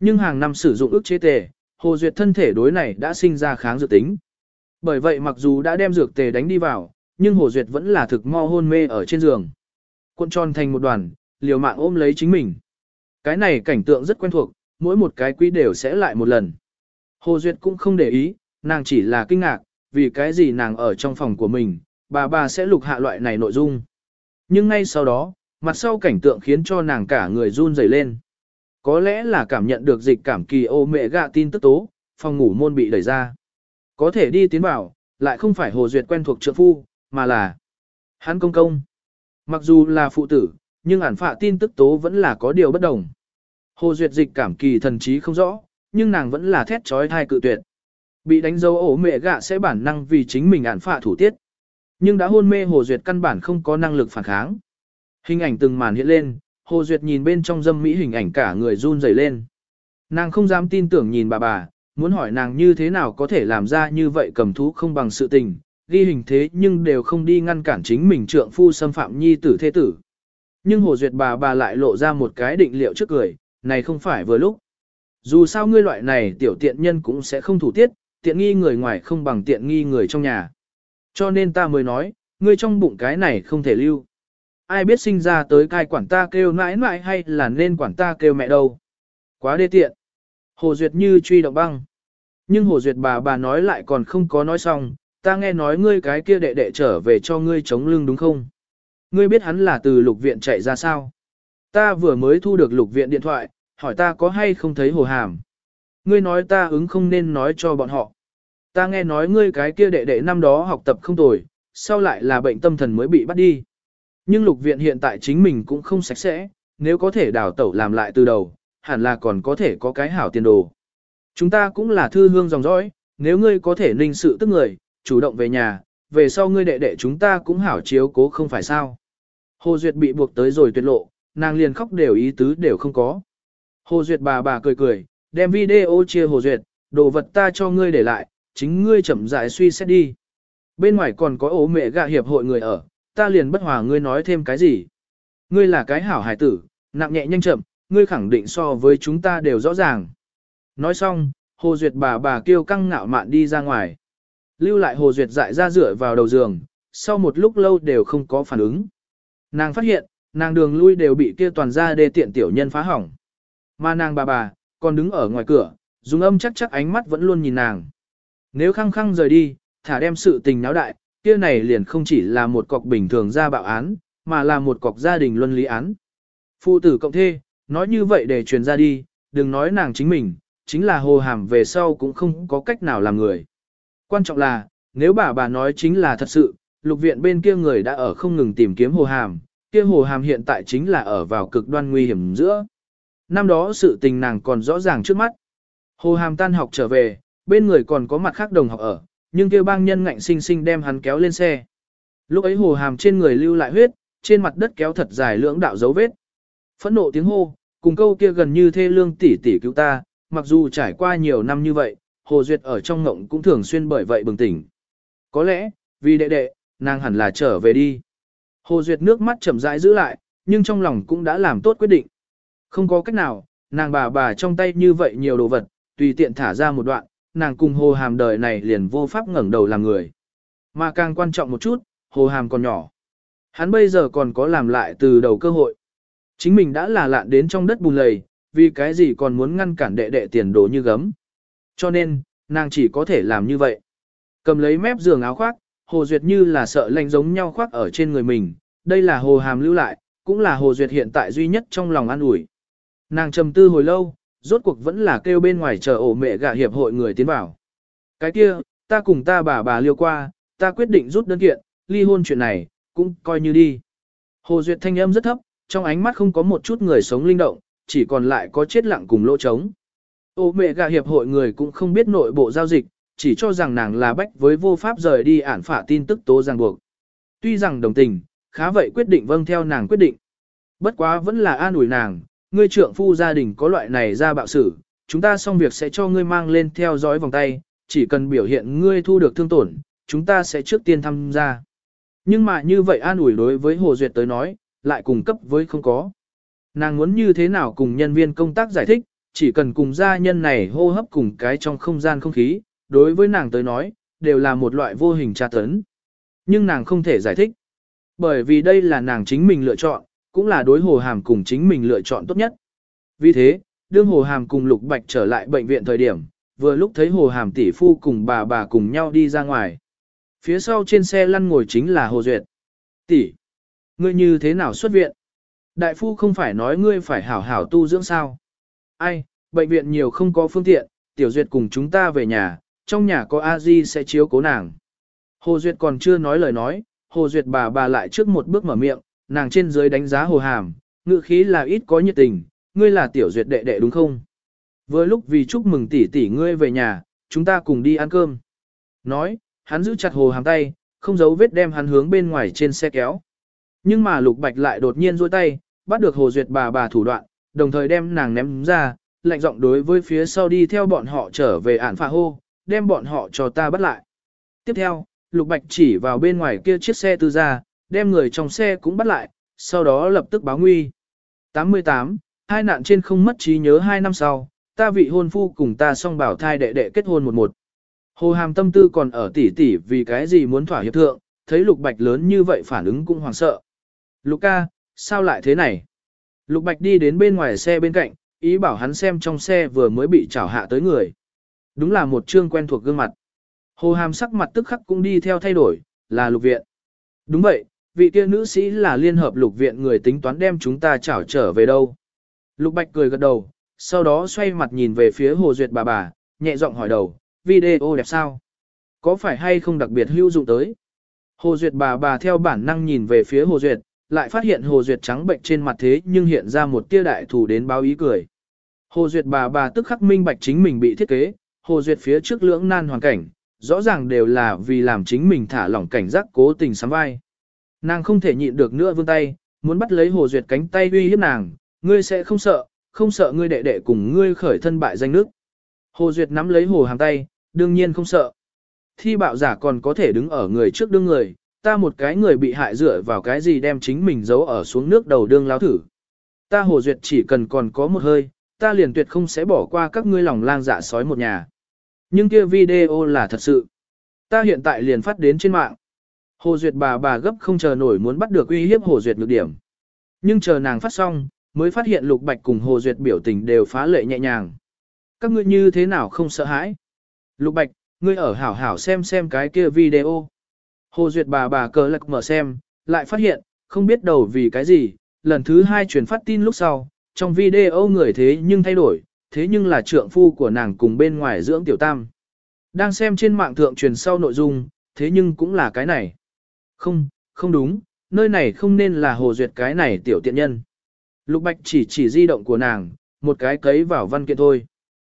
Nhưng hàng năm sử dụng ức chế tề, Hồ Duyệt thân thể đối này đã sinh ra kháng dược tính. Bởi vậy mặc dù đã đem dược tề đánh đi vào, nhưng Hồ Duyệt vẫn là thực mo hôn mê ở trên giường. Cuộn tròn thành một đoàn, liều mạng ôm lấy chính mình. Cái này cảnh tượng rất quen thuộc, mỗi một cái quý đều sẽ lại một lần. Hồ Duyệt cũng không để ý, nàng chỉ là kinh ngạc, vì cái gì nàng ở trong phòng của mình, bà bà sẽ lục hạ loại này nội dung. Nhưng ngay sau đó, mặt sau cảnh tượng khiến cho nàng cả người run rẩy lên. Có lẽ là cảm nhận được dịch cảm kỳ ô mẹ gạ tin tức tố, phòng ngủ môn bị đẩy ra. Có thể đi tiến vào, lại không phải Hồ Duyệt quen thuộc trợ phu, mà là hắn công công. Mặc dù là phụ tử, nhưng ản phạ tin tức tố vẫn là có điều bất đồng. Hồ Duyệt dịch cảm kỳ thần trí không rõ, nhưng nàng vẫn là thét trói thai cự tuyệt. Bị đánh dấu ổ mẹ gạ sẽ bản năng vì chính mình ản phạ thủ tiết. Nhưng đã hôn mê Hồ Duyệt căn bản không có năng lực phản kháng. Hình ảnh từng màn hiện lên, Hồ Duyệt nhìn bên trong dâm mỹ hình ảnh cả người run rẩy lên. Nàng không dám tin tưởng nhìn bà bà, muốn hỏi nàng như thế nào có thể làm ra như vậy cầm thú không bằng sự tình, ghi hình thế nhưng đều không đi ngăn cản chính mình trượng phu xâm phạm nhi tử thế tử. Nhưng Hồ Duyệt bà bà lại lộ ra một cái định liệu trước cười, này không phải vừa lúc. Dù sao ngươi loại này tiểu tiện nhân cũng sẽ không thủ tiết, tiện nghi người ngoài không bằng tiện nghi người trong nhà. Cho nên ta mới nói, ngươi trong bụng cái này không thể lưu. Ai biết sinh ra tới cai quản ta kêu nãi nãi hay là nên quản ta kêu mẹ đâu. Quá đê tiện. Hồ Duyệt như truy động băng. Nhưng Hồ Duyệt bà bà nói lại còn không có nói xong, ta nghe nói ngươi cái kia đệ đệ trở về cho ngươi chống lưng đúng không? Ngươi biết hắn là từ lục viện chạy ra sao? Ta vừa mới thu được lục viện điện thoại, hỏi ta có hay không thấy hồ hàm. Ngươi nói ta ứng không nên nói cho bọn họ. Ta nghe nói ngươi cái kia đệ đệ năm đó học tập không tồi, sau lại là bệnh tâm thần mới bị bắt đi. Nhưng lục viện hiện tại chính mình cũng không sạch sẽ, nếu có thể đào tẩu làm lại từ đầu, hẳn là còn có thể có cái hảo tiền đồ. Chúng ta cũng là thư hương dòng dõi, nếu ngươi có thể ninh sự tức người, chủ động về nhà, về sau ngươi đệ đệ chúng ta cũng hảo chiếu cố không phải sao. Hồ Duyệt bị buộc tới rồi tuyệt lộ, nàng liền khóc đều ý tứ đều không có. Hồ Duyệt bà bà cười cười, đem video chia Hồ Duyệt, đồ vật ta cho ngươi để lại, chính ngươi chậm rãi suy xét đi. Bên ngoài còn có ố mẹ gạ hiệp hội người ở, ta liền bất hòa ngươi nói thêm cái gì. Ngươi là cái hảo hải tử, nặng nhẹ nhanh chậm, ngươi khẳng định so với chúng ta đều rõ ràng. Nói xong, Hồ Duyệt bà bà kêu căng ngạo mạn đi ra ngoài. Lưu lại Hồ Duyệt dại ra rửa vào đầu giường, sau một lúc lâu đều không có phản ứng. Nàng phát hiện, nàng đường lui đều bị kia toàn ra đê tiện tiểu nhân phá hỏng. Mà nàng bà bà, còn đứng ở ngoài cửa, dùng âm chắc chắc ánh mắt vẫn luôn nhìn nàng. Nếu khăng khăng rời đi, thả đem sự tình náo đại, kia này liền không chỉ là một cọc bình thường ra bạo án, mà là một cọc gia đình luân lý án. Phụ tử cộng thê, nói như vậy để truyền ra đi, đừng nói nàng chính mình, chính là hồ hàm về sau cũng không có cách nào làm người. Quan trọng là, nếu bà bà nói chính là thật sự, lục viện bên kia người đã ở không ngừng tìm kiếm hồ hàm, kia hồ hàm hiện tại chính là ở vào cực đoan nguy hiểm giữa. Năm đó sự tình nàng còn rõ ràng trước mắt. Hồ hàm tan học trở về, bên người còn có mặt khác đồng học ở, nhưng kia bang nhân ngạnh sinh sinh đem hắn kéo lên xe. Lúc ấy hồ hàm trên người lưu lại huyết, trên mặt đất kéo thật dài lưỡng đạo dấu vết. Phẫn nộ tiếng hô, cùng câu kia gần như thê lương tỷ tỷ cứu ta, mặc dù trải qua nhiều năm như vậy, Hồ Duyệt ở trong ngộng cũng thường xuyên bởi vậy bừng tỉnh. Có lẽ, vì đệ đệ, nàng hẳn là trở về đi. Hồ Duyệt nước mắt chậm rãi giữ lại, nhưng trong lòng cũng đã làm tốt quyết định. Không có cách nào, nàng bà bà trong tay như vậy nhiều đồ vật, tùy tiện thả ra một đoạn, nàng cùng hồ hàm đời này liền vô pháp ngẩng đầu làm người. Mà càng quan trọng một chút, hồ hàm còn nhỏ. Hắn bây giờ còn có làm lại từ đầu cơ hội. Chính mình đã là lạn đến trong đất bùn lầy, vì cái gì còn muốn ngăn cản đệ đệ tiền đồ như gấm. Cho nên, nàng chỉ có thể làm như vậy. Cầm lấy mép giường áo khoác, Hồ Duyệt như là sợ lạnh giống nhau khoác ở trên người mình. Đây là Hồ Hàm lưu lại, cũng là Hồ Duyệt hiện tại duy nhất trong lòng an ủi. Nàng trầm tư hồi lâu, rốt cuộc vẫn là kêu bên ngoài chờ ổ mẹ gạ hiệp hội người tiến vào. Cái kia, ta cùng ta bà bà liêu qua, ta quyết định rút đơn kiện, ly hôn chuyện này, cũng coi như đi. Hồ Duyệt thanh âm rất thấp, trong ánh mắt không có một chút người sống linh động, chỉ còn lại có chết lặng cùng lỗ trống. Ô mẹ gà hiệp hội người cũng không biết nội bộ giao dịch, chỉ cho rằng nàng là bách với vô pháp rời đi ản phả tin tức tố ràng buộc. Tuy rằng đồng tình, khá vậy quyết định vâng theo nàng quyết định. Bất quá vẫn là an ủi nàng, ngươi trượng phu gia đình có loại này ra bạo xử, chúng ta xong việc sẽ cho ngươi mang lên theo dõi vòng tay, chỉ cần biểu hiện ngươi thu được thương tổn, chúng ta sẽ trước tiên tham gia. Nhưng mà như vậy an ủi đối với Hồ Duyệt tới nói, lại cung cấp với không có. Nàng muốn như thế nào cùng nhân viên công tác giải thích, chỉ cần cùng gia nhân này hô hấp cùng cái trong không gian không khí, đối với nàng tới nói, đều là một loại vô hình tra tấn. Nhưng nàng không thể giải thích. Bởi vì đây là nàng chính mình lựa chọn, cũng là đối hồ hàm cùng chính mình lựa chọn tốt nhất. Vì thế, đương hồ hàm cùng lục bạch trở lại bệnh viện thời điểm, vừa lúc thấy hồ hàm tỷ phu cùng bà bà cùng nhau đi ra ngoài. Phía sau trên xe lăn ngồi chính là hồ duyệt. Tỷ, ngươi như thế nào xuất viện? Đại phu không phải nói ngươi phải hảo hảo tu dưỡng sao? Ai, bệnh viện nhiều không có phương tiện, tiểu duyệt cùng chúng ta về nhà, trong nhà có a di sẽ chiếu cố nàng. Hồ Duyệt còn chưa nói lời nói, Hồ Duyệt bà bà lại trước một bước mở miệng, nàng trên dưới đánh giá Hồ Hàm, ngự khí là ít có nhiệt tình, ngươi là tiểu Duyệt đệ đệ đúng không? Vừa lúc vì chúc mừng tỷ tỷ ngươi về nhà, chúng ta cùng đi ăn cơm. Nói, hắn giữ chặt Hồ Hàm tay, không giấu vết đem hắn hướng bên ngoài trên xe kéo. Nhưng mà Lục Bạch lại đột nhiên duỗi tay, bắt được Hồ Duyệt bà bà thủ đoạn, đồng thời đem nàng ném ra, lạnh giọng đối với phía sau đi theo bọn họ trở về ản phà hô, đem bọn họ cho ta bắt lại. Tiếp theo, Lục Bạch chỉ vào bên ngoài kia chiếc xe tư ra, đem người trong xe cũng bắt lại, sau đó lập tức báo nguy. 88. Hai nạn trên không mất trí nhớ hai năm sau, ta vị hôn phu cùng ta song bảo thai đệ đệ kết hôn một một. Hồ hàm tâm tư còn ở tỉ tỉ vì cái gì muốn thỏa hiệp thượng, thấy Lục Bạch lớn như vậy phản ứng cũng hoảng sợ. Lục ca, sao lại thế này? Lục Bạch đi đến bên ngoài xe bên cạnh, ý bảo hắn xem trong xe vừa mới bị trảo hạ tới người. Đúng là một chương quen thuộc gương mặt. Hồ hàm sắc mặt tức khắc cũng đi theo thay đổi, là lục viện. Đúng vậy, vị kia nữ sĩ là liên hợp lục viện người tính toán đem chúng ta trảo trở về đâu. Lục Bạch cười gật đầu, sau đó xoay mặt nhìn về phía Hồ Duyệt bà bà, nhẹ giọng hỏi đầu, video đẹp sao? Có phải hay không đặc biệt hữu dụng tới? Hồ Duyệt bà bà theo bản năng nhìn về phía Hồ Duyệt, lại phát hiện Hồ Duyệt trắng bệnh trên mặt thế nhưng hiện ra một tia đại thủ đến báo ý cười. Hồ Duyệt bà bà tức khắc minh bạch chính mình bị thiết kế, Hồ Duyệt phía trước lưỡng nan hoàn cảnh, rõ ràng đều là vì làm chính mình thả lỏng cảnh giác cố tình sắm vai. Nàng không thể nhịn được nữa vươn tay, muốn bắt lấy Hồ Duyệt cánh tay uy hiếp nàng, ngươi sẽ không sợ, không sợ ngươi đệ đệ cùng ngươi khởi thân bại danh nước. Hồ Duyệt nắm lấy Hồ Hàm tay, đương nhiên không sợ. Thi bạo giả còn có thể đứng ở người trước đương người, ta một cái người bị hại dựa vào cái gì đem chính mình giấu ở xuống nước đầu đương lao thử. Ta Hồ Duyệt chỉ cần còn có một hơi, ta liền tuyệt không sẽ bỏ qua các ngươi lòng lang dạ sói một nhà. Nhưng kia video là thật sự. Ta hiện tại liền phát đến trên mạng. Hồ Duyệt bà bà gấp không chờ nổi muốn bắt được uy hiếp Hồ Duyệt nhược điểm. Nhưng chờ nàng phát xong, mới phát hiện Lục Bạch cùng Hồ Duyệt biểu tình đều phá lệ nhẹ nhàng. Các ngươi như thế nào không sợ hãi? Lục Bạch, ngươi ở hảo hảo xem xem cái kia video. Hồ Duyệt bà bà cờ lạc mở xem, lại phát hiện, không biết đầu vì cái gì, lần thứ hai truyền phát tin lúc sau, trong video người thế nhưng thay đổi, thế nhưng là trượng phu của nàng cùng bên ngoài dưỡng tiểu tam. Đang xem trên mạng thượng truyền sau nội dung, thế nhưng cũng là cái này. Không, không đúng, nơi này không nên là hồ duyệt cái này tiểu tiện nhân. Lục Bạch chỉ chỉ di động của nàng, một cái cấy vào văn kiện thôi.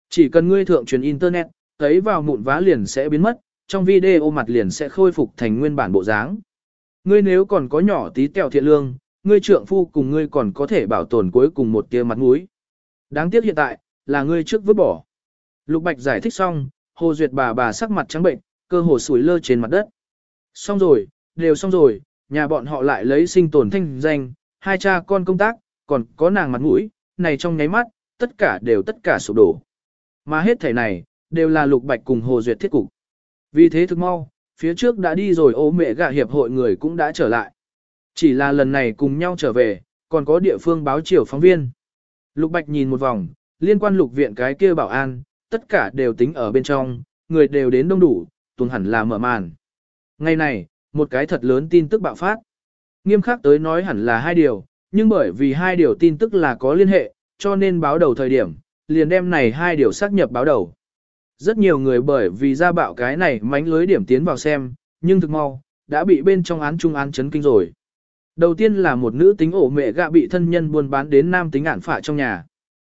Chỉ cần ngươi thượng truyền internet, cấy vào mụn vá liền sẽ biến mất, trong video mặt liền sẽ khôi phục thành nguyên bản bộ dáng. Ngươi nếu còn có nhỏ tí tẹo thiện lương, ngươi trượng phu cùng ngươi còn có thể bảo tồn cuối cùng một tia mặt mũi. Đáng tiếc hiện tại, là ngươi trước vứt bỏ. Lục Bạch giải thích xong, Hồ Duyệt bà bà sắc mặt trắng bệnh, cơ hồ sủi lơ trên mặt đất. Xong rồi, đều xong rồi, nhà bọn họ lại lấy sinh tồn thanh danh, hai cha con công tác, còn có nàng mặt mũi, này trong nháy mắt, tất cả đều tất cả sụp đổ. Mà hết thể này, đều là Lục Bạch cùng Hồ Duyệt thiết cục. Vì thế thực mau, phía trước đã đi rồi ô mẹ gạ hiệp hội người cũng đã trở lại. Chỉ là lần này cùng nhau trở về, còn có địa phương báo chiều phóng viên. Lục Bạch nhìn một vòng, liên quan lục viện cái kia bảo an, tất cả đều tính ở bên trong, người đều đến đông đủ, tuần hẳn là mở màn. Ngày này, một cái thật lớn tin tức bạo phát. Nghiêm khắc tới nói hẳn là hai điều, nhưng bởi vì hai điều tin tức là có liên hệ, cho nên báo đầu thời điểm, liền đem này hai điều xác nhập báo đầu. Rất nhiều người bởi vì ra bạo cái này mánh lưới điểm tiến vào xem, nhưng thực mau, đã bị bên trong án trung án chấn kinh rồi. Đầu tiên là một nữ tính ổ mẹ gạ bị thân nhân buôn bán đến nam tính ản phả trong nhà.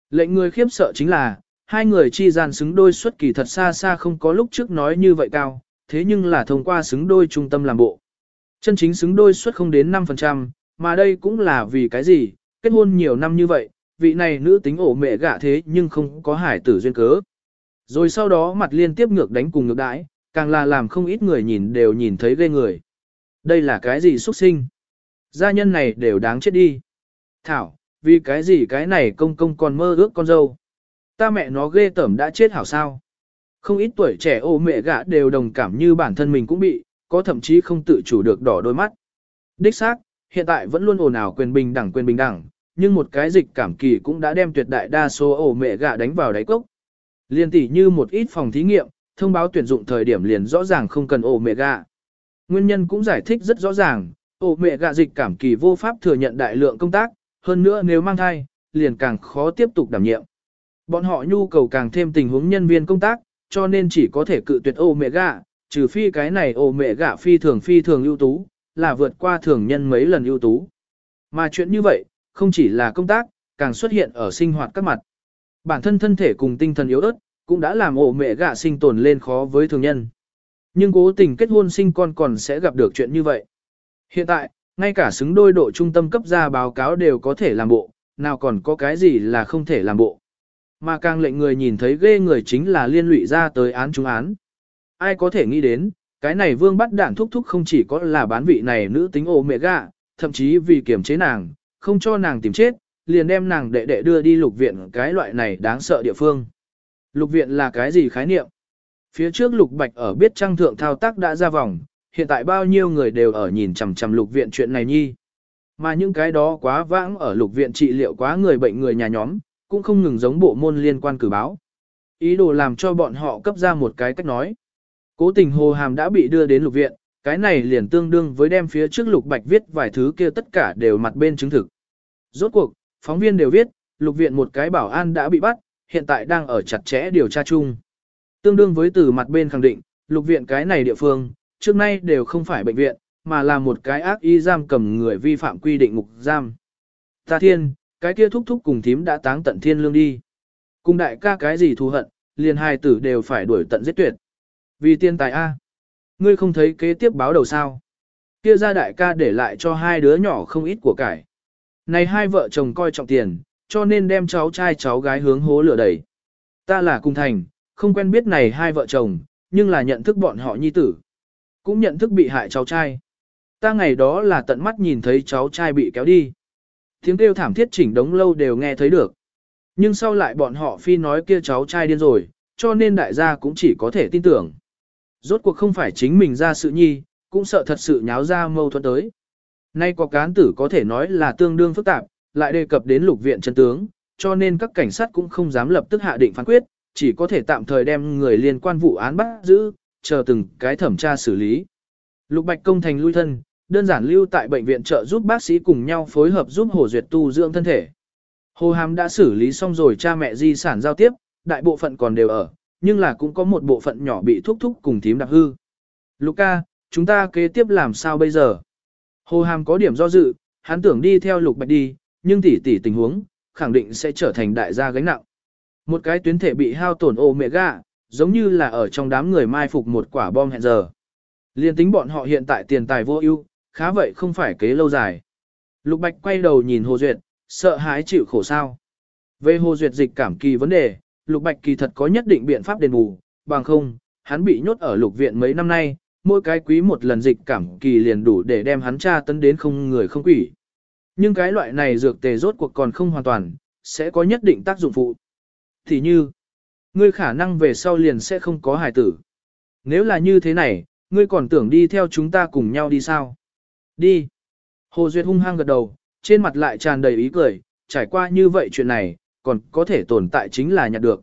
Lệnh người khiếp sợ chính là, hai người chi gian xứng đôi xuất kỳ thật xa xa không có lúc trước nói như vậy cao, thế nhưng là thông qua xứng đôi trung tâm làm bộ. Chân chính xứng đôi suất không đến 5%, mà đây cũng là vì cái gì, kết hôn nhiều năm như vậy, vị này nữ tính ổ mẹ gạ thế nhưng không có hải tử duyên cớ. Rồi sau đó mặt liên tiếp ngược đánh cùng ngược đãi, càng là làm không ít người nhìn đều nhìn thấy ghê người. Đây là cái gì xuất sinh? Gia nhân này đều đáng chết đi. Thảo, vì cái gì cái này công công còn mơ ước con dâu. Ta mẹ nó ghê tởm đã chết hảo sao. Không ít tuổi trẻ ô mẹ gã đều đồng cảm như bản thân mình cũng bị, có thậm chí không tự chủ được đỏ đôi mắt. Đích xác, hiện tại vẫn luôn ồn ào quyền bình đẳng quyền bình đẳng, nhưng một cái dịch cảm kỳ cũng đã đem tuyệt đại đa số ổ mẹ gã đánh vào đáy cốc. Liên tỷ như một ít phòng thí nghiệm, thông báo tuyển dụng thời điểm liền rõ ràng không cần ổ mẹ gã. Nguyên nhân cũng giải thích rất rõ ràng, ổ mẹ gạ dịch cảm kỳ vô pháp thừa nhận đại lượng công tác, hơn nữa nếu mang thai, liền càng khó tiếp tục đảm nhiệm. Bọn họ nhu cầu càng thêm tình huống nhân viên công tác, cho nên chỉ có thể cự tuyệt ô mẹ gạ, trừ phi cái này ô mẹ gạ phi thường phi thường ưu tú, là vượt qua thường nhân mấy lần ưu tú. Mà chuyện như vậy, không chỉ là công tác, càng xuất hiện ở sinh hoạt các mặt. Bản thân thân thể cùng tinh thần yếu ớt, cũng đã làm ổ mẹ gạ sinh tồn lên khó với thường nhân. Nhưng cố tình kết hôn sinh con còn sẽ gặp được chuyện như vậy. Hiện tại, ngay cả xứng đôi độ trung tâm cấp ra báo cáo đều có thể làm bộ, nào còn có cái gì là không thể làm bộ. Mà càng lệnh người nhìn thấy ghê người chính là liên lụy ra tới án trung án. Ai có thể nghĩ đến, cái này vương bắt đạn thúc thúc không chỉ có là bán vị này nữ tính ổ mẹ gạ, thậm chí vì kiểm chế nàng, không cho nàng tìm chết, liền đem nàng đệ đệ đưa đi lục viện cái loại này đáng sợ địa phương. Lục viện là cái gì khái niệm? Phía trước lục bạch ở biết trang thượng thao tác đã ra vòng, hiện tại bao nhiêu người đều ở nhìn chằm chằm lục viện chuyện này nhi. Mà những cái đó quá vãng ở lục viện trị liệu quá người bệnh người nhà nhóm, cũng không ngừng giống bộ môn liên quan cử báo. Ý đồ làm cho bọn họ cấp ra một cái cách nói. Cố tình hồ hàm đã bị đưa đến lục viện, cái này liền tương đương với đem phía trước lục bạch viết vài thứ kia tất cả đều mặt bên chứng thực. Rốt cuộc, phóng viên đều viết, lục viện một cái bảo an đã bị bắt, hiện tại đang ở chặt chẽ điều tra chung. Tương đương với từ mặt bên khẳng định, lục viện cái này địa phương, trước nay đều không phải bệnh viện, mà là một cái ác y giam cầm người vi phạm quy định ngục giam. Ta thiên, cái kia thúc thúc cùng thím đã táng tận thiên lương đi. Cùng đại ca cái gì thù hận, liền hai tử đều phải đuổi tận giết tuyệt. Vì tiên tài A. Ngươi không thấy kế tiếp báo đầu sao. Kia ra đại ca để lại cho hai đứa nhỏ không ít của cải. Này hai vợ chồng coi trọng tiền, cho nên đem cháu trai cháu gái hướng hố lửa đẩy. Ta là cung thành, không quen biết này hai vợ chồng, nhưng là nhận thức bọn họ nhi tử. Cũng nhận thức bị hại cháu trai. Ta ngày đó là tận mắt nhìn thấy cháu trai bị kéo đi. Tiếng kêu thảm thiết chỉnh đống lâu đều nghe thấy được. Nhưng sau lại bọn họ phi nói kia cháu trai điên rồi, cho nên đại gia cũng chỉ có thể tin tưởng. Rốt cuộc không phải chính mình ra sự nhi, cũng sợ thật sự nháo ra mâu thuẫn tới. Nay có cán tử có thể nói là tương đương phức tạp, lại đề cập đến lục viện chân tướng, cho nên các cảnh sát cũng không dám lập tức hạ định phán quyết, chỉ có thể tạm thời đem người liên quan vụ án bắt giữ, chờ từng cái thẩm tra xử lý. Lục Bạch công thành lui thân, đơn giản lưu tại bệnh viện trợ giúp bác sĩ cùng nhau phối hợp giúp Hồ Duyệt tu dưỡng thân thể. Hồ Hàm đã xử lý xong rồi cha mẹ di sản giao tiếp, đại bộ phận còn đều ở, nhưng là cũng có một bộ phận nhỏ bị thúc thúc cùng thím đặc hư. Luca, chúng ta kế tiếp làm sao bây giờ? Hồ Hàm có điểm do dự, hắn tưởng đi theo Lục Bạch đi, nhưng tỷ tỷ tình huống, khẳng định sẽ trở thành đại gia gánh nặng. Một cái tuyến thể bị hao tổn omega, giống như là ở trong đám người mai phục một quả bom hẹn giờ. Liên tính bọn họ hiện tại tiền tài vô ưu, khá vậy không phải kế lâu dài. Lục Bạch quay đầu nhìn Hồ Duyệt, sợ hãi chịu khổ sao. Về Hồ Duyệt dịch cảm kỳ vấn đề, Lục Bạch kỳ thật có nhất định biện pháp đền bù, bằng không, hắn bị nhốt ở lục viện mấy năm nay, mỗi cái quý một lần dịch cảm kỳ liền đủ để đem hắn tra tấn đến không người không quỷ. Nhưng cái loại này dược tề rốt cuộc còn không hoàn toàn, sẽ có nhất định tác dụng phụ. Thì như, ngươi khả năng về sau liền sẽ không có hài tử. Nếu là như thế này, ngươi còn tưởng đi theo chúng ta cùng nhau đi sao? Đi. Hồ Duyệt hung hăng gật đầu, trên mặt lại tràn đầy ý cười, trải qua như vậy chuyện này, còn có thể tồn tại chính là nhặt được.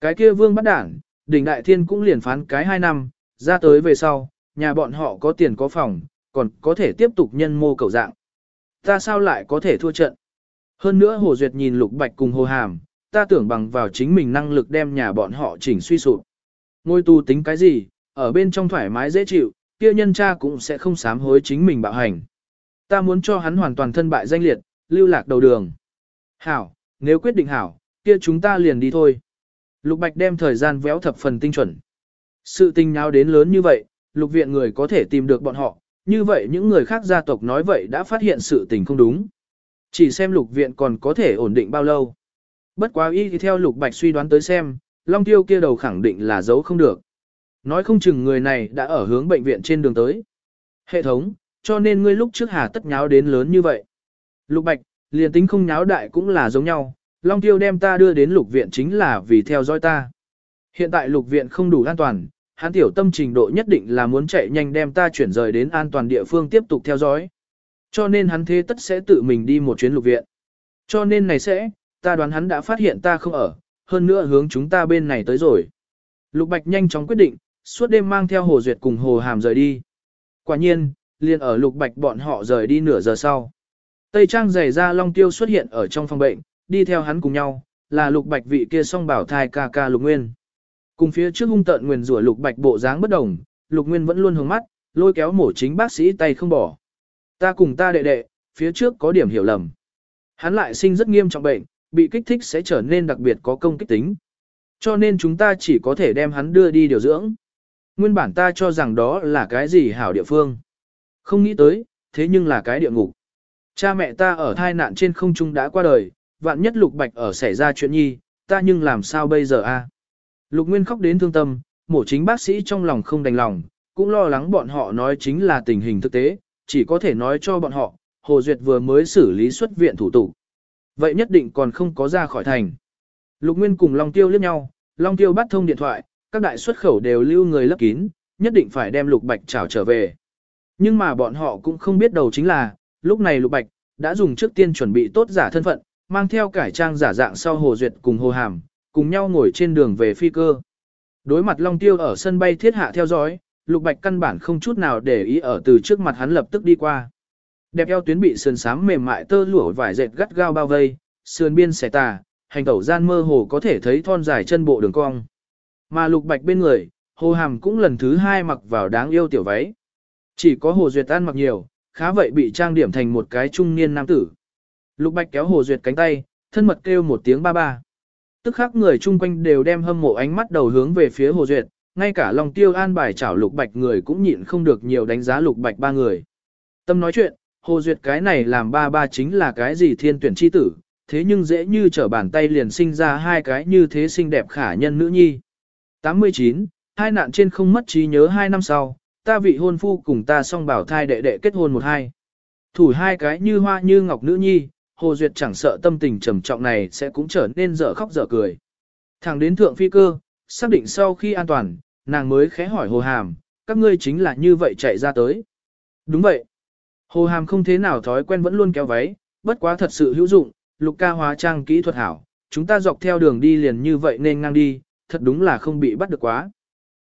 Cái kia vương bắt đảng, đỉnh đại thiên cũng liền phán cái 2 năm, ra tới về sau, nhà bọn họ có tiền có phòng, còn có thể tiếp tục nhân mô cầu dạng. Ta sao lại có thể thua trận? Hơn nữa Hồ Duyệt nhìn Lục Bạch cùng Hồ Hàm, ta tưởng bằng vào chính mình năng lực đem nhà bọn họ chỉnh suy sụp. Ngôi tu tính cái gì, ở bên trong thoải mái dễ chịu, kia nhân cha cũng sẽ không sám hối chính mình bạo hành. Ta muốn cho hắn hoàn toàn thân bại danh liệt, lưu lạc đầu đường. Hảo, nếu quyết định hảo, kia chúng ta liền đi thôi. Lục Bạch đem thời gian véo thập phần tinh chuẩn. Sự tình nào đến lớn như vậy, lục viện người có thể tìm được bọn họ, như vậy những người khác gia tộc nói vậy đã phát hiện sự tình không đúng. Chỉ xem lục viện còn có thể ổn định bao lâu. Bất quá y thì theo lục bạch suy đoán tới xem, long tiêu kia đầu khẳng định là giấu không được. Nói không chừng người này đã ở hướng bệnh viện trên đường tới. Hệ thống, cho nên ngươi lúc trước hà tất nháo đến lớn như vậy. Lục bạch, liền tính không nháo đại cũng là giống nhau, long tiêu đem ta đưa đến lục viện chính là vì theo dõi ta. Hiện tại lục viện không đủ an toàn, hắn tiểu tâm trình độ nhất định là muốn chạy nhanh đem ta chuyển rời đến an toàn địa phương tiếp tục theo dõi. Cho nên hắn thế tất sẽ tự mình đi một chuyến lục viện. Cho nên này sẽ, ta đoán hắn đã phát hiện ta không ở, hơn nữa hướng chúng ta bên này tới rồi. Lục Bạch nhanh chóng quyết định, suốt đêm mang theo Hồ Duyệt cùng Hồ Hàm rời đi. Quả nhiên, liền ở Lục Bạch bọn họ rời đi nửa giờ sau. Tây Trang giày ra Long Tiêu xuất hiện ở trong phòng bệnh, đi theo hắn cùng nhau, là Lục Bạch vị kia song bảo thai ca ca Lục Nguyên. Cùng phía trước hung tợn nguyền rủa Lục Bạch bộ dáng bất đồng, Lục Nguyên vẫn luôn hướng mắt, lôi kéo mổ chính bác sĩ tay không bỏ. Ta cùng ta đệ đệ, phía trước có điểm hiểu lầm. Hắn lại sinh rất nghiêm trọng bệnh, bị kích thích sẽ trở nên đặc biệt có công kích tính. Cho nên chúng ta chỉ có thể đem hắn đưa đi điều dưỡng. Nguyên bản ta cho rằng đó là cái gì hảo địa phương. Không nghĩ tới, thế nhưng là cái địa ngục. Cha mẹ ta ở thai nạn trên không trung đã qua đời, vạn nhất lục bạch ở xảy ra chuyện nhi, ta nhưng làm sao bây giờ a? Lục Nguyên khóc đến thương tâm, mổ chính bác sĩ trong lòng không đành lòng, cũng lo lắng bọn họ nói chính là tình hình thực tế, chỉ có thể nói cho bọn họ, Hồ Duyệt vừa mới xử lý xuất viện thủ tục. Vậy nhất định còn không có ra khỏi thành. Lục Nguyên cùng Long Tiêu liếc nhau, Long Tiêu bắt thông điện thoại, các đại xuất khẩu đều lưu người lấp kín, nhất định phải đem Lục Bạch trảo trở về. Nhưng mà bọn họ cũng không biết đầu chính là, lúc này Lục Bạch đã dùng trước tiên chuẩn bị tốt giả thân phận, mang theo cải trang giả dạng sau Hồ Duyệt cùng Hồ Hàm, cùng nhau ngồi trên đường về phi cơ. Đối mặt Long Tiêu ở sân bay thiết hạ theo dõi, Lục Bạch căn bản không chút nào để ý ở từ trước mặt hắn lập tức đi qua. Đẹp eo tuyến bị sườn sám mềm mại tơ lụa vải dệt gắt gao bao vây, sườn biên xẻ tà, hành tẩu gian mơ hồ có thể thấy thon dài chân bộ đường cong. Mà Lục Bạch bên người, Hồ Hàm cũng lần thứ hai mặc vào đáng yêu tiểu váy. Chỉ có Hồ Duyệt An mặc nhiều, khá vậy bị trang điểm thành một cái trung niên nam tử. Lục Bạch kéo Hồ Duyệt cánh tay, thân mật kêu một tiếng ba ba. Tức khắc người chung quanh đều đem hâm mộ ánh mắt đầu hướng về phía Hồ Duyệt, ngay cả Long Tiêu an bài chảo Lục Bạch người cũng nhịn không được nhiều đánh giá Lục Bạch ba người. Tâm nói chuyện, Hồ Duyệt cái này làm ba ba chính là cái gì thiên tuyển chi tử, thế nhưng dễ như trở bàn tay liền sinh ra hai cái như thế xinh đẹp khả nhân nữ nhi. 89. Hai nạn trên không mất trí nhớ hai năm sau, ta vị hôn phu cùng ta song bảo thai đệ đệ kết hôn một hai. Thủ hai cái như hoa như ngọc nữ nhi, Hồ Duyệt chẳng sợ tâm tình trầm trọng này sẽ cũng trở nên dở khóc dở cười. Thẳng đến thượng phi cơ, xác định sau khi an toàn, nàng mới khẽ hỏi Hồ Hàm, các ngươi chính là như vậy chạy ra tới. Đúng vậy. Hồ Hàm không thế nào thói quen vẫn luôn kéo váy, bất quá thật sự hữu dụng, lục ca hóa trang kỹ thuật hảo, chúng ta dọc theo đường đi liền như vậy nên ngang đi, thật đúng là không bị bắt được quá.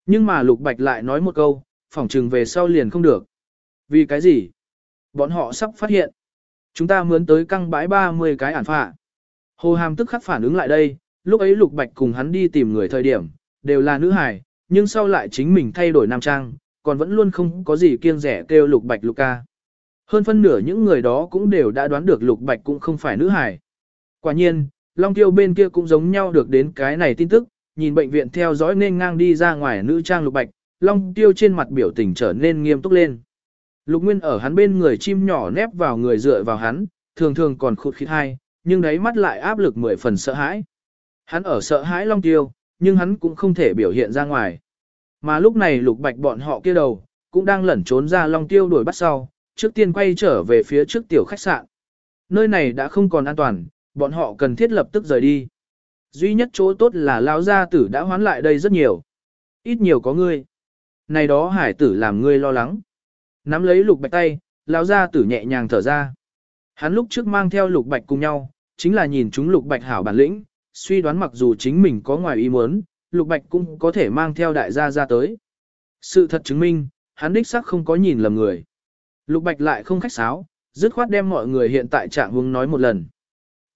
Nhưng mà lục bạch lại nói một câu, phỏng trừng về sau liền không được. Vì cái gì? Bọn họ sắp phát hiện. Chúng ta mướn tới căng bãi 30 cái ản phạ. Hồ Hàm tức khắc phản ứng lại đây, lúc ấy Lục Bạch cùng hắn đi tìm người thời điểm, đều là nữ hài, nhưng sau lại chính mình thay đổi nam trang, còn vẫn luôn không có gì kiêng rẻ kêu Lục Bạch Lục ca. Hơn phân nửa những người đó cũng đều đã đoán được Lục Bạch cũng không phải nữ hài. Quả nhiên, Long Tiêu bên kia cũng giống nhau được đến cái này tin tức, nhìn bệnh viện theo dõi nên ngang đi ra ngoài nữ trang Lục Bạch, Long Tiêu trên mặt biểu tình trở nên nghiêm túc lên. Lục Nguyên ở hắn bên người chim nhỏ nép vào người dựa vào hắn, thường thường còn khụt khít hai, nhưng đáy mắt lại áp lực mười phần sợ hãi. Hắn ở sợ hãi Long Tiêu, nhưng hắn cũng không thể biểu hiện ra ngoài. Mà lúc này Lục Bạch bọn họ kia đầu, cũng đang lẩn trốn ra Long Tiêu đuổi bắt sau, trước tiên quay trở về phía trước tiểu khách sạn. Nơi này đã không còn an toàn, bọn họ cần thiết lập tức rời đi. Duy nhất chỗ tốt là lão gia tử đã hoán lại đây rất nhiều. Ít nhiều có ngươi. Này đó hải tử làm ngươi lo lắng. Nắm lấy lục bạch tay, lão gia tử nhẹ nhàng thở ra. Hắn lúc trước mang theo lục bạch cùng nhau, chính là nhìn chúng lục bạch hảo bản lĩnh, suy đoán mặc dù chính mình có ngoài ý muốn, lục bạch cũng có thể mang theo đại gia ra tới. Sự thật chứng minh, hắn đích xác không có nhìn lầm người. Lục bạch lại không khách sáo, dứt khoát đem mọi người hiện tại trạng hướng nói một lần.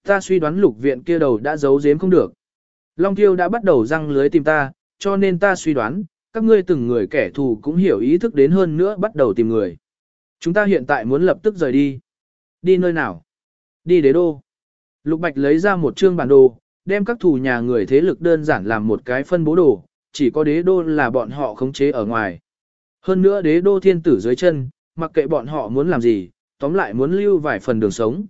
Ta suy đoán lục viện kia đầu đã giấu giếm không được. Long tiêu đã bắt đầu răng lưới tìm ta, cho nên ta suy đoán, các ngươi từng người kẻ thù cũng hiểu ý thức đến hơn nữa bắt đầu tìm người. Chúng ta hiện tại muốn lập tức rời đi. Đi nơi nào? Đi đế đô. Lục Bạch lấy ra một chương bản đồ, đem các thù nhà người thế lực đơn giản làm một cái phân bố đồ, chỉ có đế đô là bọn họ khống chế ở ngoài. Hơn nữa đế đô thiên tử dưới chân, mặc kệ bọn họ muốn làm gì, tóm lại muốn lưu vài phần đường sống.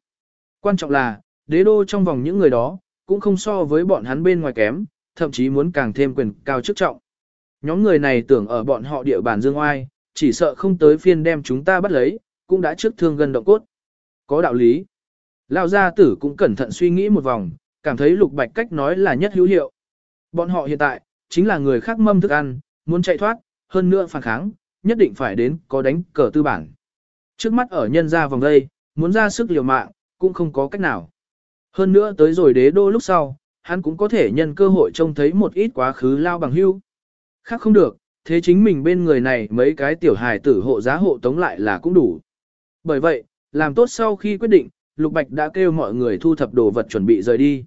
Quan trọng là, đế đô trong vòng những người đó, cũng không so với bọn hắn bên ngoài kém, thậm chí muốn càng thêm quyền cao chức trọng. Nhóm người này tưởng ở bọn họ địa bàn dương oai, chỉ sợ không tới phiên đem chúng ta bắt lấy, cũng đã trước thương gần động cốt. Có đạo lý. Lão gia tử cũng cẩn thận suy nghĩ một vòng, cảm thấy lục bạch cách nói là nhất hữu hiệu. Bọn họ hiện tại, chính là người khác mâm thức ăn, muốn chạy thoát, hơn nữa phản kháng, nhất định phải đến có đánh cờ tư bản. Trước mắt ở nhân ra vòng đây, muốn ra sức liều mạng, cũng không có cách nào. Hơn nữa tới rồi đế đô lúc sau, hắn cũng có thể nhân cơ hội trông thấy một ít quá khứ lao bằng hưu. Khác không được, thế chính mình bên người này mấy cái tiểu hài tử hộ giá hộ tống lại là cũng đủ. Bởi vậy, làm tốt sau khi quyết định, Lục Bạch đã kêu mọi người thu thập đồ vật chuẩn bị rời đi.